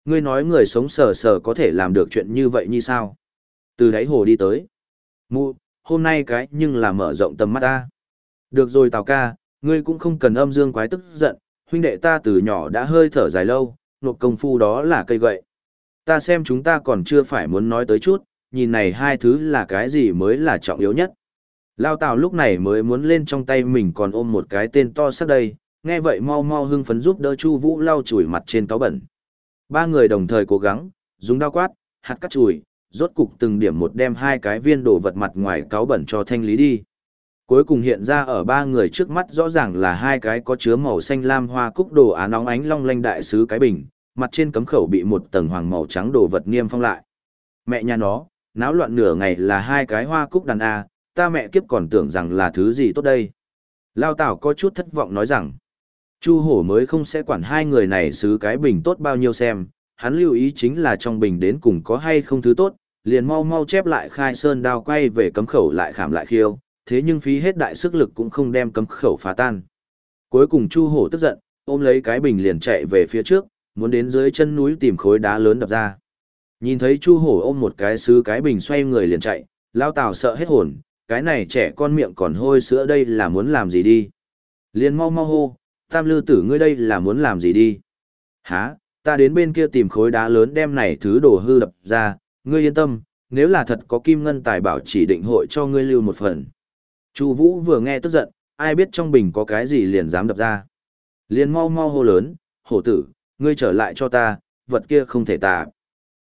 Ngươi nói người sống sờ sờ có thể làm được chuyện như vậy như sao? Từ đáy hồ đi tới. Mụ, hôm nay cái nhưng là mở rộng tầm mắt ta. Được rồi Tào ca, ngươi cũng không cần âm dương quái tức giận, huynh đệ ta từ nhỏ đã hơi thở dài lâu, nộp công phu đó là cây gậy. Ta xem chúng ta còn chưa phải muốn nói tới chút, nhìn này hai thứ là cái gì mới là trọng yếu nhất. Lao Tào lúc này mới muốn lên trong tay mình còn ôm một cái tên to sắc đây, nghe vậy mau mau hưng phấn giúp đỡ Chu Vũ lau chùi mặt trên cáo bẩn. Ba người đồng thời cố gắng, dùng dao quát, hạt cắt chùi, rốt cục từng điểm một đem hai cái viên đồ vật mặt ngoài cáo bẩn cho thanh lý đi. Cuối cùng hiện ra ở ba người trước mắt rõ ràng là hai cái có chứa màu xanh lam hoa cúc đồ án nóng ánh long lanh đại sứ cái bình, mặt trên cấm khẩu bị một tầng hoàng màu trắng đồ vật niêm phong lại. Mẹ nhà nó, náo loạn nửa ngày là hai cái hoa cúc đàn A, ta mẹ kiếp còn tưởng rằng là thứ gì tốt đây. Lao Tảo có chút thất vọng nói rằng, Chu hổ mới không sẽ quản hai người này xứ cái bình tốt bao nhiêu xem, hắn lưu ý chính là trong bình đến cùng có hay không thứ tốt, liền mau mau chép lại khai sơn đao quay về cấm khẩu lại khảm lại khiêu, thế nhưng phí hết đại sức lực cũng không đem cấm khẩu phá tan. Cuối cùng Chu hổ tức giận, ôm lấy cái bình liền chạy về phía trước, muốn đến dưới chân núi tìm khối đá lớn đập ra. Nhìn thấy Chu hổ ôm một cái sứ cái bình xoay người liền chạy, lao tào sợ hết hồn, cái này trẻ con miệng còn hôi sữa đây là muốn làm gì đi. Liền mau mau hô, tam lư tử ngươi đây là muốn làm gì đi? Hả, ta đến bên kia tìm khối đá lớn đem này thứ đồ hư đập ra, ngươi yên tâm, nếu là thật có kim ngân tài bảo chỉ định hội cho ngươi lưu một phần. Chu Vũ vừa nghe tức giận, ai biết trong bình có cái gì liền dám đập ra. Liền mau mau hô lớn, hổ tử, ngươi trở lại cho ta, vật kia không thể tà.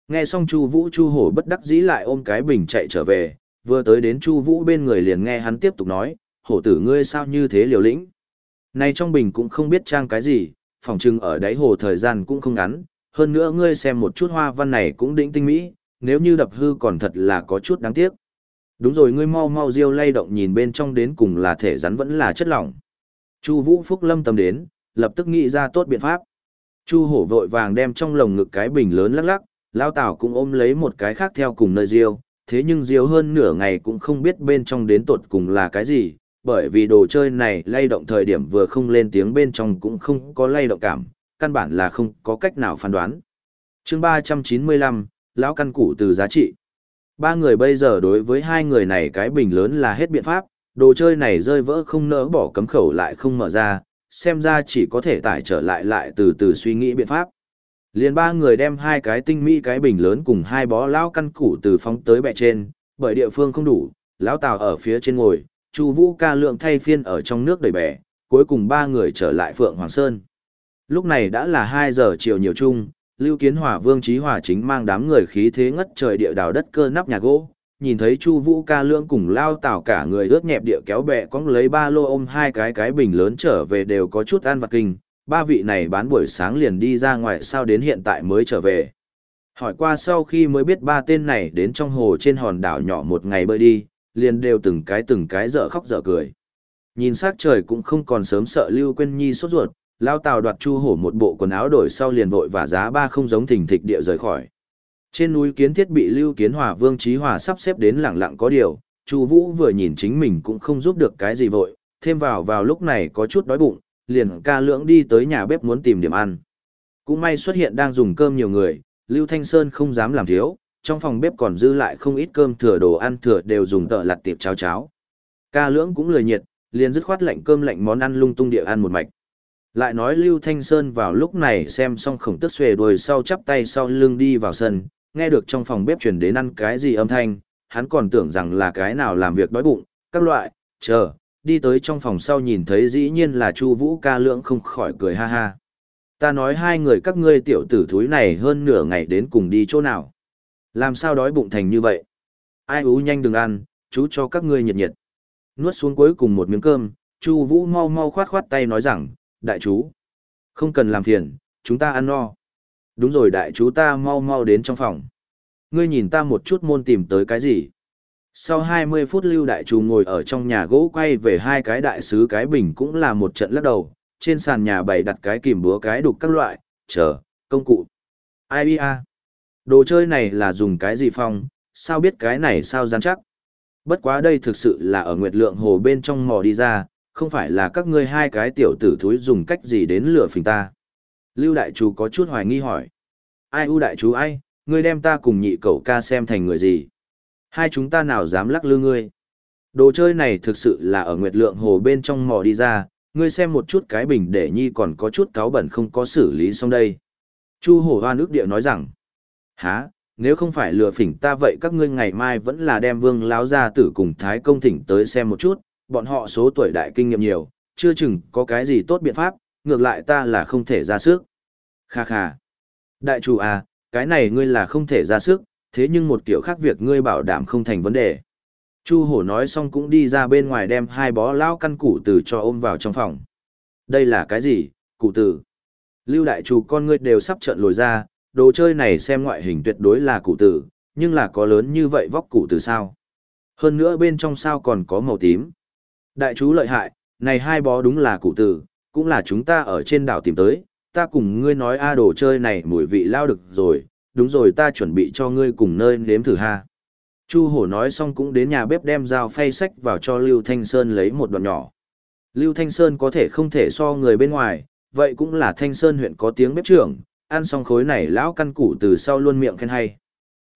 Nghe xong Chu Vũ Chu hổ bất đắc dĩ lại ôm cái bình chạy trở về, vừa tới đến Chu Vũ bên người liền nghe hắn tiếp tục nói, hổ tử ngươi sao như thế liều lĩnh. Này trong bình cũng không biết trang cái gì, phòng trưng ở đáy hồ thời gian cũng không ngắn, hơn nữa ngươi xem một chút hoa văn này cũng đỉnh tinh mỹ, nếu như đập hư còn thật là có chút đáng tiếc. Đúng rồi ngươi mau mau riêu lay động nhìn bên trong đến cùng là thể rắn vẫn là chất lỏng. Chu Vũ Phúc lâm tâm đến, lập tức nghĩ ra tốt biện pháp. Chu Hổ vội vàng đem trong lồng ngực cái bình lớn lắc lắc, Lão Tảo cũng ôm lấy một cái khác theo cùng nơi riêu, thế nhưng riêu hơn nửa ngày cũng không biết bên trong đến tột cùng là cái gì, bởi vì đồ chơi này lay động thời điểm vừa không lên tiếng bên trong cũng không có lay động cảm, căn bản là không có cách nào phán đoán. chương 395, lão căn củ từ giá trị. Ba người bây giờ đối với hai người này cái bình lớn là hết biện pháp, đồ chơi này rơi vỡ không nỡ bỏ cấm khẩu lại không mở ra, xem ra chỉ có thể tải trở lại lại từ từ suy nghĩ biện pháp. Liền ba người đem hai cái tinh mỹ cái bình lớn cùng hai bó lão căn củ từ phóng tới bệ trên, bởi địa phương không đủ, lão Tào ở phía trên ngồi, Chu Vũ ca lượng thay phiên ở trong nước đầy bè, cuối cùng ba người trở lại Phượng Hoàng Sơn. Lúc này đã là 2 giờ chiều nhiều chung, Lưu Kiến Hòa Vương Chí Hòa chính mang đám người khí thế ngất trời địa đào đất cơ nắp nhà gỗ, nhìn thấy Chu Vũ ca lưỡng cùng lao tảo cả người ướt nhẹp địa kéo bè cong lấy ba lô ôm hai cái cái bình lớn trở về đều có chút ăn vặt kinh, ba vị này bán buổi sáng liền đi ra ngoài sao đến hiện tại mới trở về. Hỏi qua sau khi mới biết ba tên này đến trong hồ trên hòn đảo nhỏ một ngày bơi đi, liền đều từng cái từng cái dở khóc dở cười. Nhìn sắc trời cũng không còn sớm sợ Lưu Quyên Nhi sốt ruột, lao tàu đoạt chu hổ một bộ quần áo đổi sau liền vội và giá ba không giống thình thịch địa rời khỏi. Trên núi kiến thiết bị Lưu Kiến Hòa Vương Trí Hòa sắp xếp đến lặng lặng có điều, Chu Vũ vừa nhìn chính mình cũng không giúp được cái gì vội, thêm vào vào lúc này có chút đói bụng, liền ca lưỡng đi tới nhà bếp muốn tìm điểm ăn. Cũng may xuất hiện đang dùng cơm nhiều người, Lưu Thanh Sơn không dám làm thiếu, trong phòng bếp còn dư lại không ít cơm thừa đồ ăn thừa đều dùng tợ lặt tiệp cháo cháo. Ca lưỡng cũng lười nhiệt, liền dứt khoát lạnh cơm lạnh món ăn lung tung địa ăn một mạch. Lại nói Lưu Thanh Sơn vào lúc này xem xong khổng tức xuề đuôi sau chắp tay sau lưng đi vào sân, nghe được trong phòng bếp chuyển đến ăn cái gì âm thanh, hắn còn tưởng rằng là cái nào làm việc đói bụng, các loại, chờ, đi tới trong phòng sau nhìn thấy dĩ nhiên là Chu Vũ ca lượng không khỏi cười ha ha. Ta nói hai người các ngươi tiểu tử thúi này hơn nửa ngày đến cùng đi chỗ nào. Làm sao đói bụng thành như vậy? Ai ú nhanh đừng ăn, chú cho các ngươi nhiệt nhiệt. Nuốt xuống cuối cùng một miếng cơm, Chu Vũ mau mau khoát khoát tay nói rằng, đại chú, không cần làm phiền, chúng ta ăn no. Đúng rồi đại chú ta mau mau đến trong phòng. Ngươi nhìn ta một chút môn tìm tới cái gì? Sau 20 phút lưu đại chú ngồi ở trong nhà gỗ quay về hai cái đại sứ cái bình cũng là một trận lắc đầu, trên sàn nhà bày đặt cái kìm búa cái đục các loại, chờ, công cụ. Ai bia? Đồ chơi này là dùng cái gì phong, sao biết cái này sao dán chắc? Bất quá đây thực sự là ở nguyệt lượng hồ bên trong mò đi ra, không phải là các ngươi hai cái tiểu tử thúi dùng cách gì đến lừa phình ta. Lưu đại chú có chút hoài nghi hỏi. Ai u đại chú ai, ngươi đem ta cùng nhị cậu ca xem thành người gì? Hai chúng ta nào dám lắc lư ngươi? Đồ chơi này thực sự là ở nguyệt lượng hồ bên trong mò đi ra, ngươi xem một chút cái bình để nhi còn có chút cáo bẩn không có xử lý xong đây. Chu hổ hoa nước địa nói rằng, Hả? nếu không phải lừa phỉnh ta vậy các ngươi ngày mai vẫn là đem vương láo gia tử cùng thái công thỉnh tới xem một chút, bọn họ số tuổi đại kinh nghiệm nhiều, chưa chừng có cái gì tốt biện pháp, ngược lại ta là không thể ra sức. Kha kha. Đại chủ à, cái này ngươi là không thể ra sức, thế nhưng một kiểu khác việc ngươi bảo đảm không thành vấn đề. Chu hổ nói xong cũng đi ra bên ngoài đem hai bó lao căn củ từ cho ôm vào trong phòng. Đây là cái gì, cụ tử? Lưu đại chủ con ngươi đều sắp trợn lồi ra, đồ chơi này xem ngoại hình tuyệt đối là cụ tử, nhưng là có lớn như vậy vóc cụ tử sao? Hơn nữa bên trong sao còn có màu tím. Đại chú lợi hại, này hai bó đúng là cụ tử, cũng là chúng ta ở trên đảo tìm tới, ta cùng ngươi nói a đồ chơi này mùi vị lao được rồi, đúng rồi ta chuẩn bị cho ngươi cùng nơi nếm thử ha. Chu hổ nói xong cũng đến nhà bếp đem dao phay sách vào cho Lưu Thanh Sơn lấy một đoạn nhỏ. Lưu Thanh Sơn có thể không thể so người bên ngoài, vậy cũng là Thanh Sơn huyện có tiếng bếp trưởng, ăn xong khối này lão căn củ từ sau luôn miệng khen hay.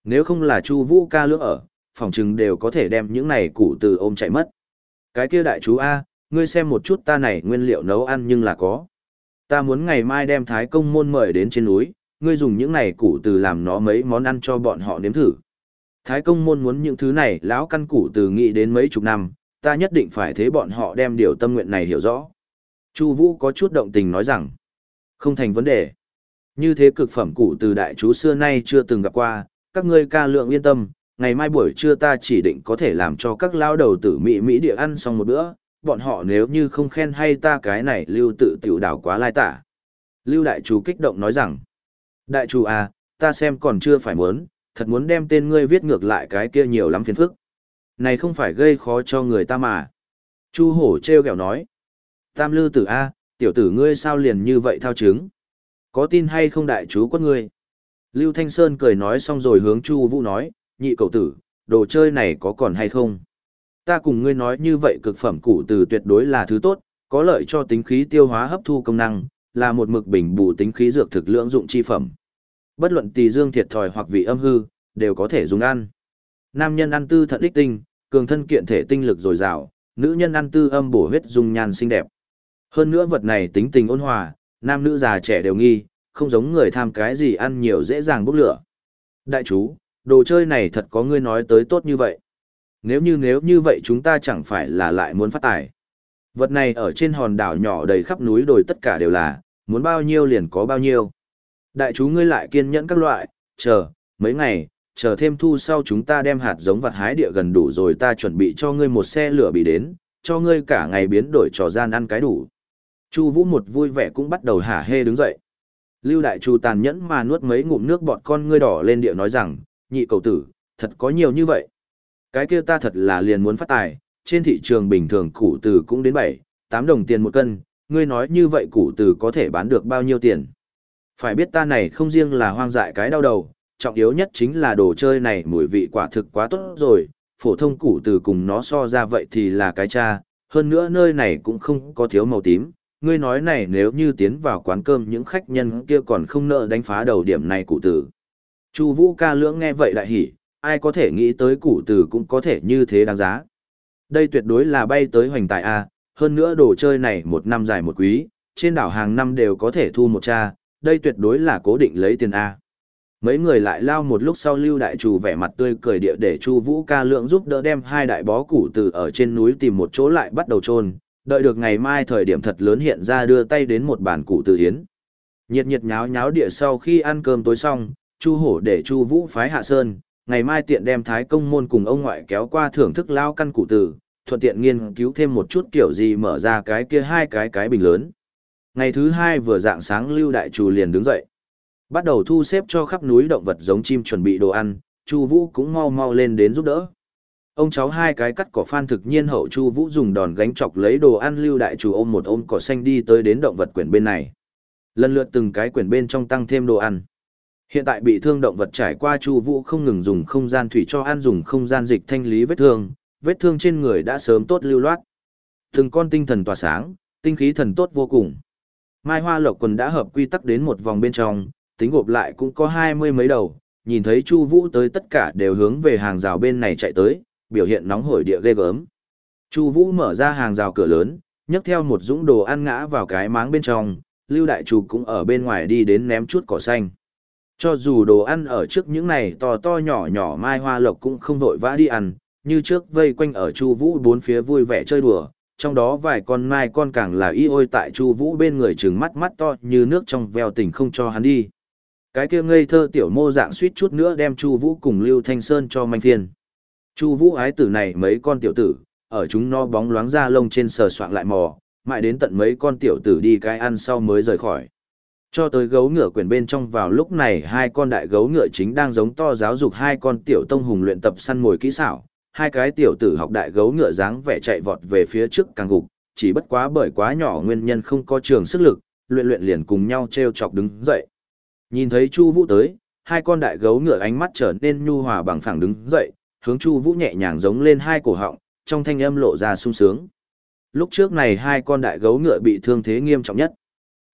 Nếu không là Chu Vũ ca lưỡng ở, phòng trừng đều có thể đem những này củ từ ôm chạy mất. Cái kia đại chú A, ngươi xem một chút ta này nguyên liệu nấu ăn nhưng là có. Ta muốn ngày mai đem thái công môn mời đến trên núi, ngươi dùng những này củ từ làm nó mấy món ăn cho bọn họ nếm thử. Thái công môn muốn những thứ này lão căn củ từ nghĩ đến mấy chục năm, ta nhất định phải thế bọn họ đem điều tâm nguyện này hiểu rõ. Chu Vũ có chút động tình nói rằng, không thành vấn đề. Như thế cực phẩm củ từ đại chú xưa nay chưa từng gặp qua, các ngươi ca lượng yên tâm, ngày mai buổi trưa ta chỉ định có thể làm cho các lão đầu tử mỹ mỹ địa ăn xong một bữa, bọn họ nếu như không khen hay ta cái này lưu tự tiểu đảo quá lai tả. Lưu đại chú kích động nói rằng, đại chú à, ta xem còn chưa phải muốn, thật muốn đem tên ngươi viết ngược lại cái kia nhiều lắm phiền phức. Này không phải gây khó cho người ta mà. Chu hổ treo kẹo nói, tam lư tử A, tiểu tử ngươi sao liền như vậy thao chứng. Có tin hay không đại chú quất ngươi? Lưu Thanh Sơn cười nói xong rồi hướng Chu Vũ nói, nhị cậu tử, đồ chơi này có còn hay không? Ta cùng ngươi nói như vậy cực phẩm củ từ tuyệt đối là thứ tốt, có lợi cho tính khí tiêu hóa hấp thu công năng, là một mực bình bù tính khí dược thực lượng dụng chi phẩm. Bất luận tỳ dương thiệt thòi hoặc vị âm hư, đều có thể dùng ăn. Nam nhân ăn tư thận ích tinh, cường thân kiện thể tinh lực dồi dào, nữ nhân ăn tư âm bổ huyết dung nhan xinh đẹp. Hơn nữa vật này tính tình ôn hòa, nam nữ già trẻ đều nghi, không giống người tham cái gì ăn nhiều dễ dàng bốc lửa. Đại chú, đồ chơi này thật có ngươi nói tới tốt như vậy. Nếu như nếu như vậy chúng ta chẳng phải là lại muốn phát tài. Vật này ở trên hòn đảo nhỏ đầy khắp núi đồi tất cả đều là, muốn bao nhiêu liền có bao nhiêu. Đại chú ngươi lại kiên nhẫn các loại, chờ, mấy ngày, chờ thêm thu sau chúng ta đem hạt giống vặt hái địa gần đủ rồi ta chuẩn bị cho ngươi một xe lửa bị đến, cho ngươi cả ngày biến đổi trò gian ăn cái đủ. Chu Vũ một vui vẻ cũng bắt đầu hả hê đứng dậy. Lưu Đại Chu tàn nhẫn mà nuốt mấy ngụm nước bọt con ngươi đỏ lên địa nói rằng, nhị cầu tử, thật có nhiều như vậy. Cái kia ta thật là liền muốn phát tài, trên thị trường bình thường củ từ cũng đến 7, 8 đồng tiền một cân, ngươi nói như vậy củ từ có thể bán được bao nhiêu tiền. Phải biết ta này không riêng là hoang dại cái đau đầu, trọng yếu nhất chính là đồ chơi này mùi vị quả thực quá tốt rồi, phổ thông củ từ cùng nó so ra vậy thì là cái cha, hơn nữa nơi này cũng không có thiếu màu tím. Ngươi nói này nếu như tiến vào quán cơm những khách nhân kia còn không nợ đánh phá đầu điểm này cụ tử. Chu Vũ ca lưỡng nghe vậy đại hỉ, ai có thể nghĩ tới củ tử cũng có thể như thế đáng giá. Đây tuyệt đối là bay tới hoành tài A, hơn nữa đồ chơi này một năm dài một quý, trên đảo hàng năm đều có thể thu một cha, đây tuyệt đối là cố định lấy tiền A. Mấy người lại lao một lúc sau lưu đại chủ vẻ mặt tươi cười địa để Chu Vũ ca lượng giúp đỡ đem hai đại bó củ từ ở trên núi tìm một chỗ lại bắt đầu chôn, đợi được ngày mai thời điểm thật lớn hiện ra đưa tay đến một bàn củ từ hiến. Nhiệt nhiệt nháo nháo địa sau khi ăn cơm tối xong, Chu Hổ để Chu Vũ phái Hạ Sơn, ngày mai tiện đem Thái Công môn cùng ông ngoại kéo qua thưởng thức lao căn cụ tử. thuận tiện nghiên cứu thêm một chút kiểu gì mở ra cái kia hai cái cái bình lớn. Ngày thứ hai vừa dạng sáng Lưu Đại Trù liền đứng dậy. Bắt đầu thu xếp cho khắp núi động vật giống chim chuẩn bị đồ ăn, Chu Vũ cũng mau mau lên đến giúp đỡ. Ông cháu hai cái cắt cỏ phan thực nhiên hậu Chu Vũ dùng đòn gánh chọc lấy đồ ăn Lưu Đại Trù ôm một ôm cỏ xanh đi tới đến động vật quyển bên này. Lần lượt từng cái quyển bên trong tăng thêm đồ ăn. Hiện tại bị thương động vật trải qua Chu Vũ không ngừng dùng không gian thủy cho ăn dùng không gian dịch thanh lý vết thương, vết thương trên người đã sớm tốt lưu loát. Từng con tinh thần tỏa sáng, tinh khí thần tốt vô cùng. Mai Hoa Lộc quần đã hợp quy tắc đến một vòng bên trong, tính gộp lại cũng có hai mươi mấy đầu, nhìn thấy Chu Vũ tới tất cả đều hướng về hàng rào bên này chạy tới, biểu hiện nóng hổi địa ghê gớm. Chu Vũ mở ra hàng rào cửa lớn, nhấc theo một dũng đồ ăn ngã vào cái máng bên trong, Lưu Đại Trù cũng ở bên ngoài đi đến ném chút cỏ xanh. Cho dù đồ ăn ở trước những này to to nhỏ nhỏ mai hoa lộc cũng không vội vã đi ăn, như trước vây quanh ở Chu Vũ bốn phía vui vẻ chơi đùa, trong đó vài con mai con càng là y ôi tại Chu Vũ bên người trừng mắt mắt to như nước trong veo tình không cho hắn đi. Cái kia ngây thơ tiểu mô dạng suýt chút nữa đem Chu Vũ cùng Lưu Thanh Sơn cho manh Thiên. Chu Vũ ái tử này mấy con tiểu tử, ở chúng nó bóng loáng da lông trên sờ soạng lại mò, mãi đến tận mấy con tiểu tử đi cái ăn sau mới rời khỏi. Cho tới gấu ngựa quyền bên trong vào lúc này hai con đại gấu ngựa chính đang giống to giáo dục hai con tiểu tông hùng luyện tập săn mồi kỹ xảo, hai cái tiểu tử học đại gấu ngựa dáng vẻ chạy vọt về phía trước càng gục, chỉ bất quá bởi quá nhỏ nguyên nhân không có trường sức lực, luyện luyện liền cùng nhau treo chọc đứng dậy. Nhìn thấy Chu Vũ tới, hai con đại gấu ngựa ánh mắt trở nên nhu hòa bằng phẳng đứng dậy, hướng Chu Vũ nhẹ nhàng giống lên hai cổ họng, trong thanh âm lộ ra sung sướng. Lúc trước này hai con đại gấu ngựa bị thương thế nghiêm trọng nhất.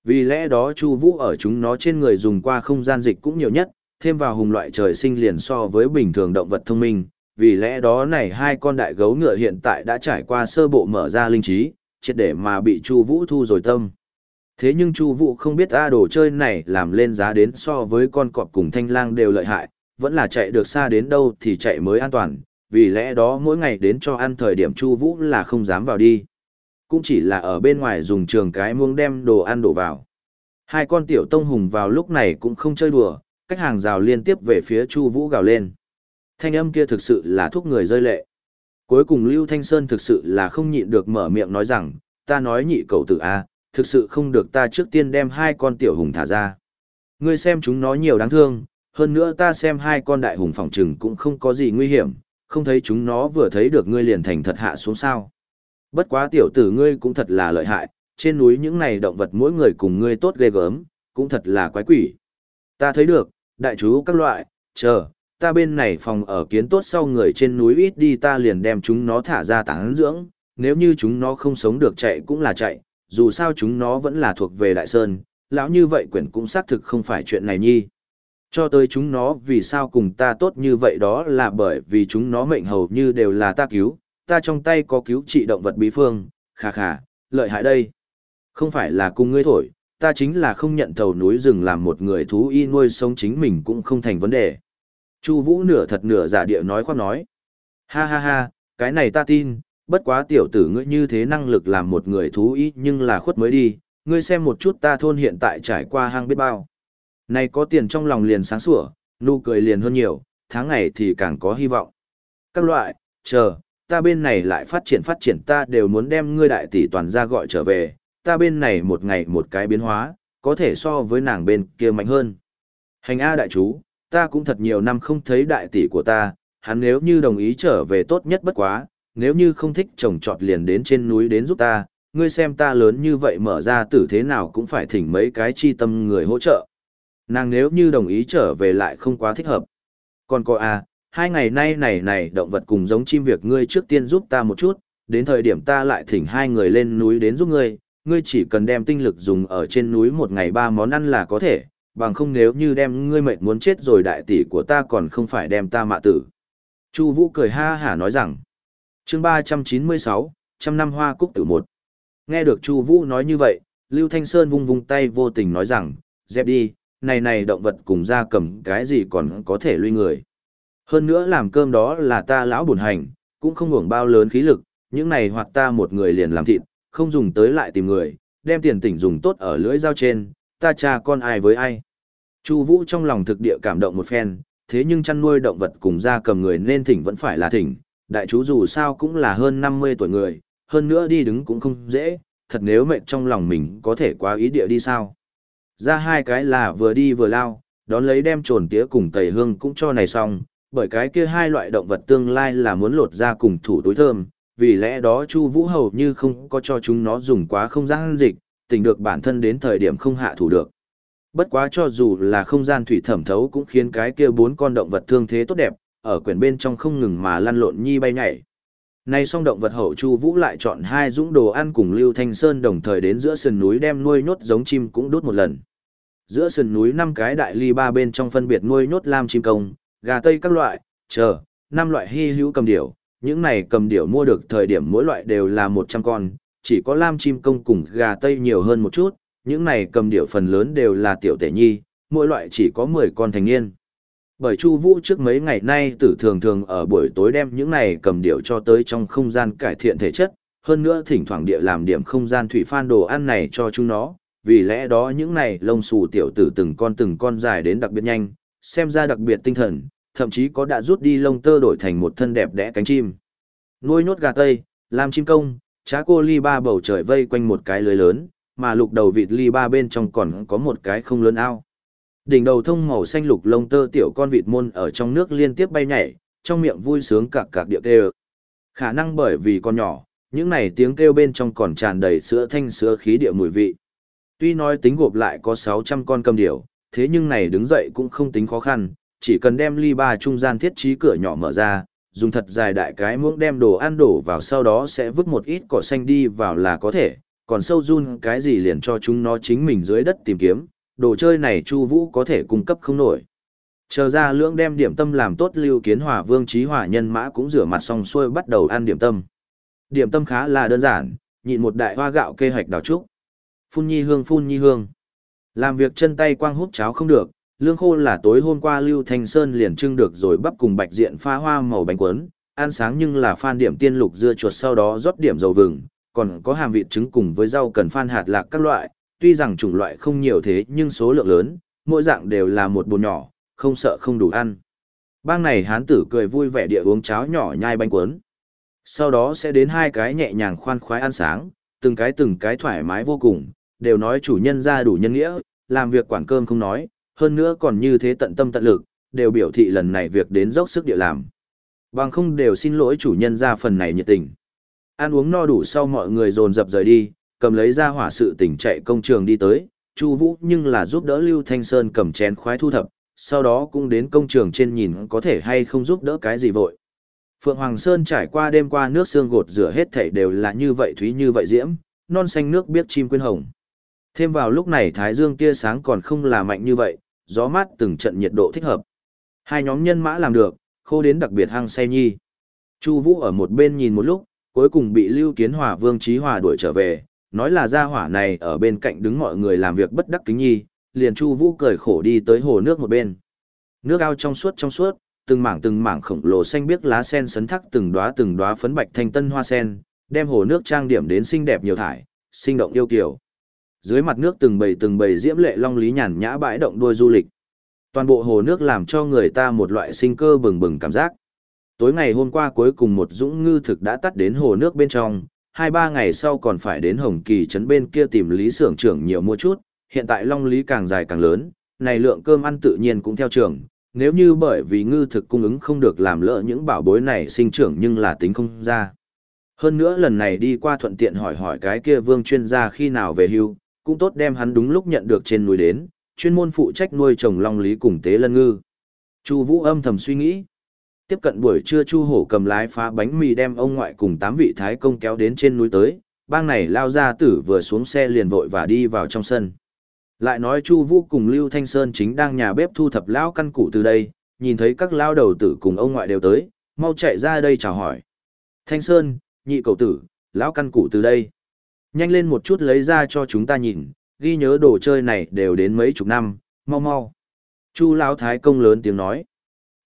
Vì lẽ đó Chu Vũ ở chúng nó trên người dùng qua không gian dịch cũng nhiều nhất, thêm vào hùng loại trời sinh liền so với bình thường động vật thông minh, vì lẽ đó này hai con đại gấu ngựa hiện tại đã trải qua sơ bộ mở ra linh trí, triệt để mà bị Chu Vũ thu rồi tâm. Thế nhưng Chu Vũ không biết a đồ chơi này làm lên giá đến so với con cọp cùng thanh lang đều lợi hại, vẫn là chạy được xa đến đâu thì chạy mới an toàn, vì lẽ đó mỗi ngày đến cho ăn thời điểm Chu Vũ là không dám vào đi. Cũng chỉ là ở bên ngoài dùng trường cái muông đem đồ ăn đổ vào. Hai con tiểu tông hùng vào lúc này cũng không chơi đùa, cách hàng rào liên tiếp về phía Chu Vũ gào lên thanh âm kia thực sự là thúc người rơi lệ. Cuối cùng Lưu Thanh Sơn thực sự là không nhịn được mở miệng nói rằng, ta nói nhị cầu tử A, thực sự không được ta trước tiên đem hai con tiểu hùng thả ra. Ngươi xem chúng nó nhiều đáng thương, hơn nữa ta xem hai con đại hùng phòng trừng cũng không có gì nguy hiểm, không thấy chúng nó vừa thấy được ngươi liền thành thật hạ xuống sao. Bất quá tiểu tử ngươi cũng thật là lợi hại, trên núi những này động vật mỗi người cùng ngươi tốt ghê gớm, cũng thật là quái quỷ. Ta thấy được, đại chú các loại, chờ, ta bên này phòng ở kiến tốt sau người trên núi ít đi ta liền đem chúng nó thả ra tán dưỡng, nếu như chúng nó không sống được chạy cũng là chạy, dù sao chúng nó vẫn là thuộc về đại sơn, lão như vậy quyển cũng xác thực không phải chuyện này nhi. Cho tới chúng nó vì sao cùng ta tốt như vậy đó là bởi vì chúng nó mệnh hầu như đều là ta cứu, ta trong tay có cứu trị động vật bí phương, khà khà, lợi hại đây. Không phải là cùng ngươi thổi, ta chính là không nhận thầu núi rừng làm một người thú y nuôi sống chính mình cũng không thành vấn đề. Chu Vũ nửa thật nửa giả địa nói khoác nói. Ha ha ha, cái này ta tin, bất quá tiểu tử ngươi như thế năng lực làm một người thú y nhưng là khuất mới đi, ngươi xem một chút ta thôn hiện tại trải qua hang biết bao. Này có tiền trong lòng liền sáng sủa, nụ cười liền hơn nhiều, tháng ngày thì càng có hy vọng. Các loại, chờ, ta bên này lại phát triển phát triển ta đều muốn đem ngươi đại tỷ toàn ra gọi trở về, ta bên này một ngày một cái biến hóa, có thể so với nàng bên kia mạnh hơn. Hành A đại chú, ta cũng thật nhiều năm không thấy đại tỷ của ta, hắn nếu như đồng ý trở về tốt nhất bất quá, nếu như không thích trồng trọt liền đến trên núi đến giúp ta, ngươi xem ta lớn như vậy mở ra tử thế nào cũng phải thỉnh mấy cái chi tâm người hỗ trợ. Nàng nếu như đồng ý trở về lại không quá thích hợp. Còn cô à, hai ngày nay này này động vật cùng giống chim việc ngươi trước tiên giúp ta một chút, đến thời điểm ta lại thỉnh hai người lên núi đến giúp ngươi, ngươi chỉ cần đem tinh lực dùng ở trên núi một ngày ba món ăn là có thể, bằng không nếu như đem ngươi mệt muốn chết rồi đại tỷ của ta còn không phải đem ta mạ tử. Chu Vũ cười ha hả nói rằng, chương 396, trăm năm hoa cúc tử một. Nghe được Chu Vũ nói như vậy, Lưu Thanh Sơn vung vung tay vô tình nói rằng, dẹp đi, này này động vật cùng da cầm cái gì còn có thể lui người. Hơn nữa làm cơm đó là ta lão buồn hành, cũng không hưởng bao lớn khí lực, những này hoặc ta một người liền làm thịt, không dùng tới lại tìm người, đem tiền tỉnh dùng tốt ở lưỡi dao trên, ta cha con ai với ai. Chu Vũ trong lòng thực địa cảm động một phen, thế nhưng chăn nuôi động vật cùng gia cầm người nên thỉnh vẫn phải là thỉnh, đại chú dù sao cũng là hơn 50 tuổi người, hơn nữa đi đứng cũng không dễ, thật nếu mệt trong lòng mình có thể qua ý địa đi sao. Ra hai cái là vừa đi vừa lao, đón lấy đem trồn tía cùng tẩy hương cũng cho này xong, bởi cái kia hai loại động vật tương lai là muốn lột ra cùng thủ túi thơm, vì lẽ đó Chu Vũ hầu như không có cho chúng nó dùng quá không gian dịch, tình được bản thân đến thời điểm không hạ thủ được. Bất quá cho dù là không gian thủy thẩm thấu cũng khiến cái kia bốn con động vật thương thế tốt đẹp, ở quyển bên trong không ngừng mà lăn lộn nhi bay nhảy. Nay song động vật hậu Chu Vũ lại chọn hai dũng đồ ăn cùng Lưu Thanh Sơn đồng thời đến giữa sườn núi đem nuôi nhốt giống chim cũng đốt một lần. Giữa sườn núi năm cái đại ly ba bên trong phân biệt nuôi nhốt lam chim công, gà tây các loại, chờ, năm loại hy hữu cầm điểu, những này cầm điểu mua được thời điểm mỗi loại đều là 100 con, chỉ có lam chim công cùng gà tây nhiều hơn một chút, những này cầm điểu phần lớn đều là tiểu tể nhi, mỗi loại chỉ có 10 con thành niên. Bởi Chu Vũ trước mấy ngày nay tử thường thường ở buổi tối đem những này cầm điểu cho tới trong không gian cải thiện thể chất, hơn nữa thỉnh thoảng địa làm điểm không gian thủy phan đồ ăn này cho chúng nó, vì lẽ đó những này lông xù tiểu tử từng con từng con dài đến đặc biệt nhanh, xem ra đặc biệt tinh thần, thậm chí có đã rút đi lông tơ đổi thành một thân đẹp đẽ cánh chim. Nuôi nhốt gà tây, làm chim công, chá cô ly ba bầu trời vây quanh một cái lưới lớn, mà lục đầu vịt ly ba bên trong còn có một cái không lớn ao. Đỉnh đầu thông màu xanh lục lông tơ tiểu con vịt môn ở trong nước liên tiếp bay nhảy, trong miệng vui sướng cạc cạc điệu kêu. Khả năng bởi vì con nhỏ, những này tiếng kêu bên trong còn tràn đầy sữa thanh sữa khí địa mùi vị. Tuy nói tính gộp lại có 600 con cầm điểu, thế nhưng này đứng dậy cũng không tính khó khăn, chỉ cần đem ly ba trung gian thiết trí cửa nhỏ mở ra, dùng thật dài đại cái muỗng đem đồ ăn đổ vào sau đó sẽ vứt một ít cỏ xanh đi vào là có thể, còn sâu run cái gì liền cho chúng nó chính mình dưới đất tìm kiếm, đồ chơi này Chu Vũ có thể cung cấp không nổi. Chờ ra lưỡng đem điểm tâm làm tốt Lưu Kiến Hòa Vương Chí Hỏa nhân mã cũng rửa mặt xong xuôi bắt đầu ăn điểm tâm. Điểm tâm khá là đơn giản, nhịn một đại hoa gạo kê hạch đào trúc. Phun nhi hương phun nhi hương. Làm việc chân tay quang hút cháo không được, lương khô là tối hôm qua Lưu Thanh Sơn liền trưng được rồi bắp cùng bạch diện pha hoa màu bánh cuốn, ăn sáng nhưng là phan điểm tiên lục dưa chuột sau đó rót điểm dầu vừng, còn có hàm vịt trứng cùng với rau cần phan hạt lạc các loại, tuy rằng chủng loại không nhiều thế nhưng số lượng lớn, mỗi dạng đều là một bồn nhỏ, không sợ không đủ ăn. Bang này hán tử cười vui vẻ địa uống cháo nhỏ nhai bánh cuốn. Sau đó sẽ đến hai cái nhẹ nhàng khoan khoái ăn sáng, từng cái từng cái thoải mái vô cùng, đều nói chủ nhân ra đủ nhân nghĩa, làm việc quản cơm không nói, hơn nữa còn như thế tận tâm tận lực, đều biểu thị lần này việc đến dốc sức địa làm. Bằng không đều xin lỗi chủ nhân ra phần này nhiệt tình. Ăn uống no đủ sau mọi người dồn dập rời đi, cầm lấy ra hỏa sự tỉnh chạy công trường đi tới, Chu Vũ nhưng là giúp đỡ Lưu Thanh Sơn cầm chén khoái thu thập, sau đó cũng đến công trường trên nhìn có thể hay không giúp đỡ cái gì vội. Phượng Hoàng Sơn trải qua đêm qua nước xương gột rửa hết thảy đều là như vậy thúy như vậy diễm, non xanh nước biết chim quyên hồng. Thêm vào lúc này thái dương tia sáng còn không là mạnh như vậy, gió mát từng trận nhiệt độ thích hợp. Hai nhóm nhân mã làm được, khô đến đặc biệt hăng say nhi. Chu Vũ ở một bên nhìn một lúc, cuối cùng bị Lưu Kiến Hòa Vương Chí Hòa đuổi trở về, nói là gia hỏa này ở bên cạnh đứng mọi người làm việc bất đắc kính nhi, liền Chu Vũ cười khổ đi tới hồ nước một bên. Nước ao trong suốt trong suốt, từng mảng từng mảng khổng lồ xanh biếc lá sen sấn thác từng đóa từng đóa phấn bạch thanh tân hoa sen, đem hồ nước trang điểm đến xinh đẹp nhiều thải, sinh động yêu kiều. Dưới mặt nước từng bầy từng bầy diễm lệ long lý nhàn nhã bãi động đuôi du lịch. Toàn bộ hồ nước làm cho người ta một loại sinh cơ bừng bừng cảm giác. Tối ngày hôm qua cuối cùng một dũng ngư thực đã tắt đến hồ nước bên trong, hai ba ngày sau còn phải đến Hồng Kỳ trấn bên kia tìm Lý Sưởng trưởng nhiều mua chút, hiện tại long lý càng dài càng lớn, này lượng cơm ăn tự nhiên cũng theo trưởng, nếu như bởi vì ngư thực cung ứng không được làm lỡ những bảo bối này sinh trưởng nhưng là tính không ra. Hơn nữa lần này đi qua thuận tiện hỏi hỏi cái kia vương chuyên gia khi nào về hưu, cũng tốt đem hắn đúng lúc nhận được trên núi đến, chuyên môn phụ trách nuôi trồng long lý cùng tế lân ngư. Chu Vũ âm thầm suy nghĩ. Tiếp cận buổi trưa Chu Hổ cầm lái phá bánh mì đem ông ngoại cùng tám vị thái công kéo đến trên núi tới, bang này lao ra tử vừa xuống xe liền vội và đi vào trong sân. Lại nói Chu Vũ cùng Lưu Thanh Sơn chính đang nhà bếp thu thập lão căn cụ từ đây, nhìn thấy các lao đầu tử cùng ông ngoại đều tới, mau chạy ra đây chào hỏi. Thanh Sơn, nhị cậu tử, lão căn cụ từ đây. Nhanh lên một chút lấy ra cho chúng ta nhìn, ghi nhớ đồ chơi này đều đến mấy chục năm, mau mau. Chu Lão Thái công lớn tiếng nói.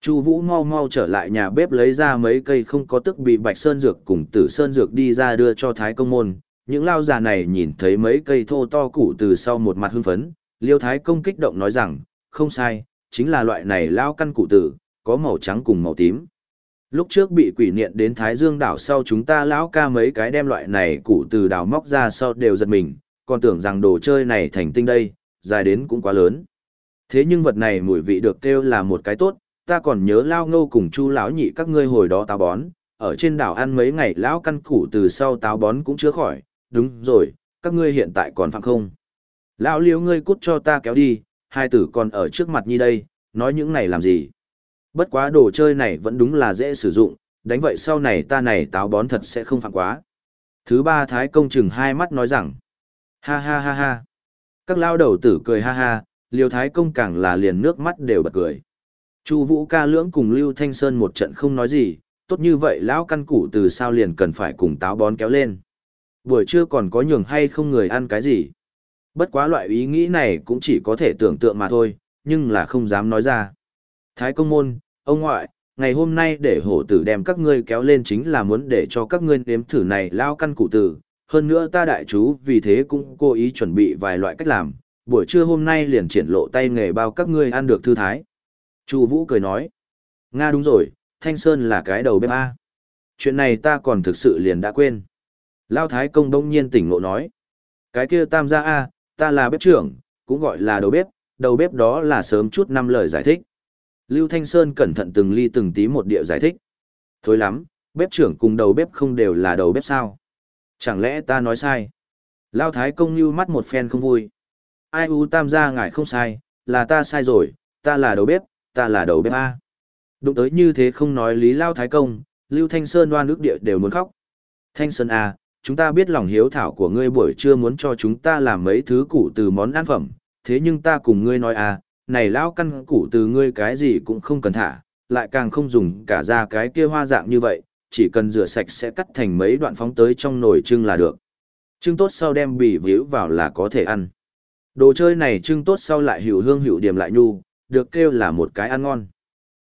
Chu Vũ mau mau trở lại nhà bếp lấy ra mấy cây không có tức bị Bạch Sơn dược cùng Tử Sơn dược đi ra đưa cho Thái công môn. Những lao già này nhìn thấy mấy cây thô to củ từ sau một mặt hưng phấn, Liêu Thái công kích động nói rằng, không sai, chính là loại này lao căn củ tử, có màu trắng cùng màu tím. Lúc trước bị quỷ niệm đến Thái Dương đảo sau chúng ta lão ca mấy cái đem loại này củ từ đảo móc ra sau đều giật mình, còn tưởng rằng đồ chơi này thành tinh đây, dài đến cũng quá lớn. Thế nhưng vật này mùi vị được kêu là một cái tốt, ta còn nhớ lao ngô cùng chu lão nhị các ngươi hồi đó táo bón, ở trên đảo ăn mấy ngày lão căn củ từ sau táo bón cũng chữa khỏi, đúng rồi, các ngươi hiện tại còn phạm không. Lão liếu ngươi cút cho ta kéo đi, hai tử còn ở trước mặt như đây, nói những này làm gì. Bất quá đồ chơi này vẫn đúng là dễ sử dụng, đánh vậy sau này ta này táo bón thật sẽ không phạm quá. Thứ ba thái công chừng hai mắt nói rằng, ha ha ha ha. Các lao đầu tử cười ha ha, liều thái công càng là liền nước mắt đều bật cười. Chu vũ ca lưỡng cùng Lưu Thanh Sơn một trận không nói gì, tốt như vậy lão căn củ từ sao liền cần phải cùng táo bón kéo lên. Buổi trưa còn có nhường hay không người ăn cái gì. Bất quá loại ý nghĩ này cũng chỉ có thể tưởng tượng mà thôi, nhưng là không dám nói ra. Thái công môn, ông ngoại, ngày hôm nay để hổ tử đem các ngươi kéo lên chính là muốn để cho các ngươi nếm thử này lao căn cụ tử. Hơn nữa ta đại chú vì thế cũng cố ý chuẩn bị vài loại cách làm, buổi trưa hôm nay liền triển lộ tay nghề bao các ngươi ăn được thư thái. Chu Vũ cười nói, Nga đúng rồi, Thanh Sơn là cái đầu bếp A. Chuyện này ta còn thực sự liền đã quên. Lao Thái Công đông nhiên tỉnh ngộ nói, cái kia tam gia A, ta là bếp trưởng, cũng gọi là đầu bếp, đầu bếp đó là sớm chút năm lời giải thích. Lưu Thanh Sơn cẩn thận từng ly từng tí một địa giải thích. Thôi lắm, bếp trưởng cùng đầu bếp không đều là đầu bếp sao? Chẳng lẽ ta nói sai? Lao Thái công như mắt một phen không vui. Ai u tam gia ngài không sai, là ta sai rồi, ta là đầu bếp, ta là đầu bếp A. Đụng tới như thế không nói lý Lao Thái công, Lưu Thanh Sơn đoan nước địa đều muốn khóc. Thanh Sơn A, chúng ta biết lòng hiếu thảo của ngươi buổi trưa muốn cho chúng ta làm mấy thứ củ từ món ăn phẩm, thế nhưng ta cùng ngươi nói à, này lão căn củ từ ngươi cái gì cũng không cần thả, lại càng không dùng cả ra cái kia hoa dạng như vậy, chỉ cần rửa sạch sẽ cắt thành mấy đoạn phóng tới trong nồi trưng là được. Trưng tốt sau đem bì víu vào là có thể ăn. Đồ chơi này trưng tốt sau lại hữu hương hữu điểm lại nhu, được kêu là một cái ăn ngon.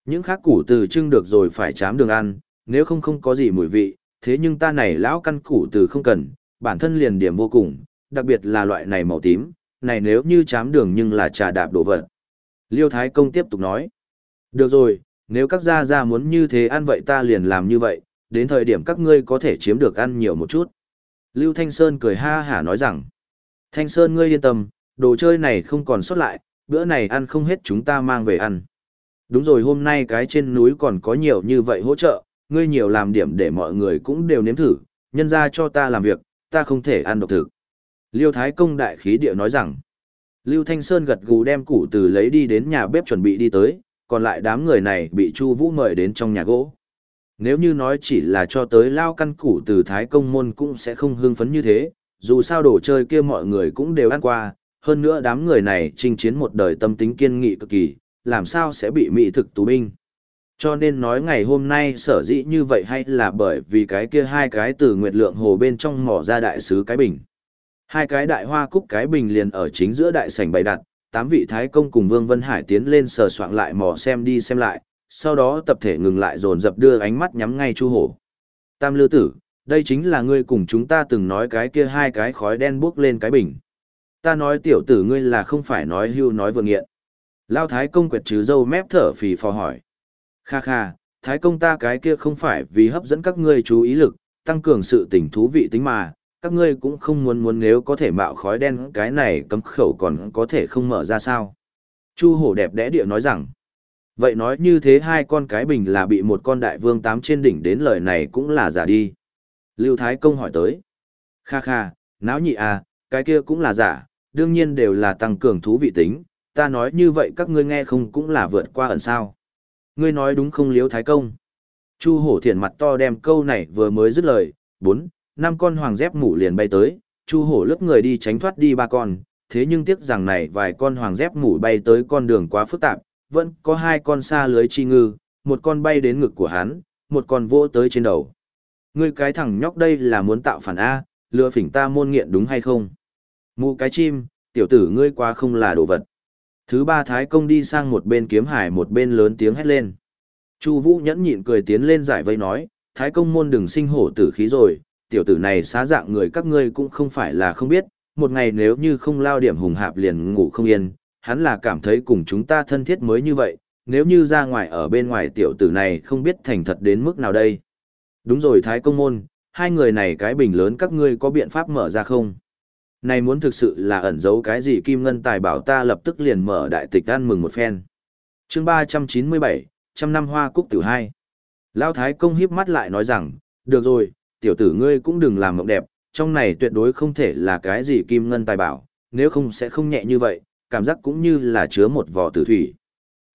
Những khác củ từ trưng được rồi phải chám đường ăn, nếu không không có gì mùi vị, thế nhưng ta này lão căn củ từ không cần, bản thân liền điểm vô cùng, đặc biệt là loại này màu tím, này nếu như chám đường nhưng là trà đạp đổ vật. Liêu Thái Công tiếp tục nói. Được rồi, nếu các gia gia muốn như thế ăn vậy ta liền làm như vậy, đến thời điểm các ngươi có thể chiếm được ăn nhiều một chút. Lưu Thanh Sơn cười ha hả nói rằng. Thanh Sơn ngươi yên tâm, đồ chơi này không còn sót lại, bữa này ăn không hết chúng ta mang về ăn. Đúng rồi hôm nay cái trên núi còn có nhiều như vậy hỗ trợ, ngươi nhiều làm điểm để mọi người cũng đều nếm thử, nhân ra cho ta làm việc, ta không thể ăn độc thực. Liêu Thái Công đại khí địa nói rằng, Lưu Thanh Sơn gật gù đem củ từ lấy đi đến nhà bếp chuẩn bị đi tới, còn lại đám người này bị Chu Vũ mời đến trong nhà gỗ. Nếu như nói chỉ là cho tới lao căn củ từ Thái Công môn cũng sẽ không hưng phấn như thế, dù sao đồ chơi kia mọi người cũng đều ăn qua, hơn nữa đám người này chinh chiến một đời tâm tính kiên nghị cực kỳ, làm sao sẽ bị mỹ thực tù binh. Cho nên nói ngày hôm nay sở dĩ như vậy hay là bởi vì cái kia hai cái từ nguyệt lượng hồ bên trong mỏ ra đại sứ cái bình. Hai cái đại hoa cúc cái bình liền ở chính giữa đại sảnh bày đặt, tám vị thái công cùng Vương Vân Hải tiến lên sờ soạng lại mò xem đi xem lại, sau đó tập thể ngừng lại dồn dập đưa ánh mắt nhắm ngay Chu Hổ. Tam Lư Tử, đây chính là ngươi cùng chúng ta từng nói cái kia hai cái khói đen buốc lên cái bình. Ta nói tiểu tử ngươi là không phải nói hưu nói vừa nghiện. Lao thái công quẹt chứ dâu mép thở phì phò hỏi. Kha kha, thái công ta cái kia không phải vì hấp dẫn các ngươi chú ý lực, tăng cường sự tình thú vị tính mà, các ngươi cũng không muốn muốn nếu có thể mạo khói đen cái này cấm khẩu còn có thể không mở ra sao. Chu hổ đẹp đẽ địa nói rằng, vậy nói như thế hai con cái bình là bị một con đại vương tám trên đỉnh đến lời này cũng là giả đi. Lưu Thái Công hỏi tới, kha kha, náo nhị à, cái kia cũng là giả, đương nhiên đều là tăng cường thú vị tính, ta nói như vậy các ngươi nghe không cũng là vượt qua ẩn sao. Ngươi nói đúng không liếu Thái Công? Chu hổ thiện mặt to đem câu này vừa mới dứt lời, bốn năm con hoàng dép mũ liền bay tới, Chu Hổ lướt người đi tránh thoát đi ba con, thế nhưng tiếc rằng này vài con hoàng dép mũ bay tới con đường quá phức tạp, vẫn có hai con xa lưới chi ngư, một con bay đến ngực của hắn, một con vỗ tới trên đầu. Ngươi cái thằng nhóc đây là muốn tạo phản A, lừa phỉnh ta môn nghiện đúng hay không? Mụ cái chim, tiểu tử ngươi quá không là đồ vật. Thứ ba thái công đi sang một bên kiếm hải một bên lớn tiếng hét lên. Chu Vũ nhẫn nhịn cười tiến lên giải vây nói, thái công môn đừng sinh hổ tử khí rồi, tiểu tử này xá dạng người các ngươi cũng không phải là không biết, một ngày nếu như không lao điểm hùng hạp liền ngủ không yên, hắn là cảm thấy cùng chúng ta thân thiết mới như vậy, nếu như ra ngoài ở bên ngoài tiểu tử này không biết thành thật đến mức nào đây. Đúng rồi Thái Công Môn, hai người này cái bình lớn các ngươi có biện pháp mở ra không? Này muốn thực sự là ẩn giấu cái gì Kim Ngân Tài bảo ta lập tức liền mở đại tịch ăn mừng một phen. chương 397, trăm năm hoa cúc tử hai. Lao Thái Công hiếp mắt lại nói rằng, được rồi, tiểu tử ngươi cũng đừng làm mộng đẹp, trong này tuyệt đối không thể là cái gì Kim Ngân Tài bảo, nếu không sẽ không nhẹ như vậy, cảm giác cũng như là chứa một vò tử thủy.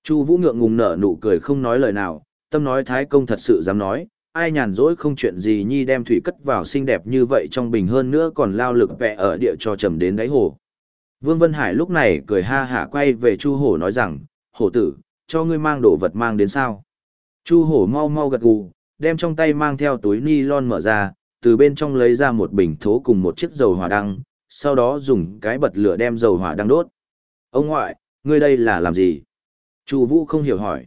Chu Vũ ngượng ngùng nở nụ cười không nói lời nào, tâm nói Thái Công thật sự dám nói, ai nhàn rỗi không chuyện gì nhi đem thủy cất vào xinh đẹp như vậy trong bình hơn nữa còn lao lực vẽ ở địa cho trầm đến đáy hồ. Vương Vân Hải lúc này cười ha hả quay về Chu Hổ nói rằng, hổ tử, cho ngươi mang đồ vật mang đến sao. Chu Hổ mau mau gật gù, đem trong tay mang theo túi ni lon mở ra, từ bên trong lấy ra một bình thố cùng một chiếc dầu hỏa đăng, sau đó dùng cái bật lửa đem dầu hỏa đăng đốt. Ông ngoại, ngươi đây là làm gì? Chu Vũ không hiểu hỏi.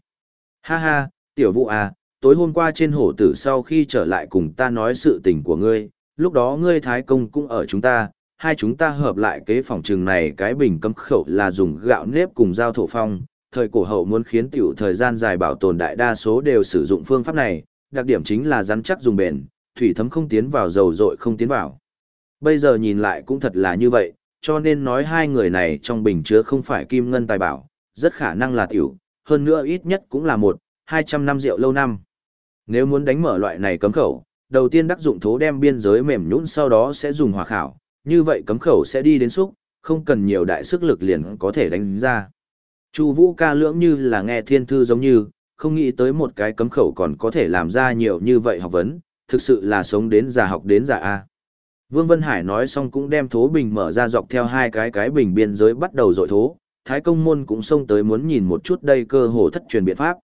Ha ha, tiểu Vũ à, tối hôm qua trên hổ tử sau khi trở lại cùng ta nói sự tình của ngươi, lúc đó ngươi thái công cũng ở chúng ta, hai chúng ta hợp lại kế phòng trường này cái bình cấm khẩu là dùng gạo nếp cùng dao thổ phong, thời cổ hậu muốn khiến tiểu thời gian dài bảo tồn đại đa số đều sử dụng phương pháp này, đặc điểm chính là rắn chắc dùng bền, thủy thấm không tiến vào dầu dội không tiến vào. Bây giờ nhìn lại cũng thật là như vậy, cho nên nói hai người này trong bình chứa không phải kim ngân tài bảo, rất khả năng là tiểu, hơn nữa ít nhất cũng là một, hai trăm năm rượu lâu năm. Nếu muốn đánh mở loại này cấm khẩu, đầu tiên đắc dụng thố đem biên giới mềm nhũn sau đó sẽ dùng hỏa khảo, như vậy cấm khẩu sẽ đi đến xúc, không cần nhiều đại sức lực liền có thể đánh ra. Chu Vũ ca lưỡng như là nghe thiên thư giống như, không nghĩ tới một cái cấm khẩu còn có thể làm ra nhiều như vậy học vấn, thực sự là sống đến già học đến già a. Vương Vân Hải nói xong cũng đem thố bình mở ra dọc theo hai cái cái bình biên giới bắt đầu dội thố, Thái công môn cũng xông tới muốn nhìn một chút đây cơ hồ thất truyền biện pháp.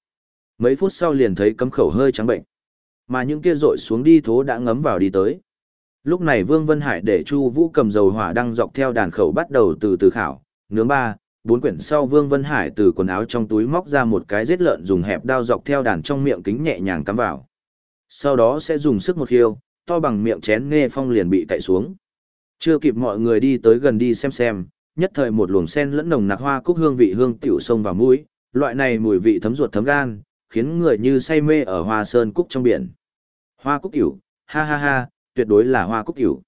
Mấy phút sau liền thấy cấm khẩu hơi trắng bệnh. Mà những kia rội xuống đi thố đã ngấm vào đi tới. Lúc này Vương Vân Hải để Chu Vũ cầm dầu hỏa đang dọc theo đàn khẩu bắt đầu từ từ khảo, nướng ba, bốn quyển sau Vương Vân Hải từ quần áo trong túi móc ra một cái giết lợn dùng hẹp đao dọc theo đàn trong miệng kính nhẹ nhàng cắm vào. Sau đó sẽ dùng sức một khiêu, to bằng miệng chén nghe phong liền bị cạy xuống. Chưa kịp mọi người đi tới gần đi xem xem, nhất thời một luồng sen lẫn nồng nặc hoa cúc hương vị hương tiểu sông vào mũi, loại này mùi vị thấm ruột thấm gan, khiến người như say mê ở hoa sơn cúc trong biển. Hoa cúc tiểu, ha ha ha, tuyệt đối là hoa cúc tiểu.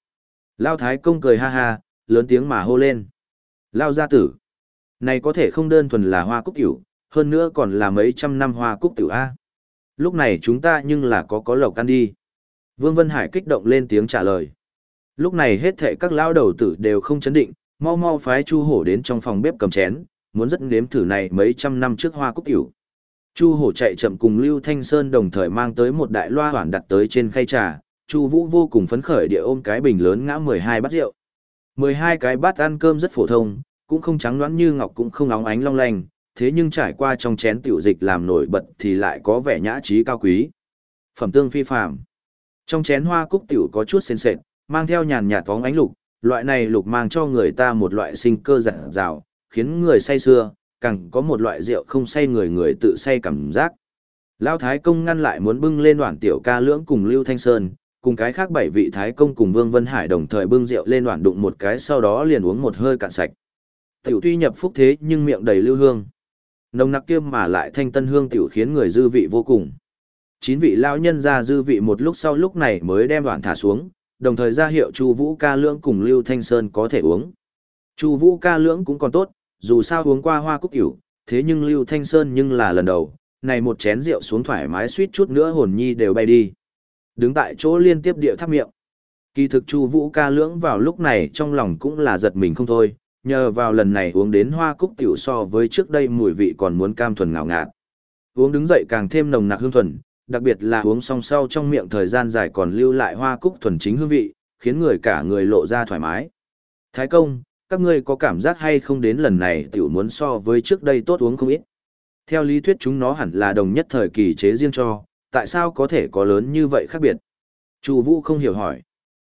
Lao Thái công cười ha ha, lớn tiếng mà hô lên. Lao gia tử. Này có thể không đơn thuần là hoa cúc tiểu, hơn nữa còn là mấy trăm năm hoa cúc tiểu A. Lúc này chúng ta nhưng là có có lộc ăn đi. Vương Vân Hải kích động lên tiếng trả lời. Lúc này hết thệ các lao đầu tử đều không chấn định, mau mau phái Chu Hổ đến trong phòng bếp cầm chén, muốn rất nếm thử này mấy trăm năm trước hoa cúc tiểu. Chu Hổ chạy chậm cùng Lưu Thanh Sơn đồng thời mang tới một đại loa hoàn đặt tới trên khay trà, Chu Vũ vô cùng phấn khởi địa ôm cái bình lớn ngã 12 bát rượu. 12 cái bát ăn cơm rất phổ thông, cũng không trắng loãng như ngọc cũng không nóng ánh long lanh, thế nhưng trải qua trong chén tiểu dịch làm nổi bật thì lại có vẻ nhã trí cao quý. Phẩm tương phi phàm. Trong chén hoa cúc tiểu có chút sền sệt, mang theo nhàn nhạt thoáng ánh lục, loại này lục mang cho người ta một loại sinh cơ dặn dào, khiến người say xưa, càng có một loại rượu không say người người tự say cảm giác. Lao Thái Công ngăn lại muốn bưng lên đoạn tiểu ca lưỡng cùng Lưu Thanh Sơn, cùng cái khác bảy vị Thái Công cùng Vương Vân Hải đồng thời bưng rượu lên đoạn đụng một cái sau đó liền uống một hơi cạn sạch. Tiểu tuy nhập phúc thế nhưng miệng đầy lưu hương. Nồng nặc kiêm mà lại thanh tân hương tiểu khiến người dư vị vô cùng. Chín vị lão nhân ra dư vị một lúc sau lúc này mới đem đoạn thả xuống, đồng thời ra hiệu Chu Vũ ca lưỡng cùng Lưu Thanh Sơn có thể uống. Chu Vũ ca lưỡng cũng còn tốt, dù sao uống qua hoa cúc hữu, thế nhưng Lưu Thanh Sơn nhưng là lần đầu, này một chén rượu xuống thoải mái suýt chút nữa hồn nhi đều bay đi. Đứng tại chỗ liên tiếp địa tháp miệng. Kỳ thực Chu Vũ ca lưỡng vào lúc này trong lòng cũng là giật mình không thôi, nhờ vào lần này uống đến hoa cúc tiểu so với trước đây mùi vị còn muốn cam thuần ngào ngạt. Uống đứng dậy càng thêm nồng nặc hương thuần, đặc biệt là uống xong sau trong miệng thời gian dài còn lưu lại hoa cúc thuần chính hương vị, khiến người cả người lộ ra thoải mái. Thái công, các ngươi có cảm giác hay không đến lần này tiểu muốn so với trước đây tốt uống không ít. Theo lý thuyết chúng nó hẳn là đồng nhất thời kỳ chế riêng cho, tại sao có thể có lớn như vậy khác biệt? Chu Vũ không hiểu hỏi.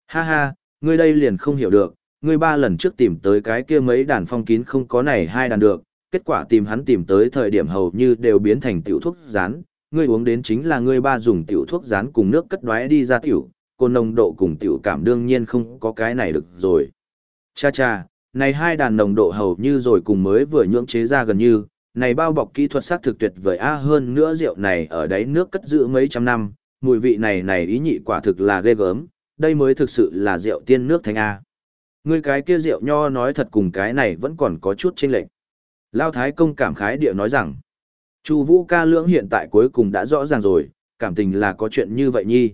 Ha ha, ngươi đây liền không hiểu được, ngươi ba lần trước tìm tới cái kia mấy đàn phong kín không có này hai đàn được, kết quả tìm hắn tìm tới thời điểm hầu như đều biến thành tiểu thuốc rán, ngươi uống đến chính là ngươi ba dùng tiểu thuốc rán cùng nước cất đoái đi ra tiểu, cô nồng độ cùng tiểu cảm đương nhiên không có cái này được rồi. Cha cha, này hai đàn nồng độ hầu như rồi cùng mới vừa nhưỡng chế ra gần như, này bao bọc kỹ thuật sát thực tuyệt vời a hơn nữa rượu này ở đáy nước cất giữ mấy trăm năm, mùi vị này này ý nhị quả thực là ghê gớm, đây mới thực sự là rượu tiên nước thánh A. Người cái kia rượu nho nói thật cùng cái này vẫn còn có chút chênh lệch. Lao Thái Công cảm khái địa nói rằng, Chu Vũ ca lưỡng hiện tại cuối cùng đã rõ ràng rồi, cảm tình là có chuyện như vậy nhi.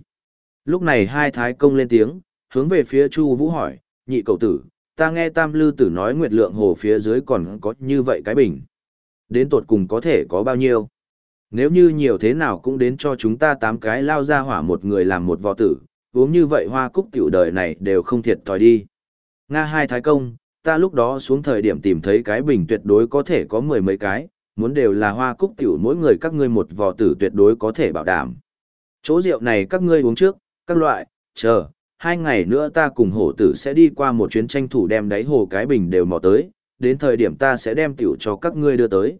Lúc này hai Thái Công lên tiếng, hướng về phía Chu Vũ hỏi, nhị cậu tử, ta nghe Tam Lư tử nói Nguyệt Lượng Hồ phía dưới còn có như vậy cái bình. Đến tột cùng có thể có bao nhiêu? Nếu như nhiều thế nào cũng đến cho chúng ta tám cái lao ra hỏa một người làm một vò tử, uống như vậy hoa cúc tiểu đời này đều không thiệt thòi đi. Nga hai thái công, ta lúc đó xuống thời điểm tìm thấy cái bình tuyệt đối có thể có mười mấy cái, muốn đều là hoa cúc tiểu mỗi người các ngươi một vò tử tuyệt đối có thể bảo đảm. Chỗ rượu này các ngươi uống trước, các loại, chờ, hai ngày nữa ta cùng hổ tử sẽ đi qua một chuyến tranh thủ đem đáy hồ cái bình đều mò tới, đến thời điểm ta sẽ đem tiểu cho các ngươi đưa tới.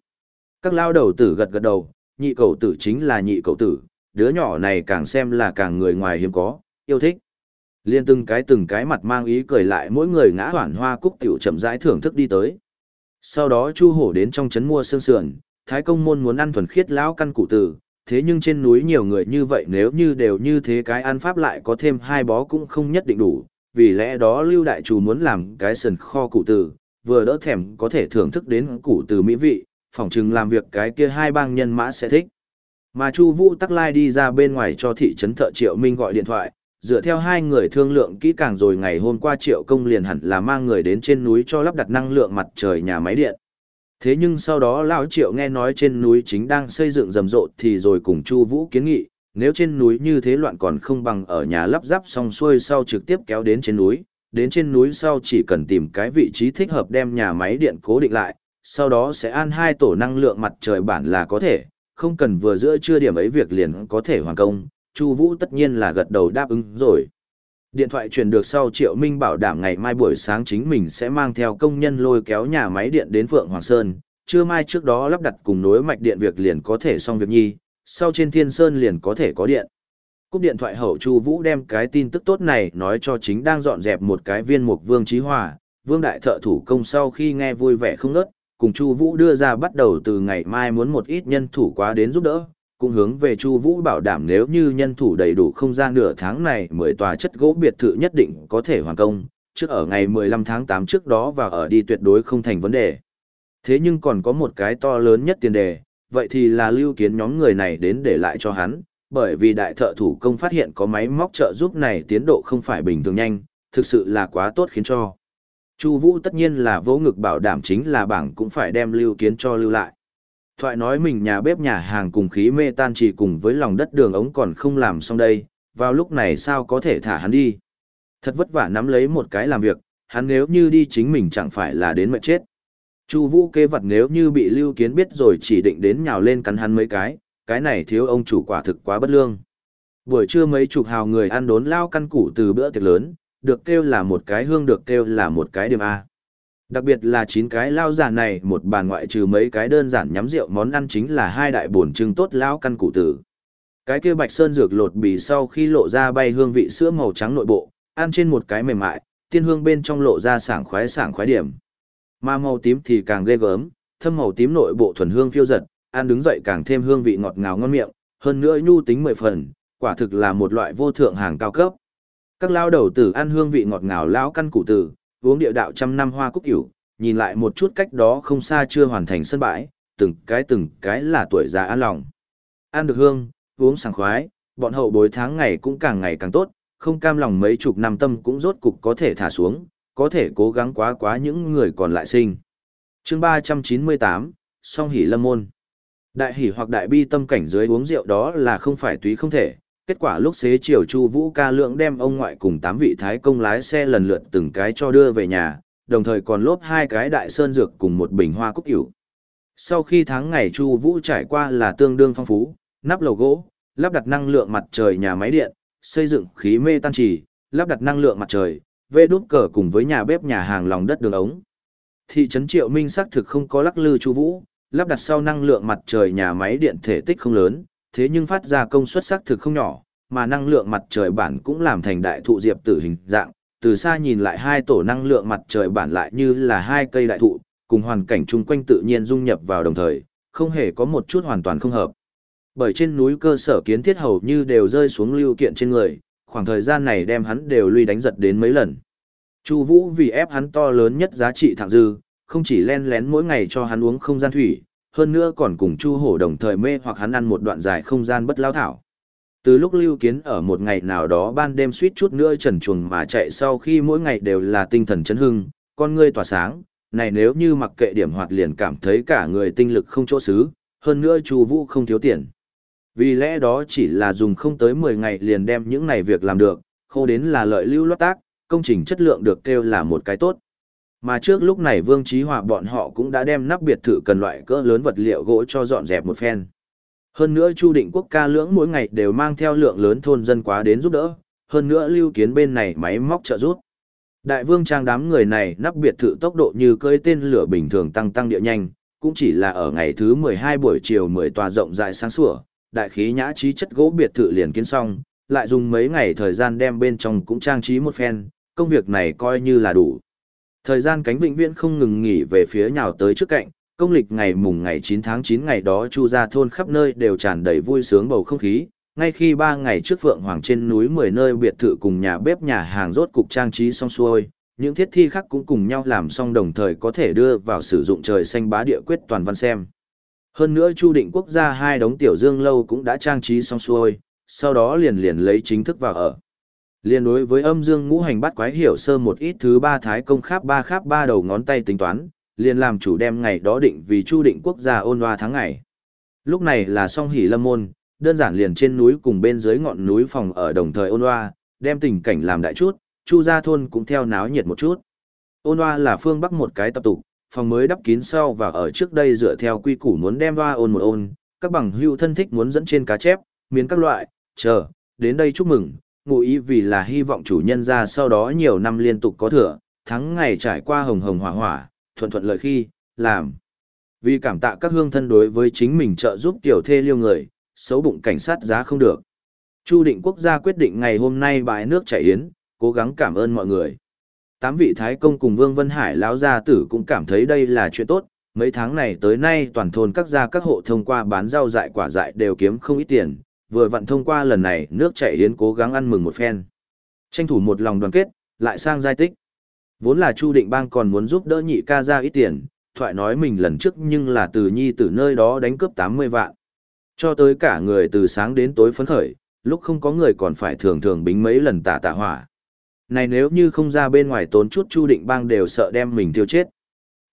Các lao đầu tử gật gật đầu, nhị cầu tử chính là nhị cầu tử, đứa nhỏ này càng xem là càng người ngoài hiếm có, yêu thích. Liên từng cái từng cái mặt mang ý cười lại mỗi người ngã hoản hoa cúc tiểu chậm rãi thưởng thức đi tới. Sau đó Chu Hổ đến trong trấn mua xương sườn, Thái công môn muốn ăn thuần khiết lão căn cụ tử, thế nhưng trên núi nhiều người như vậy nếu như đều như thế cái ăn pháp lại có thêm hai bó cũng không nhất định đủ, vì lẽ đó Lưu Đại Chủ muốn làm cái sườn kho cụ tử, vừa đỡ thèm có thể thưởng thức đến cụ tử mỹ vị, phỏng chừng làm việc cái kia hai bang nhân mã sẽ thích. Mà Chu Vũ tắc lai đi ra bên ngoài cho thị trấn thợ Triệu Minh gọi điện thoại, dựa theo hai người thương lượng kỹ càng rồi ngày hôm qua Triệu Công liền hẳn là mang người đến trên núi cho lắp đặt năng lượng mặt trời nhà máy điện. Thế nhưng sau đó lão Triệu nghe nói trên núi chính đang xây dựng rầm rộ thì rồi cùng Chu Vũ kiến nghị, nếu trên núi như thế loạn còn không bằng ở nhà lắp ráp xong xuôi sau trực tiếp kéo đến trên núi, đến trên núi sau chỉ cần tìm cái vị trí thích hợp đem nhà máy điện cố định lại, sau đó sẽ an hai tổ năng lượng mặt trời bản là có thể, không cần vừa giữa trưa điểm ấy việc liền có thể hoàn công, Chu Vũ tất nhiên là gật đầu đáp ứng rồi. Điện thoại truyền được sau Triệu Minh bảo đảm ngày mai buổi sáng chính mình sẽ mang theo công nhân lôi kéo nhà máy điện đến Phượng Hoàng Sơn, trưa mai trước đó lắp đặt cùng nối mạch điện việc liền có thể xong việc nhi, sau trên Thiên Sơn liền có thể có điện. Cúp điện thoại hậu Chu Vũ đem cái tin tức tốt này nói cho chính đang dọn dẹp một cái viên mục Vương Chí Hòa, Vương đại thợ thủ công sau khi nghe vui vẻ không ngớt, cùng Chu Vũ đưa ra bắt đầu từ ngày mai muốn một ít nhân thủ quá đến giúp đỡ, cũng hướng về Chu Vũ bảo đảm nếu như nhân thủ đầy đủ không gian nửa tháng này mười tòa chất gỗ biệt thự nhất định có thể hoàn công, trước ở ngày 15 tháng 8 trước đó và ở đi tuyệt đối không thành vấn đề. Thế nhưng còn có một cái to lớn nhất tiền đề, vậy thì là lưu kiến nhóm người này đến để lại cho hắn, bởi vì đại thợ thủ công phát hiện có máy móc trợ giúp này tiến độ không phải bình thường nhanh, thực sự là quá tốt khiến cho. Chu Vũ tất nhiên là vỗ ngực bảo đảm chính là bảng cũng phải đem lưu kiến cho lưu lại. Thoại nói mình nhà bếp nhà hàng cùng khí mê tan chỉ cùng với lòng đất đường ống còn không làm xong đây, vào lúc này sao có thể thả hắn đi. Thật vất vả nắm lấy một cái làm việc, hắn nếu như đi chính mình chẳng phải là đến mệt chết. Chu Vũ kế vật nếu như bị Lưu Kiến biết rồi chỉ định đến nhào lên cắn hắn mấy cái, cái này thiếu ông chủ quả thực quá bất lương. Buổi trưa mấy chục hào người ăn đốn lao căn củ từ bữa tiệc lớn, được kêu là một cái hương được kêu là một cái điểm A. Đặc biệt là chín cái lao giả này một bàn ngoại trừ mấy cái đơn giản nhắm rượu món ăn chính là hai đại bổn trưng tốt lao căn cụ tử. Cái kia bạch sơn dược lột bì sau khi lộ ra bay hương vị sữa màu trắng nội bộ, ăn trên một cái mềm mại, tiên hương bên trong lộ ra sảng khoái sảng khoái điểm. Mà màu tím thì càng ghê gớm, thâm màu tím nội bộ thuần hương phiêu giật, ăn đứng dậy càng thêm hương vị ngọt ngào ngon miệng, hơn nữa nhu tính mười phần, quả thực là một loại vô thượng hàng cao cấp. Các lao đầu tử ăn hương vị ngọt ngào lão căn cụ tử, uống địa đạo trăm năm hoa cúc cửu, nhìn lại một chút cách đó không xa chưa hoàn thành sân bãi, từng cái từng cái là tuổi già an lòng. Ăn được hương, uống sảng khoái, bọn hậu bối tháng ngày cũng càng ngày càng tốt, không cam lòng mấy chục năm tâm cũng rốt cục có thể thả xuống, có thể cố gắng quá quá những người còn lại sinh. chương 398, song hỷ lâm môn. Đại hỷ hoặc đại bi tâm cảnh dưới uống rượu đó là không phải túy không thể, kết quả lúc xế chiều Chu Vũ ca lượng đem ông ngoại cùng tám vị thái công lái xe lần lượt từng cái cho đưa về nhà, đồng thời còn lốp hai cái đại sơn dược cùng một bình hoa cúc cửu. Sau khi tháng ngày Chu Vũ trải qua là tương đương phong phú, nắp lầu gỗ, lắp đặt năng lượng mặt trời nhà máy điện, xây dựng khí mê tan trì, lắp đặt năng lượng mặt trời, vê đút cờ cùng với nhà bếp nhà hàng lòng đất đường ống. Thị trấn Triệu Minh xác thực không có lắc lư Chu Vũ, lắp đặt sau năng lượng mặt trời nhà máy điện thể tích không lớn, thế nhưng phát ra công suất xác thực không nhỏ, mà năng lượng mặt trời bản cũng làm thành đại thụ diệp tử hình dạng, từ xa nhìn lại hai tổ năng lượng mặt trời bản lại như là hai cây đại thụ, cùng hoàn cảnh chung quanh tự nhiên dung nhập vào đồng thời, không hề có một chút hoàn toàn không hợp. Bởi trên núi cơ sở kiến thiết hầu như đều rơi xuống lưu kiện trên người, khoảng thời gian này đem hắn đều lui đánh giật đến mấy lần. Chu Vũ vì ép hắn to lớn nhất giá trị thẳng dư, không chỉ len lén mỗi ngày cho hắn uống không gian thủy, hơn nữa còn cùng Chu Hổ đồng thời mê hoặc hắn ăn một đoạn dài không gian bất lao thảo. Từ lúc lưu kiến ở một ngày nào đó ban đêm suýt chút nữa trần chuồng mà chạy sau khi mỗi ngày đều là tinh thần chấn hưng, con ngươi tỏa sáng, này nếu như mặc kệ điểm hoạt liền cảm thấy cả người tinh lực không chỗ xứ, hơn nữa Chu Vũ không thiếu tiền. Vì lẽ đó chỉ là dùng không tới 10 ngày liền đem những này việc làm được, khô đến là lợi lưu loát tác, công trình chất lượng được kêu là một cái tốt. Mà trước lúc này Vương Chí Hòa bọn họ cũng đã đem nắp biệt thự cần loại cỡ lớn vật liệu gỗ cho dọn dẹp một phen. Hơn nữa Chu Định Quốc ca lưỡng mỗi ngày đều mang theo lượng lớn thôn dân quá đến giúp đỡ, hơn nữa lưu kiến bên này máy móc trợ giúp. Đại vương trang đám người này nắp biệt thự tốc độ như cơi tên lửa bình thường tăng tăng địa nhanh, cũng chỉ là ở ngày thứ 12 buổi chiều 10 tòa rộng rãi sáng sủa, đại khí nhã trí chất gỗ biệt thự liền kiến xong, lại dùng mấy ngày thời gian đem bên trong cũng trang trí một phen, công việc này coi như là đủ. Thời gian cánh vĩnh viễn không ngừng nghỉ về phía nhào tới trước cạnh, công lịch ngày mùng ngày 9 tháng 9 ngày đó chu ra thôn khắp nơi đều tràn đầy vui sướng bầu không khí, ngay khi ba ngày trước Phượng Hoàng trên núi 10 nơi biệt thự cùng nhà bếp nhà hàng rốt cục trang trí xong xuôi, những thiết thi khác cũng cùng nhau làm xong đồng thời có thể đưa vào sử dụng trời xanh bá địa quyết toàn văn xem. Hơn nữa Chu Định Quốc gia hai đống tiểu dương lâu cũng đã trang trí xong xuôi, sau đó liền liền lấy chính thức vào ở. Liên đối với âm dương ngũ hành bắt quái hiểu sơ một ít thứ ba thái công kháp ba kháp ba đầu ngón tay tính toán, liền làm chủ đem ngày đó định vì Chu Định Quốc gia ôn hoa tháng ngày. Lúc này là song hỷ lâm môn, đơn giản liền trên núi cùng bên dưới ngọn núi phòng ở đồng thời ôn hoa, đem tình cảnh làm đại chút, Chu gia thôn cũng theo náo nhiệt một chút. Ôn hoa là phương bắc một cái tập tục, phòng mới đắp kín sau và ở trước đây dựa theo quy củ muốn đem hoa ôn một ôn, các bằng hữu thân thích muốn dẫn trên cá chép, miến các loại, chờ, đến đây chúc mừng, ngụ ý vì là hy vọng chủ nhân ra sau đó nhiều năm liên tục có thừa, thắng ngày trải qua hồng hồng hỏa hỏa, thuận thuận lợi khi, làm. Vì cảm tạ các hương thân đối với chính mình trợ giúp tiểu thê liêu người, xấu bụng cảnh sát giá không được. Chu định quốc gia quyết định ngày hôm nay bãi nước chảy yến, cố gắng cảm ơn mọi người. Tám vị Thái Công cùng Vương Vân Hải lão gia tử cũng cảm thấy đây là chuyện tốt, mấy tháng này tới nay toàn thôn các gia các hộ thông qua bán rau dại quả dại đều kiếm không ít tiền, vừa vặn thông qua lần này nước chảy yến cố gắng ăn mừng một phen. Tranh thủ một lòng đoàn kết, lại sang giai tích. Vốn là Chu Định Bang còn muốn giúp đỡ nhị ca ra ít tiền, thoại nói mình lần trước nhưng là từ nhi từ nơi đó đánh cướp 80 vạn. Cho tới cả người từ sáng đến tối phấn khởi, lúc không có người còn phải thường thường bính mấy lần tả tả hỏa. Này nếu như không ra bên ngoài tốn chút Chu Định Bang đều sợ đem mình tiêu chết.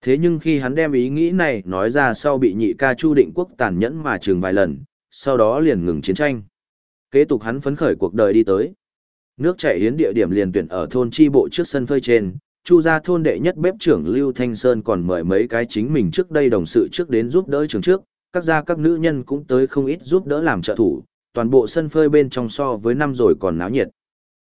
Thế nhưng khi hắn đem ý nghĩ này nói ra sau bị nhị ca Chu Định Quốc tàn nhẫn mà chừng vài lần, sau đó liền ngừng chiến tranh. Kế tục hắn phấn khởi cuộc đời đi tới. Nước chảy hiến địa điểm liền tuyển ở thôn chi bộ trước sân phơi trên, Chu gia thôn đệ nhất bếp trưởng Lưu Thanh Sơn còn mời mấy cái chính mình trước đây đồng sự trước đến giúp đỡ trường trước, các gia các nữ nhân cũng tới không ít giúp đỡ làm trợ thủ, toàn bộ sân phơi bên trong so với năm rồi còn náo nhiệt.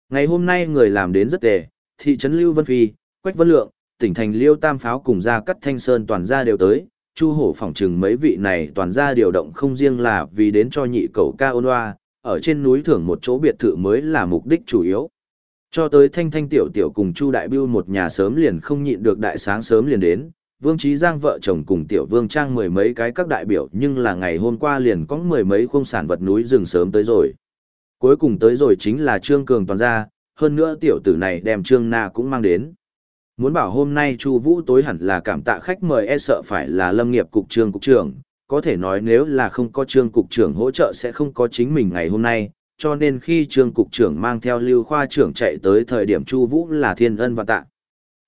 Ngày hôm nay người làm đến rất tệ, thị trấn Lưu Vân Phi, Quách Vân Lượng, tỉnh thành Liêu Tam Pháo cùng gia cắt Thanh Sơn toàn gia đều tới, Chu Hổ phỏng chừng mấy vị này toàn gia điều động không riêng là vì đến cho nhị cầu ca ôn hoa, ở trên núi thưởng một chỗ biệt thự mới là mục đích chủ yếu. Cho tới Thanh Thanh Tiểu Tiểu cùng Chu Đại Biêu một nhà sớm liền không nhịn được đại sáng sớm liền đến, Vương Trí Giang vợ chồng cùng Tiểu Vương Trang mười mấy cái các đại biểu nhưng là ngày hôm qua liền có mười mấy khung sản vật núi rừng sớm tới rồi. Cuối cùng tới rồi chính là Trương Cường toàn gia, hơn nữa tiểu tử này đem Trương Na cũng mang đến. Muốn bảo hôm nay Chu Vũ tối hẳn là cảm tạ khách mời e sợ phải là Lâm nghiệp cục trưởng cục trưởng, có thể nói nếu là không có Trương cục trưởng hỗ trợ sẽ không có chính mình ngày hôm nay, cho nên khi Trương cục trưởng mang theo Lưu khoa trưởng chạy tới thời điểm Chu Vũ là thiên ân và tạ.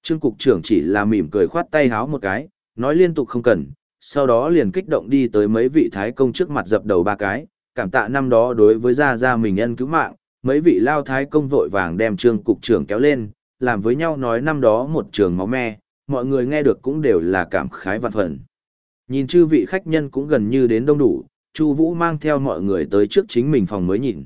Trương cục trưởng chỉ là mỉm cười khoát tay háo một cái, nói liên tục không cần, sau đó liền kích động đi tới mấy vị thái công trước mặt dập đầu ba cái, cảm tạ năm đó đối với gia gia mình ân cứu mạng, mấy vị lao thái công vội vàng đem trương cục trưởng kéo lên, làm với nhau nói năm đó một trường máu me, mọi người nghe được cũng đều là cảm khái vạn phần. Nhìn chư vị khách nhân cũng gần như đến đông đủ, Chu Vũ mang theo mọi người tới trước chính mình phòng mới nhìn.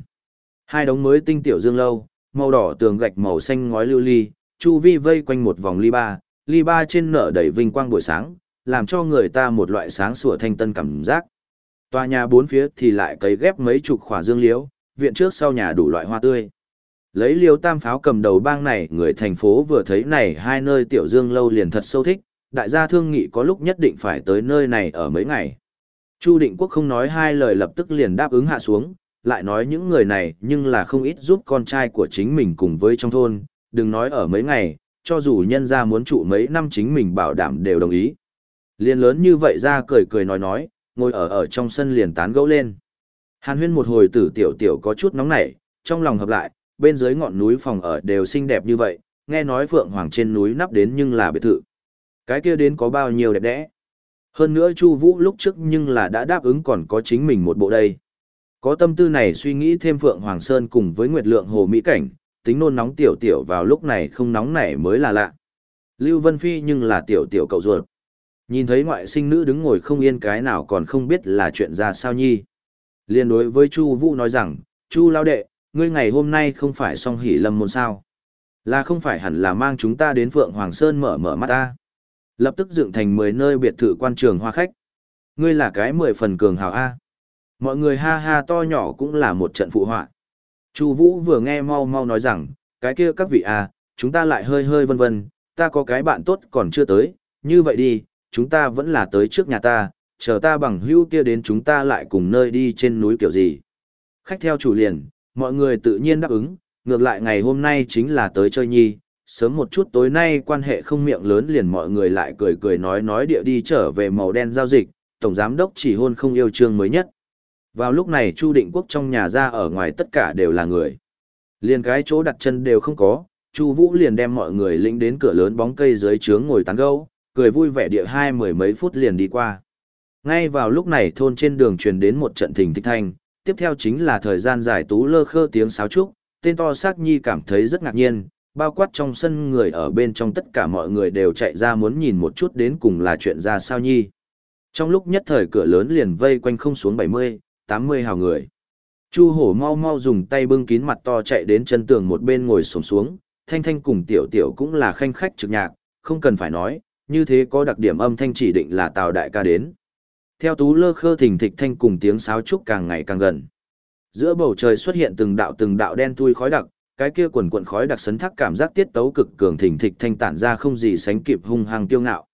Hai đống mới tinh tiểu dương lâu, màu đỏ tường gạch màu xanh ngói lưu ly, Chu vi vây quanh một vòng ly ba, ly ba trên nở đầy vinh quang buổi sáng, làm cho người ta một loại sáng sủa thanh tân cảm giác. Tòa nhà bốn phía thì lại cấy ghép mấy chục khỏa dương liễu, viện trước sau nhà đủ loại hoa tươi. Lấy liêu tam pháo cầm đầu bang này, người thành phố vừa thấy này hai nơi tiểu dương lâu liền thật sâu thích, đại gia thương nghị có lúc nhất định phải tới nơi này ở mấy ngày. Chu Định Quốc không nói hai lời lập tức liền đáp ứng hạ xuống, lại nói những người này nhưng là không ít giúp con trai của chính mình cùng với trong thôn, đừng nói ở mấy ngày, cho dù nhân ra muốn trụ mấy năm chính mình bảo đảm đều đồng ý. Liên lớn như vậy ra cười cười nói nói, ngồi ở ở trong sân liền tán gẫu lên. Hàn huyên một hồi tử tiểu tiểu có chút nóng nảy, trong lòng hợp lại, bên dưới ngọn núi phòng ở đều xinh đẹp như vậy, nghe nói Phượng Hoàng trên núi nắp đến nhưng là biệt thự. Cái kia đến có bao nhiêu đẹp đẽ. Hơn nữa Chu Vũ lúc trước nhưng là đã đáp ứng còn có chính mình một bộ đây. Có tâm tư này suy nghĩ thêm Phượng Hoàng Sơn cùng với Nguyệt Lượng Hồ Mỹ Cảnh, tính nôn nóng tiểu tiểu vào lúc này không nóng nảy mới là lạ. Lưu Vân Phi nhưng là tiểu tiểu cậu ruột. Nhìn thấy ngoại sinh nữ đứng ngồi không yên cái nào còn không biết là chuyện ra sao nhi. Liên đối với Chu Vũ nói rằng, Chu Lao Đệ, ngươi ngày hôm nay không phải song hỷ lâm môn sao. Là không phải hẳn là mang chúng ta đến Phượng Hoàng Sơn mở mở mắt ta. Lập tức dựng thành 10 nơi biệt thự quan trường hoa khách. Ngươi là cái 10 phần cường hào A. Mọi người ha ha to nhỏ cũng là một trận phụ họa. Chu Vũ vừa nghe mau mau nói rằng, cái kia các vị A, chúng ta lại hơi hơi vân vân, ta có cái bạn tốt còn chưa tới, như vậy đi, chúng ta vẫn là tới trước nhà ta, chờ ta bằng hữu kia đến chúng ta lại cùng nơi đi trên núi kiểu gì. Khách theo chủ liền, mọi người tự nhiên đáp ứng, ngược lại ngày hôm nay chính là tới chơi nhi, sớm một chút tối nay quan hệ không miệng lớn liền mọi người lại cười cười nói nói địa đi trở về màu đen giao dịch, tổng giám đốc chỉ hôn không yêu chương mới nhất. Vào lúc này Chu Định Quốc trong nhà ra ở ngoài tất cả đều là người. Liền cái chỗ đặt chân đều không có, Chu Vũ liền đem mọi người lĩnh đến cửa lớn bóng cây dưới trướng ngồi tán gẫu, cười vui vẻ địa hai mười mấy phút liền đi qua. Ngay vào lúc này thôn trên đường truyền đến một trận thình thịch thanh, tiếp theo chính là thời gian giải tú lơ khơ tiếng sáo trúc, tên to xác nhi cảm thấy rất ngạc nhiên, bao quát trong sân người ở bên trong tất cả mọi người đều chạy ra muốn nhìn một chút đến cùng là chuyện ra sao nhi. Trong lúc nhất thời cửa lớn liền vây quanh không xuống 70, 80 hào người. Chu hổ mau mau dùng tay bưng kín mặt to chạy đến chân tường một bên ngồi sổng xuống, thanh thanh cùng tiểu tiểu cũng là khanh khách trực nhạc, không cần phải nói, như thế có đặc điểm âm thanh chỉ định là tào đại ca đến. Theo tú lơ khơ thình thịch thanh cùng tiếng sáo trúc càng ngày càng gần. Giữa bầu trời xuất hiện từng đạo từng đạo đen thui khói đặc, cái kia quần quần khói đặc sấn thác cảm giác tiết tấu cực cường thình thịch thanh tản ra không gì sánh kịp hung hăng tiêu ngạo.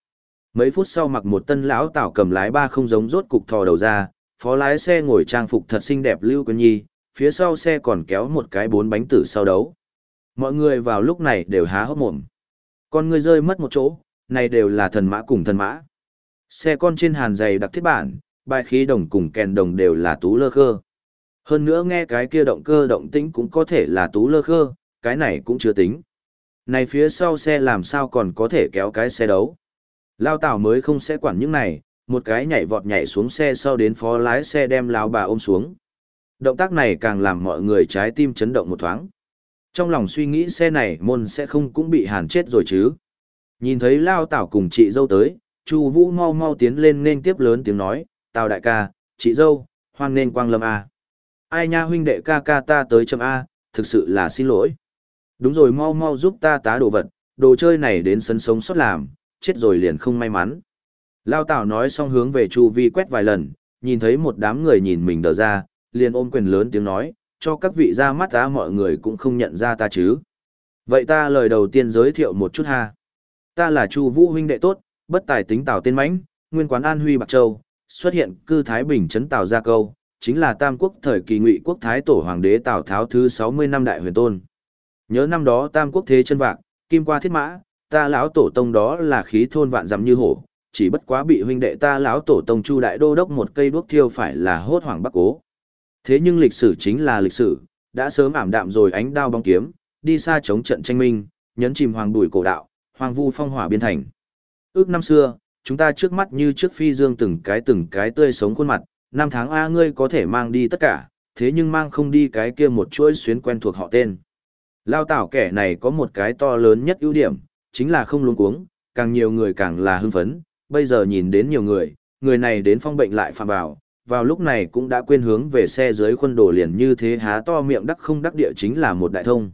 Mấy phút sau mặc một tân lão tảo cầm lái ba không giống rốt cục thò đầu ra, phó lái xe ngồi trang phục thật xinh đẹp Lưu Quân Nhi, phía sau xe còn kéo một cái bốn bánh tử sau đấu. Mọi người vào lúc này đều há hốc mồm. Con người rơi mất một chỗ, này đều là thần mã cùng thần mã. Xe con trên hàn dày đặc thiết bản, bài khí đồng cùng kèn đồng đều là tú lơ khơ. Hơn nữa nghe cái kia động cơ động tĩnh cũng có thể là tú lơ khơ, cái này cũng chưa tính. Này phía sau xe làm sao còn có thể kéo cái xe đấu. Lao Tảo mới không sẽ quản những này, một cái nhảy vọt nhảy xuống xe sau đến phó lái xe đem lao bà ôm xuống. Động tác này càng làm mọi người trái tim chấn động một thoáng. Trong lòng suy nghĩ xe này môn sẽ không cũng bị hàn chết rồi chứ. Nhìn thấy Lao Tảo cùng chị dâu tới, Chu Vũ mau mau tiến lên nên tiếp lớn tiếng nói, "Tào đại ca, chị dâu, hoan nên quang lâm a." Ai nha huynh đệ ca ca ta tới chấm a, thực sự là xin lỗi. Đúng rồi mau mau giúp ta tá đồ vật, đồ chơi này đến sân sống sót làm, chết rồi liền không may mắn. Lao Tào nói xong hướng về Chu Vi quét vài lần, nhìn thấy một đám người nhìn mình đờ ra, liền ôm quyền lớn tiếng nói, cho các vị ra mắt ta mọi người cũng không nhận ra ta chứ. Vậy ta lời đầu tiên giới thiệu một chút ha. Ta là Chu Vũ huynh đệ tốt, bất tài tính Tào tên mãnh, nguyên quán An Huy Bạc Châu, xuất hiện cư Thái Bình trấn Tào gia câu, chính là Tam Quốc thời kỳ Ngụy Quốc Thái tổ hoàng đế Tào Tháo thứ 60 năm đại huyền tôn. Nhớ năm đó Tam Quốc thế chân vạc, kim qua thiết mã, ta lão tổ tông đó là khí thôn vạn dặm như hổ, chỉ bất quá bị huynh đệ ta lão tổ tông Chu đại đô đốc một cây đuốc thiêu phải là hốt hoảng bắc cố. Thế nhưng lịch sử chính là lịch sử, đã sớm ảm đạm rồi ánh đao bóng kiếm, đi xa chống trận tranh minh, nhấn chìm hoàng bùi cổ đạo, hoàng vu phong hỏa biên thành. Ước năm xưa, chúng ta trước mắt như trước phi dương từng cái từng cái tươi sống khuôn mặt, năm tháng A ngươi có thể mang đi tất cả, thế nhưng mang không đi cái kia một chuỗi xuyến quen thuộc họ tên. Lao tảo kẻ này có một cái to lớn nhất ưu điểm, chính là không luống cuống, càng nhiều người càng là hưng phấn, bây giờ nhìn đến nhiều người, người này đến phong bệnh lại phạm vào, vào lúc này cũng đã quên hướng về xe dưới khuôn đồ liền như thế há to miệng đắc không đắc địa chính là một đại thông.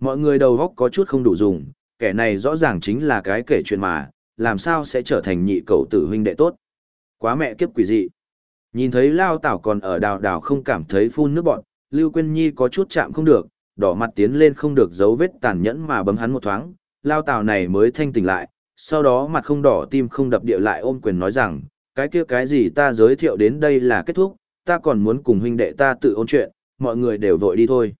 Mọi người đầu góc có chút không đủ dùng, kẻ này rõ ràng chính là cái kể chuyện mà, làm sao sẽ trở thành nhị cầu tử huynh đệ tốt. Quá mẹ kiếp quỷ dị. Nhìn thấy Lao Tảo còn ở đào đào không cảm thấy phun nước bọn, Lưu Quyên Nhi có chút chạm không được, đỏ mặt tiến lên không được dấu vết tàn nhẫn mà bấm hắn một thoáng, Lao Tảo này mới thanh tỉnh lại, sau đó mặt không đỏ tim không đập địa lại ôm quyền nói rằng, cái kia cái gì ta giới thiệu đến đây là kết thúc, ta còn muốn cùng huynh đệ ta tự ôn chuyện, mọi người đều vội đi thôi.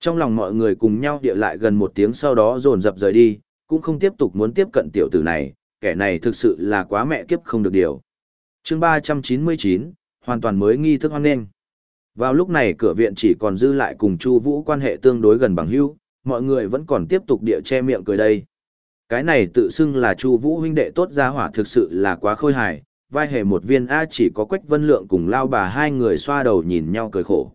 Trong lòng mọi người cùng nhau địa lại gần một tiếng sau đó dồn dập rời đi, cũng không tiếp tục muốn tiếp cận tiểu tử này, kẻ này thực sự là quá mẹ kiếp không được điều. chương 399, hoàn toàn mới nghi thức hoan nghênh. Vào lúc này cửa viện chỉ còn dư lại cùng Chu Vũ quan hệ tương đối gần bằng hữu, mọi người vẫn còn tiếp tục địa che miệng cười đây. Cái này tự xưng là Chu Vũ huynh đệ tốt gia hỏa thực sự là quá khôi hài, vai hề một viên A chỉ có Quách Vân Lượng cùng lao bà hai người xoa đầu nhìn nhau cười khổ.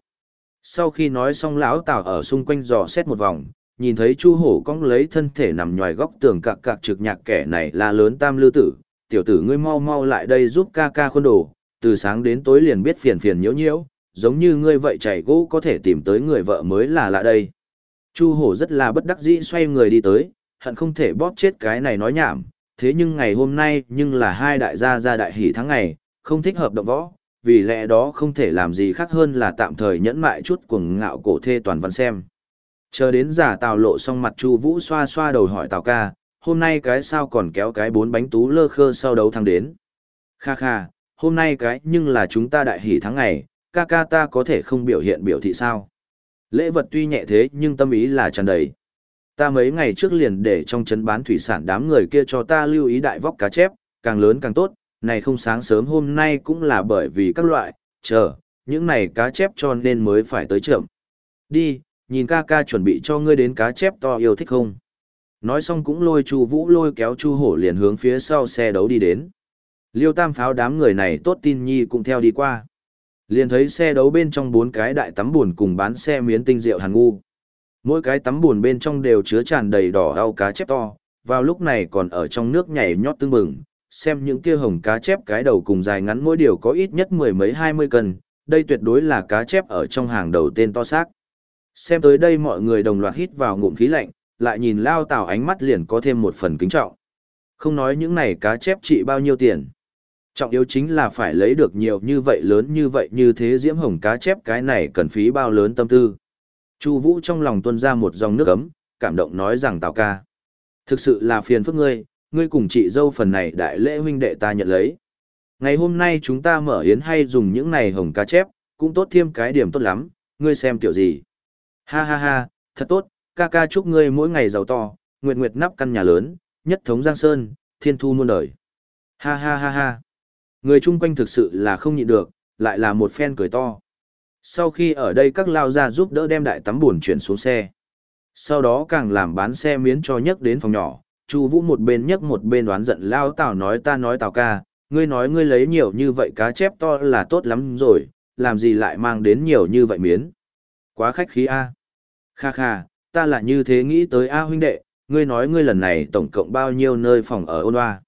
Sau khi nói xong lão Tào ở xung quanh dò xét một vòng, nhìn thấy Chu Hổ cong lấy thân thể nằm nhòi góc tường cặc cặc trực nhạc kẻ này là lớn tam lư tử, tiểu tử ngươi mau mau lại đây giúp ca ca khuôn đồ, từ sáng đến tối liền biết phiền phiền nhiễu nhiễu, giống như ngươi vậy chảy gỗ có thể tìm tới người vợ mới là lạ đây. Chu Hổ rất là bất đắc dĩ xoay người đi tới, hận không thể bóp chết cái này nói nhảm, thế nhưng ngày hôm nay nhưng là hai đại gia gia đại hỷ tháng ngày, không thích hợp động võ, vì lẽ đó không thể làm gì khác hơn là tạm thời nhẫn mại chút cuồng ngạo cổ thê toàn văn xem. Chờ đến giả tào lộ xong mặt Chu Vũ xoa xoa đầu hỏi Tào ca, hôm nay cái sao còn kéo cái bốn bánh tú lơ khơ sau đấu thắng đến. Kha kha, hôm nay cái nhưng là chúng ta đại hỷ tháng ngày, ca ca ta có thể không biểu hiện biểu thị sao. Lễ vật tuy nhẹ thế nhưng tâm ý là tràn đầy. Ta mấy ngày trước liền để trong trấn bán thủy sản đám người kia cho ta lưu ý đại vóc cá chép, càng lớn càng tốt, này không sáng sớm hôm nay cũng là bởi vì các loại, chờ, những này cá chép cho nên mới phải tới chậm. Đi, nhìn ca ca chuẩn bị cho ngươi đến cá chép to yêu thích không? Nói xong cũng lôi Chu Vũ lôi kéo Chu Hổ liền hướng phía sau xe đấu đi đến. Liêu Tam pháo đám người này tốt tin nhi cũng theo đi qua. Liền thấy xe đấu bên trong bốn cái đại tắm buồn cùng bán xe miến tinh rượu hàng ngu. Mỗi cái tắm buồn bên trong đều chứa tràn đầy đỏ ao cá chép to, vào lúc này còn ở trong nước nhảy nhót tương bừng, xem những kia hồng cá chép cái đầu cùng dài ngắn mỗi điều có ít nhất mười mấy hai mươi cân, đây tuyệt đối là cá chép ở trong hàng đầu tên to xác. Xem tới đây mọi người đồng loạt hít vào ngụm khí lạnh, lại nhìn lao tảo ánh mắt liền có thêm một phần kính trọng. Không nói những này cá chép trị bao nhiêu tiền. Trọng yếu chính là phải lấy được nhiều như vậy lớn như vậy như thế diễm hồng cá chép cái này cần phí bao lớn tâm tư. Chu Vũ trong lòng tuôn ra một dòng nước ấm, cảm động nói rằng Tào ca. Thực sự là phiền phức ngươi, ngươi cùng chị dâu phần này đại lễ huynh đệ ta nhận lấy. Ngày hôm nay chúng ta mở yến hay dùng những này hồng cá chép, cũng tốt thêm cái điểm tốt lắm, ngươi xem tiểu gì. Ha ha ha, thật tốt, ca ca chúc ngươi mỗi ngày giàu to, nguyệt nguyệt nắp căn nhà lớn, nhất thống giang sơn, thiên thu muôn đời. Ha ha ha ha. Người chung quanh thực sự là không nhịn được, lại là một phen cười to. Sau khi ở đây các lao ra giúp đỡ đem đại tắm buồn chuyển xuống xe. Sau đó càng làm bán xe miến cho nhấc đến phòng nhỏ, Chu Vũ một bên nhấc một bên đoán giận lao Tào nói ta nói Tào ca, ngươi nói ngươi lấy nhiều như vậy cá chép to là tốt lắm rồi, làm gì lại mang đến nhiều như vậy miến. Quá khách khí a. Kha kha, ta là như thế nghĩ tới a huynh đệ, ngươi nói ngươi lần này tổng cộng bao nhiêu nơi phòng ở ôn hoa.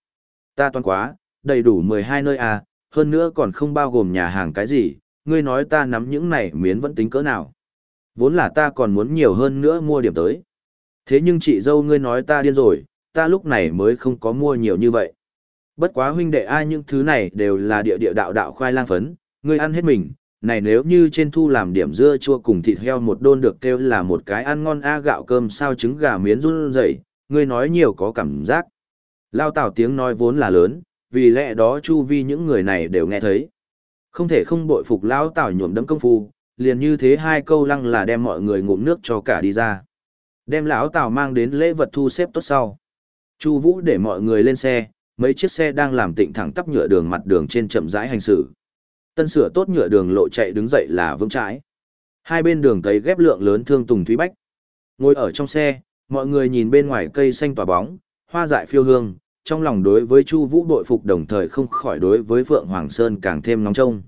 Ta toán quá, đầy đủ 12 nơi a, hơn nữa còn không bao gồm nhà hàng cái gì, ngươi nói ta nắm những này miến vẫn tính cỡ nào. Vốn là ta còn muốn nhiều hơn nữa mua điểm tới. Thế nhưng chị dâu ngươi nói ta điên rồi, ta lúc này mới không có mua nhiều như vậy. Bất quá huynh đệ ai những thứ này đều là địa địa đạo đạo khoai lang phấn, ngươi ăn hết mình, này nếu như trên thu làm điểm dưa chua cùng thịt heo một đôn được kêu là một cái ăn ngon a gạo cơm sao trứng gà miến run rẩy, ngươi nói nhiều có cảm giác. Lao tảo tiếng nói vốn là lớn, vì lẽ đó chu vi những người này đều nghe thấy. Không thể không bội phục lão tảo nhuộm đấm công phu, liền như thế hai câu lăng là đem mọi người ngụm nước cho cả đi ra. Đem lão tảo mang đến lễ vật thu xếp tốt sau. Chu Vũ để mọi người lên xe, mấy chiếc xe đang làm tịnh thẳng tắp nhựa đường mặt đường trên chậm rãi hành xử. Tân sửa tốt nhựa đường lộ chạy đứng dậy là vững chãi. Hai bên đường thấy ghép lượng lớn thương tùng thúy bách. Ngồi ở trong xe, mọi người nhìn bên ngoài cây xanh tỏa bóng, hoa dại phiêu hương, trong lòng đối với Chu Vũ đội phục đồng thời không khỏi đối với Phượng Hoàng Sơn càng thêm nóng trông.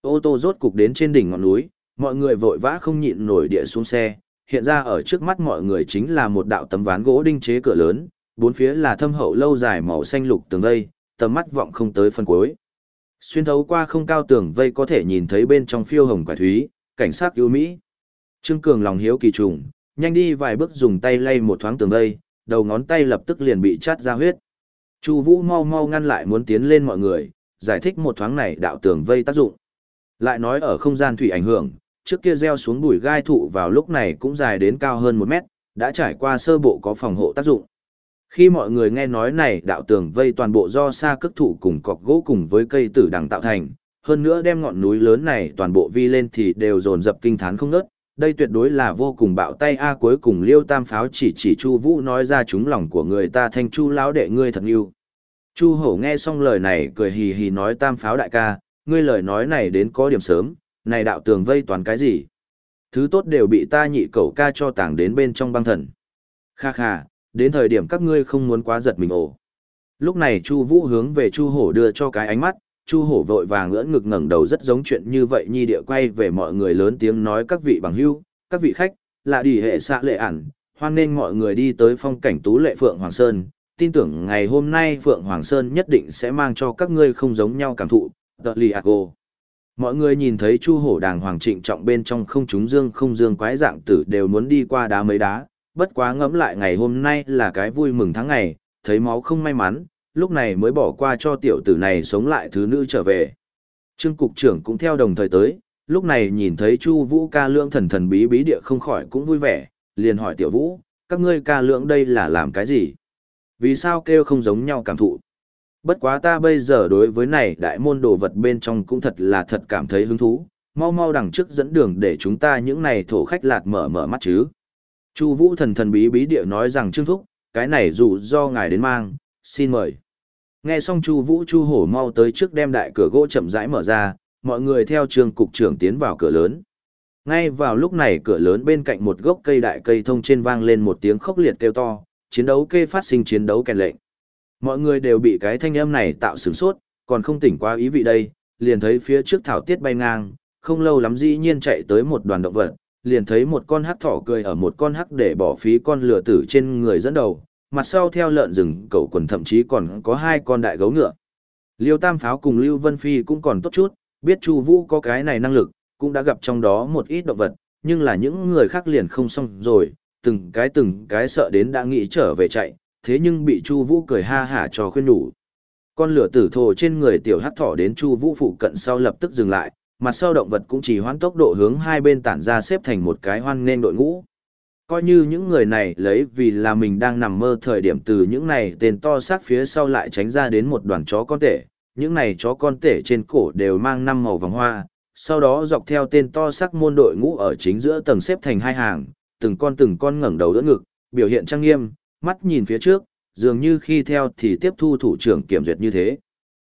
Ô tô rốt cục đến trên đỉnh ngọn núi, mọi người vội vã không nhịn nổi địa xuống xe, hiện ra ở trước mắt mọi người chính là một đạo tấm ván gỗ đinh chế cửa lớn, bốn phía là thâm hậu lâu dài màu xanh lục tường vây, tầm mắt vọng không tới phần cuối. Xuyên thấu qua không cao tường vây có thể nhìn thấy bên trong phiêu hồng quả thúy, cảnh sát ưu mỹ. Trương Cường lòng hiếu kỳ trùng, nhanh đi vài bước dùng tay lay một thoáng tường vây, đầu ngón tay lập tức liền bị chát ra huyết. Chu Vũ mau mau ngăn lại muốn tiến lên mọi người, giải thích một thoáng này đạo tường vây tác dụng. Lại nói ở không gian thủy ảnh hưởng, trước kia gieo xuống bụi gai thụ vào lúc này cũng dài đến cao hơn một mét, đã trải qua sơ bộ có phòng hộ tác dụng. Khi mọi người nghe nói này đạo tường vây toàn bộ do xa cước thụ cùng cọc gỗ cùng với cây tử đằng tạo thành, hơn nữa đem ngọn núi lớn này toàn bộ vi lên thì đều dồn dập kinh thán không ngớt. Đây tuyệt đối là vô cùng bạo tay A cuối cùng liêu tam pháo chỉ chỉ Chu Vũ nói ra chúng lòng của người ta thanh Chu lão đệ ngươi thật yêu. Chu hổ nghe xong lời này cười hì hì nói tam pháo đại ca, ngươi lời nói này đến có điểm sớm, này đạo tường vây toàn cái gì? Thứ tốt đều bị ta nhị cậu ca cho tàng đến bên trong băng thần. Kha kha, đến thời điểm các ngươi không muốn quá giật mình ổ. Lúc này Chu Vũ hướng về Chu Hổ đưa cho cái ánh mắt, Chu Hổ vội vàng ngỡ ngực ngẩng đầu rất giống chuyện như vậy nhi địa quay về mọi người lớn tiếng nói các vị bằng hữu, các vị khách, là đi hệ xạ lệ ản, hoan nên mọi người đi tới phong cảnh tú lệ Phượng Hoàng Sơn, tin tưởng ngày hôm nay Phượng Hoàng Sơn nhất định sẽ mang cho các ngươi không giống nhau cảm thụ, tợ lì Mọi người nhìn thấy Chu Hổ đàng hoàng trịnh trọng bên trong không chúng dương không dương quái dạng tử đều muốn đi qua đá mấy đá, bất quá ngẫm lại ngày hôm nay là cái vui mừng tháng ngày, thấy máu không may mắn, lúc này mới bỏ qua cho tiểu tử này sống lại thứ nữ trở về. Trương cục trưởng cũng theo đồng thời tới, lúc này nhìn thấy Chu Vũ ca lượng thần thần bí bí địa không khỏi cũng vui vẻ, liền hỏi tiểu Vũ, các ngươi ca lượng đây là làm cái gì? Vì sao kêu không giống nhau cảm thụ? Bất quá ta bây giờ đối với này đại môn đồ vật bên trong cũng thật là thật cảm thấy hứng thú, mau mau đằng trước dẫn đường để chúng ta những này thổ khách lạt mở mở mắt chứ. Chu Vũ thần thần bí bí địa nói rằng Trương Thúc, cái này dù do ngài đến mang, xin mời. Nghe xong Chu Vũ Chu Hổ mau tới trước đem đại cửa gỗ chậm rãi mở ra, mọi người theo Trương cục trưởng tiến vào cửa lớn. Ngay vào lúc này cửa lớn bên cạnh một gốc cây đại cây thông trên vang lên một tiếng khốc liệt kêu to, chiến đấu kê phát sinh chiến đấu kèn lệnh. Mọi người đều bị cái thanh âm này tạo sửng sốt, còn không tỉnh qua ý vị đây, liền thấy phía trước thảo tiết bay ngang, không lâu lắm dĩ nhiên chạy tới một đoàn động vật, liền thấy một con hắc thỏ cười ở một con hắc để bỏ phí con lừa tử trên người dẫn đầu, mặt sau theo lợn rừng cậu quần thậm chí còn có hai con đại gấu ngựa. Liêu Tam Pháo cùng Lưu Vân Phi cũng còn tốt chút, biết Chu Vũ có cái này năng lực, cũng đã gặp trong đó một ít động vật, nhưng là những người khác liền không xong rồi, từng cái từng cái sợ đến đã nghĩ trở về chạy, thế nhưng bị Chu Vũ cười ha hả cho khuyên nhủ. Con lửa tử thồ trên người tiểu hắc thỏ đến Chu Vũ phụ cận sau lập tức dừng lại, mặt sau động vật cũng chỉ hoãn tốc độ hướng hai bên tản ra xếp thành một cái hoan nên đội ngũ. Coi như những người này lấy vì là mình đang nằm mơ thời điểm từ những này tên to xác phía sau lại tránh ra đến một đoàn chó con tể, những này chó con tể trên cổ đều mang năm màu vàng hoa, sau đó dọc theo tên to xác môn đội ngũ ở chính giữa tầng xếp thành hai hàng, từng con từng con ngẩng đầu đỡ ngực, biểu hiện trang nghiêm, mắt nhìn phía trước, dường như khi theo thì tiếp thu thủ trưởng kiểm duyệt như thế.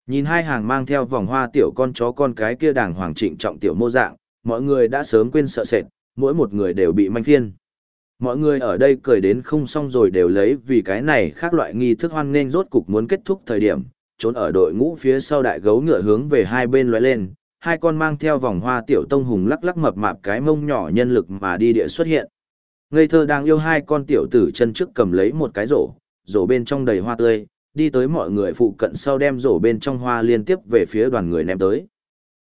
Nhìn hai hàng mang theo vòng hoa tiểu con chó con cái kia đàng hoàng trịnh trọng tiểu mô dạng, mọi người đã sớm quên sợ sệt, mỗi một người đều bị manh phiên. Mọi người ở đây cười đến không xong rồi đều lấy vì cái này khác loại nghi thức hoan nên rốt cục muốn kết thúc thời điểm, trốn ở đội ngũ phía sau đại gấu ngựa hướng về hai bên lóe lên, hai con mang theo vòng hoa tiểu tông hùng lắc lắc mập mạp cái mông nhỏ nhân lực mà đi địa xuất hiện. Ngây thơ đang yêu hai con tiểu tử chân trước cầm lấy một cái rổ, rổ bên trong đầy hoa tươi, đi tới mọi người phụ cận sau đem rổ bên trong hoa liên tiếp về phía đoàn người ném tới.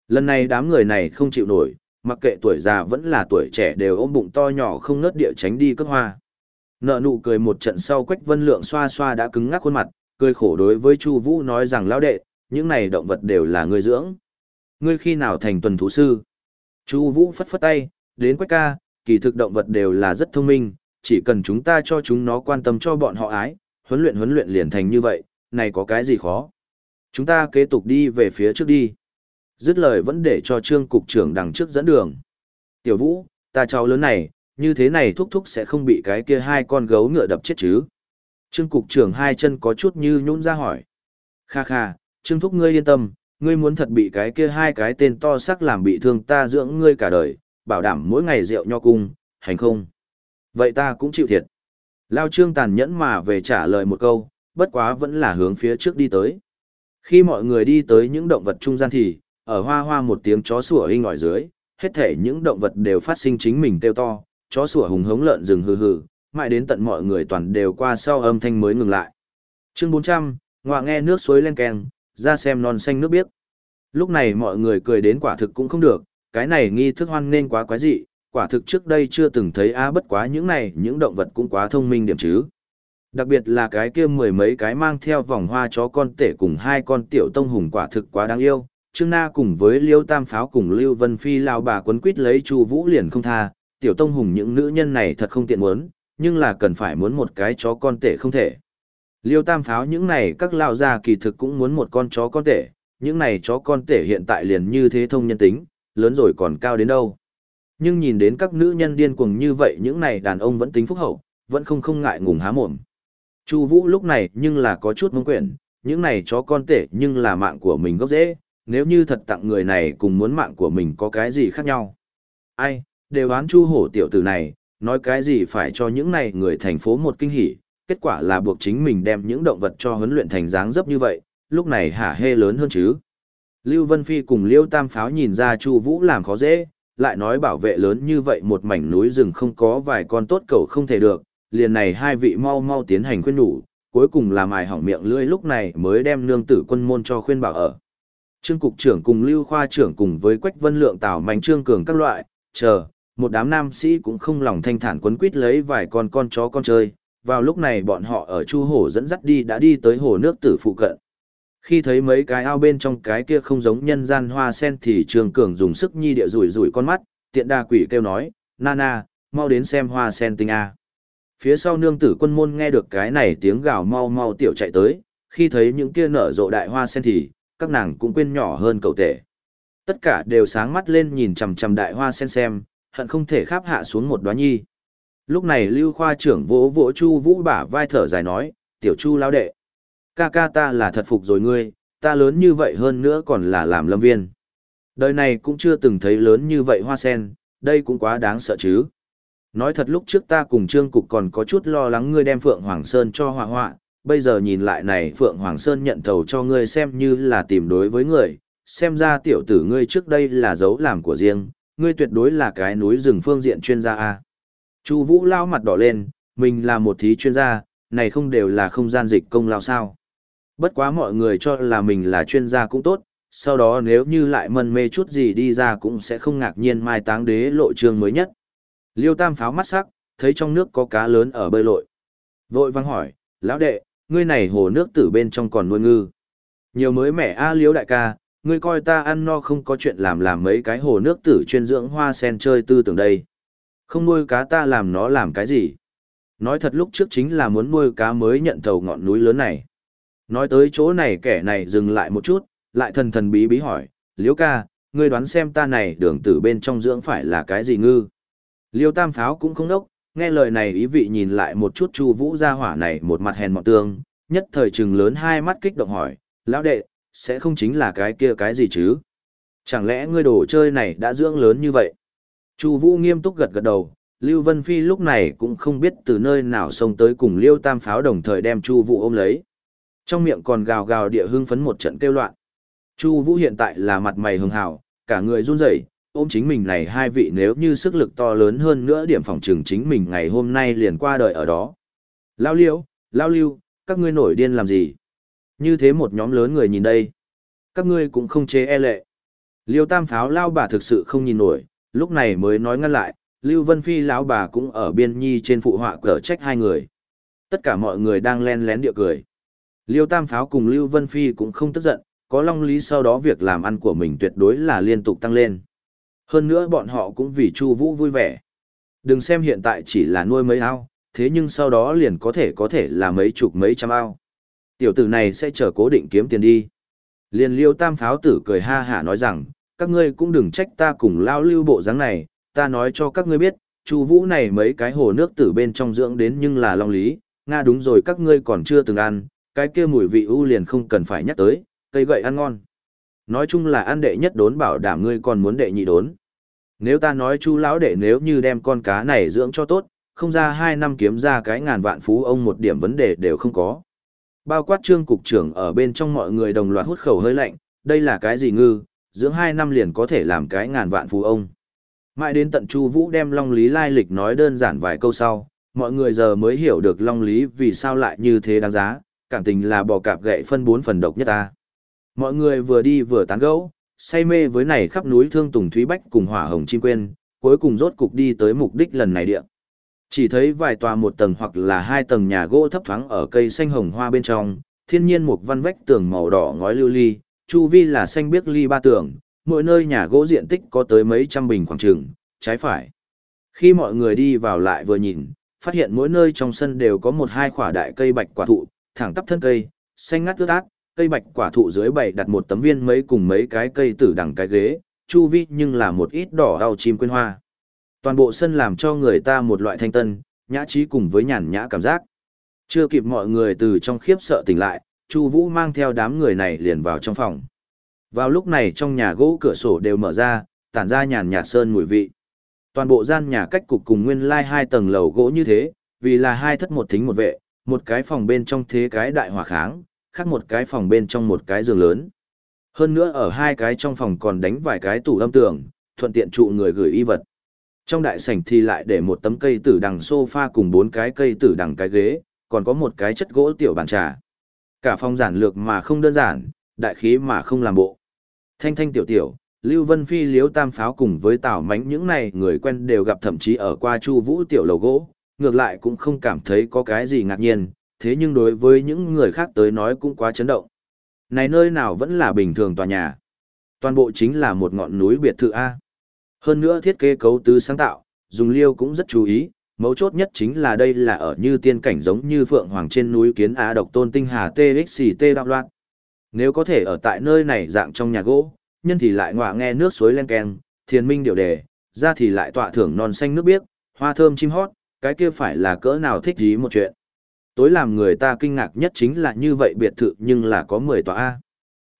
Lần này đám người này không chịu nổi, mặc kệ tuổi già vẫn là tuổi trẻ đều ôm bụng to nhỏ không ngớt địa tránh đi cất hoa. Nợ nụ cười một trận sau Quách Vân Lượng xoa xoa đã cứng ngắc khuôn mặt, cười khổ đối với Chu Vũ nói rằng lão đệ, những này động vật đều là ngươi dưỡng. Ngươi khi nào thành tuần thú sư? Chu Vũ phất phất tay, đến Quách ca, kỳ thực động vật đều là rất thông minh, chỉ cần chúng ta cho chúng nó quan tâm cho bọn họ ái, huấn luyện huấn luyện liền thành như vậy, này có cái gì khó. Chúng ta kế tục đi về phía trước đi. Dứt lời vẫn để cho trương cục trưởng đằng trước dẫn đường. Tiểu vũ, ta cháu lớn này, như thế này thúc thúc sẽ không bị cái kia hai con gấu ngựa đập chết chứ. Trương cục trưởng hai chân có chút như nhũn ra hỏi. Kha kha, trương thúc ngươi yên tâm, ngươi muốn thật bị cái kia hai cái tên to sắc làm bị thương ta dưỡng ngươi cả đời, bảo đảm mỗi ngày rượu nho cung, hành không? Vậy ta cũng chịu thiệt. Lao trương tàn nhẫn mà về trả lời một câu, bất quá vẫn là hướng phía trước đi tới. Khi mọi người đi tới những động vật trung gian thì, ở hoa hoa một tiếng chó sủa hinh ngòi dưới, hết thể những động vật đều phát sinh chính mình kêu to, chó sủa hùng hống lợn rừng hừ hừ, mãi đến tận mọi người toàn đều qua sau âm thanh mới ngừng lại. Chương 400, ngoạ nghe nước suối lên keng, ra xem non xanh nước biếc. Lúc này mọi người cười đến quả thực cũng không được, cái này nghi thức hoan nên quá quái dị, quả thực trước đây chưa từng thấy a bất quá những này, những động vật cũng quá thông minh điểm chứ. Đặc biệt là cái kia mười mấy cái mang theo vòng hoa chó con tể cùng hai con tiểu tông hùng quả thực quá đáng yêu. Trương Na cùng với Liêu Tam Pháo cùng Lưu Vân Phi lao bà quấn quít lấy Chu Vũ liền không tha, tiểu tông hùng những nữ nhân này thật không tiện muốn, nhưng là cần phải muốn một cái chó con tể không thể. Liêu Tam Pháo những này các lao gia kỳ thực cũng muốn một con chó con tể, những này chó con tể hiện tại liền như thế thông nhân tính, lớn rồi còn cao đến đâu. Nhưng nhìn đến các nữ nhân điên cuồng như vậy những này đàn ông vẫn tính phúc hậu, vẫn không không ngại ngùng há mồm. Chu Vũ lúc này nhưng là có chút mông quyển, những này chó con tể nhưng là mạng của mình gốc dễ, nếu như thật tặng người này cùng muốn mạng của mình có cái gì khác nhau. Ai, đều đoán Chu Hổ tiểu tử này, nói cái gì phải cho những này người thành phố một kinh hỉ, kết quả là buộc chính mình đem những động vật cho huấn luyện thành dáng dấp như vậy, lúc này hả hê lớn hơn chứ. Lưu Vân Phi cùng Liêu Tam Pháo nhìn ra Chu Vũ làm khó dễ, lại nói bảo vệ lớn như vậy một mảnh núi rừng không có vài con tốt cầu không thể được, liền này hai vị mau mau tiến hành khuyên nhủ, cuối cùng là mài hỏng miệng lưỡi lúc này mới đem nương tử quân môn cho khuyên bảo ở. Trương cục trưởng cùng Lưu khoa trưởng cùng với Quách Vân Lượng tạo Mạnh Trương Cường các loại, chờ, một đám nam sĩ cũng không lòng thanh thản quấn quýt lấy vài con con chó con chơi. Vào lúc này bọn họ ở Chu hồ dẫn dắt đi đã đi tới hồ nước tử phụ cận. Khi thấy mấy cái ao bên trong cái kia không giống nhân gian hoa sen thì Trường Cường dùng sức nhi địa rủi rủi con mắt, tiện đa quỷ kêu nói, Nana, mau đến xem hoa sen tinh A. Phía sau nương tử quân môn nghe được cái này tiếng gào mau mau tiểu chạy tới, khi thấy những kia nở rộ đại hoa sen thì, các nàng cũng quên nhỏ hơn cậu tể. Tất cả đều sáng mắt lên nhìn chằm chằm đại hoa sen xem, hận không thể kháp hạ xuống một đóa nhi. Lúc này Lưu khoa trưởng vỗ vỗ Chu Vũ bả vai thở dài nói, "Tiểu Chu lão đệ, ca ca ta là thật phục rồi ngươi, ta lớn như vậy hơn nữa còn là làm lâm viên. Đời này cũng chưa từng thấy lớn như vậy hoa sen, đây cũng quá đáng sợ chứ." Nói thật lúc trước ta cùng Trương Cục còn có chút lo lắng ngươi đem Phượng Hoàng Sơn cho họa họa, bây giờ nhìn lại này Phượng Hoàng Sơn nhận thầu cho ngươi xem như là tìm đối với người, xem ra tiểu tử ngươi trước đây là dấu làm của riêng, ngươi tuyệt đối là cái núi rừng phương diện chuyên gia a. Chu Vũ lao mặt đỏ lên, mình là một thí chuyên gia, này không đều là không gian dịch công lao sao? Bất quá mọi người cho là mình là chuyên gia cũng tốt, sau đó nếu như lại mân mê chút gì đi ra cũng sẽ không ngạc nhiên mai táng đế lộ trường mới nhất. Liêu Tam pháo mắt sắc, thấy trong nước có cá lớn ở bơi lội. Vội văng hỏi, lão đệ, ngươi này hồ nước tử bên trong còn nuôi ngư. Nhiều mới mẻ a liếu đại ca, ngươi coi ta ăn no không có chuyện làm làm mấy cái hồ nước tử chuyên dưỡng hoa sen chơi tư tưởng đây. Không nuôi cá ta làm nó làm cái gì? Nói thật lúc trước chính là muốn nuôi cá mới nhận thầu ngọn núi lớn này. Nói tới chỗ này kẻ này dừng lại một chút, lại thần thần bí bí hỏi, liễu ca, ngươi đoán xem ta này đường tử bên trong dưỡng phải là cái gì ngư? Liêu tam pháo cũng không đốc, nghe lời này ý vị nhìn lại một chút chu vũ gia hỏa này một mặt hèn mọn tương, nhất thời trừng lớn hai mắt kích động hỏi, lão đệ, sẽ không chính là cái kia cái gì chứ? Chẳng lẽ ngươi đồ chơi này đã dưỡng lớn như vậy? Chu Vũ nghiêm túc gật gật đầu, Lưu Vân Phi lúc này cũng không biết từ nơi nào xông tới cùng Liêu Tam Pháo đồng thời đem Chu Vũ ôm lấy. Trong miệng còn gào gào địa hưng phấn một trận kêu loạn. Chu Vũ hiện tại là mặt mày hưng hào, cả người run rẩy, ôm chính mình này hai vị nếu như sức lực to lớn hơn nữa điểm phòng trường chính mình ngày hôm nay liền qua đời ở đó. Lao Liễu, Lao Lưu, các ngươi nổi điên làm gì? Như thế một nhóm lớn người nhìn đây. Các ngươi cũng không chế e lệ. Liêu tam pháo lao bà thực sự không nhìn nổi, lúc này mới nói ngăn lại, Lưu Vân Phi lão bà cũng ở biên nhi trên phụ họa cở trách hai người. Tất cả mọi người đang len lén địa cười. Liêu tam pháo cùng Lưu Vân Phi cũng không tức giận, có long lý sau đó việc làm ăn của mình tuyệt đối là liên tục tăng lên. Hơn nữa bọn họ cũng vì Chu Vũ vui vẻ. Đừng xem hiện tại chỉ là nuôi mấy ao, thế nhưng sau đó liền có thể có thể là mấy chục mấy trăm ao. Tiểu tử này sẽ chờ cố định kiếm tiền đi. Liên liêu tam pháo tử cười ha hả nói rằng, các ngươi cũng đừng trách ta cùng lao lưu bộ dáng này, ta nói cho các ngươi biết, chu vũ này mấy cái hồ nước tử bên trong dưỡng đến nhưng là long lý, Nga đúng rồi các ngươi còn chưa từng ăn, cái kia mùi vị ưu liền không cần phải nhắc tới, cây gậy ăn ngon. Nói chung là ăn đệ nhất đốn bảo đảm ngươi còn muốn đệ nhị đốn. Nếu ta nói chu lão đệ nếu như đem con cá này dưỡng cho tốt, không ra hai năm kiếm ra cái ngàn vạn phú ông một điểm vấn đề đều không có. Bao quát trương cục trưởng ở bên trong mọi người đồng loạt hút khẩu hơi lạnh, đây là cái gì ngư, dưỡng hai năm liền có thể làm cái ngàn vạn phú ông. Mãi đến tận Chu Vũ đem Long Lý lai lịch nói đơn giản vài câu sau, mọi người giờ mới hiểu được Long Lý vì sao lại như thế đáng giá, cảm tình là bò cạp gậy phân bốn phần độc nhất ta. Mọi người vừa đi vừa tán gẫu, say mê với này khắp núi thương tùng thúy bách cùng hỏa hồng chim quên, cuối cùng rốt cục đi tới mục đích lần này địa. Chỉ thấy vài tòa một tầng hoặc là hai tầng nhà gỗ thấp thoáng ở cây xanh hồng hoa bên trong, thiên nhiên một văn vách tường màu đỏ ngói lưu ly, chu vi là xanh biếc ly ba tường, mỗi nơi nhà gỗ diện tích có tới mấy trăm bình khoảng trường, trái phải. Khi mọi người đi vào lại vừa nhìn, phát hiện mỗi nơi trong sân đều có một hai quả đại cây bạch quả thụ, thẳng tắp thân cây, xanh ngắt ướt át, cây bạch quả thụ dưới bày đặt một tấm viên mấy cùng mấy cái cây tử đằng cái ghế, chu vi nhưng là một ít đỏ đau chim quên hoa. Toàn bộ sân làm cho người ta một loại thanh tân, nhã trí cùng với nhàn nhã cảm giác. Chưa kịp mọi người từ trong khiếp sợ tỉnh lại, Chu Vũ mang theo đám người này liền vào trong phòng. Vào lúc này trong nhà gỗ cửa sổ đều mở ra, tản ra nhàn nhạt sơn mùi vị. Toàn bộ gian nhà cách cục cùng nguyên lai hai tầng lầu gỗ như thế, vì là hai thất một thính một vệ, một cái phòng bên trong thế cái đại hỏa kháng, khác một cái phòng bên trong một cái giường lớn. Hơn nữa ở hai cái trong phòng còn đánh vài cái tủ âm tường, thuận tiện trụ người gửi y vật. Trong đại sảnh thì lại để một tấm cây tử đằng sofa cùng bốn cái cây tử đằng cái ghế, còn có một cái chất gỗ tiểu bàn trà. Cả phòng giản lược mà không đơn giản, đại khí mà không làm bộ. Thanh thanh tiểu tiểu, Lưu Vân Phi liếu tam pháo cùng với tảo mánh những này người quen đều gặp thậm chí ở qua chu vũ tiểu lầu gỗ, ngược lại cũng không cảm thấy có cái gì ngạc nhiên, thế nhưng đối với những người khác tới nói cũng quá chấn động. Này nơi nào vẫn là bình thường tòa nhà. Toàn bộ chính là một ngọn núi biệt thự A. Hơn nữa thiết kế cấu tứ sáng tạo, dùng liêu cũng rất chú ý, mấu chốt nhất chính là đây là ở như tiên cảnh giống như phượng hoàng trên núi kiến á độc tôn tinh hà TXT đạo loạn. Nếu có thể ở tại nơi này dạng trong nhà gỗ, nhân thì lại ngọa nghe nước suối len keng, thiền minh điều đề, ra thì lại tọa thưởng non xanh nước biếc, hoa thơm chim hót, cái kia phải là cỡ nào thích gì một chuyện. Tối làm người ta kinh ngạc nhất chính là như vậy biệt thự nhưng là có 10 tòa A.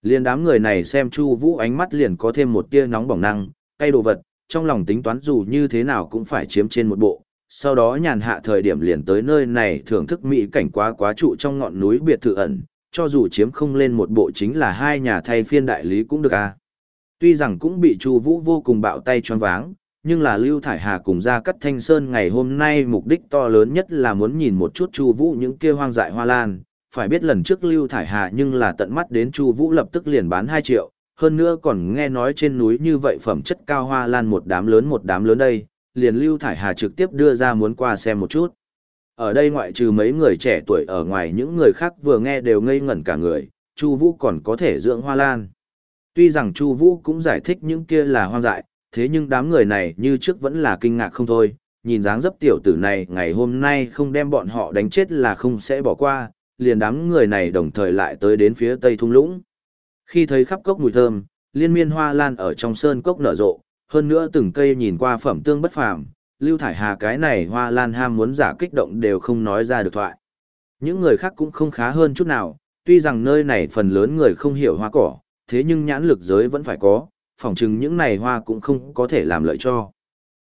Liên đám người này xem Chu Vũ ánh mắt liền có thêm một tia nóng bỏng năng, cay đồ vật, trong lòng tính toán dù như thế nào cũng phải chiếm trên một bộ. Sau đó nhàn hạ thời điểm liền tới nơi này thưởng thức mỹ cảnh quá quá trụ trong ngọn núi biệt thự ẩn, cho dù chiếm không lên một bộ chính là hai nhà thay phiên đại lý cũng được a. Tuy rằng cũng bị Chu Vũ vô cùng bạo tay choáng váng, nhưng là Lưu Thải Hà cùng ra cắt Thanh Sơn ngày hôm nay mục đích to lớn nhất là muốn nhìn một chút Chu Vũ những kia hoang dại hoa lan, phải biết lần trước Lưu Thải Hà nhưng là tận mắt đến Chu Vũ lập tức liền bán 2 triệu, hơn nữa còn nghe nói trên núi như vậy phẩm chất cao hoa lan một đám lớn một đám lớn đây, liền Lưu Thải Hà trực tiếp đưa ra muốn qua xem một chút. Ở đây ngoại trừ mấy người trẻ tuổi ở ngoài những người khác vừa nghe đều ngây ngẩn cả người, Chu Vũ còn có thể dưỡng hoa lan. Tuy rằng Chu Vũ cũng giải thích những kia là hoang dại, thế nhưng đám người này như trước vẫn là kinh ngạc không thôi, nhìn dáng dấp tiểu tử này ngày hôm nay không đem bọn họ đánh chết là không sẽ bỏ qua, liền đám người này đồng thời lại tới đến phía tây thung lũng. Khi thấy khắp cốc mùi thơm, liên miên hoa lan ở trong sơn cốc nở rộ, hơn nữa từng cây nhìn qua phẩm tương bất phàm, Lưu Thải Hà cái này hoa lan ham muốn giả kích động đều không nói ra được thoại. Những người khác cũng không khá hơn chút nào, tuy rằng nơi này phần lớn người không hiểu hoa cỏ, thế nhưng nhãn lực giới vẫn phải có, phỏng chừng những này hoa cũng không có thể làm lợi cho.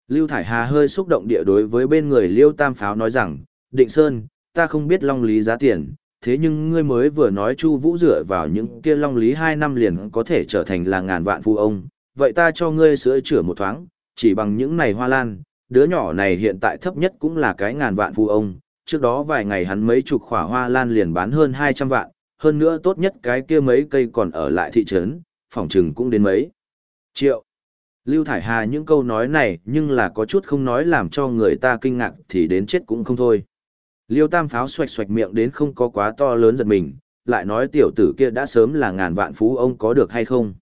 Lưu Thải Hà hơi xúc động địa đối với bên người Liêu Tam Pháo nói rằng, Định Sơn, ta không biết long lý giá tiền, thế nhưng ngươi mới vừa nói Chu Vũ dựa vào những kia long lý 2 năm liền có thể trở thành là ngàn vạn phu ông, vậy ta cho ngươi sửa chữa một thoáng, chỉ bằng những này hoa lan, đứa nhỏ này hiện tại thấp nhất cũng là cái ngàn vạn phu ông, trước đó vài ngày hắn mấy chục khỏa hoa lan liền bán hơn 200 vạn, hơn nữa tốt nhất cái kia mấy cây còn ở lại thị trấn, phòng trừng cũng đến mấy triệu. Lưu Thải Hà những câu nói này nhưng là có chút không nói làm cho người ta kinh ngạc thì đến chết cũng không thôi. Liêu Tam Pháo xoạch xoạch miệng đến không có quá to lớn giật mình, lại nói tiểu tử kia đã sớm là ngàn vạn phú ông có được hay không.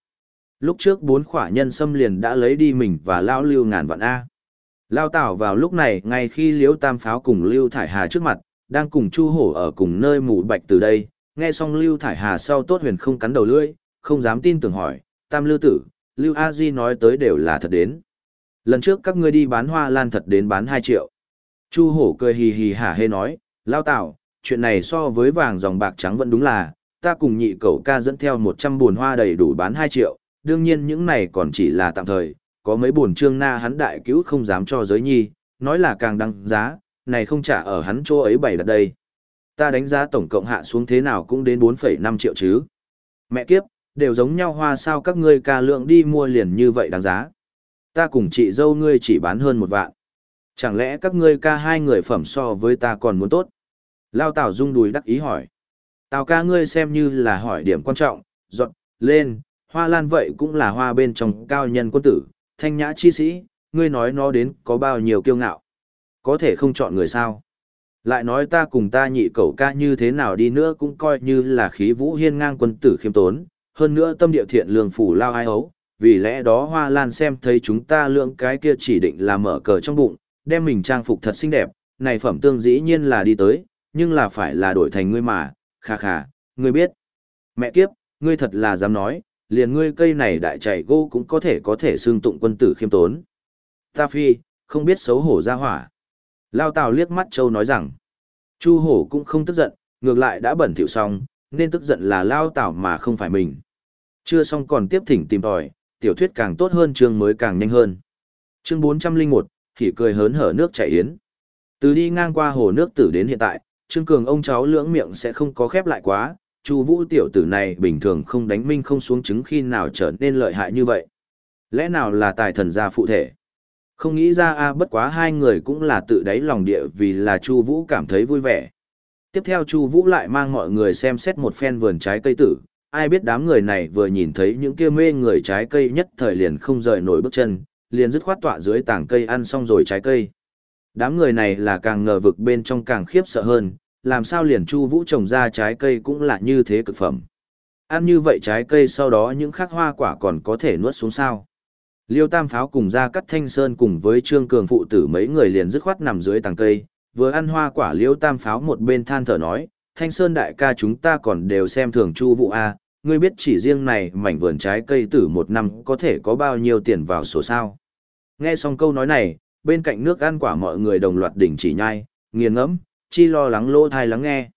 Lúc trước bốn khỏa nhân xâm liền đã lấy đi mình và lao lưu ngàn vạn A. Lao Tảo vào lúc này ngay khi Liêu Tam Pháo cùng Lưu Thải Hà trước mặt, đang cùng Chu Hổ ở cùng nơi mù bạch từ đây, nghe xong Lưu Thải Hà sau tốt huyền không cắn đầu lưỡi, không dám tin tưởng hỏi, Tam Lưu Tử, Lưu A Di nói tới đều là thật đến. Lần trước các ngươi đi bán hoa lan thật đến bán 2 triệu. Chu hổ cười hì hì hả hê nói, lao tạo, chuyện này so với vàng dòng bạc trắng vẫn đúng là, ta cùng nhị cậu ca dẫn theo 100 buồn hoa đầy đủ bán 2 triệu, đương nhiên những này còn chỉ là tạm thời, có mấy buồn trương na hắn đại cứu không dám cho giới nhi, nói là càng đăng giá, này không trả ở hắn chỗ ấy bày đặt đây. Ta đánh giá tổng cộng hạ xuống thế nào cũng đến 4,5 triệu chứ. Mẹ kiếp, đều giống nhau hoa sao các ngươi ca lượng đi mua liền như vậy đáng giá. Ta cùng chị dâu ngươi chỉ bán hơn một vạn. Chẳng lẽ các ngươi ca hai người phẩm so với ta còn muốn tốt? Lao Tào rung đùi đắc ý hỏi. Tào ca ngươi xem như là hỏi điểm quan trọng, dọn, lên, hoa lan vậy cũng là hoa bên trong cao nhân quân tử, thanh nhã chi sĩ, ngươi nói nó đến có bao nhiêu kiêu ngạo. có thể không chọn người sao. Lại nói ta cùng ta nhị cậu ca như thế nào đi nữa cũng coi như là khí vũ hiên ngang quân tử khiêm tốn, hơn nữa tâm địa thiện lương phủ lao ai ấu, vì lẽ đó hoa lan xem thấy chúng ta lượng cái kia chỉ định là mở cờ trong bụng, đem mình trang phục thật xinh đẹp, này phẩm tương dĩ nhiên là đi tới, nhưng là phải là đổi thành ngươi mà, khà khà, ngươi biết. Mẹ kiếp, ngươi thật là dám nói, liền ngươi cây này đại chạy gỗ cũng có thể có thể xương tụng quân tử khiêm tốn. Ta phi, không biết xấu hổ ra hỏa. Lao Tào liếc mắt Châu nói rằng, Chu hổ cũng không tức giận, ngược lại đã bẩn thỉu xong, nên tức giận là Lao Tào mà không phải mình. Chưa xong còn tiếp thỉnh tìm tòi, tiểu thuyết càng tốt hơn chương mới càng nhanh hơn. Chương 401, khỉ cười hớn hở nước chảy yến. Từ đi ngang qua hồ nước tử đến hiện tại, Trương Cường ông cháu lưỡng miệng sẽ không có khép lại quá, Chu Vũ tiểu tử này bình thường không đánh minh không xuống chứng khi nào trở nên lợi hại như vậy. Lẽ nào là tài thần gia phụ thể? Không nghĩ ra a bất quá hai người cũng là tự đáy lòng địa vì là Chu Vũ cảm thấy vui vẻ. Tiếp theo Chu Vũ lại mang mọi người xem xét một phen vườn trái cây tử, ai biết đám người này vừa nhìn thấy những kia mê người trái cây nhất thời liền không rời nổi bước chân, liền dứt khoát tọa dưới tảng cây ăn xong rồi trái cây. Đám người này là càng ngờ vực bên trong càng khiếp sợ hơn, làm sao liền Chu Vũ trồng ra trái cây cũng là như thế cực phẩm. Ăn như vậy trái cây sau đó những khác hoa quả còn có thể nuốt xuống sao. Liêu Tam Pháo cùng ra cắt thanh sơn cùng với Trương Cường phụ tử mấy người liền dứt khoát nằm dưới tàng cây, vừa ăn hoa quả Liêu Tam Pháo một bên than thở nói, Thanh Sơn đại ca chúng ta còn đều xem thường Chu Vũ a, ngươi biết chỉ riêng này mảnh vườn trái cây tử một năm có thể có bao nhiêu tiền vào sổ sao. Nghe xong câu nói này, bên cạnh nước ăn quả mọi người đồng loạt đỉnh chỉ nhai, nghiền ngẫm, chi lo lắng lỗ thai lắng nghe.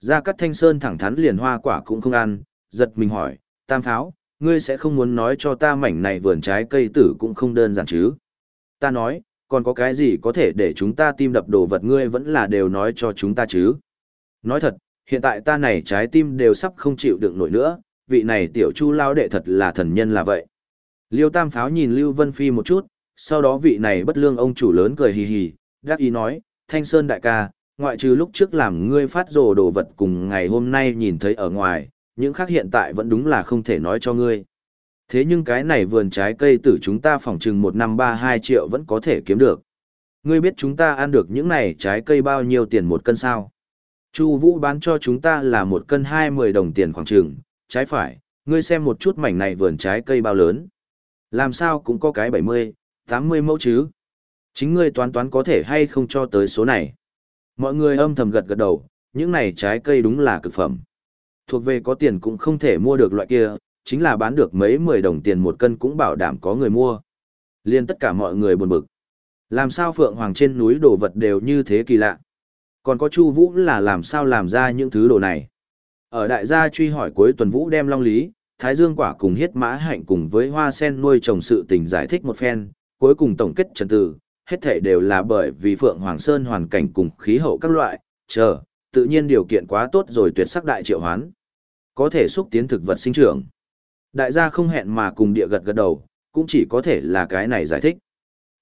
Gia Cát Thanh Sơn thẳng thắn liền hoa quả cũng không ăn, giật mình hỏi, Tam Pháo, ngươi sẽ không muốn nói cho ta mảnh này vườn trái cây tử cũng không đơn giản chứ. Ta nói, còn có cái gì có thể để chúng ta tim đập đồ vật ngươi vẫn là đều nói cho chúng ta chứ. Nói thật, hiện tại ta này trái tim đều sắp không chịu đựng nổi nữa, vị này tiểu chu lao đệ thật là thần nhân là vậy. Liêu Tam Pháo nhìn Lưu Vân Phi một chút, sau đó vị này bất lương ông chủ lớn cười hì hì, đáp ý nói, Thanh Sơn đại ca, ngoại trừ lúc trước làm ngươi phát rồ đồ vật cùng ngày hôm nay nhìn thấy ở ngoài, những khác hiện tại vẫn đúng là không thể nói cho ngươi. Thế nhưng cái này vườn trái cây tử chúng ta phỏng chừng một năm ba hai triệu vẫn có thể kiếm được. Ngươi biết chúng ta ăn được những này trái cây bao nhiêu tiền một cân sao? Chu Vũ bán cho chúng ta là một cân hai mươi đồng tiền khoảng chừng, trái phải, ngươi xem một chút mảnh này vườn trái cây bao lớn. Làm sao cũng có cái bảy mươi, tám mươi mẫu chứ. Chính ngươi toán toán có thể hay không cho tới số này. Mọi người âm thầm gật gật đầu, những này trái cây đúng là cực phẩm. Thuộc về có tiền cũng không thể mua được loại kia, chính là bán được mấy mười đồng tiền một cân cũng bảo đảm có người mua. Liên tất cả mọi người buồn bực. Làm sao Phượng Hoàng trên núi đồ vật đều như thế kỳ lạ. Còn có Chu Vũ là làm sao làm ra những thứ đồ này. Ở đại gia truy hỏi cuối tuần Vũ đem Long Lý, Thái Dương Quả cùng Hiết Mã Hạnh cùng với Hoa Sen nuôi trồng sự tình giải thích một phen, cuối cùng tổng kết trần tử hết thảy đều là bởi vì Phượng Hoàng Sơn hoàn cảnh cùng khí hậu các loại, chờ, tự nhiên điều kiện quá tốt rồi tuyệt sắc đại triệu hoán. Có thể xúc tiến thực vật sinh trưởng. Đại gia không hẹn mà cùng địa gật gật đầu, cũng chỉ có thể là cái này giải thích.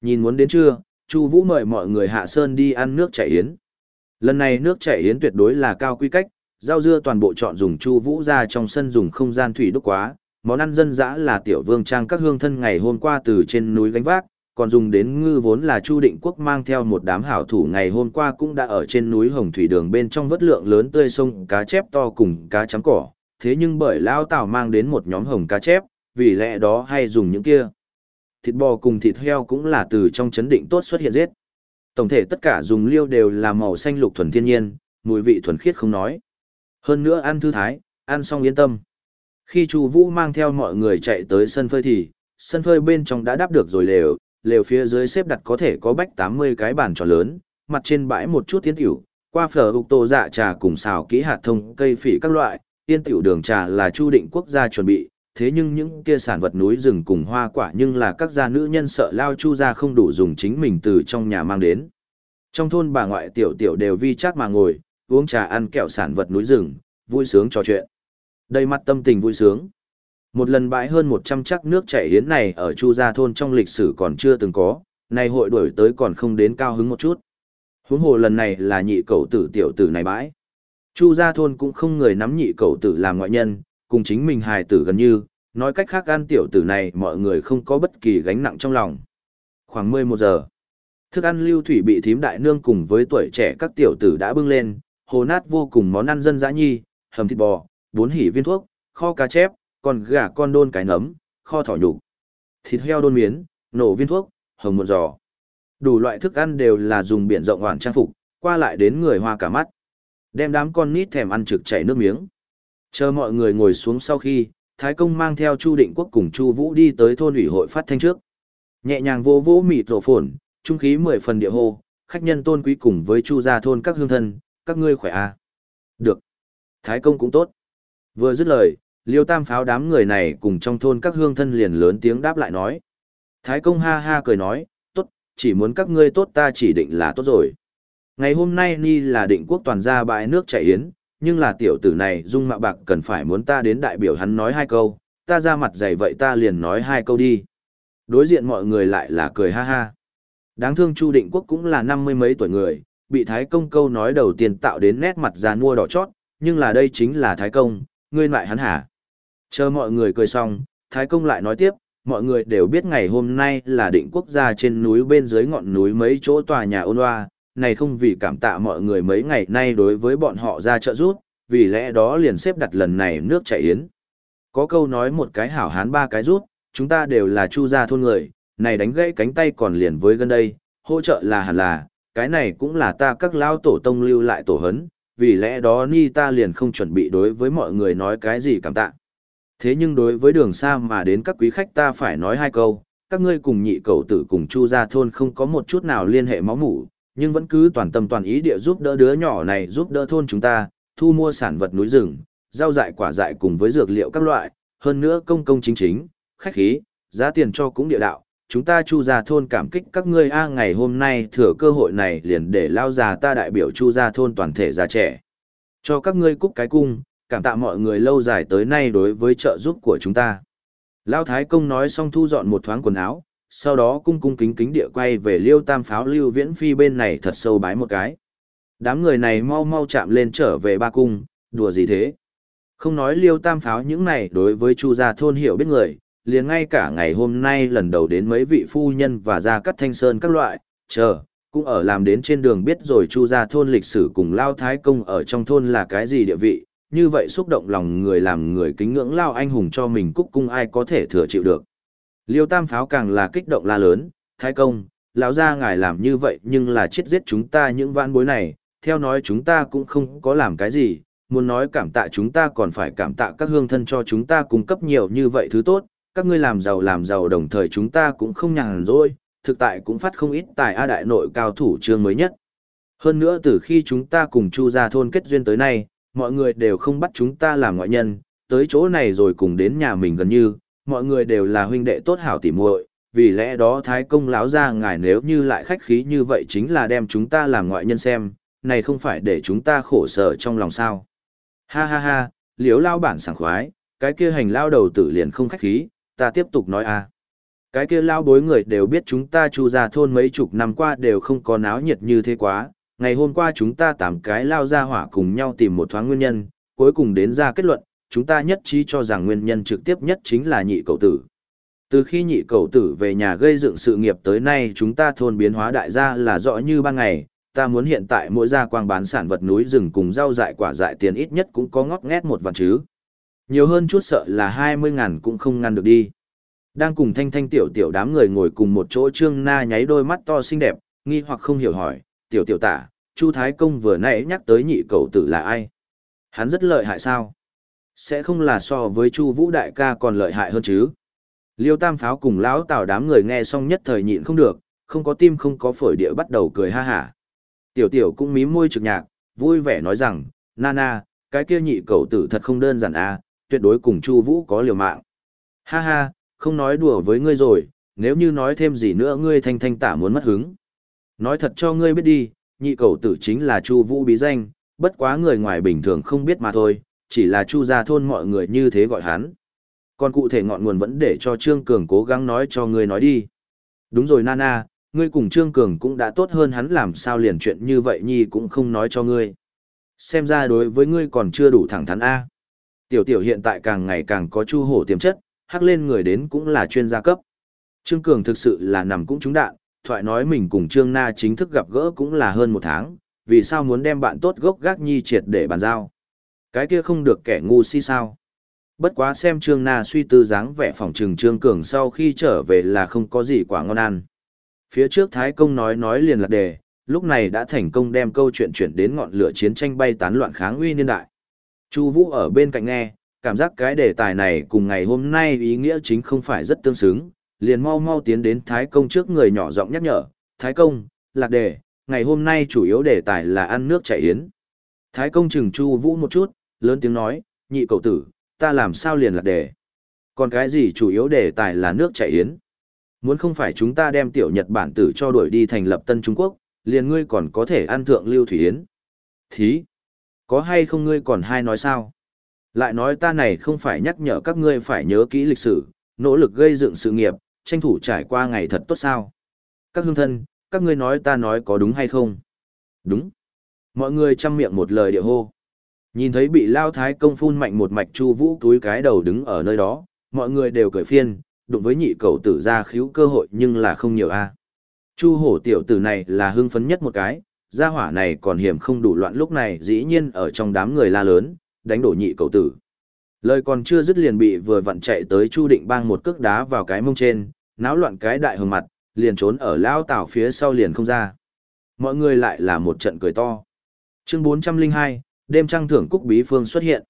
Nhìn muốn đến trưa, Chu Vũ mời mọi người hạ sơn đi ăn nước chảy yến. Lần này nước chảy yến tuyệt đối là cao quy cách, rau dưa toàn bộ chọn dùng Chu Vũ ra trong sân dùng không gian thủy đúc quá, món ăn dân dã là tiểu vương trang các hương thân ngày hôm qua từ trên núi gánh vác, còn dùng đến ngư vốn là Chu Định Quốc mang theo một đám hảo thủ ngày hôm qua cũng đã ở trên núi Hồng Thủy Đường bên trong vớt lượng lớn tươi sông cá chép to cùng cá chấm cỏ, thế nhưng bởi Lao Tào mang đến một nhóm hồng cá chép, vì lẽ đó hay dùng những kia. Thịt bò cùng thịt heo cũng là từ trong chấn định tốt xuất hiện giết. Tổng thể tất cả dùng liêu đều là màu xanh lục thuần thiên nhiên, mùi vị thuần khiết không nói. Hơn nữa ăn thư thái, ăn xong yên tâm. Khi Chu Vũ mang theo mọi người chạy tới sân phơi thì, sân phơi bên trong đã đáp được rồi lều, lều phía dưới xếp đặt có thể có bách 80 cái bàn tròn lớn, mặt trên bãi một chút tiến tiểu, qua phở ục tổ dạ trà cùng xào kỹ hạt thông cây phỉ các loại, tiên tiểu đường trà là chu định quốc gia chuẩn bị, thế nhưng những kia sản vật núi rừng cùng hoa quả nhưng là các gia nữ nhân sợ lao chu ra không đủ dùng chính mình từ trong nhà mang đến. Trong thôn bà ngoại tiểu tiểu đều vi chắc mà ngồi, uống trà ăn kẹo sản vật núi rừng, vui sướng trò chuyện. Đầy mặt tâm tình vui sướng. Một lần bãi hơn 100 chắc nước chảy hiến này ở Chu Gia thôn trong lịch sử còn chưa từng có, nay hội đuổi tới còn không đến cao hứng một chút. Huống hồ lần này là nhị cầu tử tiểu tử này bãi. Chu Gia thôn cũng không người nắm nhị cầu tử làm ngoại nhân, cùng chính mình hài tử gần như, nói cách khác ăn tiểu tử này mọi người không có bất kỳ gánh nặng trong lòng. Khoảng 11 giờ, Thức ăn lưu thủy bị thím đại nương cùng với tuổi trẻ các tiểu tử đã bưng lên, hồ nát vô cùng món ăn dân dã nhi, hầm thịt bò, bốn hỉ viên thuốc, kho cá chép, còn gà con đôn cái nấm, kho thỏ nhục, thịt heo đôn miến, nổ viên thuốc, hồng một giò. Đủ loại thức ăn đều là dùng biển rộng hoàn trang phục, qua lại đến người hoa cả mắt. Đem đám con nít thèm ăn trực chảy nước miếng. Chờ mọi người ngồi xuống sau khi, Thái Công mang theo Chu Định Quốc cùng Chu Vũ đi tới thôn ủy hội phát thanh trước. Nhẹ nhàng vô vỗ mịt rổ phồn, trung khí mười phần địa hô, khách nhân tôn quý cùng với Chu gia thôn các hương thân, các ngươi khỏe à? Được. Thái Công cũng tốt. Vừa dứt lời, Liêu Tam pháo đám người này cùng trong thôn các hương thân liền lớn tiếng đáp lại nói. Thái Công ha ha cười nói, tốt, chỉ muốn các ngươi tốt ta chỉ định là tốt rồi. Ngày hôm nay Ni là định quốc toàn gia bãi nước chảy yến, nhưng là tiểu tử này dung mạo bạc cần phải muốn ta đến đại biểu hắn nói hai câu, ta ra mặt dày vậy ta liền nói hai câu đi. Đối diện mọi người lại là cười ha ha. Đáng thương Chu Định Quốc cũng là năm mươi mấy tuổi người, bị Thái Công câu nói đầu tiên tạo đến nét mặt già nua đỏ chót, nhưng là đây chính là Thái Công, ngươi lại hắn hả? Chờ mọi người cười xong, Thái Công lại nói tiếp, mọi người đều biết ngày hôm nay là định quốc gia trên núi bên dưới ngọn núi mấy chỗ tòa nhà ôn hoa, này không vì cảm tạ mọi người mấy ngày nay đối với bọn họ ra trợ giúp, vì lẽ đó liền xếp đặt lần này nước chảy yến. Có câu nói một cái hảo hán ba cái rút, chúng ta đều là chu gia thôn người, này đánh gãy cánh tay còn liền với gần đây, hỗ trợ là hẳn là, cái này cũng là ta các lao tổ tông lưu lại tổ hấn, vì lẽ đó ni ta liền không chuẩn bị đối với mọi người nói cái gì cảm tạ. Thế nhưng đối với đường xa mà đến các quý khách ta phải nói hai câu, các ngươi cùng nhị cầu tử cùng chu gia thôn không có một chút nào liên hệ máu mủ, nhưng vẫn cứ toàn tâm toàn ý địa giúp đỡ đứa nhỏ này giúp đỡ thôn chúng ta, thu mua sản vật núi rừng, rau dại quả dại cùng với dược liệu các loại, hơn nữa công công chính chính, khách khí, giá tiền cho cũng địa đạo. Chúng ta chu gia thôn cảm kích các ngươi a ngày hôm nay thừa cơ hội này liền để lao già ta đại biểu chu gia thôn toàn thể già trẻ. Cho các ngươi cúc cái cung, cảm tạ mọi người lâu dài tới nay đối với trợ giúp của chúng ta. Lao Thái Công nói xong thu dọn một thoáng quần áo, sau đó cung cung kính kính địa quay về liêu tam pháo lưu viễn phi bên này thật sâu bái một cái. Đám người này mau mau chạm lên trở về ba cung, đùa gì thế? Không nói liêu tam pháo những này đối với chu gia thôn hiểu biết người, liền ngay cả ngày hôm nay lần đầu đến mấy vị phu nhân và gia cắt thanh sơn các loại, chờ, cũng ở làm đến trên đường biết rồi chu gia thôn lịch sử cùng lao thái công ở trong thôn là cái gì địa vị, như vậy xúc động lòng người làm người kính ngưỡng lao anh hùng cho mình cúc cung ai có thể thừa chịu được. Liêu tam pháo càng là kích động la lớn, thái công, lão gia ngài làm như vậy nhưng là chết giết chúng ta những vãn bối này, theo nói chúng ta cũng không có làm cái gì, muốn nói cảm tạ chúng ta còn phải cảm tạ các hương thân cho chúng ta cung cấp nhiều như vậy thứ tốt, các ngươi làm giàu làm giàu đồng thời chúng ta cũng không nhàn rỗi, thực tại cũng phát không ít tài A đại nội cao thủ trương mới nhất. Hơn nữa từ khi chúng ta cùng Chu gia thôn kết duyên tới nay, mọi người đều không bắt chúng ta làm ngoại nhân, tới chỗ này rồi cùng đến nhà mình gần như, mọi người đều là huynh đệ tốt hảo tỉ muội, vì lẽ đó thái công lão ra ngài nếu như lại khách khí như vậy chính là đem chúng ta làm ngoại nhân xem, này không phải để chúng ta khổ sở trong lòng sao. Ha ha ha, liếu lao bản sảng khoái, cái kia hành lao đầu tử liền không khách khí, ta tiếp tục nói a. Cái kia lao bối người đều biết chúng ta chu ra thôn mấy chục năm qua đều không có náo nhiệt như thế quá, ngày hôm qua chúng ta tám cái lao ra hỏa cùng nhau tìm một thoáng nguyên nhân, cuối cùng đến ra kết luận, chúng ta nhất trí cho rằng nguyên nhân trực tiếp nhất chính là nhị cầu tử. Từ khi nhị cầu tử về nhà gây dựng sự nghiệp tới nay chúng ta thôn biến hóa đại gia là rõ như ban ngày, ta muốn hiện tại mỗi gia quang bán sản vật núi rừng cùng rau dại quả dại tiền ít nhất cũng có ngót nghét một vạn chứ. Nhiều hơn chút sợ là hai mươi ngàn cũng không ngăn được đi. Đang cùng thanh thanh tiểu tiểu đám người ngồi cùng một chỗ trương na nháy đôi mắt to xinh đẹp, nghi hoặc không hiểu hỏi, tiểu tiểu tả, Chu Thái Công vừa nãy nhắc tới nhị cầu tử là ai? Hắn rất lợi hại sao? Sẽ không là so với Chu Vũ đại ca còn lợi hại hơn chứ? Liêu Tam Pháo cùng lão Tào đám người nghe xong nhất thời nhịn không được, không có tim không có phổi địa bắt đầu cười ha hả. Tiểu tiểu cũng mím môi trực nhạc, vui vẻ nói rằng, Nana, cái kia nhị cậu tử thật không đơn giản à, tuyệt đối cùng Chu Vũ có liều mạng. Ha ha, không nói đùa với ngươi rồi, nếu như nói thêm gì nữa ngươi thanh thanh tả muốn mất hứng. Nói thật cho ngươi biết đi, nhị cậu tử chính là Chu Vũ bí danh, bất quá người ngoài bình thường không biết mà thôi, chỉ là Chu gia thôn mọi người như thế gọi hắn. Còn cụ thể ngọn nguồn vẫn để cho Trương Cường cố gắng nói cho ngươi nói đi. Đúng rồi Nana, ngươi cùng Trương Cường cũng đã tốt hơn hắn làm sao liền chuyện như vậy nhi cũng không nói cho ngươi. Xem ra đối với ngươi còn chưa đủ thẳng thắn A. Tiểu tiểu hiện tại càng ngày càng có chu hổ tiềm chất, hắc lên người đến cũng là chuyên gia cấp. Trương Cường thực sự là nằm cũng trúng đạn, thoại nói mình cùng Trương Na chính thức gặp gỡ cũng là hơn một tháng, vì sao muốn đem bạn tốt gốc gác nhi triệt để bàn giao. Cái kia không được kẻ ngu si sao. Bất quá xem Trương Na suy tư dáng vẻ phòng trừng Trương Cường sau khi trở về là không có gì quả ngon ăn. Phía trước Thái Công nói nói liền lạc đề, lúc này đã thành công đem câu chuyện chuyển đến ngọn lửa chiến tranh bay tán loạn kháng uy niên đại. Chu Vũ ở bên cạnh nghe, cảm giác cái đề tài này cùng ngày hôm nay ý nghĩa chính không phải rất tương xứng, liền mau mau tiến đến Thái Công trước người nhỏ giọng nhắc nhở, Thái Công, lạc đề, ngày hôm nay chủ yếu đề tài là ăn nước chảy yến. Thái Công chừng Chu Vũ một chút, lớn tiếng nói, nhị cậu tử, ta làm sao liền lạc đề. Còn cái gì chủ yếu đề tài là nước chảy yến. Muốn không phải chúng ta đem tiểu Nhật Bản tử cho đuổi đi thành lập Tân Trung Quốc, liền ngươi còn có thể ăn thượng lưu thủy yến. Thí, có hay không ngươi còn hai nói sao? Lại nói ta này không phải nhắc nhở các ngươi phải nhớ kỹ lịch sử, nỗ lực gây dựng sự nghiệp, tranh thủ trải qua ngày thật tốt sao. Các hương thân, các ngươi nói ta nói có đúng hay không? Đúng. Mọi người chăm miệng một lời địa hô. Nhìn thấy bị lao thái công phun mạnh một mạch chu vũ túi cái đầu đứng ở nơi đó, mọi người đều cười phiên, đụng với nhị cầu tử ra khíu cơ hội nhưng là không nhiều a. À. Chu hổ tiểu tử này là hưng phấn nhất một cái, gia hỏa này còn hiểm không đủ loạn lúc này dĩ nhiên ở trong đám người la lớn, đánh đổ nhị cầu tử. Lời còn chưa dứt liền bị vừa vặn chạy tới Chu Định bang một cước đá vào cái mông trên, náo loạn cái đại hồng mặt, liền trốn ở lao tảo phía sau liền không ra. Mọi người lại là một trận cười to. Chương 402, đêm trăng thưởng cúc bí phương xuất hiện.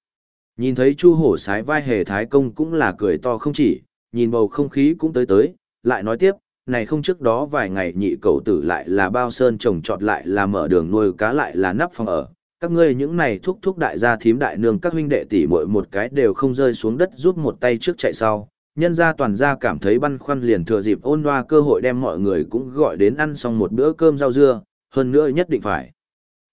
Nhìn thấy Chu Hổ sái vai hề thái công cũng là cười to không chỉ, nhìn bầu không khí cũng tới tới, lại nói tiếp, này không trước đó vài ngày nhị cầu tử lại là bao sơn trồng trọt lại là mở đường nuôi cá lại là nắp phòng ở. Các ngươi những này thúc thúc đại gia thím đại nương các huynh đệ tỷ muội một cái đều không rơi xuống đất giúp một tay trước chạy sau. Nhân gia toàn gia cảm thấy băn khoăn liền thừa dịp ôn đoa cơ hội đem mọi người cũng gọi đến ăn xong một bữa cơm rau dưa, hơn nữa nhất định phải.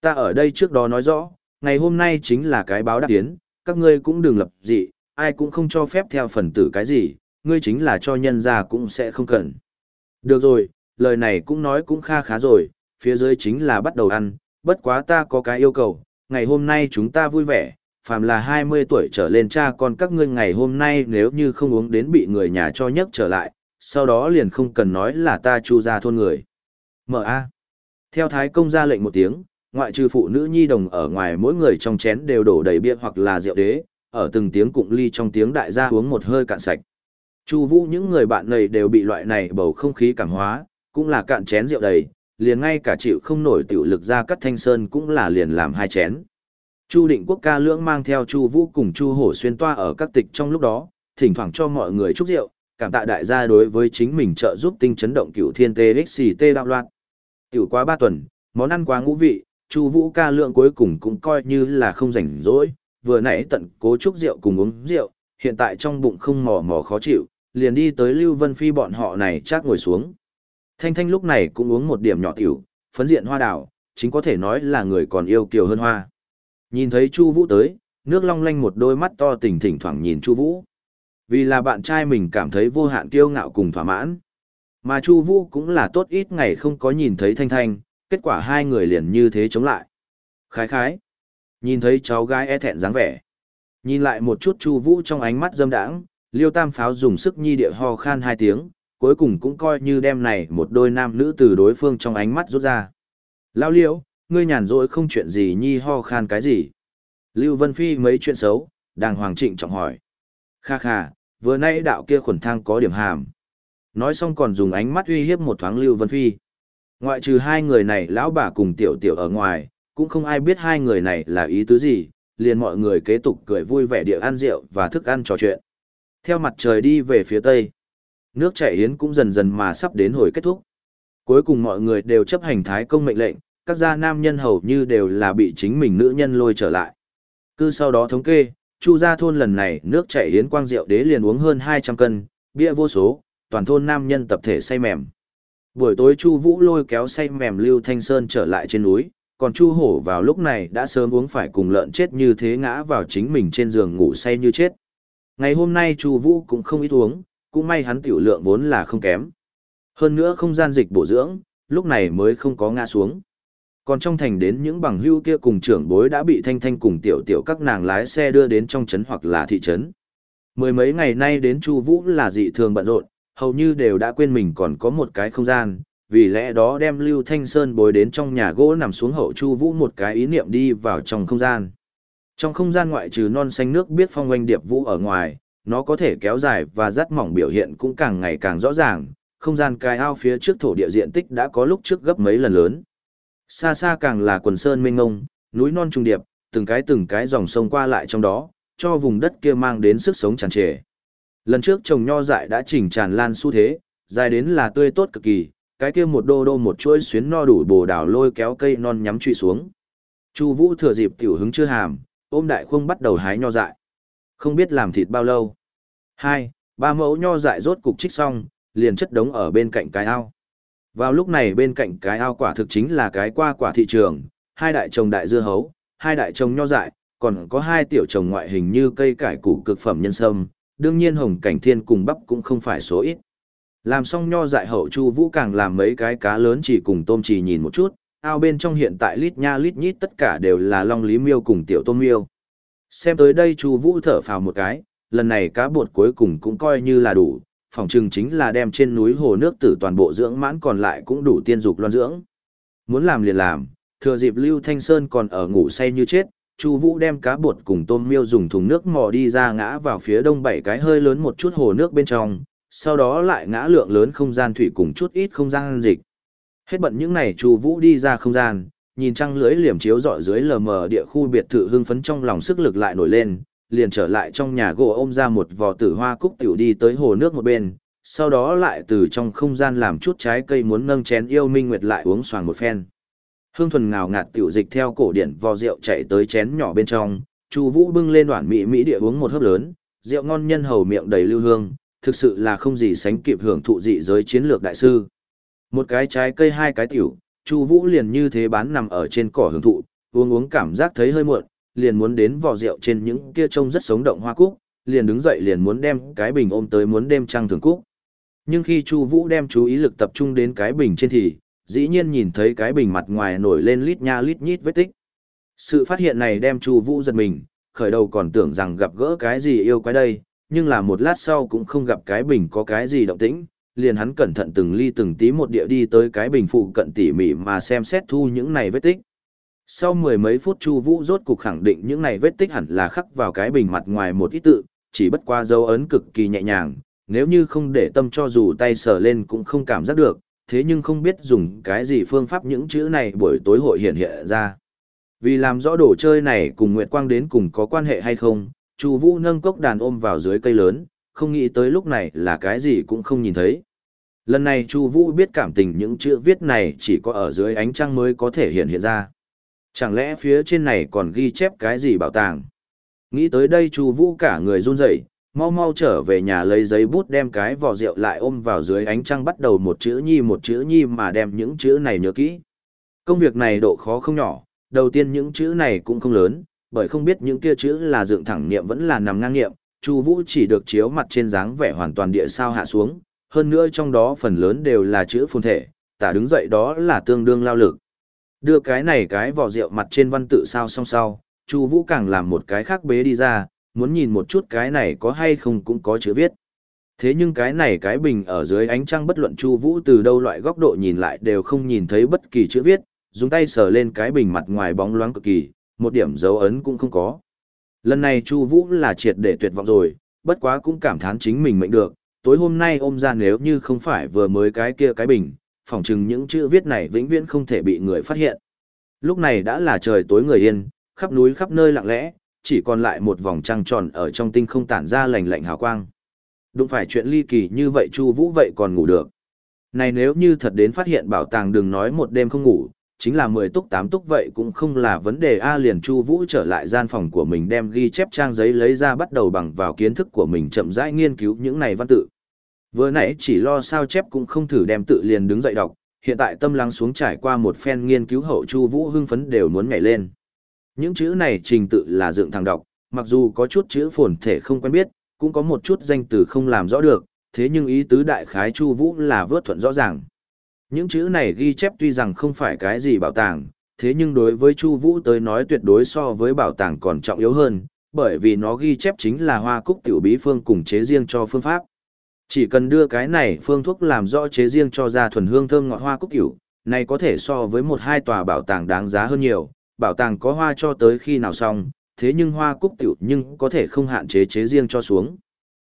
Ta ở đây trước đó nói rõ, ngày hôm nay chính là cái báo đáp tiến, các ngươi cũng đừng lập dị, ai cũng không cho phép theo phần tử cái gì, ngươi chính là cho nhân gia cũng sẽ không cần. Được rồi, lời này cũng nói cũng kha khá rồi, phía dưới chính là bắt đầu ăn, bất quá ta có cái yêu cầu, ngày hôm nay chúng ta vui vẻ, phàm là 20 tuổi trở lên cha con các ngươi ngày hôm nay nếu như không uống đến bị người nhà cho nhấc trở lại, sau đó liền không cần nói là ta chu ra thôn người. Mở a, Theo Thái công ra lệnh một tiếng, ngoại trừ phụ nữ nhi đồng ở ngoài mỗi người trong chén đều đổ đầy bia hoặc là rượu đế, ở từng tiếng cụng ly trong tiếng đại gia uống một hơi cạn sạch. Chu Vũ những người bạn này đều bị loại này bầu không khí cảm hóa, cũng là cạn chén rượu đầy, liền ngay cả chịu không nổi tiểu lực ra cắt thanh sơn cũng là liền làm hai chén. Chu Định Quốc ca lưỡng mang theo Chu Vũ cùng Chu Hổ xuyên toa ở các tịch trong lúc đó, thỉnh thoảng cho mọi người chúc rượu, cảm tạ đại gia đối với chính mình trợ giúp tinh chấn động cửu thiên tê xì đạo loạn. Tiểu quá ba tuần, món ăn quá ngũ vị, Chu Vũ ca lượng cuối cùng cũng coi như là không rảnh rỗi, vừa nãy tận cố chúc rượu cùng uống rượu, hiện tại trong bụng không mò mò khó chịu, liền đi tới Lưu Vân Phi bọn họ này chắc ngồi xuống. Thanh Thanh lúc này cũng uống một điểm nhỏ tiểu, phấn diện hoa đào, chính có thể nói là người còn yêu kiều hơn hoa. Nhìn thấy Chu Vũ tới, nước long lanh một đôi mắt to tỉnh thỉnh thoảng nhìn Chu Vũ. Vì là bạn trai mình cảm thấy vô hạn kiêu ngạo cùng thỏa mãn. Mà Chu Vũ cũng là tốt ít ngày không có nhìn thấy Thanh Thanh, kết quả hai người liền như thế chống lại. Khái khái. Nhìn thấy cháu gái e thẹn dáng vẻ. Nhìn lại một chút Chu Vũ trong ánh mắt dâm đãng, Liêu Tam Pháo dùng sức nhi địa ho khan hai tiếng, cuối cùng cũng coi như đem này một đôi nam nữ từ đối phương trong ánh mắt rút ra. Lao Liêu, ngươi nhàn rỗi không chuyện gì nhi ho khan cái gì? Lưu Vân Phi mấy chuyện xấu, đàng hoàng trịnh trọng hỏi. Kha kha, vừa nãy đạo kia khuẩn thang có điểm hàm. Nói xong còn dùng ánh mắt uy hiếp một thoáng Lưu Vân Phi. Ngoại trừ hai người này lão bà cùng tiểu tiểu ở ngoài, cũng không ai biết hai người này là ý tứ gì, liền mọi người kế tục cười vui vẻ địa ăn rượu và thức ăn trò chuyện. Theo mặt trời đi về phía tây, nước chảy yến cũng dần dần mà sắp đến hồi kết thúc. Cuối cùng mọi người đều chấp hành thái công mệnh lệnh, các gia nam nhân hầu như đều là bị chính mình nữ nhân lôi trở lại. Cứ sau đó thống kê, Chu gia thôn lần này nước chảy yến quang rượu đế liền uống hơn 200 cân, bia vô số, toàn thôn nam nhân tập thể say mềm. Buổi tối Chu Vũ lôi kéo say mềm Lưu Thanh Sơn trở lại trên núi, còn Chu Hổ vào lúc này đã sớm uống phải cùng lợn chết như thế ngã vào chính mình trên giường ngủ say như chết. Ngày hôm nay Chu Vũ cũng không ít uống, cũng may hắn tiểu lượng vốn là không kém. Hơn nữa không gian dịch bổ dưỡng, lúc này mới không có ngã xuống. Còn trong thành đến những bằng hữu kia cùng trưởng bối đã bị Thanh Thanh cùng tiểu tiểu các nàng lái xe đưa đến trong trấn hoặc là thị trấn. Mười mấy ngày nay đến Chu Vũ là dị thường bận rộn, hầu như đều đã quên mình còn có một cái không gian, vì lẽ đó đem Lưu Thanh Sơn bồi đến trong nhà gỗ nằm xuống hậu Chu Vũ một cái ý niệm đi vào trong không gian. Trong không gian ngoại trừ non xanh nước biết phong quanh điệp vũ ở ngoài, nó có thể kéo dài và rất mỏng biểu hiện cũng càng ngày càng rõ ràng, không gian cái ao phía trước thổ địa diện tích đã có lúc trước gấp mấy lần lớn. Xa xa càng là quần sơn mênh mông, núi non trùng điệp, từng cái từng cái dòng sông qua lại trong đó, cho vùng đất kia mang đến sức sống tràn trề. Lần trước trồng nho dại đã chỉnh tràn lan xu thế, dài đến là tươi tốt cực kỳ, cái kia một đô đô một chuỗi xuyến no đủ bồ đào lôi kéo cây non nhắm truy xuống. Chu Vũ thừa dịp tiểu hứng chưa hàm, ôm đại khung bắt đầu hái nho dại. Không biết làm thịt bao lâu. Hai, ba mẫu nho dại rốt cục trích xong, liền chất đống ở bên cạnh cái ao. Vào lúc này bên cạnh cái ao quả thực chính là cái qua quả thị trường, hai đại trồng đại dưa hấu, hai đại trồng nho dại, còn có hai tiểu trồng ngoại hình như cây cải củ cực phẩm nhân sâm, đương nhiên hồng cảnh thiên cùng bắp cũng không phải số ít. Làm xong nho dại hậu Chu Vũ càng làm mấy cái cá lớn chỉ cùng tôm chỉ nhìn một chút, ao bên trong hiện tại lít nha lít nhít tất cả đều là long lý miêu cùng tiểu tôm miêu. Xem tới đây Chu Vũ thở phào một cái, lần này cá bột cuối cùng cũng coi như là đủ, phòng trừng chính là đem trên núi hồ nước tử toàn bộ dưỡng mãn còn lại cũng đủ tiên dục loan dưỡng. Muốn làm liền làm, thừa dịp Lưu Thanh Sơn còn ở ngủ say như chết, Chu Vũ đem cá bột cùng tôm miêu dùng thùng nước mò đi ra ngã vào phía đông bảy cái hơi lớn một chút hồ nước bên trong, sau đó lại ngã lượng lớn không gian thủy cùng chút ít không gian dịch. Hết bận những này Chu Vũ đi ra không gian, nhìn trăng lưới liềm chiếu rọi dưới lờ mờ địa khu biệt thự hưng phấn trong lòng sức lực lại nổi lên, liền trở lại trong nhà gỗ ôm ra một vò tử hoa cúc tiểu đi tới hồ nước một bên, sau đó lại từ trong không gian làm chút trái cây muốn nâng chén yêu minh nguyệt lại uống xoàng một phen. Hương thuần ngào ngạt tiểu dịch theo cổ điển vò rượu chạy tới chén nhỏ bên trong, Chu Vũ bưng lên đoạn mỹ mỹ địa uống một hớp lớn, rượu ngon nhân hầu miệng đầy lưu hương, thực sự là không gì sánh kịp hưởng thụ dị giới chiến lược đại sư. Một cái trái cây hai cái tiểu, Chu Vũ liền như thế bán nằm ở trên cỏ hưởng thụ, uống uống cảm giác thấy hơi muộn, liền muốn đến vò rượu trên những kia trông rất sống động hoa cúc, liền đứng dậy liền muốn đem cái bình ôm tới muốn đem trăng thường cúc. Nhưng khi Chu Vũ đem chú ý lực tập trung đến cái bình trên thì, dĩ nhiên nhìn thấy cái bình mặt ngoài nổi lên lít nha lít nhít vết tích. Sự phát hiện này đem Chu Vũ giật mình, khởi đầu còn tưởng rằng gặp gỡ cái gì yêu quái đây, nhưng là một lát sau cũng không gặp cái bình có cái gì động tĩnh, liền hắn cẩn thận từng ly từng tí một địa đi tới cái bình phụ cận tỉ mỉ mà xem xét thu những này vết tích. Sau mười mấy phút Chu Vũ rốt cục khẳng định những này vết tích hẳn là khắc vào cái bình mặt ngoài một ít tự, chỉ bất qua dấu ấn cực kỳ nhẹ nhàng, nếu như không để tâm cho dù tay sờ lên cũng không cảm giác được, thế nhưng không biết dùng cái gì phương pháp những chữ này buổi tối hội hiện hiện ra. Vì làm rõ đồ chơi này cùng Nguyệt Quang đến cùng có quan hệ hay không, Chu Vũ nâng cốc đàn ôm vào dưới cây lớn, không nghĩ tới lúc này là cái gì cũng không nhìn thấy. Lần này Chu Vũ biết cảm tình những chữ viết này chỉ có ở dưới ánh trăng mới có thể hiện hiện ra. Chẳng lẽ phía trên này còn ghi chép cái gì bảo tàng? Nghĩ tới đây Chu Vũ cả người run rẩy, mau mau trở về nhà lấy giấy bút đem cái vỏ rượu lại ôm vào dưới ánh trăng bắt đầu một chữ nhi một chữ nhi mà đem những chữ này nhớ kỹ. Công việc này độ khó không nhỏ, đầu tiên những chữ này cũng không lớn, bởi không biết những kia chữ là dựng thẳng niệm vẫn là nằm ngang niệm, Chu Vũ chỉ được chiếu mặt trên dáng vẻ hoàn toàn địa sao hạ xuống, hơn nữa trong đó phần lớn đều là chữ phồn thể, tả đứng dậy đó là tương đương lao lực. Đưa cái này cái vỏ rượu mặt trên văn tự sao song sau, Chu Vũ càng làm một cái khác bế đi ra, muốn nhìn một chút cái này có hay không cũng có chữ viết. Thế nhưng cái này cái bình ở dưới ánh trăng bất luận Chu Vũ từ đâu loại góc độ nhìn lại đều không nhìn thấy bất kỳ chữ viết, dùng tay sờ lên cái bình mặt ngoài bóng loáng cực kỳ, một điểm dấu ấn cũng không có. Lần này Chu Vũ là triệt để tuyệt vọng rồi, bất quá cũng cảm thán chính mình mệnh được, tối hôm nay ôm ra nếu như không phải vừa mới cái kia cái bình, phỏng chừng những chữ viết này vĩnh viễn không thể bị người phát hiện. Lúc này đã là trời tối người yên, khắp núi khắp nơi lặng lẽ, chỉ còn lại một vòng trăng tròn ở trong tinh không tản ra lành lạnh hào quang. Đúng phải chuyện ly kỳ như vậy Chu Vũ vậy còn ngủ được. Này nếu như thật đến phát hiện bảo tàng đừng nói một đêm không ngủ, chính là mười túc tám túc vậy cũng không là vấn đề A liền Chu Vũ trở lại gian phòng của mình đem ghi chép trang giấy lấy ra bắt đầu bằng vào kiến thức của mình chậm rãi nghiên cứu những này văn tự. Vừa nãy chỉ lo sao chép cũng không thử đem tự liền đứng dậy đọc, hiện tại tâm lắng xuống trải qua một phen nghiên cứu hậu Chu Vũ hưng phấn đều muốn nhảy lên. Những chữ này trình tự là dựng thẳng đọc, mặc dù có chút chữ phồn thể không quen biết, cũng có một chút danh từ không làm rõ được, thế nhưng ý tứ đại khái Chu Vũ là vớt thuận rõ ràng. Những chữ này ghi chép tuy rằng không phải cái gì bảo tàng, thế nhưng đối với Chu Vũ tới nói tuyệt đối so với bảo tàng còn trọng yếu hơn, bởi vì nó ghi chép chính là hoa cúc tiểu bí phương cùng chế riêng cho phương pháp. Chỉ cần đưa cái này phương thuốc làm rõ chế riêng cho ra thuần hương thơm ngọt hoa cúc tiểu, này có thể so với một hai tòa bảo tàng đáng giá hơn nhiều, bảo tàng có hoa cho tới khi nào xong, thế nhưng hoa cúc tiểu nhưng có thể không hạn chế chế riêng cho xuống.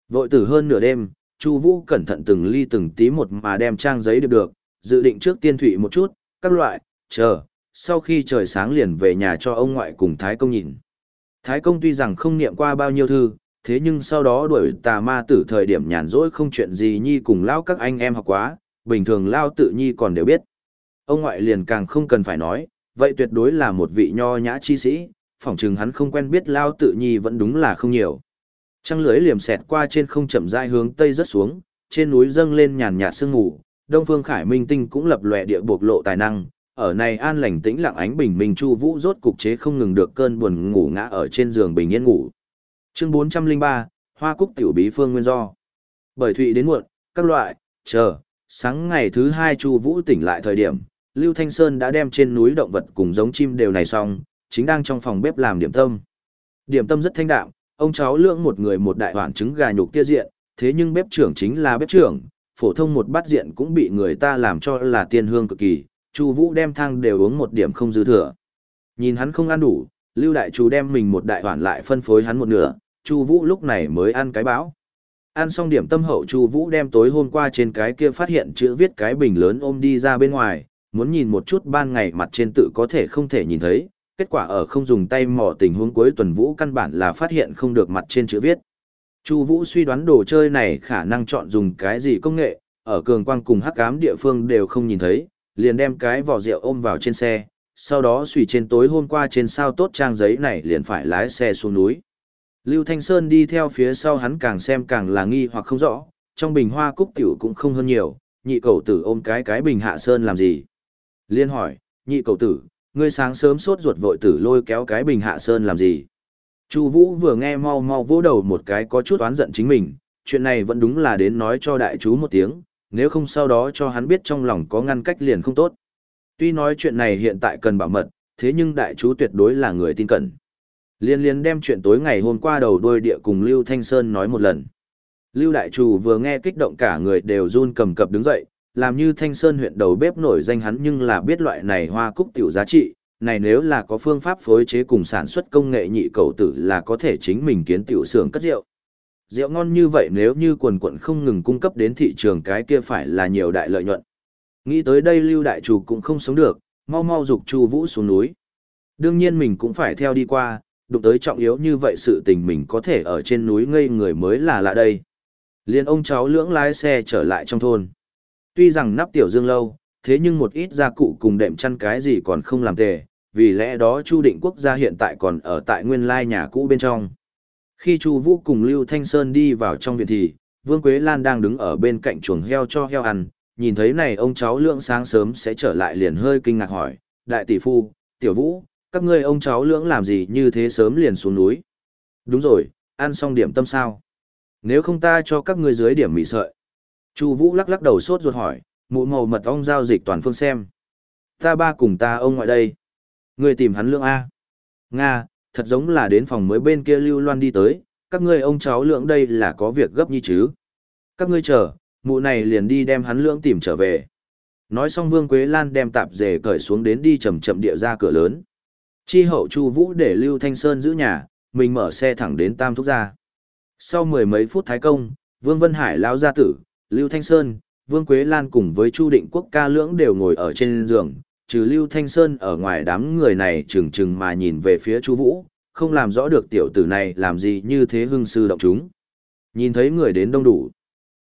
Vội từ hơn nửa đêm, Chu Vũ cẩn thận từng ly từng tí một mà đem trang giấy được được, dự định trước tiên thủy một chút, các loại, chờ, sau khi trời sáng liền về nhà cho ông ngoại cùng Thái Công nhìn. Thái Công tuy rằng không niệm qua bao nhiêu thư, thế nhưng sau đó đuổi tà ma tử thời điểm nhàn rỗi không chuyện gì nhi cùng lao các anh em học quá, bình thường lao tự nhi còn đều biết. Ông ngoại liền càng không cần phải nói, vậy tuyệt đối là một vị nho nhã chi sĩ, phỏng chừng hắn không quen biết lao tự nhi vẫn đúng là không nhiều. Trăng lưới liềm xẹt qua trên không chậm rãi hướng tây rất xuống, trên núi dâng lên nhàn nhạt sương mù, Đông Phương Khải Minh Tinh cũng lập lòe địa bộc lộ tài năng, ở này an lành tĩnh lặng ánh bình minh Chu Vũ rốt cục chế không ngừng được cơn buồn ngủ ngã ở trên giường bình yên ngủ. Chương 403, Hoa Cúc tiểu bí phương nguyên do. Bởi thụy đến muộn, các loại, chờ, sáng ngày thứ hai Chu Vũ tỉnh lại thời điểm, Lưu Thanh Sơn đã đem trên núi động vật cùng giống chim đều này xong, chính đang trong phòng bếp làm điểm tâm. Điểm tâm rất thanh đạm, ông cháu lượng một người một đại hoàn trứng gà nhục tia diện, thế nhưng bếp trưởng chính là bếp trưởng, phổ thông một bát diện cũng bị người ta làm cho là tiên hương cực kỳ, Chu Vũ đem thang đều uống một điểm không dư thừa. Nhìn hắn không ăn đủ, Lưu đại chú đem mình một đại hoàn lại phân phối hắn một nửa, Chu Vũ lúc này mới ăn cái bão. Ăn xong điểm tâm hậu Chu Vũ đem tối hôm qua trên cái kia phát hiện chữ viết cái bình lớn ôm đi ra bên ngoài, muốn nhìn một chút ban ngày mặt trên tự có thể không thể nhìn thấy, kết quả ở không dùng tay mò tình huống cuối tuần Vũ căn bản là phát hiện không được mặt trên chữ viết. Chu Vũ suy đoán đồ chơi này khả năng chọn dùng cái gì công nghệ, ở cường quang cùng hắc ám địa phương đều không nhìn thấy, liền đem cái vỏ rượu ôm vào trên xe, sau đó suy trên tối hôm qua trên sao tốt trang giấy này liền phải lái xe xuống núi. Lưu Thanh Sơn đi theo phía sau hắn càng xem càng là nghi hoặc không rõ, trong bình hoa cúc tiểu cũng không hơn nhiều, nhị cầu tử ôm cái cái bình hạ sơn làm gì. Liên hỏi, nhị cầu tử, ngươi sáng sớm sốt ruột vội tử lôi kéo cái bình hạ sơn làm gì. Chu Vũ vừa nghe mau mau vỗ đầu một cái có chút oán giận chính mình, chuyện này vẫn đúng là đến nói cho đại chú một tiếng, nếu không sau đó cho hắn biết trong lòng có ngăn cách liền không tốt. Tuy nói chuyện này hiện tại cần bảo mật, thế nhưng đại chú tuyệt đối là người tin cẩn. Liên liên đem chuyện tối ngày hôm qua đầu đôi địa cùng Lưu Thanh Sơn nói một lần. Lưu Đại Chủ vừa nghe kích động cả người đều run cầm cập đứng dậy, làm như Thanh Sơn huyện đầu bếp nổi danh hắn nhưng là biết loại này hoa cúc tiểu giá trị, này nếu là có phương pháp phối chế cùng sản xuất công nghệ nhị cầu tử là có thể chính mình kiến tiểu xưởng cất rượu. Rượu ngon như vậy nếu như quần quận không ngừng cung cấp đến thị trường cái kia phải là nhiều đại lợi nhuận. Nghĩ tới đây Lưu Đại Chủ cũng không sống được, mau mau dục Chu Vũ xuống núi. Đương nhiên mình cũng phải theo đi qua, đụng tới trọng yếu như vậy sự tình mình có thể ở trên núi ngây người mới là lạ đây. Liên ông cháu lưỡng lái xe trở lại trong thôn. Tuy rằng nắp tiểu dương lâu, thế nhưng một ít gia cụ cùng đệm chăn cái gì còn không làm tề, vì lẽ đó Chu Định Quốc gia hiện tại còn ở tại nguyên lai nhà cũ bên trong. Khi Chu Vũ cùng Lưu Thanh Sơn đi vào trong viện thì, Vương Quế Lan đang đứng ở bên cạnh chuồng heo cho heo ăn, nhìn thấy này ông cháu lượng sáng sớm sẽ trở lại liền hơi kinh ngạc hỏi, đại tỷ phu, tiểu vũ, các ngươi ông cháu lưỡng làm gì như thế sớm liền xuống núi. Đúng rồi, ăn xong điểm tâm sao? Nếu không ta cho các ngươi dưới điểm mì sợi. Chu Vũ lắc lắc đầu sốt ruột hỏi, mụ màu mật ong giao dịch toàn phương xem. Ta ba cùng ta ông ngoại đây. Ngươi tìm hắn lượng A. Nga, thật giống là đến phòng mới bên kia lưu loan đi tới, các ngươi ông cháu lượng đây là có việc gấp như chứ. Các ngươi chờ, mụ này liền đi đem hắn lượng tìm trở về. Nói xong Vương Quế Lan đem tạp dề cởi xuống đến đi chậm chậm địa ra cửa lớn. Chi hậu Chu Vũ để Lưu Thanh Sơn giữ nhà, mình mở xe thẳng đến Tam Thúc gia. Sau mười mấy phút thái công, Vương Vân Hải lao gia tử, Lưu Thanh Sơn, Vương Quế Lan cùng với Chu Định Quốc ca lưỡng đều ngồi ở trên giường, trừ Lưu Thanh Sơn ở ngoài đám người này chừng chừng mà nhìn về phía Chu Vũ, không làm rõ được tiểu tử này làm gì như thế hưng sư động chúng. Nhìn thấy người đến đông đủ.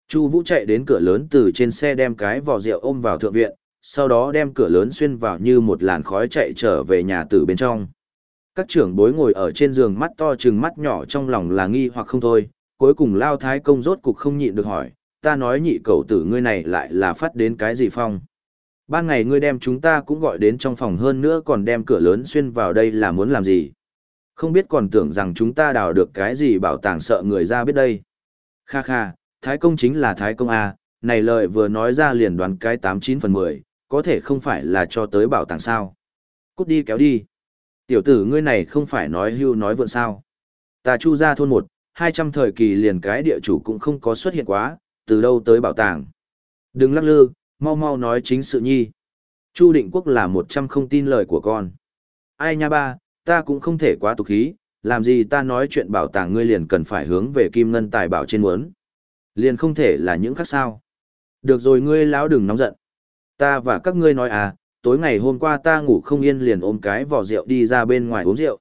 Chu Vũ chạy đến cửa lớn từ trên xe đem cái vỏ rượu ôm vào thượng viện, sau đó đem cửa lớn xuyên vào như một làn khói chạy trở về nhà tử bên trong. Các trưởng bối ngồi ở trên giường mắt to trừng mắt nhỏ trong lòng là nghi hoặc không thôi, cuối cùng lao thái công rốt cục không nhịn được hỏi, ta nói nhị cậu tử ngươi này lại là phát đến cái gì phong. Ban ngày ngươi đem chúng ta cũng gọi đến trong phòng hơn nữa còn đem cửa lớn xuyên vào đây là muốn làm gì. Không biết còn tưởng rằng chúng ta đào được cái gì bảo tàng sợ người ra biết đây. Kha kha, thái công chính là thái công A, này lời vừa nói ra liền đoán cái 89 phần 10, có thể không phải là cho tới bảo tàng sao. Cút đi kéo đi. Tiểu tử ngươi này không phải nói hưu nói vượn sao. Ta chu ra thôn một, 200 thời kỳ liền cái địa chủ cũng không có xuất hiện quá, từ đâu tới bảo tàng. Đừng lắc lư, mau mau nói chính sự nhi. Chu Định Quốc là một trăm không tin lời của con. Ai nha ba, ta cũng không thể quá tục khí, làm gì ta nói chuyện bảo tàng ngươi liền cần phải hướng về kim ngân tài bảo trên muốn. Liền không thể là những khác sao. Được rồi ngươi lão đừng nóng giận. Ta và các ngươi nói à, tối ngày hôm qua ta ngủ không yên liền ôm cái vỏ rượu đi ra bên ngoài uống rượu.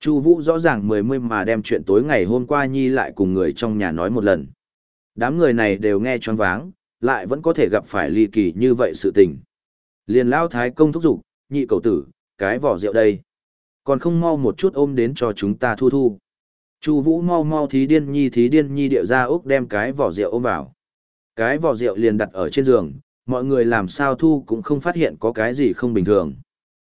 Chu Vũ rõ ràng mười mươi mà đem chuyện tối ngày hôm qua nhi lại cùng người trong nhà nói một lần. Đám người này đều nghe choáng váng, lại vẫn có thể gặp phải ly kỳ như vậy sự tình. Liền lao thái công thúc giục, nhị cầu tử, cái vỏ rượu đây. Còn không mau một chút ôm đến cho chúng ta thu thu. Chu Vũ mau mau thí điên nhi thí điên nhi điệu ra ốc đem cái vỏ rượu ôm vào. Cái vỏ rượu liền đặt ở trên giường, mọi người làm sao thu cũng không phát hiện có cái gì không bình thường.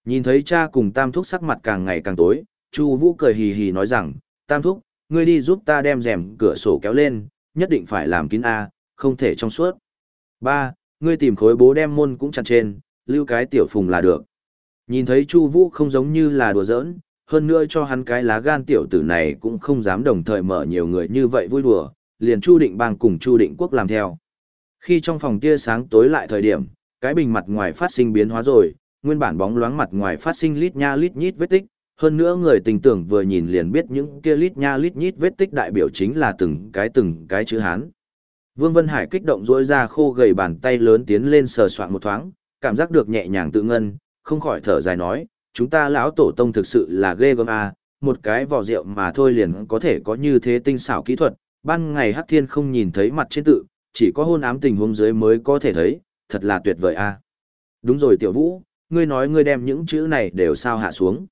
Nhìn thấy cha cùng Tam Thúc sắc mặt càng ngày càng tối, Chu Vũ cười hì hì nói rằng, Tam Thúc, ngươi đi giúp ta đem rèm cửa sổ kéo lên, nhất định phải làm kín A, không thể trong suốt. Ba, ngươi tìm khối bố đem môn cũng chặt trên, lưu cái tiểu phùng là được. Nhìn thấy Chu Vũ không giống như là đùa giỡn, hơn nữa cho hắn cái lá gan tiểu tử này cũng không dám đồng thời mở nhiều người như vậy vui đùa, liền Chu Định Bang cùng Chu Định Quốc làm theo. Khi trong phòng tia sáng tối lại thời điểm, cái bình mặt ngoài phát sinh biến hóa rồi, nguyên bản bóng loáng mặt ngoài phát sinh lít nha lít nhít vết tích, hơn nữa người tình tưởng vừa nhìn liền biết những kia lít nha lít nhít vết tích đại biểu chính là từng cái từng cái chữ Hán. Vương Vân Hải kích động dỗi ra khô gầy bàn tay lớn tiến lên sờ soạn một thoáng, cảm giác được nhẹ nhàng tự ngân, không khỏi thở dài nói, chúng ta lão tổ tông thực sự là ghê gớm à, một cái vỏ rượu mà thôi liền có thể có như thế tinh xảo kỹ thuật, ban ngày Hắc Thiên không nhìn thấy mặt trên tự, chỉ có hôn ám tình huống dưới mới có thể thấy, thật là tuyệt vời a. À. Đúng rồi Tiểu Vũ, ngươi nói ngươi đem những chữ này đều sao hạ xuống.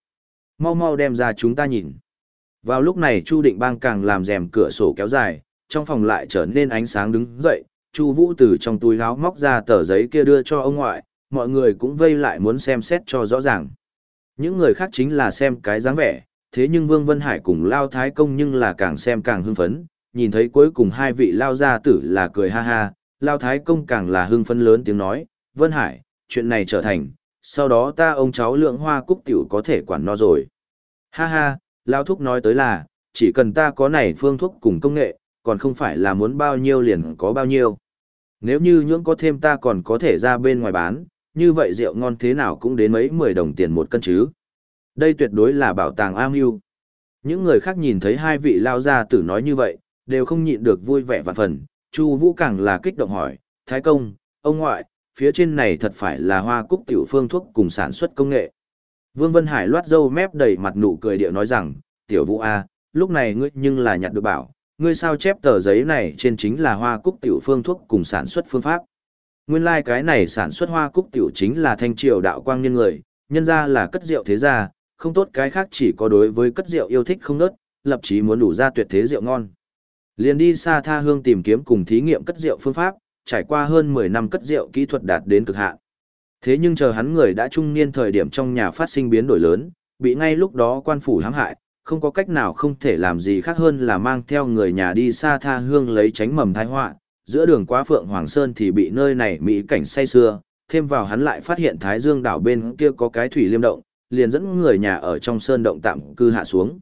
Mau mau đem ra chúng ta nhìn. Vào lúc này Chu Định Bang càng làm rèm cửa sổ kéo dài, trong phòng lại trở nên ánh sáng đứng dậy, Chu Vũ từ trong túi áo móc ra tờ giấy kia đưa cho ông ngoại, mọi người cũng vây lại muốn xem xét cho rõ ràng. Những người khác chính là xem cái dáng vẻ, thế nhưng Vương Vân Hải cùng Lao Thái Công nhưng là càng xem càng hưng phấn, nhìn thấy cuối cùng hai vị Lao gia tử là cười ha ha, Lao Thái Công càng là hưng phấn lớn tiếng nói, Vân Hải, chuyện này trở thành, sau đó ta ông cháu lượng hoa cúc tiểu có thể quản no rồi. Ha ha, lão Thúc nói tới là, chỉ cần ta có này phương thuốc cùng công nghệ, còn không phải là muốn bao nhiêu liền có bao nhiêu. Nếu như nhưỡng có thêm ta còn có thể ra bên ngoài bán, như vậy rượu ngon thế nào cũng đến mấy mười đồng tiền một cân chứ. Đây tuyệt đối là bảo tàng am yêu. Những người khác nhìn thấy hai vị lao gia tử nói như vậy, đều không nhịn được vui vẻ vạn phần. Chu Vũ càng là kích động hỏi, Thái công, ông ngoại, phía trên này thật phải là hoa cúc tiểu phương thuốc cùng sản xuất công nghệ. Vương Vân Hải loát râu mép đầy mặt nụ cười điệu nói rằng, tiểu vũ A, lúc này ngươi nhưng là nhặt được bảo, ngươi sao chép tờ giấy này trên chính là hoa cúc tiểu phương thuốc cùng sản xuất phương pháp. Nguyên lai like cái này sản xuất hoa cúc tiểu chính là thanh triều đạo quang nhân người, nhân ra là cất rượu thế gia, không tốt cái khác chỉ có đối với cất rượu yêu thích không nớt, lập chí muốn đủ ra tuyệt thế rượu ngon. Liền đi xa tha hương tìm kiếm cùng thí nghiệm cất rượu phương pháp, trải qua hơn 10 năm cất rượu kỹ thuật đạt đến cực hạn. Thế nhưng chờ hắn người đã trung niên thời điểm trong nhà phát sinh biến đổi lớn, bị ngay lúc đó quan phủ hãm hại, không có cách nào không thể làm gì khác hơn là mang theo người nhà đi xa tha hương lấy tránh mầm tai họa, giữa đường qua Phượng Hoàng Sơn thì bị nơi này mỹ cảnh say xưa, thêm vào hắn lại phát hiện Thái Dương đảo bên kia có cái thủy liêm động, liền dẫn người nhà ở trong sơn động tạm cư hạ xuống.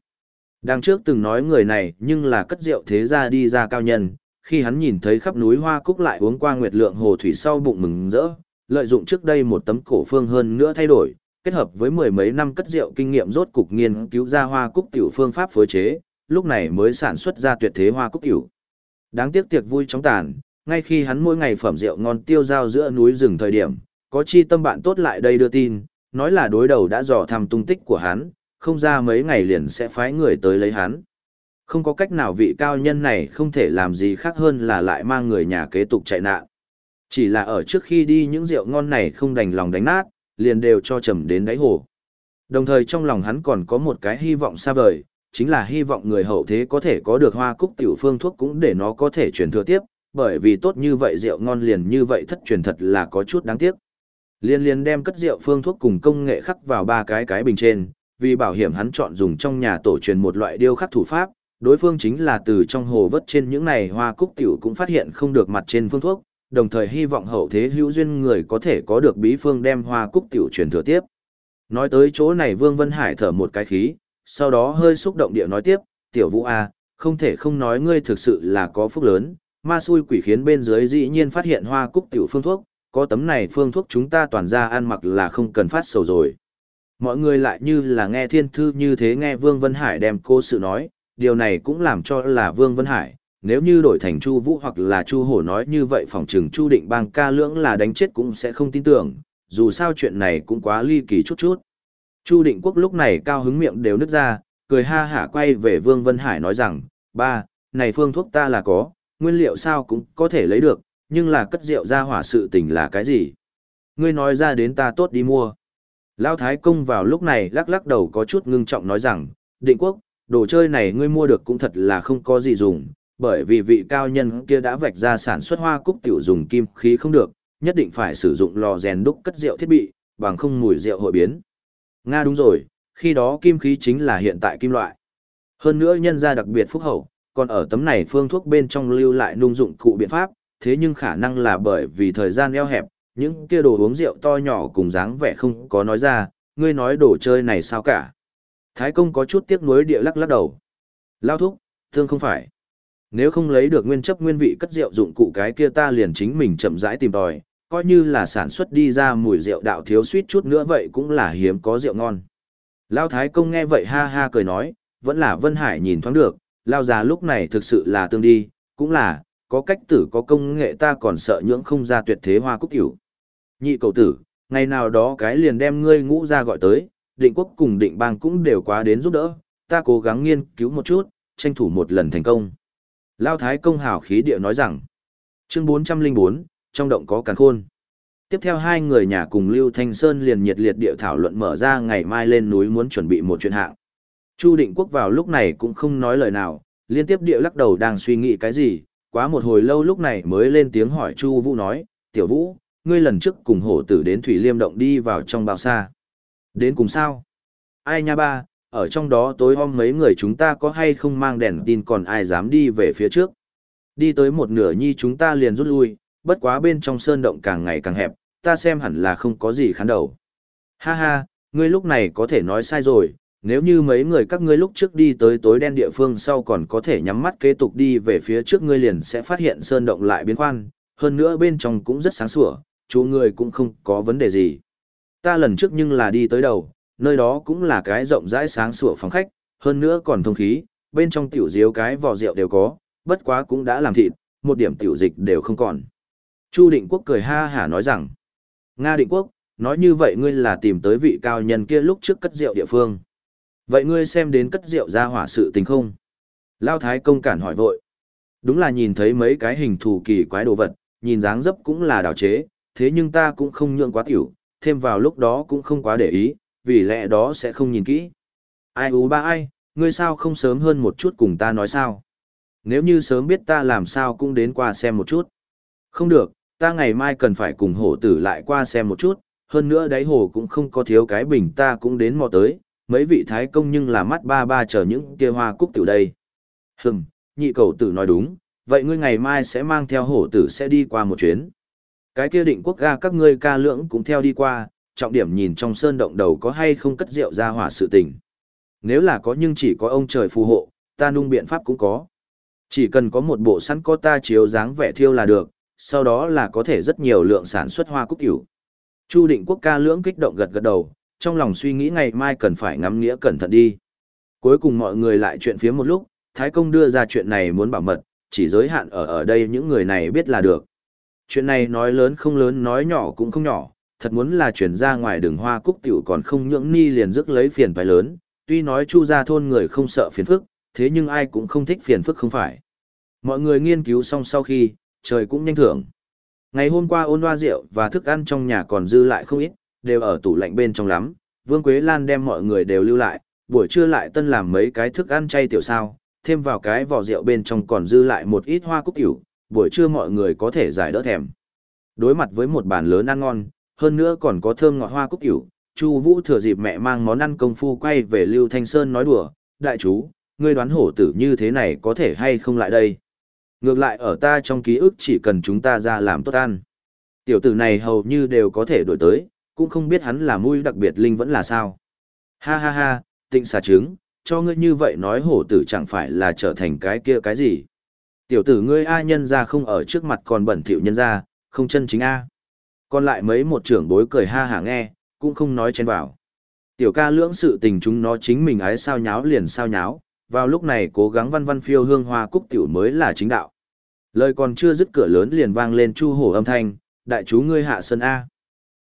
Đằng trước từng nói người này nhưng là cất rượu thế gia đi ra cao nhân, khi hắn nhìn thấy khắp núi hoa cúc lại uống qua nguyệt lượng hồ thủy sau bụng mừng rỡ, lợi dụng trước đây một tấm cổ phương hơn nữa thay đổi, kết hợp với mười mấy năm cất rượu kinh nghiệm rốt cục nghiên cứu ra hoa cúc tiểu phương pháp phối chế, lúc này mới sản xuất ra tuyệt thế hoa cúc tiểu. Đáng tiếc tiệc vui chóng tàn, ngay khi hắn mỗi ngày phẩm rượu ngon tiêu giao giữa núi rừng thời điểm, có chi tâm bạn tốt lại đây đưa tin, nói là đối đầu đã dò thăm tung tích của hắn, không ra mấy ngày liền sẽ phái người tới lấy hắn. Không có cách nào vị cao nhân này không thể làm gì khác hơn là lại mang người nhà kế tục chạy nạn. Chỉ là ở trước khi đi những rượu ngon này không đành lòng đánh nát, liền đều cho trầm đến đáy hồ. Đồng thời trong lòng hắn còn có một cái hy vọng xa vời, chính là hy vọng người hậu thế có thể có được hoa cúc tiểu phương thuốc cũng để nó có thể truyền thừa tiếp, bởi vì tốt như vậy rượu ngon liền như vậy thất truyền thật là có chút đáng tiếc. Liên liên đem cất rượu phương thuốc cùng công nghệ khắc vào ba cái cái bình trên, vì bảo hiểm hắn chọn dùng trong nhà tổ truyền một loại điêu khắc thủ pháp, đối phương chính là từ trong hồ vớt trên những này hoa cúc tiểu cũng phát hiện không được mặt trên phương thuốc, đồng thời hy vọng hậu thế hữu duyên người có thể có được bí phương đem hoa cúc tiểu truyền thừa tiếp. Nói tới chỗ này Vương Vân Hải thở một cái khí, sau đó hơi xúc động địa nói tiếp, tiểu vũ A, không thể không nói ngươi thực sự là có phúc lớn, ma xui quỷ khiến bên dưới dĩ nhiên phát hiện hoa cúc tiểu phương thuốc, có tấm này phương thuốc chúng ta toàn ra ăn mặc là không cần phát sầu rồi. Mọi người lại như là nghe thiên thư như thế nghe Vương Vân Hải đem cô sự nói, điều này cũng làm cho là Vương Vân Hải, nếu như đổi thành Chu Vũ hoặc là Chu Hổ nói như vậy phòng trường Chu Định Bang ca lưỡng là đánh chết cũng sẽ không tin tưởng, dù sao chuyện này cũng quá ly kỳ chút chút. Chu Định Quốc lúc này cao hứng miệng đều nứt ra, cười ha hả quay về Vương Vân Hải nói rằng, ba, này phương thuốc ta là có, nguyên liệu sao cũng có thể lấy được, nhưng là cất rượu ra hỏa sự tình là cái gì? Ngươi nói ra đến ta tốt đi mua. Lão Thái Công vào lúc này lắc lắc đầu có chút ngưng trọng nói rằng, định quốc, đồ chơi này ngươi mua được cũng thật là không có gì dùng, bởi vì vị cao nhân kia đã vạch ra sản xuất hoa cúc tiểu dùng kim khí không được, nhất định phải sử dụng lò rèn đúc cất rượu thiết bị, bằng không mùi rượu hội biến. Nga đúng rồi, khi đó kim khí chính là hiện tại kim loại. Hơn nữa nhân gia đặc biệt phúc hậu, còn ở tấm này phương thuốc bên trong lưu lại nung dụng cụ biện pháp, thế nhưng khả năng là bởi vì thời gian eo hẹp, những kia đồ uống rượu to nhỏ cùng dáng vẻ không có nói ra, ngươi nói đồ chơi này sao cả. Thái công có chút tiếc nuối địa lắc lắc đầu. Lao thúc, thương không phải. Nếu không lấy được nguyên chấp nguyên vị cất rượu dụng cụ cái kia ta liền chính mình chậm rãi tìm tòi, coi như là sản xuất đi ra mùi rượu đạo thiếu suýt chút nữa vậy cũng là hiếm có rượu ngon. Lao Thái công nghe vậy ha ha cười nói, vẫn là Vân Hải nhìn thoáng được, Lao già lúc này thực sự là tương đi, cũng là, có cách tử có công nghệ ta còn sợ nhưỡng không ra tuyệt thế hoa cúc hiểu. Nhị cầu tử, ngày nào đó cái liền đem ngươi ngũ ra gọi tới, định quốc cùng định bang cũng đều quá đến giúp đỡ, ta cố gắng nghiên cứu một chút, tranh thủ một lần thành công. Lao Thái công hào khí địa nói rằng, chương 404, trong động có càn khôn. Tiếp theo hai người nhà cùng Lưu Thanh Sơn liền nhiệt liệt địa thảo luận mở ra ngày mai lên núi muốn chuẩn bị một chuyện hạng. Chu Định Quốc vào lúc này cũng không nói lời nào, liên tiếp địa lắc đầu đang suy nghĩ cái gì, quá một hồi lâu lúc này mới lên tiếng hỏi Chu Vũ nói, "Tiểu Vũ, ngươi lần trước cùng hổ tử đến Thủy Liêm động đi vào trong bao xa?" "Đến cùng sao?" "Ai nha ba, ở trong đó tối hôm mấy người chúng ta có hay không mang đèn tin còn ai dám đi về phía trước?" Đi tới một nửa nhi chúng ta liền rút lui, bất quá bên trong sơn động càng ngày càng hẹp, ta xem hẳn là không có gì khán đầu. Ha ha, ngươi lúc này có thể nói sai rồi, nếu như mấy người các ngươi lúc trước đi tới tối đen địa phương sau còn có thể nhắm mắt kế tục đi về phía trước ngươi liền sẽ phát hiện sơn động lại biến khoan, hơn nữa bên trong cũng rất sáng sủa, chú người cũng không có vấn đề gì. Ta lần trước nhưng là đi tới đầu, nơi đó cũng là cái rộng rãi sáng sủa phòng khách, hơn nữa còn thông khí, bên trong tiểu diếu cái vò rượu đều có, bất quá cũng đã làm thịt, một điểm tiểu dịch đều không còn. Chu Định Quốc cười ha hả nói rằng, Nga Định Quốc, nói như vậy ngươi là tìm tới vị cao nhân kia lúc trước cất rượu địa phương. Vậy ngươi xem đến cất rượu ra hỏa sự tình không? Lao Thái công cản hỏi vội. Đúng là nhìn thấy mấy cái hình thù kỳ quái đồ vật, nhìn dáng dấp cũng là đào chế, thế nhưng ta cũng không nhượng quá tiểu, thêm vào lúc đó cũng không quá để ý, vì lẽ đó sẽ không nhìn kỹ. Ai ú ba ai, ngươi sao không sớm hơn một chút cùng ta nói sao? Nếu như sớm biết ta làm sao cũng đến qua xem một chút. Không được, ta ngày mai cần phải cùng hổ tử lại qua xem một chút, hơn nữa đáy hồ cũng không có thiếu cái bình ta cũng đến mò tới, mấy vị thái công nhưng là mắt ba ba chờ những kia hoa cúc tiểu đây. Hừm, nhị cầu tử nói đúng, vậy ngươi ngày mai sẽ mang theo hổ tử sẽ đi qua một chuyến. Cái kia định quốc ga các ngươi ca lưỡng cũng theo đi qua, trọng điểm nhìn trong sơn động đầu có hay không cất rượu ra hỏa sự tình. Nếu là có nhưng chỉ có ông trời phù hộ, ta nung biện pháp cũng có. Chỉ cần có một bộ sẵn có ta chiếu dáng vẻ thiêu là được, sau đó là có thể rất nhiều lượng sản xuất hoa cúc cửu. Chu định quốc ca lưỡng kích động gật gật đầu, trong lòng suy nghĩ ngày mai cần phải ngắm nghĩa cẩn thận đi. Cuối cùng mọi người lại chuyện phía một lúc, Thái Công đưa ra chuyện này muốn bảo mật, chỉ giới hạn ở ở đây những người này biết là được. Chuyện này nói lớn không lớn nói nhỏ cũng không nhỏ, thật muốn là chuyển ra ngoài đường hoa cúc tiểu còn không nhưỡng ni liền rước lấy phiền phải lớn, tuy nói chu ra thôn người không sợ phiền phức, thế nhưng ai cũng không thích phiền phức không phải. Mọi người nghiên cứu xong sau khi, trời cũng nhanh thưởng. Ngày hôm qua ôn hoa rượu và thức ăn trong nhà còn dư lại không ít, đều ở tủ lạnh bên trong lắm. Vương Quế Lan đem mọi người đều lưu lại, buổi trưa lại tân làm mấy cái thức ăn chay tiểu sao, thêm vào cái vỏ rượu bên trong còn dư lại một ít hoa cúc tiểu, buổi trưa mọi người có thể giải đỡ thèm. Đối mặt với một bàn lớn ăn ngon, hơn nữa còn có thơm ngọt hoa cúc tiểu, Chu Vũ thừa dịp mẹ mang món ăn công phu quay về Lưu Thanh Sơn nói đùa, "Đại chú, ngươi đoán hổ tử như thế này có thể hay không lại đây?" Ngược lại ở ta trong ký ức chỉ cần chúng ta ra làm tốt ăn. Tiểu tử này hầu như đều có thể đổi tới, cũng không biết hắn là mũi đặc biệt linh vẫn là sao. Ha ha ha, tịnh xà trứng, cho ngươi như vậy nói hổ tử chẳng phải là trở thành cái kia cái gì. Tiểu tử ngươi A nhân ra không ở trước mặt còn bẩn thỉu nhân ra, không chân chính A. Còn lại mấy một trưởng bối cười ha hả nghe, cũng không nói chen vào. Tiểu ca lưỡng sự tình chúng nó chính mình ái sao nháo liền sao nháo, vào lúc này cố gắng văn văn phiêu hương hoa cúc tiểu mới là chính đạo. Lời còn chưa dứt cửa lớn liền vang lên chu hổ âm thanh, đại chú ngươi hạ sân A.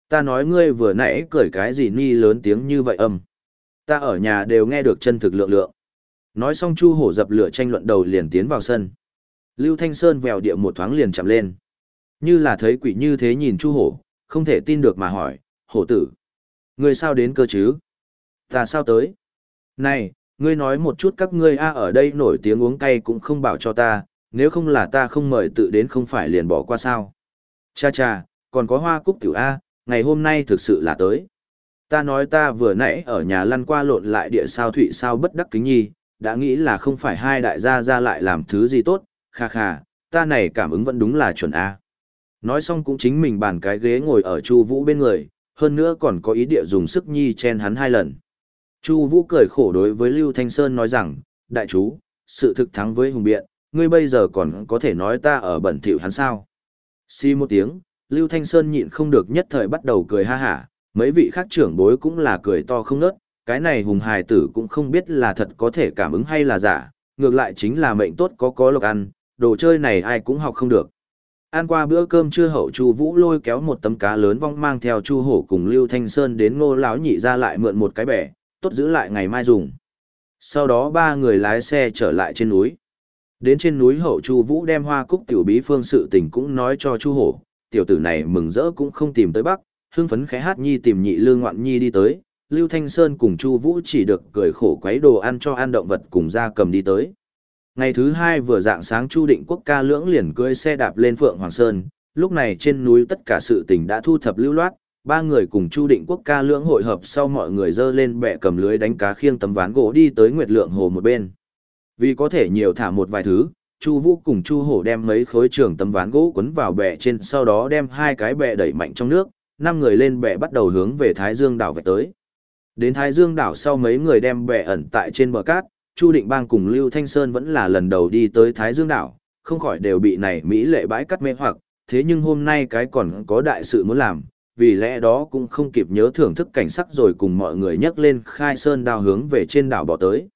Ta nói ngươi vừa nãy cười cái gì ni lớn tiếng như vậy âm. Ta ở nhà đều nghe được chân thực lượng lượng. Nói xong chu hổ dập lửa tranh luận đầu liền tiến vào sân. Lưu Thanh Sơn vèo địa một thoáng liền chạm lên. Như là thấy quỷ như thế nhìn chu hổ, không thể tin được mà hỏi, hổ tử. Ngươi sao đến cơ chứ? Ta sao tới? Này, ngươi nói một chút các ngươi a ở đây nổi tiếng uống cay cũng không bảo cho ta, nếu không là ta không mời tự đến không phải liền bỏ qua sao. Cha cha, còn có hoa cúc tiểu A, ngày hôm nay thực sự là tới. Ta nói ta vừa nãy ở nhà lăn qua lộn lại địa sao thụy sao bất đắc kính nhi, đã nghĩ là không phải hai đại gia ra lại làm thứ gì tốt, kha kha, ta này cảm ứng vẫn đúng là chuẩn A. Nói xong cũng chính mình bàn cái ghế ngồi ở Chu Vũ bên người, hơn nữa còn có ý địa dùng sức nhi chen hắn hai lần. Chu Vũ cười khổ đối với Lưu Thanh Sơn nói rằng, đại chú, sự thực thắng với hùng biện, ngươi bây giờ còn có thể nói ta ở bẩn thỉu hắn sao? Xi một tiếng, Lưu Thanh Sơn nhịn không được nhất thời bắt đầu cười ha hả, mấy vị khác trưởng bối cũng là cười to không nớt, cái này hùng hài tử cũng không biết là thật có thể cảm ứng hay là giả, ngược lại chính là mệnh tốt có có lộc ăn, đồ chơi này ai cũng học không được. Ăn qua bữa cơm trưa hậu Chu Vũ lôi kéo một tấm cá lớn vong mang theo Chu Hổ cùng Lưu Thanh Sơn đến Ngô lão nhị ra lại mượn một cái bè, tốt giữ lại ngày mai dùng. Sau đó ba người lái xe trở lại trên núi. Đến trên núi hậu Chu Vũ đem hoa cúc tiểu bí phương sự tình cũng nói cho Chu Hổ, tiểu tử này mừng rỡ cũng không tìm tới Bắc, hưng phấn khẽ hát nhi tìm nhị lương ngoạn nhi đi tới, Lưu Thanh Sơn cùng Chu Vũ chỉ được cười khổ quấy đồ ăn cho ăn động vật cùng gia cầm đi tới. Ngày thứ hai vừa dạng sáng Chu Định Quốc ca lưỡng liền cưỡi xe đạp lên Phượng Hoàng Sơn, lúc này trên núi tất cả sự tình đã thu thập lưu loát, ba người cùng Chu Định Quốc ca lưỡng hội hợp sau mọi người dơ lên bẹ cầm lưới đánh cá khiêng tấm ván gỗ đi tới Nguyệt Lượng Hồ một bên. Vì có thể nhiều thả một vài thứ, Chu Vũ cùng Chu Hổ đem mấy khối trường tấm ván gỗ quấn vào bè trên sau đó đem hai cái bè đẩy mạnh trong nước, năm người lên bè bắt đầu hướng về Thái Dương đảo về tới. Đến Thái Dương đảo sau mấy người đem bè ẩn tại trên bờ cát, Chu Định Bang cùng Lưu Thanh Sơn vẫn là lần đầu đi tới Thái Dương đảo, không khỏi đều bị này mỹ lệ bãi cắt mê hoặc, thế nhưng hôm nay cái còn có đại sự muốn làm, vì lẽ đó cũng không kịp nhớ thưởng thức cảnh sắc rồi cùng mọi người nhấc lên khai sơn đao hướng về trên đảo bỏ tới.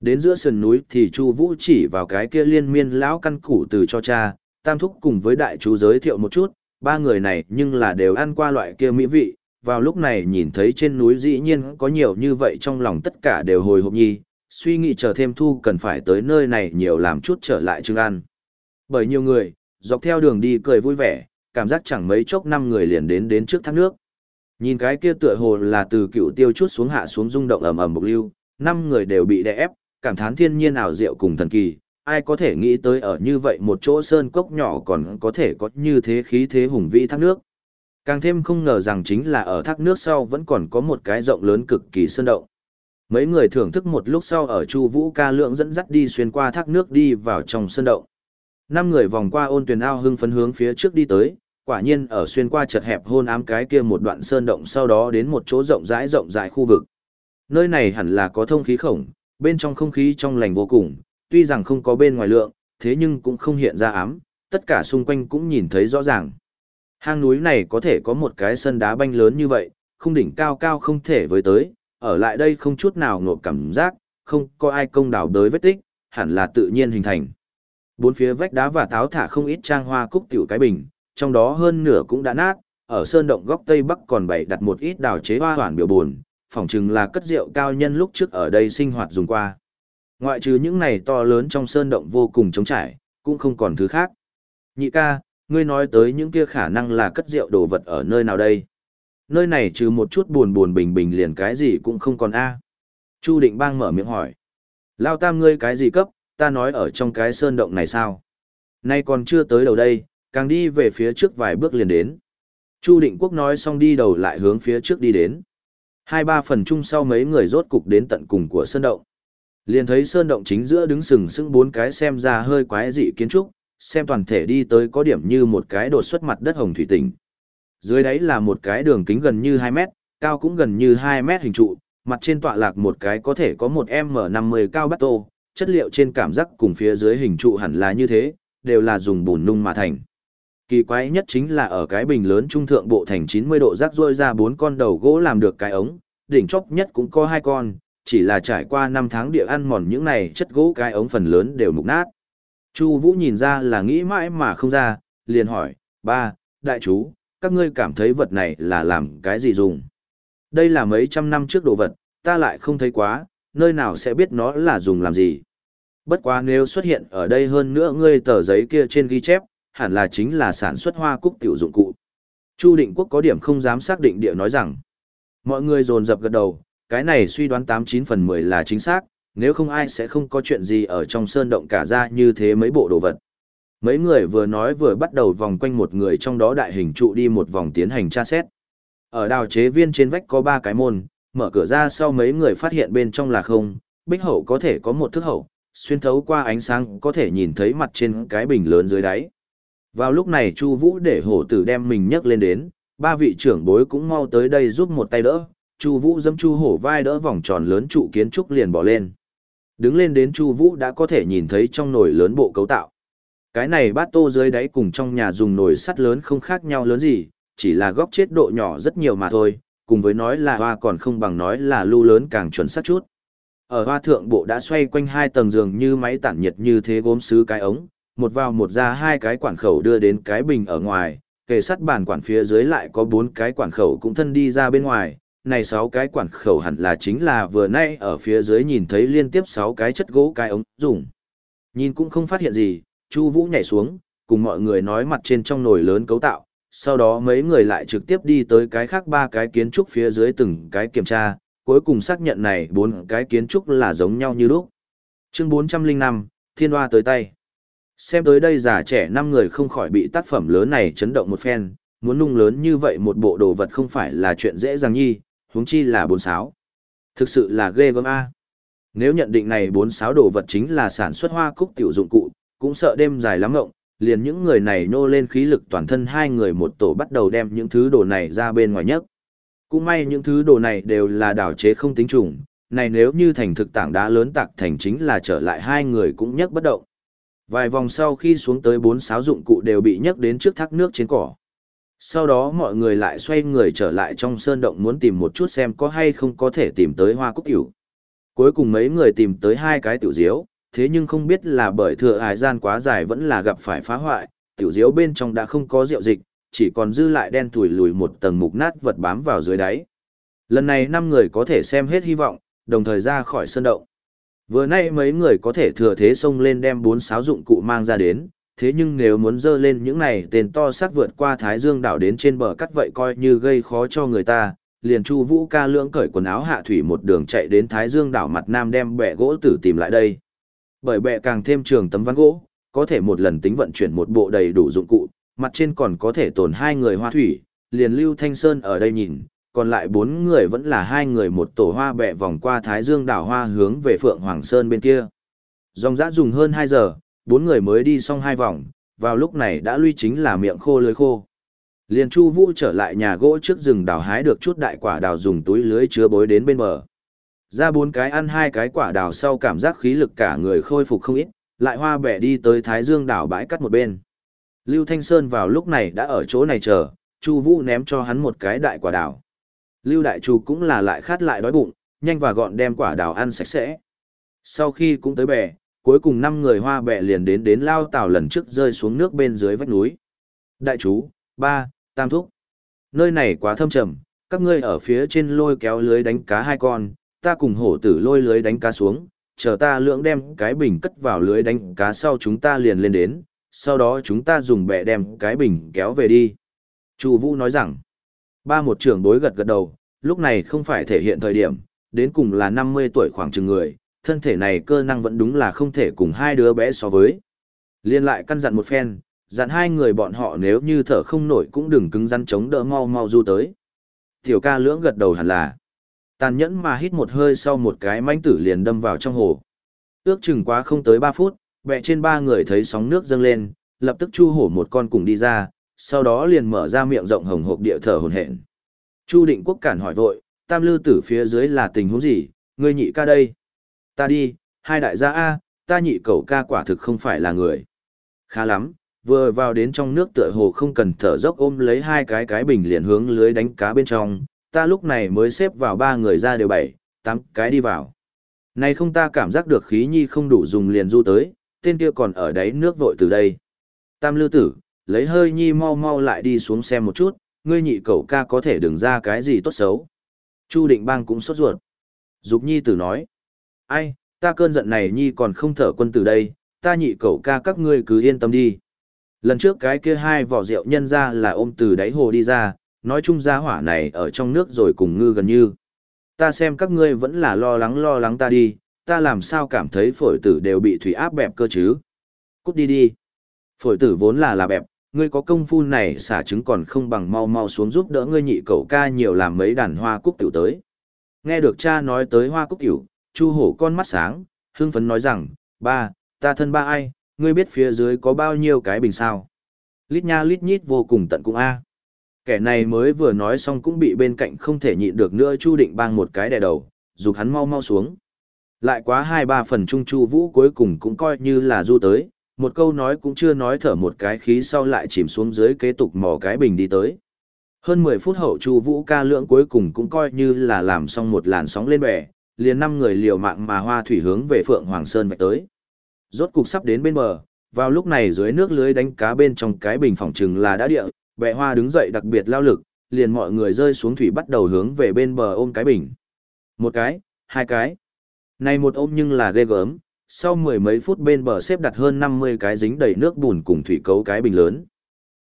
Đến giữa sườn núi thì Chu Vũ chỉ vào cái kia liên miên lão căn củ từ cho cha, Tam thúc cùng với đại chú giới thiệu một chút, ba người này nhưng là đều ăn qua loại kia mỹ vị, vào lúc này nhìn thấy trên núi dĩ nhiên có nhiều như vậy trong lòng tất cả đều hồi hộp nhi, suy nghĩ chờ thêm thu cần phải tới nơi này nhiều làm chút trở lại Trương An. Bởi nhiều người, dọc theo đường đi cười vui vẻ, cảm giác chẳng mấy chốc năm người liền đến đến trước thác nước. Nhìn cái kia tựa hồ là từ cựu tiêu chút xuống hạ xuống rung động ầm ầm bộc lưu, năm người đều bị đè ép, cảm thán thiên nhiên ảo diệu cùng thần kỳ, ai có thể nghĩ tới ở như vậy một chỗ sơn cốc nhỏ còn có thể có như thế khí thế hùng vĩ thác nước. Càng thêm không ngờ rằng chính là ở thác nước sau vẫn còn có một cái rộng lớn cực kỳ sơn động. Mấy người thưởng thức một lúc sau ở Chu Vũ ca lượng dẫn dắt đi xuyên qua thác nước đi vào trong sơn động. Năm người vòng qua ôn tuyền ao hưng phấn hướng phía trước đi tới, quả nhiên ở xuyên qua chật hẹp hôn ám cái kia một đoạn sơn động sau đó đến một chỗ rộng rãi rộng rãi khu vực. Nơi này hẳn là có thông khí khổng, bên trong không khí trong lành vô cùng, tuy rằng không có bên ngoài lượng, thế nhưng cũng không hiện ra ám, tất cả xung quanh cũng nhìn thấy rõ ràng. Hang núi này có thể có một cái sân đá banh lớn như vậy, không đỉnh cao cao không thể với tới, ở lại đây không chút nào ngộp cảm giác, không có ai công đào đới vết tích, hẳn là tự nhiên hình thành. Bốn phía vách đá và táo thả không ít trang hoa cúc tiểu cái bình, trong đó hơn nửa cũng đã nát, ở sơn động góc tây bắc còn bày đặt một ít đào chế hoa hoàn biểu buồn, phỏng chừng là cất rượu cao nhân lúc trước ở đây sinh hoạt dùng qua. Ngoại trừ những này to lớn trong sơn động vô cùng trống trải, cũng không còn thứ khác. Nhị ca, ngươi nói tới những kia khả năng là cất rượu đồ vật ở nơi nào đây? Nơi này trừ một chút buồn buồn bình bình liền cái gì cũng không còn a. Chu Định Bang mở miệng hỏi. Lao tam ngươi cái gì cấp, ta nói ở trong cái sơn động này sao? Nay còn chưa tới đầu đây, càng đi về phía trước vài bước liền đến. Chu Định Quốc nói xong đi đầu lại hướng phía trước đi đến. Hai ba phần chung sau mấy người rốt cục đến tận cùng của sơn động. Liền thấy sơn động chính giữa đứng sừng sững bốn cái xem ra hơi quái dị kiến trúc, xem toàn thể đi tới có điểm như một cái đột xuất mặt đất hồng thủy tỉnh. Dưới đáy là một cái đường kính gần như 2 mét, cao cũng gần như 2 mét hình trụ, mặt trên tọa lạc một cái có thể có một M50 cao bắt tô, chất liệu trên cảm giác cùng phía dưới hình trụ hẳn là như thế, đều là dùng bùn nung mà thành. Kỳ quái nhất chính là ở cái bình lớn trung thượng bộ thành 90 độ rác rôi ra bốn con đầu gỗ làm được cái ống, đỉnh chóp nhất cũng có hai con, chỉ là trải qua 5 tháng địa ăn mòn những này chất gỗ cái ống phần lớn đều mục nát. Chu Vũ nhìn ra là nghĩ mãi mà không ra, liền hỏi, ba, đại chú, các ngươi cảm thấy vật này là làm cái gì dùng? Đây là mấy trăm năm trước đồ vật, ta lại không thấy quá, nơi nào sẽ biết nó là dùng làm gì? Bất quá nếu xuất hiện ở đây hơn nữa ngươi tờ giấy kia trên ghi chép, hẳn là chính là sản xuất hoa cúc tiểu dụng cụ. Chu Định Quốc có điểm không dám xác định địa nói rằng, mọi người dồn dập gật đầu, cái này suy đoán 89 phần 10 là chính xác, nếu không ai sẽ không có chuyện gì ở trong sơn động cả ra như thế mấy bộ đồ vật. Mấy người vừa nói vừa bắt đầu vòng quanh một người trong đó đại hình trụ đi một vòng tiến hành tra xét. Ở đào chế viên trên vách có ba cái môn, mở cửa ra sau mấy người phát hiện bên trong là không, bích hậu có thể có một thức hậu, xuyên thấu qua ánh sáng có thể nhìn thấy mặt trên cái bình lớn dưới đáy. Vào lúc này Chu Vũ để hổ tử đem mình nhấc lên đến, ba vị trưởng bối cũng mau tới đây giúp một tay đỡ, Chu Vũ giẫm Chu hổ vai đỡ vòng tròn lớn trụ kiến trúc liền bỏ lên. Đứng lên đến Chu Vũ đã có thể nhìn thấy trong nồi lớn bộ cấu tạo. Cái này bát tô dưới đáy cùng trong nhà dùng nồi sắt lớn không khác nhau lớn gì, chỉ là góc chết độ nhỏ rất nhiều mà thôi, cùng với nói là hoa còn không bằng nói là lưu lớn càng chuẩn xác chút. Ở hoa thượng bộ đã xoay quanh hai tầng giường như máy tản nhiệt như thế gốm sứ cái ống, một vào một ra hai cái quản khẩu đưa đến cái bình ở ngoài, kề sắt bàn quản phía dưới lại có bốn cái quản khẩu cũng thân đi ra bên ngoài, này sáu cái quản khẩu hẳn là chính là vừa nay ở phía dưới nhìn thấy liên tiếp sáu cái chất gỗ cái ống dùng. Nhìn cũng không phát hiện gì, Chu Vũ nhảy xuống, cùng mọi người nói mặt trên trong nồi lớn cấu tạo, sau đó mấy người lại trực tiếp đi tới cái khác ba cái kiến trúc phía dưới từng cái kiểm tra, cuối cùng xác nhận này bốn cái kiến trúc là giống nhau như lúc. Chương 405, Thiên Hoa tới tay. Xem tới đây già trẻ năm người không khỏi bị tác phẩm lớn này chấn động một phen, muốn nung lớn như vậy một bộ đồ vật không phải là chuyện dễ dàng nhi, huống chi là bốn sáo. Thực sự là ghê gớm a. Nếu nhận định này bốn sáo đồ vật chính là sản xuất hoa cúc tiểu dụng cụ, cũng sợ đêm dài lắm ngộng, liền những người này nô lên khí lực toàn thân hai người một tổ bắt đầu đem những thứ đồ này ra bên ngoài nhất. Cũng may những thứ đồ này đều là đảo chế không tính trùng, này nếu như thành thực tảng đá lớn tạc thành chính là trở lại hai người cũng nhấc bất động. Vài vòng sau khi xuống tới bốn sáo dụng cụ đều bị nhấc đến trước thác nước trên cỏ. Sau đó mọi người lại xoay người trở lại trong sơn động muốn tìm một chút xem có hay không có thể tìm tới hoa cúc tiểu. Cuối cùng mấy người tìm tới hai cái tiểu diếu, thế nhưng không biết là bởi thừa hải gian quá dài vẫn là gặp phải phá hoại, tiểu diếu bên trong đã không có rượu dịch, chỉ còn dư lại đen thủi lùi một tầng mục nát vật bám vào dưới đáy. Lần này năm người có thể xem hết hy vọng, đồng thời ra khỏi sơn động. Vừa nay mấy người có thể thừa thế xông lên đem bốn sáo dụng cụ mang ra đến, thế nhưng nếu muốn dơ lên những này tên to xác vượt qua Thái Dương đảo đến trên bờ cắt vậy coi như gây khó cho người ta, liền Chu Vũ ca lưỡng cởi quần áo hạ thủy một đường chạy đến Thái Dương đảo mặt nam đem bẻ gỗ tử tìm lại đây. Bởi bệ càng thêm trường tấm ván gỗ, có thể một lần tính vận chuyển một bộ đầy đủ dụng cụ, mặt trên còn có thể tồn hai người hoa thủy, liền Lưu Thanh Sơn ở đây nhìn, còn lại bốn người vẫn là hai người một tổ hoa bẹ vòng qua Thái Dương đảo hoa hướng về Phượng Hoàng Sơn bên kia. Dòng dã dùng hơn 2 giờ, bốn người mới đi xong hai vòng, vào lúc này đã lui chính là miệng khô lưới khô. Liền Chu Vũ trở lại nhà gỗ trước rừng đào hái được chút đại quả đào dùng túi lưới chứa bối đến bên bờ. Ra bốn cái ăn hai cái quả đào sau cảm giác khí lực cả người khôi phục không ít, lại hoa bẻ đi tới Thái Dương đảo bãi cắt một bên. Lưu Thanh Sơn vào lúc này đã ở chỗ này chờ, Chu Vũ ném cho hắn một cái đại quả đào. Lưu Đại Chu cũng là lại khát lại đói bụng, nhanh và gọn đem quả đào ăn sạch sẽ. Sau khi cũng tới bè, cuối cùng năm người hoa bè liền đến đến lao tàu lần trước rơi xuống nước bên dưới vách núi. Đại chú, ba, tam thúc. Nơi này quá thâm trầm, các ngươi ở phía trên lôi kéo lưới đánh cá hai con, ta cùng hổ tử lôi lưới đánh cá xuống, chờ ta lưỡng đem cái bình cất vào lưới đánh cá sau chúng ta liền lên đến, sau đó chúng ta dùng bẹ đem cái bình kéo về đi. Chu Vũ nói rằng, ba một trưởng đối gật gật đầu, lúc này không phải thể hiện thời điểm, đến cùng là 50 tuổi khoảng chừng người, thân thể này cơ năng vẫn đúng là không thể cùng hai đứa bé so với. Liên lại căn dặn một phen, dặn hai người bọn họ nếu như thở không nổi cũng đừng cứng rắn chống đỡ mau mau du tới. Tiểu ca lưỡng gật đầu hẳn là. Tàn nhẫn mà hít một hơi sau một cái manh tử liền đâm vào trong hồ. Ước chừng quá không tới 3 phút, bẹ trên ba người thấy sóng nước dâng lên, lập tức chu hổ một con cùng đi ra, sau đó liền mở ra miệng rộng hồng hộc địa thở hồn hển. Chu định quốc cản hỏi vội, tam lư tử phía dưới là tình huống gì, ngươi nhị ca đây. Ta đi, hai đại gia A, ta nhị cậu ca quả thực không phải là người. Khá lắm, vừa vào đến trong nước tựa hồ không cần thở dốc ôm lấy hai cái cái bình liền hướng lưới đánh cá bên trong, ta lúc này mới xếp vào ba người ra đều bảy, tám cái đi vào. Này không ta cảm giác được khí nhi không đủ dùng liền du tới, tên kia còn ở đáy nước vội từ đây. Tam lư tử, lấy hơi nhi mau mau lại đi xuống xem một chút, ngươi nhị cậu ca có thể đừng ra cái gì tốt xấu. Chu định bang cũng sốt ruột. Dục nhi tử nói, ai, ta cơn giận này nhi còn không thở quân từ đây, ta nhị cậu ca các ngươi cứ yên tâm đi. Lần trước cái kia hai vỏ rượu nhân ra là ôm từ đáy hồ đi ra, nói chung gia hỏa này ở trong nước rồi cùng ngư gần như. Ta xem các ngươi vẫn là lo lắng lo lắng ta đi, ta làm sao cảm thấy phổi tử đều bị thủy áp bẹp cơ chứ. Cút đi đi. Phổi tử vốn là là bẹp, ngươi có công phu này xả trứng còn không bằng mau mau xuống giúp đỡ ngươi nhị cậu ca nhiều làm mấy đàn hoa cúc tiểu tới. Nghe được cha nói tới hoa cúc tiểu, chu hổ con mắt sáng, hưng phấn nói rằng, ba, ta thân ba ai, ngươi biết phía dưới có bao nhiêu cái bình sao. Lít nha lít nhít vô cùng tận cũng a. Kẻ này mới vừa nói xong cũng bị bên cạnh không thể nhịn được nữa chu định bang một cái đè đầu, dục hắn mau mau xuống. Lại quá hai ba phần trung chu vũ cuối cùng cũng coi như là du tới, một câu nói cũng chưa nói thở một cái khí sau lại chìm xuống dưới kế tục mò cái bình đi tới. Hơn 10 phút hậu Chu Vũ ca lưỡng cuối cùng cũng coi như là làm xong một làn sóng lên bè, liền năm người liều mạng mà hoa thủy hướng về Phượng Hoàng Sơn vạch tới. Rốt cục sắp đến bên bờ, vào lúc này dưới nước lưới đánh cá bên trong cái bình phòng trừng là đã địa, bè hoa đứng dậy đặc biệt lao lực, liền mọi người rơi xuống thủy bắt đầu hướng về bên bờ ôm cái bình. Một cái, hai cái. Này một ôm nhưng là ghê gớm, sau mười mấy phút bên bờ xếp đặt hơn 50 cái dính đầy nước bùn cùng thủy cấu cái bình lớn.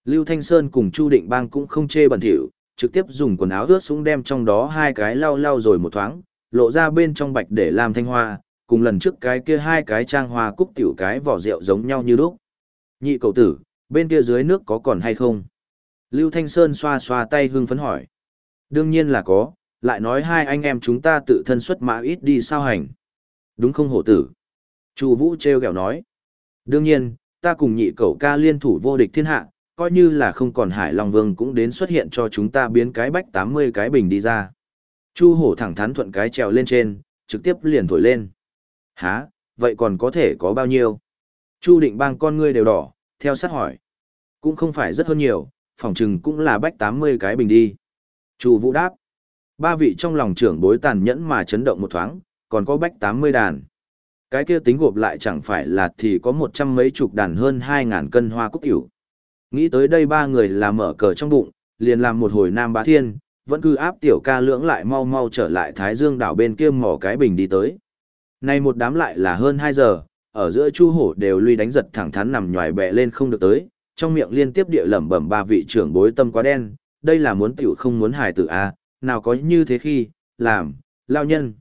Lưu Thanh Sơn cùng Chu Định Bang cũng không chê bẩn thỉu, trực tiếp dùng quần áo ướt xuống đem trong đó hai cái lau lau rồi một thoáng, lộ ra bên trong bạch để làm thanh hoa, cùng lần trước cái kia hai cái trang hoa cúc tiểu cái vỏ rượu giống nhau như lúc. Nhị cậu tử, bên kia dưới nước có còn hay không? Lưu Thanh Sơn xoa xoa tay hưng phấn hỏi. Đương nhiên là có, lại nói hai anh em chúng ta tự thân xuất mã ít đi sao hành. Đúng không hổ tử? Chu Vũ treo gẹo nói. Đương nhiên, ta cùng nhị cậu ca liên thủ vô địch thiên hạ, coi như là không còn Hải Long Vương cũng đến xuất hiện cho chúng ta biến cái bách 80 cái bình đi ra. Chu hổ thẳng thắn thuận cái trèo lên trên, trực tiếp liền thổi lên. Hả, vậy còn có thể có bao nhiêu? Chu định bang con ngươi đều đỏ, theo sát hỏi. Cũng không phải rất hơn nhiều, phòng chừng cũng là bách 80 cái bình đi. Chu vũ đáp. Ba vị trong lòng trưởng bối tàn nhẫn mà chấn động một thoáng, còn có bách 80 đàn. Cái kia tính gộp lại chẳng phải là thì có một trăm mấy chục đàn hơn 2.000 cân hoa cúc hiểu. Nghĩ tới đây ba người là mở cờ trong bụng, liền làm một hồi nam bá thiên, vẫn cứ áp tiểu ca lưỡng lại mau mau trở lại Thái Dương đảo bên kia mỏ cái bình đi tới. Nay một đám lại là hơn 2 giờ, ở giữa chu hổ đều lui đánh giật thẳng thắn nằm nhòi bẹ lên không được tới, trong miệng liên tiếp địa lẩm bẩm ba vị trưởng bối tâm quá đen, đây là muốn tiểu không muốn hài tử a, à, nào có như thế khi, làm, lao nhân.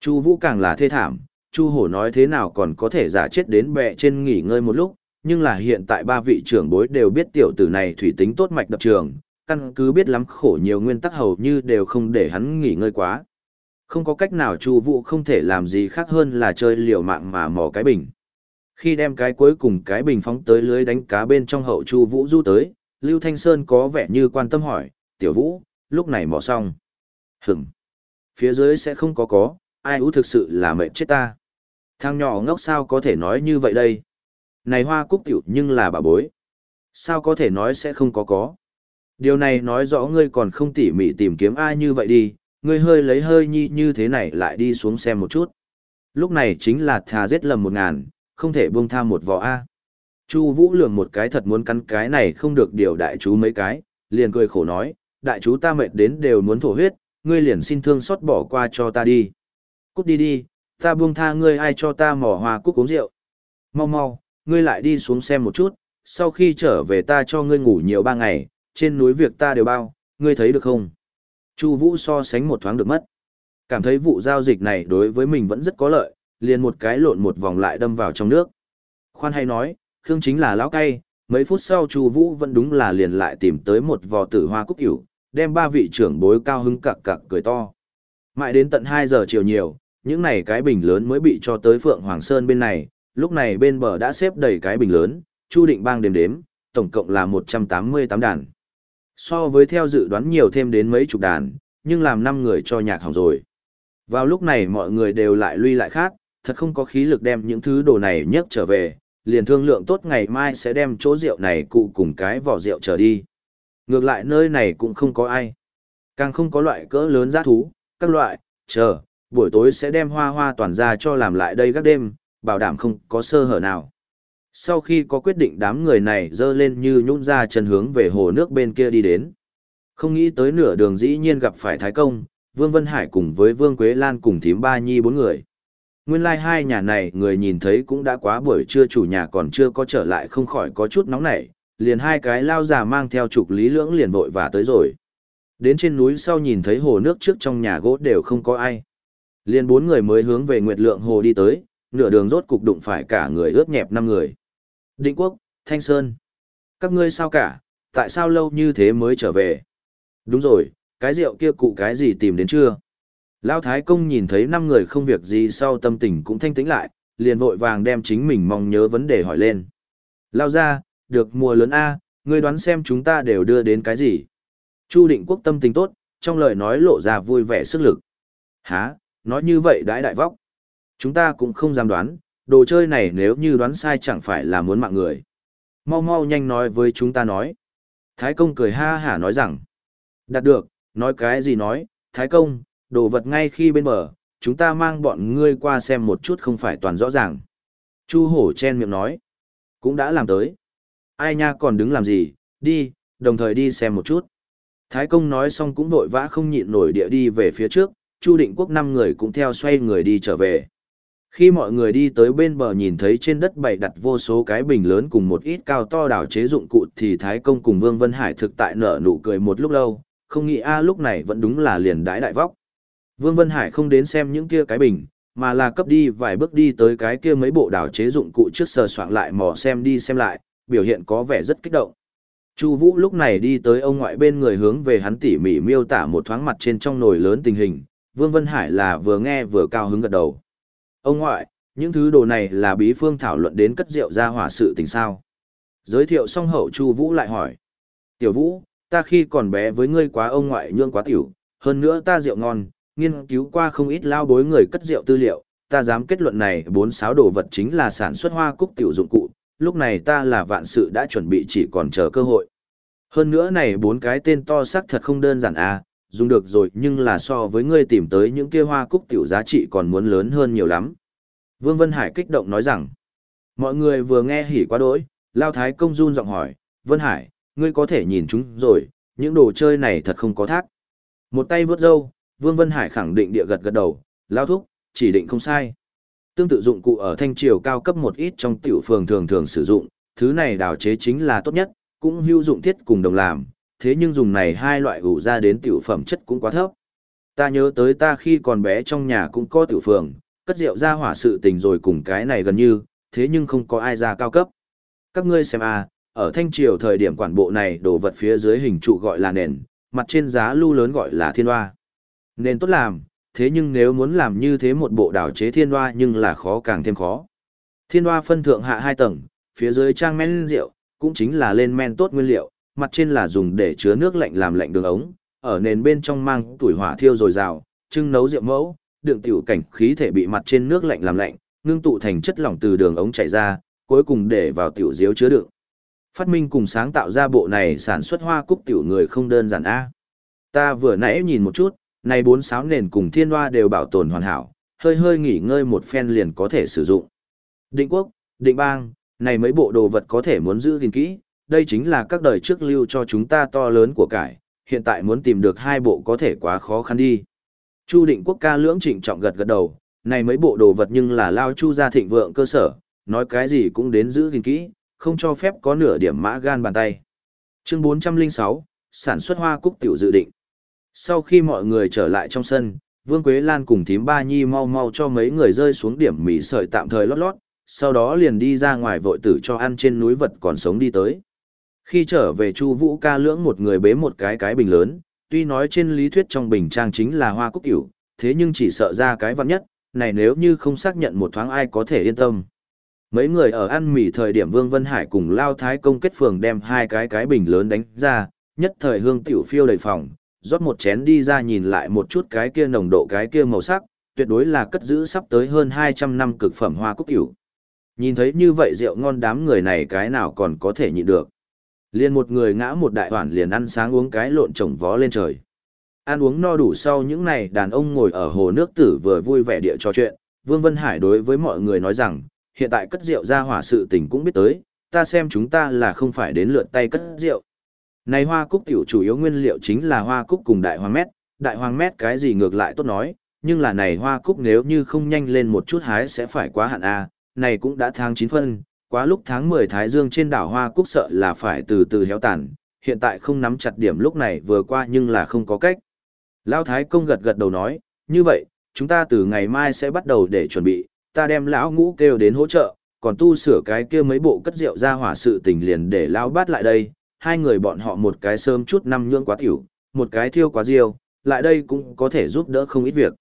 Chu Vũ càng là thê thảm, Chu Hổ nói thế nào còn có thể giả chết đến bệ trên nghỉ ngơi một lúc, nhưng là hiện tại ba vị trưởng bối đều biết tiểu tử này thủy tính tốt mạch đập trường, căn cứ biết lắm khổ nhiều nguyên tắc hầu như đều không để hắn nghỉ ngơi quá. Không có cách nào Chu Vũ không thể làm gì khác hơn là chơi liều mạng mà mò cái bình. Khi đem cái cuối cùng cái bình phóng tới lưới đánh cá bên trong hậu Chu Vũ du tới, Lưu Thanh Sơn có vẻ như quan tâm hỏi, "Tiểu Vũ, lúc này mò xong?" hửm Phía dưới sẽ không có có, ai ú thực sự là mệt chết ta. Thằng nhỏ ngốc sao có thể nói như vậy đây? Này hoa cúc tiểu nhưng là bà bối. Sao có thể nói sẽ không có có? Điều này nói rõ ngươi còn không tỉ mỉ tìm kiếm ai như vậy đi, ngươi hơi lấy hơi nhi như thế này lại đi xuống xem một chút. Lúc này chính là thà giết lầm một ngàn, không thể buông tha một vỏ A. Chu Vũ lường một cái thật muốn cắn cái này không được điều đại chú mấy cái, liền cười khổ nói, đại chú ta mệt đến đều muốn thổ huyết, ngươi liền xin thương xót bỏ qua cho ta đi. Cút đi đi, ta buông tha ngươi ai cho ta mỏ hoa cúc uống rượu. Mau mau, ngươi lại đi xuống xem một chút, sau khi trở về ta cho ngươi ngủ nhiều ba ngày, trên núi việc ta đều bao, ngươi thấy được không? Chu Vũ so sánh một thoáng được mất. Cảm thấy vụ giao dịch này đối với mình vẫn rất có lợi, liền một cái lộn một vòng lại đâm vào trong nước. Khoan hay nói, Khương chính là lão cay, mấy phút sau Chu Vũ vẫn đúng là liền lại tìm tới một vò tử hoa cúc hữu, đem ba vị trưởng bối cao hứng cặc cặc cười to. Mãi đến tận 2 giờ chiều nhiều, những này cái bình lớn mới bị cho tới Phượng Hoàng Sơn bên này, lúc này bên bờ đã xếp đầy cái bình lớn, Chu Định Bang đếm đếm, tổng cộng là 188 đàn. So với theo dự đoán nhiều thêm đến mấy chục đàn, nhưng làm 5 người cho nhạc hỏng rồi. Vào lúc này mọi người đều lại lui lại khác, thật không có khí lực đem những thứ đồ này nhấc trở về, liền thương lượng tốt ngày mai sẽ đem chỗ rượu này cụ cùng cái vỏ rượu trở đi. Ngược lại nơi này cũng không có ai. Càng không có loại cỡ lớn giá thú, các loại, chờ, buổi tối sẽ đem hoa hoa toàn ra cho làm lại đây các đêm, bảo đảm không có sơ hở nào. Sau khi có quyết định đám người này dơ lên như nhún ra chân hướng về hồ nước bên kia đi đến. Không nghĩ tới nửa đường dĩ nhiên gặp phải Thái Công, Vương Vân Hải cùng với Vương Quế Lan cùng thím ba nhi bốn người. Nguyên lai like hai nhà này người nhìn thấy cũng đã quá buổi trưa chủ nhà còn chưa có trở lại không khỏi có chút nóng nảy, liền hai cái lao già mang theo trục lý lưỡng liền vội và tới rồi. Đến trên núi sau nhìn thấy hồ nước trước trong nhà gỗ đều không có ai. Liền bốn người mới hướng về Nguyệt Lượng Hồ đi tới, nửa đường rốt cục đụng phải cả người ướt nhẹp năm người. Định Quốc, Thanh Sơn. Các ngươi sao cả, tại sao lâu như thế mới trở về? Đúng rồi, cái rượu kia cụ cái gì tìm đến chưa? Lão Thái Công nhìn thấy năm người không việc gì sau tâm tình cũng thanh tĩnh lại, liền vội vàng đem chính mình mong nhớ vấn đề hỏi lên. Lao ra, được mùa lớn A, ngươi đoán xem chúng ta đều đưa đến cái gì? Chu định quốc tâm tình tốt, trong lời nói lộ ra vui vẻ sức lực. Hả, nói như vậy đãi đại vóc. Chúng ta cũng không dám đoán, đồ chơi này nếu như đoán sai chẳng phải là muốn mạng người. Mau mau nhanh nói với chúng ta nói. Thái công cười ha hả nói rằng. Đạt được, nói cái gì nói, Thái công, đồ vật ngay khi bên bờ, chúng ta mang bọn ngươi qua xem một chút không phải toàn rõ ràng. Chu hổ chen miệng nói. Cũng đã làm tới. Ai nha còn đứng làm gì, đi, đồng thời đi xem một chút. Thái công nói xong cũng vội vã không nhịn nổi địa đi về phía trước, Chu Định Quốc năm người cũng theo xoay người đi trở về. Khi mọi người đi tới bên bờ nhìn thấy trên đất bày đặt vô số cái bình lớn cùng một ít cao to đảo chế dụng cụ thì Thái Công cùng Vương Vân Hải thực tại nở nụ cười một lúc lâu, không nghĩ a lúc này vẫn đúng là liền đái đại vóc. Vương Vân Hải không đến xem những kia cái bình, mà là cấp đi vài bước đi tới cái kia mấy bộ đảo chế dụng cụ trước sờ soạn lại mò xem đi xem lại, biểu hiện có vẻ rất kích động. Chu Vũ lúc này đi tới ông ngoại bên người hướng về hắn tỉ mỉ miêu tả một thoáng mặt trên trong nồi lớn tình hình, Vương Vân Hải là vừa nghe vừa cao hứng gật đầu. Ông ngoại, những thứ đồ này là bí phương thảo luận đến cất rượu ra hỏa sự tình sao? Giới thiệu xong hậu Chu Vũ lại hỏi. Tiểu Vũ, ta khi còn bé với ngươi quá ông ngoại nhương quá tiểu, hơn nữa ta rượu ngon, nghiên cứu qua không ít lao bối người cất rượu tư liệu, ta dám kết luận này bốn sáu đồ vật chính là sản xuất hoa cúc tiểu dụng cụ, lúc này ta là vạn sự đã chuẩn bị chỉ còn chờ cơ hội. Hơn nữa này bốn cái tên to xác thật không đơn giản à, dùng được rồi nhưng là so với ngươi tìm tới những kia hoa cúc tiểu giá trị còn muốn lớn hơn nhiều lắm. Vương Vân Hải kích động nói rằng, mọi người vừa nghe hỉ quá đỗi, Lao Thái công run giọng hỏi, Vân Hải, ngươi có thể nhìn chúng rồi, những đồ chơi này thật không có thác. Một tay vớt râu, Vương Vân Hải khẳng định địa gật gật đầu, Lao Thúc, chỉ định không sai. Tương tự dụng cụ ở thanh triều cao cấp một ít trong tiểu phường thường thường sử dụng, thứ này đào chế chính là tốt nhất, cũng hữu dụng thiết cùng đồng làm, thế nhưng dùng này hai loại ủ ra đến tiểu phẩm chất cũng quá thấp. Ta nhớ tới ta khi còn bé trong nhà cũng có tiểu phường, cất rượu ra hỏa sự tình rồi cùng cái này gần như, thế nhưng không có ai ra cao cấp. Các ngươi xem à, ở thanh triều thời điểm quản bộ này đồ vật phía dưới hình trụ gọi là nền, mặt trên giá lưu lớn gọi là thiên hoa nên tốt làm, thế nhưng nếu muốn làm như thế một bộ đảo chế thiên hoa nhưng là khó càng thêm khó. Thiên hoa phân thượng hạ hai tầng, phía dưới trang men rượu, cũng chính là lên men tốt nguyên liệu, mặt trên là dùng để chứa nước lạnh làm lạnh đường ống, ở nền bên trong mang tuổi hỏa thiêu rồi rào, trưng nấu rượu mẫu, đường tiểu cảnh khí thể bị mặt trên nước lạnh làm lạnh, ngưng tụ thành chất lỏng từ đường ống chảy ra, cuối cùng để vào tiểu diếu chứa đựng. Phát minh cùng sáng tạo ra bộ này sản xuất hoa cúc tiểu người không đơn giản a. Ta vừa nãy nhìn một chút, này bốn sáu nền cùng thiên hoa đều bảo tồn hoàn hảo, hơi hơi nghỉ ngơi một phen liền có thể sử dụng. Định quốc, định bang, này mấy bộ đồ vật có thể muốn giữ gìn kỹ, đây chính là các đời trước lưu cho chúng ta to lớn của cải, hiện tại muốn tìm được hai bộ có thể quá khó khăn đi. Chu định quốc ca lưỡng trịnh trọng gật gật đầu, này mấy bộ đồ vật nhưng là lao chu gia thịnh vượng cơ sở, nói cái gì cũng đến giữ gìn kỹ, không cho phép có nửa điểm mã gan bàn tay. Chương 406, sản xuất hoa cúc tiểu dự định. Sau khi mọi người trở lại trong sân, Vương Quế Lan cùng thím ba nhi mau mau cho mấy người rơi xuống điểm mì sợi tạm thời lót lót, sau đó liền đi ra ngoài vội tử cho ăn trên núi vật còn sống đi tới. Khi trở về Chu Vũ ca lưỡng một người bế một cái cái bình lớn, tuy nói trên lý thuyết trong bình trang chính là hoa cúc cửu thế nhưng chỉ sợ ra cái vắn nhất, này nếu như không xác nhận một thoáng ai có thể yên tâm. Mấy người ở ăn mì thời điểm Vương Vân Hải cùng Lao Thái công kết phường đem hai cái cái bình lớn đánh ra, nhất thời hương tiểu phiêu đầy phòng, rót một chén đi ra nhìn lại một chút cái kia nồng độ cái kia màu sắc, tuyệt đối là cất giữ sắp tới hơn 200 năm cực phẩm hoa cúc cửu Nhìn thấy như vậy rượu ngon đám người này cái nào còn có thể nhịn được. Liền một người ngã một đại hoàn liền ăn sáng uống cái lộn trồng vó lên trời. Ăn uống no đủ sau những này đàn ông ngồi ở hồ nước tử vừa vui vẻ địa trò chuyện, Vương Vân Hải đối với mọi người nói rằng, hiện tại cất rượu ra hỏa sự tình cũng biết tới, ta xem chúng ta là không phải đến lượt tay cất rượu. Này hoa cúc tiểu chủ yếu nguyên liệu chính là hoa cúc cùng đại hoàng mét, đại hoàng mét cái gì ngược lại tốt nói, nhưng là này hoa cúc nếu như không nhanh lên một chút hái sẽ phải quá hạn A, này cũng đã tháng 9 phân, quá lúc tháng 10 Thái Dương trên đảo hoa cúc sợ là phải từ từ héo tàn, hiện tại không nắm chặt điểm lúc này vừa qua nhưng là không có cách. Lão Thái công gật gật đầu nói, như vậy, chúng ta từ ngày mai sẽ bắt đầu để chuẩn bị, ta đem lão ngũ kêu đến hỗ trợ, còn tu sửa cái kia mấy bộ cất rượu ra hỏa sự tình liền để lão bát lại đây, hai người bọn họ một cái sớm chút năm nhưỡng quá tiểu, một cái thiêu quá riêu, lại đây cũng có thể giúp đỡ không ít việc.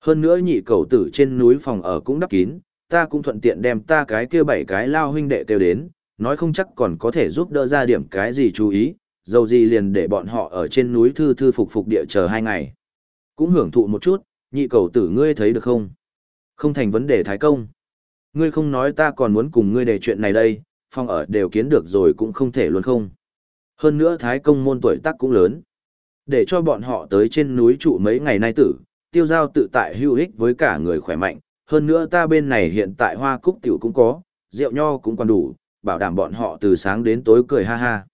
Hơn nữa nhị cầu tử trên núi phòng ở cũng đắp kín, ta cũng thuận tiện đem ta cái kia bảy cái lao huynh đệ kêu đến, nói không chắc còn có thể giúp đỡ ra điểm cái gì chú ý, dầu gì liền để bọn họ ở trên núi thư thư phục phục địa chờ hai ngày. Cũng hưởng thụ một chút, nhị cầu tử ngươi thấy được không? Không thành vấn đề thái công. Ngươi không nói ta còn muốn cùng ngươi đề chuyện này đây, phòng ở đều kiến được rồi cũng không thể luôn không. Hơn nữa thái công môn tuổi tác cũng lớn. Để cho bọn họ tới trên núi trụ mấy ngày nay tử, tiêu giao tự tại hữu ích với cả người khỏe mạnh. Hơn nữa ta bên này hiện tại hoa cúc tiểu cũng có, rượu nho cũng còn đủ, bảo đảm bọn họ từ sáng đến tối cười ha ha.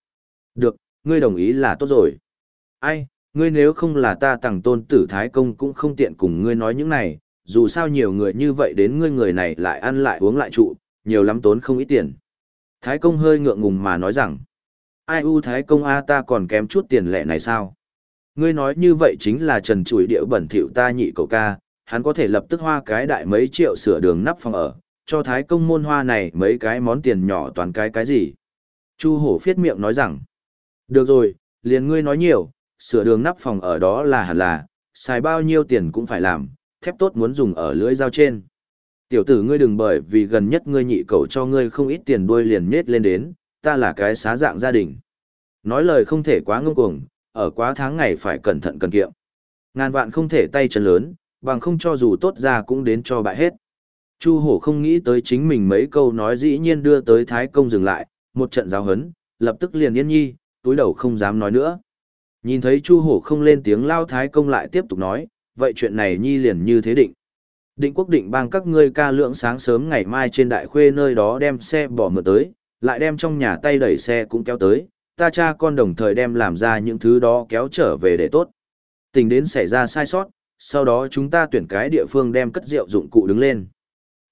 Được, ngươi đồng ý là tốt rồi. Ai, ngươi nếu không là ta tặng tôn tử Thái Công cũng không tiện cùng ngươi nói những này, dù sao nhiều người như vậy đến ngươi người này lại ăn lại uống lại trụ, nhiều lắm tốn không ít tiền. Thái Công hơi ngượng ngùng mà nói rằng, ai u Thái Công A ta còn kém chút tiền lệ này sao? Ngươi nói như vậy chính là trần chủi địa bẩn thỉu ta nhị cậu ca, hắn có thể lập tức hoa cái đại mấy triệu sửa đường nắp phòng ở, cho Thái Công môn hoa này mấy cái món tiền nhỏ toàn cái cái gì. Chu hổ phiết miệng nói rằng, được rồi, liền ngươi nói nhiều, sửa đường nắp phòng ở đó là hẳn là, xài bao nhiêu tiền cũng phải làm, thép tốt muốn dùng ở lưỡi dao trên. Tiểu tử ngươi đừng bởi vì gần nhất ngươi nhị cầu cho ngươi không ít tiền đuôi liền nết lên đến, ta là cái xá dạng gia đình. Nói lời không thể quá ngông cuồng, ở quá tháng ngày phải cẩn thận cần kiệm. Ngàn vạn không thể tay chân lớn, bằng không cho dù tốt ra cũng đến cho bại hết. Chu hổ không nghĩ tới chính mình mấy câu nói dĩ nhiên đưa tới Thái Công dừng lại, một trận giáo hấn, lập tức liền yên nhi, túi đầu không dám nói nữa. Nhìn thấy Chu Hổ không lên tiếng lao Thái Công lại tiếp tục nói, vậy chuyện này nhi liền như thế định. Định quốc định bang các ngươi ca lượng sáng sớm ngày mai trên đại khuê nơi đó đem xe bỏ mượn tới, lại đem trong nhà tay đẩy xe cũng kéo tới, ta cha con đồng thời đem làm ra những thứ đó kéo trở về để tốt. Tình đến xảy ra sai sót, sau đó chúng ta tuyển cái địa phương đem cất rượu dụng cụ đứng lên.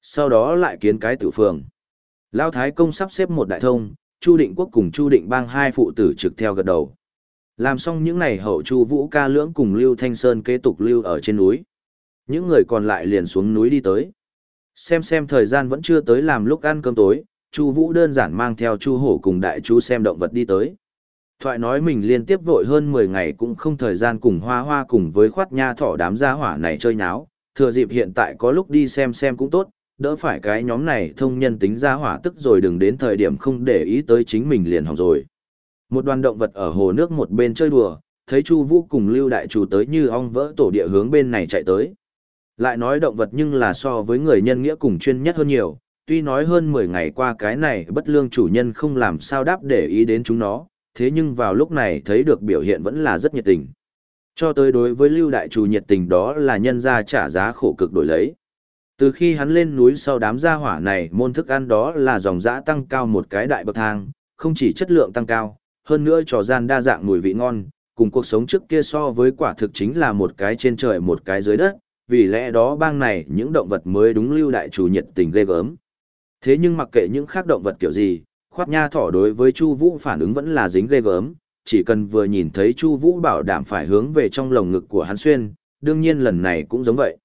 Sau đó lại kiến cái tử phường. Lao Thái Công sắp xếp một đại thông, Chu Định Quốc cùng Chu Định Bang hai phụ tử trực theo gật đầu. Làm xong những này hậu Chu Vũ ca lưỡng cùng Lưu Thanh Sơn kế tục lưu ở trên núi. Những người còn lại liền xuống núi đi tới. Xem xem thời gian vẫn chưa tới làm lúc ăn cơm tối, Chu Vũ đơn giản mang theo Chu Hổ cùng đại chú xem động vật đi tới. Thoại nói mình liên tiếp vội hơn 10 ngày cũng không thời gian cùng Hoa Hoa cùng với khoát nha thỏ đám gia hỏa này chơi nháo, thừa dịp hiện tại có lúc đi xem xem cũng tốt, đỡ phải cái nhóm này thông nhân tính gia hỏa tức rồi đừng đến thời điểm không để ý tới chính mình liền hỏng rồi. Một đoàn động vật ở hồ nước một bên chơi đùa, thấy Chu Vũ cùng Lưu Đại Chủ tới như ong vỡ tổ địa hướng bên này chạy tới. Lại nói động vật nhưng là so với người nhân nghĩa cùng chuyên nhất hơn nhiều, tuy nói hơn 10 ngày qua cái này bất lương chủ nhân không làm sao đáp để ý đến chúng nó, thế nhưng vào lúc này thấy được biểu hiện vẫn là rất nhiệt tình. Cho tới đối với Lưu Đại Chủ nhiệt tình đó là nhân ra trả giá khổ cực đổi lấy. Từ khi hắn lên núi sau đám gia hỏa này môn thức ăn đó là dòng dã tăng cao một cái đại bậc thang, không chỉ chất lượng tăng cao, hơn nữa trò gian đa dạng mùi vị ngon, cùng cuộc sống trước kia so với quả thực chính là một cái trên trời một cái dưới đất, vì lẽ đó bang này những động vật mới đúng lưu đại chủ nhiệt tình ghê gớm. Thế nhưng mặc kệ những khác động vật kiểu gì, khoát nha thỏ đối với Chu Vũ phản ứng vẫn là dính ghê gớm, chỉ cần vừa nhìn thấy Chu Vũ bảo đảm phải hướng về trong lồng ngực của hắn xuyên, đương nhiên lần này cũng giống vậy.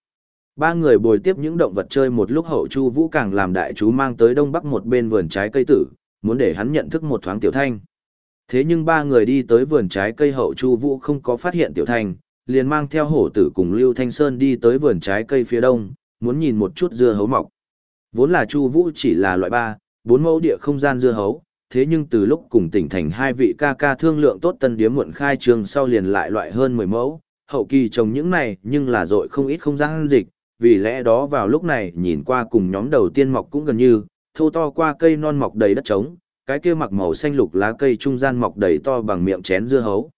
Ba người bồi tiếp những động vật chơi một lúc hậu Chu Vũ càng làm đại chú mang tới đông bắc một bên vườn trái cây tử, muốn để hắn nhận thức một thoáng tiểu thanh. Thế nhưng ba người đi tới vườn trái cây hậu Chu Vũ không có phát hiện Tiểu Thanh, liền mang theo hổ tử cùng Lưu Thanh Sơn đi tới vườn trái cây phía đông, muốn nhìn một chút dưa hấu mọc. Vốn là Chu Vũ chỉ là loại ba, bốn mẫu địa không gian dưa hấu, thế nhưng từ lúc cùng tỉnh thành hai vị ca ca thương lượng tốt tân điếm muộn khai trường sau liền lại loại hơn 10 mẫu, hậu kỳ trồng những này nhưng là dội không ít không gian dịch, vì lẽ đó vào lúc này nhìn qua cùng nhóm đầu tiên mọc cũng gần như, thô to qua cây non mọc đầy đất trống, cái kia mặc màu xanh lục lá cây trung gian mọc đầy to bằng miệng chén dưa hấu.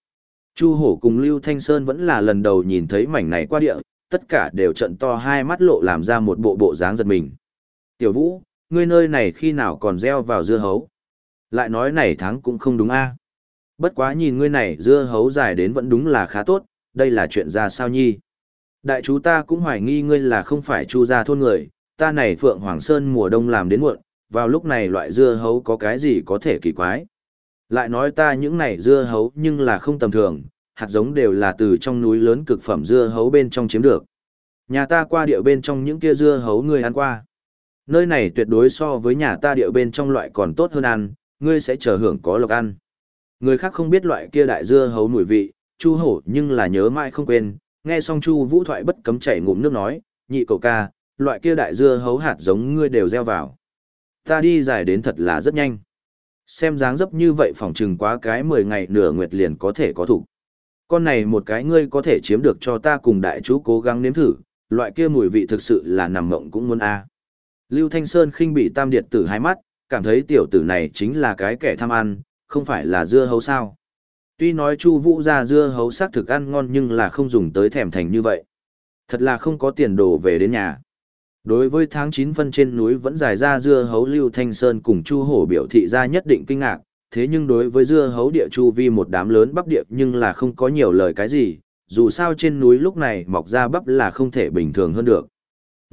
Chu Hổ cùng Lưu Thanh Sơn vẫn là lần đầu nhìn thấy mảnh này qua địa, tất cả đều trận to hai mắt lộ làm ra một bộ bộ dáng giật mình. Tiểu Vũ, ngươi nơi này khi nào còn gieo vào dưa hấu? Lại nói này tháng cũng không đúng a. Bất quá nhìn ngươi này dưa hấu dài đến vẫn đúng là khá tốt, đây là chuyện ra sao nhi? Đại chú ta cũng hoài nghi ngươi là không phải chu gia thôn người, ta này Phượng Hoàng Sơn mùa đông làm đến muộn, vào lúc này loại dưa hấu có cái gì có thể kỳ quái. Lại nói ta những này dưa hấu nhưng là không tầm thường, hạt giống đều là từ trong núi lớn cực phẩm dưa hấu bên trong chiếm được. Nhà ta qua địa bên trong những kia dưa hấu người ăn qua. Nơi này tuyệt đối so với nhà ta điệu bên trong loại còn tốt hơn ăn, ngươi sẽ chờ hưởng có lộc ăn. Người khác không biết loại kia đại dưa hấu mùi vị, Chu Hổ nhưng là nhớ mãi không quên, nghe xong Chu Vũ thoại bất cấm chảy ngụm nước nói, nhị cậu ca, loại kia đại dưa hấu hạt giống ngươi đều gieo vào. Ta đi giải đến thật là rất nhanh. Xem dáng dấp như vậy phỏng chừng quá cái 10 ngày nửa nguyệt liền có thể có thủ. Con này một cái ngươi có thể chiếm được cho ta cùng đại chú cố gắng nếm thử, loại kia mùi vị thực sự là nằm mộng cũng muốn a. Lưu Thanh Sơn khinh bị tam điệt tử hai mắt, cảm thấy tiểu tử này chính là cái kẻ tham ăn, không phải là dưa hấu sao. Tuy nói Chu Vũ ra dưa hấu xác thực ăn ngon nhưng là không dùng tới thèm thành như vậy. Thật là không có tiền đồ về đến nhà. Đối với tháng 9 phân trên núi vẫn dài ra dưa hấu Lưu Thanh Sơn cùng Chu Hổ biểu thị ra nhất định kinh ngạc, thế nhưng đối với dưa hấu địa chu vi một đám lớn bắp địa nhưng là không có nhiều lời cái gì, dù sao trên núi lúc này mọc ra bắp là không thể bình thường hơn được.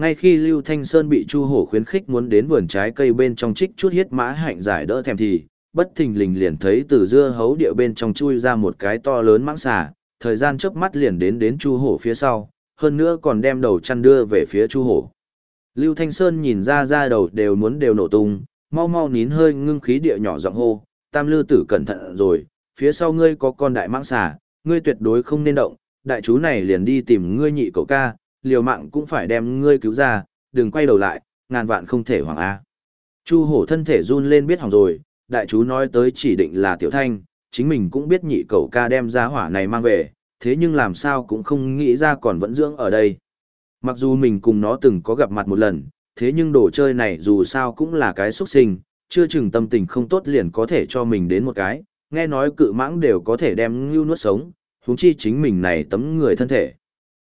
Ngay khi Lưu Thanh Sơn bị Chu Hổ khuyến khích muốn đến vườn trái cây bên trong trích chút hiết mã hạnh giải đỡ thèm thì, bất thình lình liền thấy từ dưa hấu địa bên trong chui ra một cái to lớn mãng xà, thời gian chớp mắt liền đến đến Chu Hổ phía sau, hơn nữa còn đem đầu chăn đưa về phía Chu Hổ. Lưu Thanh Sơn nhìn ra ra đầu đều muốn đều nổ tung, mau mau nín hơi ngưng khí địa nhỏ giọng hô, tam lư tử cẩn thận rồi, phía sau ngươi có con đại mãng xà, ngươi tuyệt đối không nên động, đại chú này liền đi tìm ngươi nhị cậu ca, liều mạng cũng phải đem ngươi cứu ra, đừng quay đầu lại, ngàn vạn không thể hoàng A. Chu hổ thân thể run lên biết hỏng rồi, đại chú nói tới chỉ định là tiểu thanh, chính mình cũng biết nhị cậu ca đem ra hỏa này mang về, thế nhưng làm sao cũng không nghĩ ra còn vẫn dưỡng ở đây. Mặc dù mình cùng nó từng có gặp mặt một lần, thế nhưng đồ chơi này dù sao cũng là cái xuất sinh, chưa chừng tâm tình không tốt liền có thể cho mình đến một cái, nghe nói cự mãng đều có thể đem ngưu nuốt sống, huống chi chính mình này tấm người thân thể.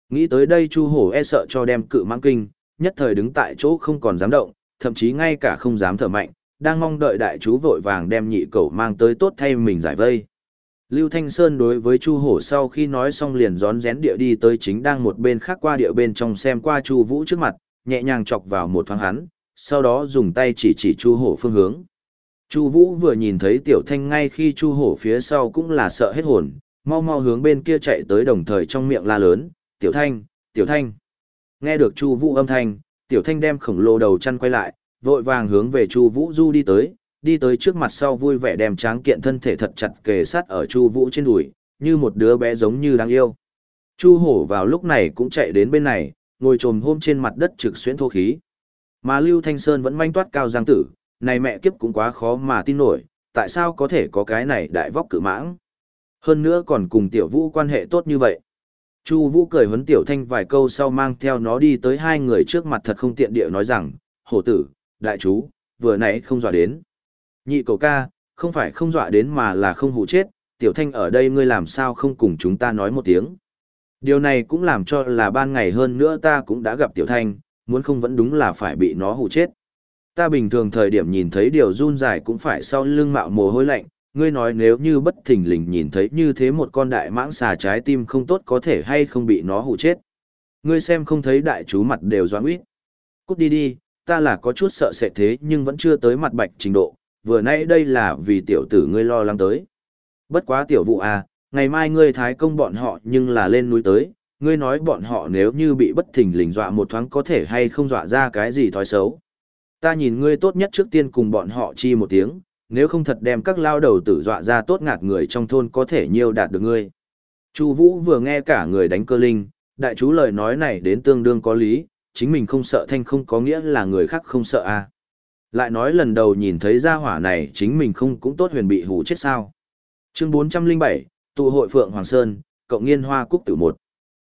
Nghĩ tới đây Chu Hổ e sợ cho đem cự mãng kinh, nhất thời đứng tại chỗ không còn dám động, thậm chí ngay cả không dám thở mạnh, đang mong đợi đại chú vội vàng đem nhị cậu mang tới tốt thay mình giải vây. Lưu Thanh Sơn đối với Chu Hổ sau khi nói xong liền gión rén địa đi tới chính đang một bên khác qua địa bên trong xem qua Chu Vũ trước mặt, nhẹ nhàng chọc vào một thoáng hắn, sau đó dùng tay chỉ chỉ Chu Hổ phương hướng. Chu Vũ vừa nhìn thấy Tiểu Thanh ngay khi Chu Hổ phía sau cũng là sợ hết hồn, mau mau hướng bên kia chạy tới đồng thời trong miệng la lớn, "Tiểu Thanh, Tiểu Thanh!" Nghe được Chu Vũ âm thanh, Tiểu Thanh đem khổng lồ đầu chăn quay lại, vội vàng hướng về Chu Vũ du đi tới, đi tới trước mặt sau vui vẻ đem tráng kiện thân thể thật chặt kề sát ở Chu Vũ trên đùi, như một đứa bé giống như đáng yêu. Chu Hổ vào lúc này cũng chạy đến bên này, ngồi trồm hôm trên mặt đất trực xuyên thô khí. Mà Lưu Thanh Sơn vẫn manh toát cao giang tử, này mẹ kiếp cũng quá khó mà tin nổi, tại sao có thể có cái này đại vóc cự mãng. Hơn nữa còn cùng tiểu vũ quan hệ tốt như vậy. Chu vũ cười huấn tiểu thanh vài câu sau mang theo nó đi tới hai người trước mặt thật không tiện địa nói rằng, hổ tử, đại chú, vừa nãy không dọa đến. Nhị cầu ca, không phải không dọa đến mà là không hù chết, tiểu thanh ở đây ngươi làm sao không cùng chúng ta nói một tiếng. Điều này cũng làm cho là ban ngày hơn nữa ta cũng đã gặp tiểu thanh, muốn không vẫn đúng là phải bị nó hù chết. Ta bình thường thời điểm nhìn thấy điều run dài cũng phải sau lưng mạo mồ hôi lạnh, ngươi nói nếu như bất thình lình nhìn thấy như thế một con đại mãng xà trái tim không tốt có thể hay không bị nó hụ chết. Ngươi xem không thấy đại chú mặt đều doãn uýt. Cút đi đi, ta là có chút sợ sẽ thế nhưng vẫn chưa tới mặt bạch trình độ, vừa nãy đây là vì tiểu tử ngươi lo lắng tới. Bất quá tiểu vụ à, ngày mai ngươi thái công bọn họ nhưng là lên núi tới, ngươi nói bọn họ nếu như bị bất thình lình dọa một thoáng có thể hay không dọa ra cái gì thói xấu. Ta nhìn ngươi tốt nhất trước tiên cùng bọn họ chi một tiếng, nếu không thật đem các lao đầu tử dọa ra tốt ngạt người trong thôn có thể nhiều đạt được ngươi. Chu Vũ vừa nghe cả người đánh cơ linh, đại chú lời nói này đến tương đương có lý, chính mình không sợ thanh không có nghĩa là người khác không sợ a. À. Lại nói lần đầu nhìn thấy gia hỏa này chính mình không cũng tốt huyền bị hủ chết sao. Chương 407, tụ hội Phượng Hoàng Sơn, cộng nghiên hoa cúc tử một.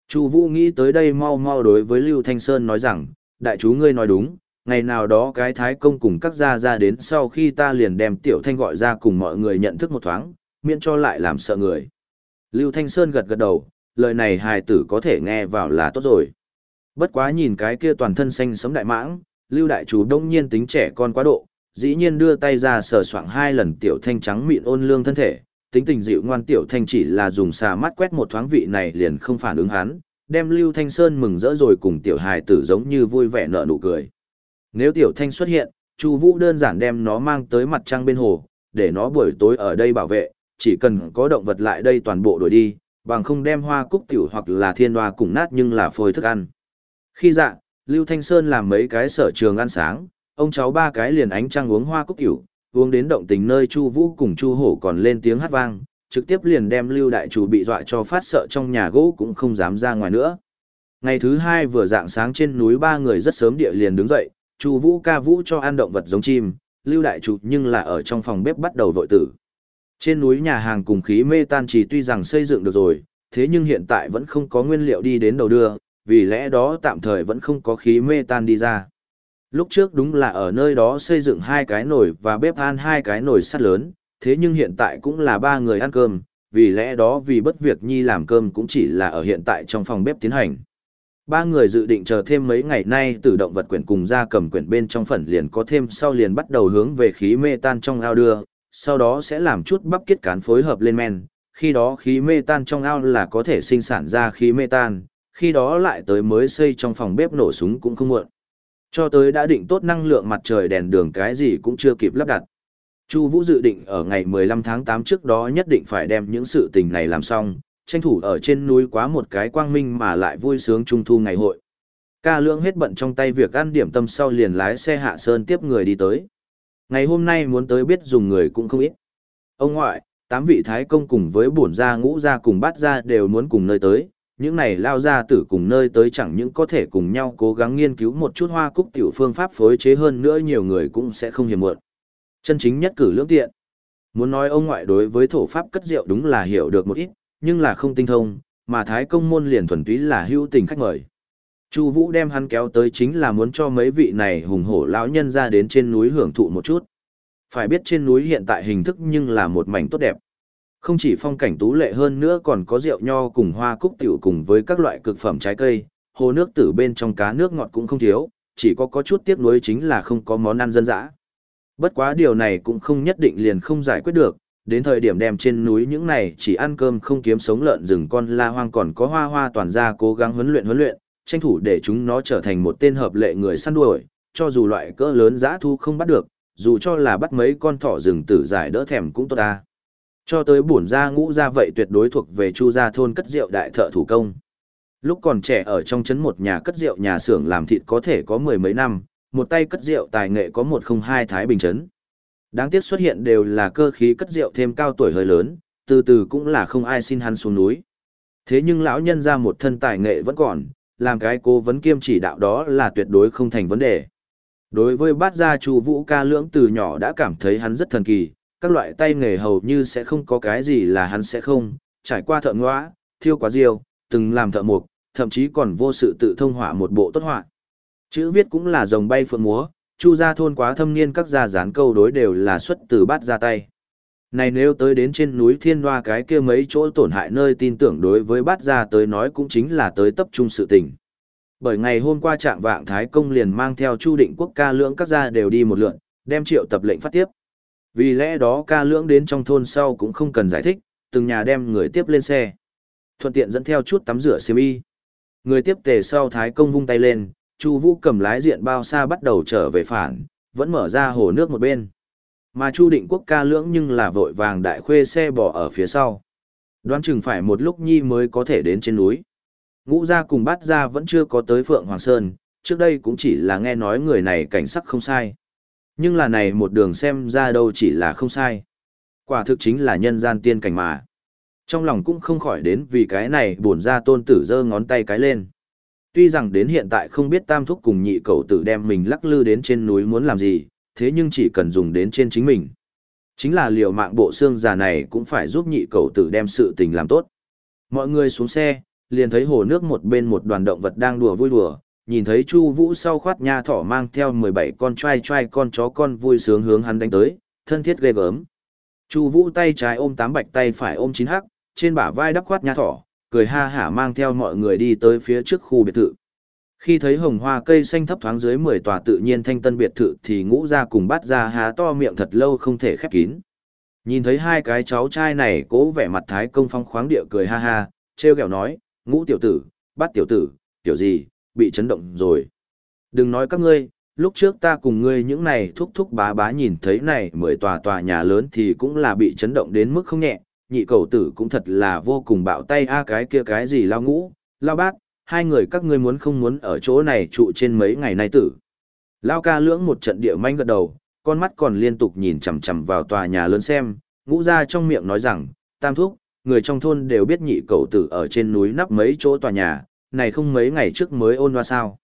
Chu Vũ nghĩ tới đây mau mau đối với Lưu Thanh Sơn nói rằng, đại chú ngươi nói đúng, Ngày nào đó cái thái công cùng các gia ra đến sau khi ta liền đem tiểu thanh gọi ra cùng mọi người nhận thức một thoáng, miễn cho lại làm sợ người. Lưu Thanh Sơn gật gật đầu, lời này hài tử có thể nghe vào là tốt rồi. Bất quá nhìn cái kia toàn thân xanh sống đại mãng, Lưu Đại Chủ đông nhiên tính trẻ con quá độ, dĩ nhiên đưa tay ra sờ soạng hai lần tiểu thanh trắng mịn ôn lương thân thể, tính tình dịu ngoan tiểu thanh chỉ là dùng xà mắt quét một thoáng vị này liền không phản ứng hắn, đem Lưu Thanh Sơn mừng rỡ rồi cùng tiểu hài tử giống như vui vẻ nở nụ cười. Nếu tiểu thanh xuất hiện, Chu Vũ đơn giản đem nó mang tới mặt trăng bên hồ, để nó buổi tối ở đây bảo vệ, chỉ cần có động vật lại đây toàn bộ đuổi đi, bằng không đem hoa cúc tiểu hoặc là thiên hoa cùng nát nhưng là phôi thức ăn. Khi dạ, Lưu Thanh Sơn làm mấy cái sở trường ăn sáng, ông cháu ba cái liền ánh trăng uống hoa cúc tiểu, uống đến động tình nơi Chu Vũ cùng Chu Hổ còn lên tiếng hát vang, trực tiếp liền đem Lưu đại chủ bị dọa cho phát sợ trong nhà gỗ cũng không dám ra ngoài nữa. Ngày thứ hai vừa dạng sáng trên núi ba người rất sớm địa liền đứng dậy, Chu Vũ ca vũ cho ăn động vật giống chim, Lưu đại trụ nhưng là ở trong phòng bếp bắt đầu vội tử. Trên núi nhà hàng cùng khí mê tan chỉ tuy rằng xây dựng được rồi, thế nhưng hiện tại vẫn không có nguyên liệu đi đến đầu đưa, vì lẽ đó tạm thời vẫn không có khí mê tan đi ra. Lúc trước đúng là ở nơi đó xây dựng hai cái nồi và bếp than hai cái nồi sắt lớn, thế nhưng hiện tại cũng là ba người ăn cơm, vì lẽ đó vì bất việc nhi làm cơm cũng chỉ là ở hiện tại trong phòng bếp tiến hành. Ba người dự định chờ thêm mấy ngày nay từ động vật quyển cùng ra cầm quyển bên trong phần liền có thêm sau liền bắt đầu hướng về khí mê tan trong ao đưa, sau đó sẽ làm chút bắp kết cán phối hợp lên men, khi đó khí mê tan trong ao là có thể sinh sản ra khí mê tan, khi đó lại tới mới xây trong phòng bếp nổ súng cũng không muộn. Cho tới đã định tốt năng lượng mặt trời đèn đường cái gì cũng chưa kịp lắp đặt. Chu Vũ dự định ở ngày 15 tháng 8 trước đó nhất định phải đem những sự tình này làm xong, tranh thủ ở trên núi quá một cái quang minh mà lại vui sướng trung thu ngày hội. Ca Lượng hết bận trong tay việc ăn điểm tâm sau liền lái xe hạ sơn tiếp người đi tới. Ngày hôm nay muốn tới biết dùng người cũng không ít. Ông ngoại, tám vị thái công cùng với bổn gia ngũ gia cùng bát gia đều muốn cùng nơi tới, những này lao ra tử cùng nơi tới chẳng những có thể cùng nhau cố gắng nghiên cứu một chút hoa cúc tiểu phương pháp phối chế hơn nữa nhiều người cũng sẽ không hiểm muộn. Chân chính nhất cử lưỡng tiện. Muốn nói ông ngoại đối với thổ pháp cất rượu đúng là hiểu được một ít, nhưng là không tinh thông, mà thái công môn liền thuần túy là hữu tình khách mời. Chu Vũ đem hắn kéo tới chính là muốn cho mấy vị này hùng hổ lão nhân ra đến trên núi hưởng thụ một chút. Phải biết trên núi hiện tại hình thức nhưng là một mảnh tốt đẹp. Không chỉ phong cảnh tú lệ hơn nữa còn có rượu nho cùng hoa cúc tiểu cùng với các loại cực phẩm trái cây, hồ nước tử bên trong cá nước ngọt cũng không thiếu, chỉ có có chút tiếc nuối chính là không có món ăn dân dã. Bất quá điều này cũng không nhất định liền không giải quyết được, đến thời điểm đem trên núi những này chỉ ăn cơm không kiếm sống lợn rừng con la hoang còn có hoa hoa toàn ra cố gắng huấn luyện huấn luyện, tranh thủ để chúng nó trở thành một tên hợp lệ người săn đuổi, cho dù loại cỡ lớn dã thu không bắt được, dù cho là bắt mấy con thỏ rừng tử giải đỡ thèm cũng tốt ta. Cho tới bổn gia ngũ gia vậy tuyệt đối thuộc về chu gia thôn cất rượu đại thợ thủ công. Lúc còn trẻ ở trong trấn một nhà cất rượu nhà xưởng làm thịt có thể có mười mấy năm, một tay cất rượu tài nghệ có một không hai thái bình trấn. Đáng tiếc xuất hiện đều là cơ khí cất rượu thêm cao tuổi hơi lớn, từ từ cũng là không ai xin hắn xuống núi. Thế nhưng lão nhân ra một thân tài nghệ vẫn còn, làm cái cố vấn kiêm chỉ đạo đó là tuyệt đối không thành vấn đề. Đối với bát gia chu vũ ca lưỡng từ nhỏ đã cảm thấy hắn rất thần kỳ, các loại tay nghề hầu như sẽ không có cái gì là hắn sẽ không, trải qua thợ ngõa, thiêu quá diêu, từng làm thợ mộc, thậm chí còn vô sự tự thông họa một bộ tốt họa. Chữ viết cũng là rồng bay phượng múa, chu gia thôn quá thâm niên các gia dán câu đối đều là xuất từ bát ra tay. Này nếu tới đến trên núi thiên hoa cái kia mấy chỗ tổn hại nơi tin tưởng đối với bát gia tới nói cũng chính là tới tập trung sự tình. Bởi ngày hôm qua trạng vạng Thái Công liền mang theo Chu định quốc ca lưỡng các gia đều đi một lượn, đem triệu tập lệnh phát tiếp. Vì lẽ đó ca lưỡng đến trong thôn sau cũng không cần giải thích, từng nhà đem người tiếp lên xe. Thuận tiện dẫn theo chút tắm rửa xiêm y. Người tiếp tề sau Thái Công vung tay lên, Chu Vũ cầm lái diện bao xa bắt đầu trở về phản, vẫn mở ra hồ nước một bên. Mà Chu Định Quốc ca lưỡng nhưng là vội vàng đại khuê xe bỏ ở phía sau. Đoán chừng phải một lúc nhi mới có thể đến trên núi. Ngũ gia cùng bát gia vẫn chưa có tới Phượng Hoàng Sơn, trước đây cũng chỉ là nghe nói người này cảnh sắc không sai. Nhưng là này một đường xem ra đâu chỉ là không sai. Quả thực chính là nhân gian tiên cảnh mà. Trong lòng cũng không khỏi đến vì cái này buồn ra tôn tử giơ ngón tay cái lên. Tuy rằng đến hiện tại không biết tam thúc cùng nhị cậu tử đem mình lắc lư đến trên núi muốn làm gì, thế nhưng chỉ cần dùng đến trên chính mình. Chính là liều mạng bộ xương già này cũng phải giúp nhị cậu tử đem sự tình làm tốt. Mọi người xuống xe, liền thấy hồ nước một bên một đoàn động vật đang đùa vui đùa, nhìn thấy Chu Vũ sau khoát nha thỏ mang theo 17 con trai trai con chó con vui sướng hướng hắn đánh tới, thân thiết ghê gớm. Chu Vũ tay trái ôm tám bạch tay phải ôm chín hắc, trên bả vai đắp khoát nha thỏ, cười ha hả mang theo mọi người đi tới phía trước khu biệt thự. Khi thấy hồng hoa cây xanh thấp thoáng dưới 10 tòa tự nhiên thanh tân biệt thự thì ngũ ra cùng bắt ra há to miệng thật lâu không thể khép kín. Nhìn thấy hai cái cháu trai này cố vẻ mặt thái công phong khoáng địa cười ha ha, treo kẹo nói, ngũ tiểu tử, bắt tiểu tử, tiểu gì, bị chấn động rồi. Đừng nói các ngươi, lúc trước ta cùng ngươi những này thúc thúc bá bá nhìn thấy này mười tòa tòa nhà lớn thì cũng là bị chấn động đến mức không nhẹ, nhị cầu tử cũng thật là vô cùng bạo tay a cái kia cái gì lao ngũ, lao bác, hai người các ngươi muốn không muốn ở chỗ này trụ trên mấy ngày nay tử. Lao ca lưỡng một trận địa manh gật đầu, con mắt còn liên tục nhìn chằm chằm vào tòa nhà lớn xem, ngũ ra trong miệng nói rằng, tam thúc, người trong thôn đều biết nhị cầu tử ở trên núi nắp mấy chỗ tòa nhà, này không mấy ngày trước mới ôn hoa sao.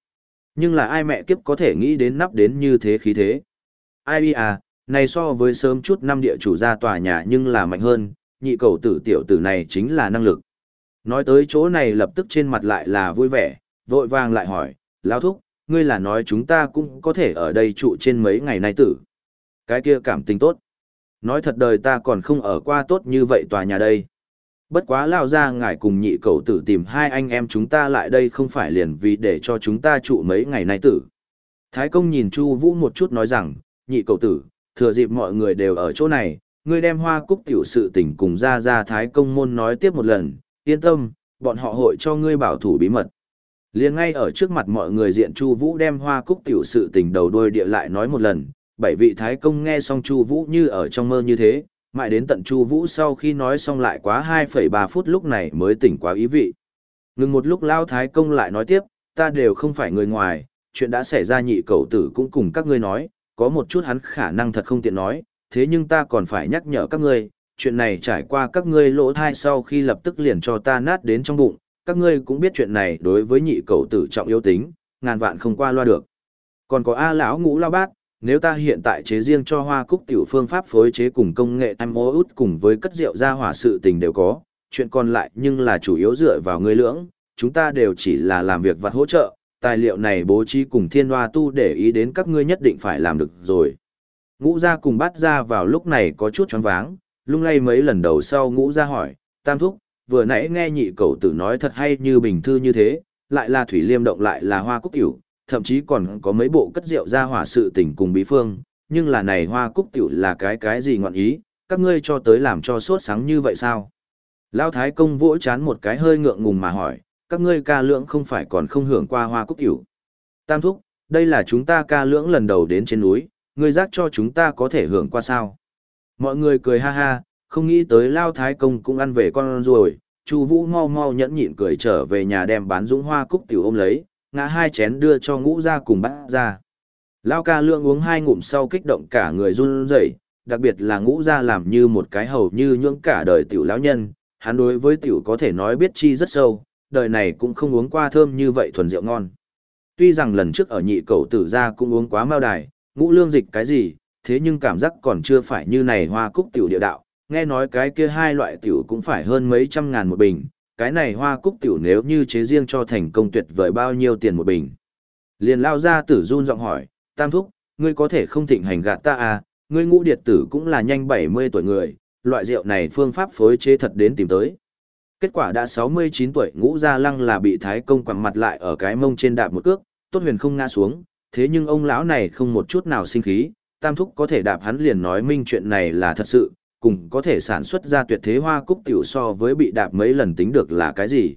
Nhưng là ai mẹ kiếp có thể nghĩ đến nắp đến như thế khí thế. Ai à, này so với sớm chút năm địa chủ ra tòa nhà nhưng là mạnh hơn, nhị cầu tử tiểu tử này chính là năng lực. Nói tới chỗ này lập tức trên mặt lại là vui vẻ, vội vàng lại hỏi, lão thúc, ngươi là nói chúng ta cũng có thể ở đây trụ trên mấy ngày nay tử. Cái kia cảm tình tốt. Nói thật đời ta còn không ở qua tốt như vậy tòa nhà đây. Bất quá lao ra ngài cùng nhị cầu tử tìm hai anh em chúng ta lại đây không phải liền vì để cho chúng ta trụ mấy ngày nay tử. Thái công nhìn Chu Vũ một chút nói rằng, nhị cầu tử, thừa dịp mọi người đều ở chỗ này, ngươi đem hoa cúc tiểu sự tình cùng ra ra Thái công môn nói tiếp một lần, yên tâm, bọn họ hội cho ngươi bảo thủ bí mật. Liền ngay ở trước mặt mọi người diện Chu Vũ đem hoa cúc tiểu sự tình đầu đuôi địa lại nói một lần, bảy vị Thái công nghe xong Chu Vũ như ở trong mơ như thế, mãi đến tận Chu Vũ sau khi nói xong lại quá 2,3 phút lúc này mới tỉnh quá ý vị. Ngừng một lúc Lao Thái Công lại nói tiếp, ta đều không phải người ngoài, chuyện đã xảy ra nhị cậu tử cũng cùng các ngươi nói, có một chút hắn khả năng thật không tiện nói, thế nhưng ta còn phải nhắc nhở các ngươi, chuyện này trải qua các ngươi lỗ thai sau khi lập tức liền cho ta nát đến trong bụng, các ngươi cũng biết chuyện này đối với nhị cầu tử trọng yếu tính, ngàn vạn không qua loa được. Còn có A lão ngũ lao bát, nếu ta hiện tại chế riêng cho hoa cúc tiểu phương pháp phối chế cùng công nghệ em mô út cùng với cất rượu ra hỏa sự tình đều có, chuyện còn lại nhưng là chủ yếu dựa vào người lưỡng, chúng ta đều chỉ là làm việc vặt hỗ trợ, tài liệu này bố trí cùng thiên hoa tu để ý đến các ngươi nhất định phải làm được rồi. Ngũ gia cùng Bát gia vào lúc này có chút choáng váng, lung lay mấy lần đầu sau ngũ gia hỏi, tam thúc, vừa nãy nghe nhị cậu tử nói thật hay như bình thư như thế, lại là thủy liêm động lại là hoa cúc tiểu, thậm chí còn có mấy bộ cất rượu ra hỏa sự tình cùng bí phương, nhưng là này hoa cúc tiểu là cái cái gì ngọn ý, các ngươi cho tới làm cho sốt sáng như vậy sao? Lão Thái Công vỗ chán một cái hơi ngượng ngùng mà hỏi, các ngươi ca lưỡng không phải còn không hưởng qua hoa cúc tiểu. Tam thúc, đây là chúng ta ca lưỡng lần đầu đến trên núi, ngươi giác cho chúng ta có thể hưởng qua sao? Mọi người cười ha ha, không nghĩ tới Lao Thái Công cũng ăn về con rồi, Chu Vũ mau mau nhẫn nhịn cười trở về nhà đem bán dũng hoa cúc tiểu ôm lấy, ngã hai chén đưa cho ngũ ra cùng bắt ra. Lao ca lượng uống hai ngụm sau kích động cả người run rẩy, đặc biệt là ngũ ra làm như một cái hầu như nhưỡng cả đời tiểu lão nhân, hắn đối với tiểu có thể nói biết chi rất sâu, đời này cũng không uống qua thơm như vậy thuần rượu ngon. Tuy rằng lần trước ở nhị cầu tử ra cũng uống quá mao đài, ngũ lương dịch cái gì, thế nhưng cảm giác còn chưa phải như này hoa cúc tiểu địa đạo, nghe nói cái kia hai loại tiểu cũng phải hơn mấy trăm ngàn một bình, cái này hoa cúc tiểu nếu như chế riêng cho thành công tuyệt vời bao nhiêu tiền một bình. Liền lao ra tử run giọng hỏi, tam thúc, ngươi có thể không thịnh hành gạt ta à, ngươi ngũ điệt tử cũng là nhanh 70 tuổi người, loại rượu này phương pháp phối chế thật đến tìm tới. Kết quả đã 69 tuổi ngũ gia lăng là bị thái công quẳng mặt lại ở cái mông trên đạp một cước, tốt huyền không ngã xuống, thế nhưng ông lão này không một chút nào sinh khí, tam thúc có thể đạp hắn liền nói minh chuyện này là thật sự, cùng có thể sản xuất ra tuyệt thế hoa cúc tiểu so với bị đạp mấy lần tính được là cái gì.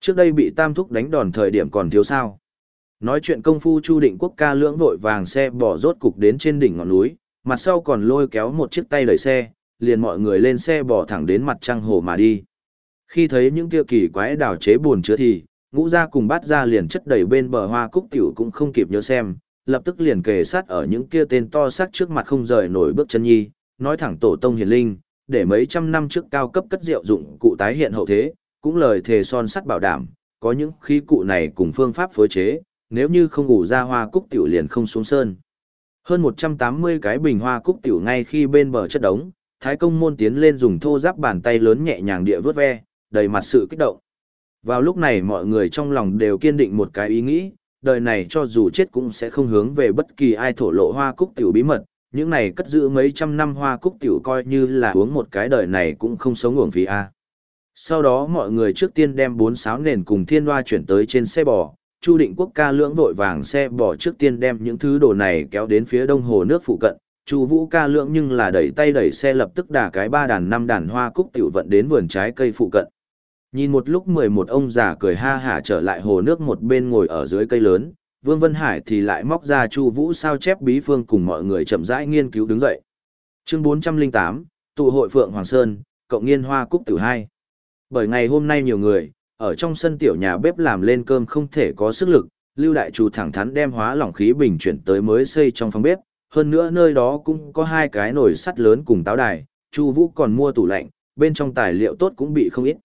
Trước đây bị tam thúc đánh đòn thời điểm còn thiếu sao. Nói chuyện công phu Chu Định Quốc ca lưỡng vội vàng xe bỏ rốt cục đến trên đỉnh ngọn núi, mặt sau còn lôi kéo một chiếc tay đẩy xe, liền mọi người lên xe bỏ thẳng đến mặt trăng hồ mà đi. Khi thấy những kia kỳ quái đảo chế buồn chứa thì, ngũ ra cùng bát ra liền chất đầy bên bờ hoa cúc tiểu cũng không kịp nhớ xem, lập tức liền kề sát ở những kia tên to xác trước mặt không rời nổi bước chân nhi, nói thẳng tổ tông hiền linh, để mấy trăm năm trước cao cấp cất rượu dụng cụ tái hiện hậu thế, cũng lời thề son sắt bảo đảm, có những khí cụ này cùng phương pháp phối chế, nếu như không ngủ ra hoa cúc tiểu liền không xuống sơn. Hơn 180 cái bình hoa cúc tiểu ngay khi bên bờ chất đống, Thái công môn tiến lên dùng thô giáp bàn tay lớn nhẹ nhàng địa vớt ve, đầy mặt sự kích động. Vào lúc này mọi người trong lòng đều kiên định một cái ý nghĩ, đời này cho dù chết cũng sẽ không hướng về bất kỳ ai thổ lộ hoa cúc tiểu bí mật, những này cất giữ mấy trăm năm hoa cúc tiểu coi như là uống một cái đời này cũng không sống uổng phí a. Sau đó mọi người trước tiên đem bốn sáo nền cùng thiên hoa chuyển tới trên xe bò, Chu Định Quốc ca lưỡng vội vàng xe bò trước tiên đem những thứ đồ này kéo đến phía đông hồ nước phụ cận, Chu Vũ ca lưỡng nhưng là đẩy tay đẩy xe lập tức đả cái ba đàn năm đàn hoa cúc tiểu vận đến vườn trái cây phụ cận. Nhìn một lúc mười một ông già cười ha hả trở lại hồ nước một bên ngồi ở dưới cây lớn, Vương Vân Hải thì lại móc ra Chu Vũ sao chép bí phương cùng mọi người chậm rãi nghiên cứu đứng dậy. Chương bốn trăm linh tám tụ hội Phượng Hoàng Sơn, cộng nghiên hoa cúc tử hai. Bởi ngày hôm nay nhiều người, ở trong sân tiểu nhà bếp làm lên cơm không thể có sức lực, Lưu Đại Chủ thẳng thắn đem hóa lỏng khí bình chuyển tới mới xây trong phòng bếp, hơn nữa nơi đó cũng có hai cái nồi sắt lớn cùng táo đài, Chu Vũ còn mua tủ lạnh, bên trong tài liệu tốt cũng bị không ít.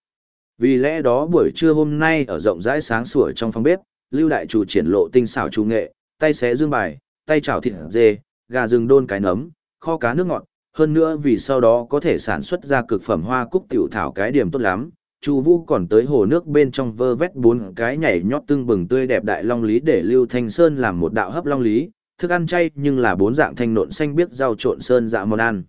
Vì lẽ đó buổi trưa hôm nay ở rộng rãi sáng sủa trong phòng bếp, Lưu Đại Chủ triển lộ tinh xảo trung nghệ, tay xé dương bài, tay chảo thịt dê, gà rừng đôn cái nấm, kho cá nước ngọt, hơn nữa vì sau đó có thể sản xuất ra cực phẩm hoa cúc tiểu thảo cái điểm tốt lắm. Chu Vũ còn tới hồ nước bên trong vơ vét bốn cái nhảy nhót tưng bừng tươi đẹp đại long lý để Lưu Thanh Sơn làm một đạo hấp long lý, thức ăn chay nhưng là bốn dạng thanh nộn xanh biết rau trộn sơn dạ món ăn.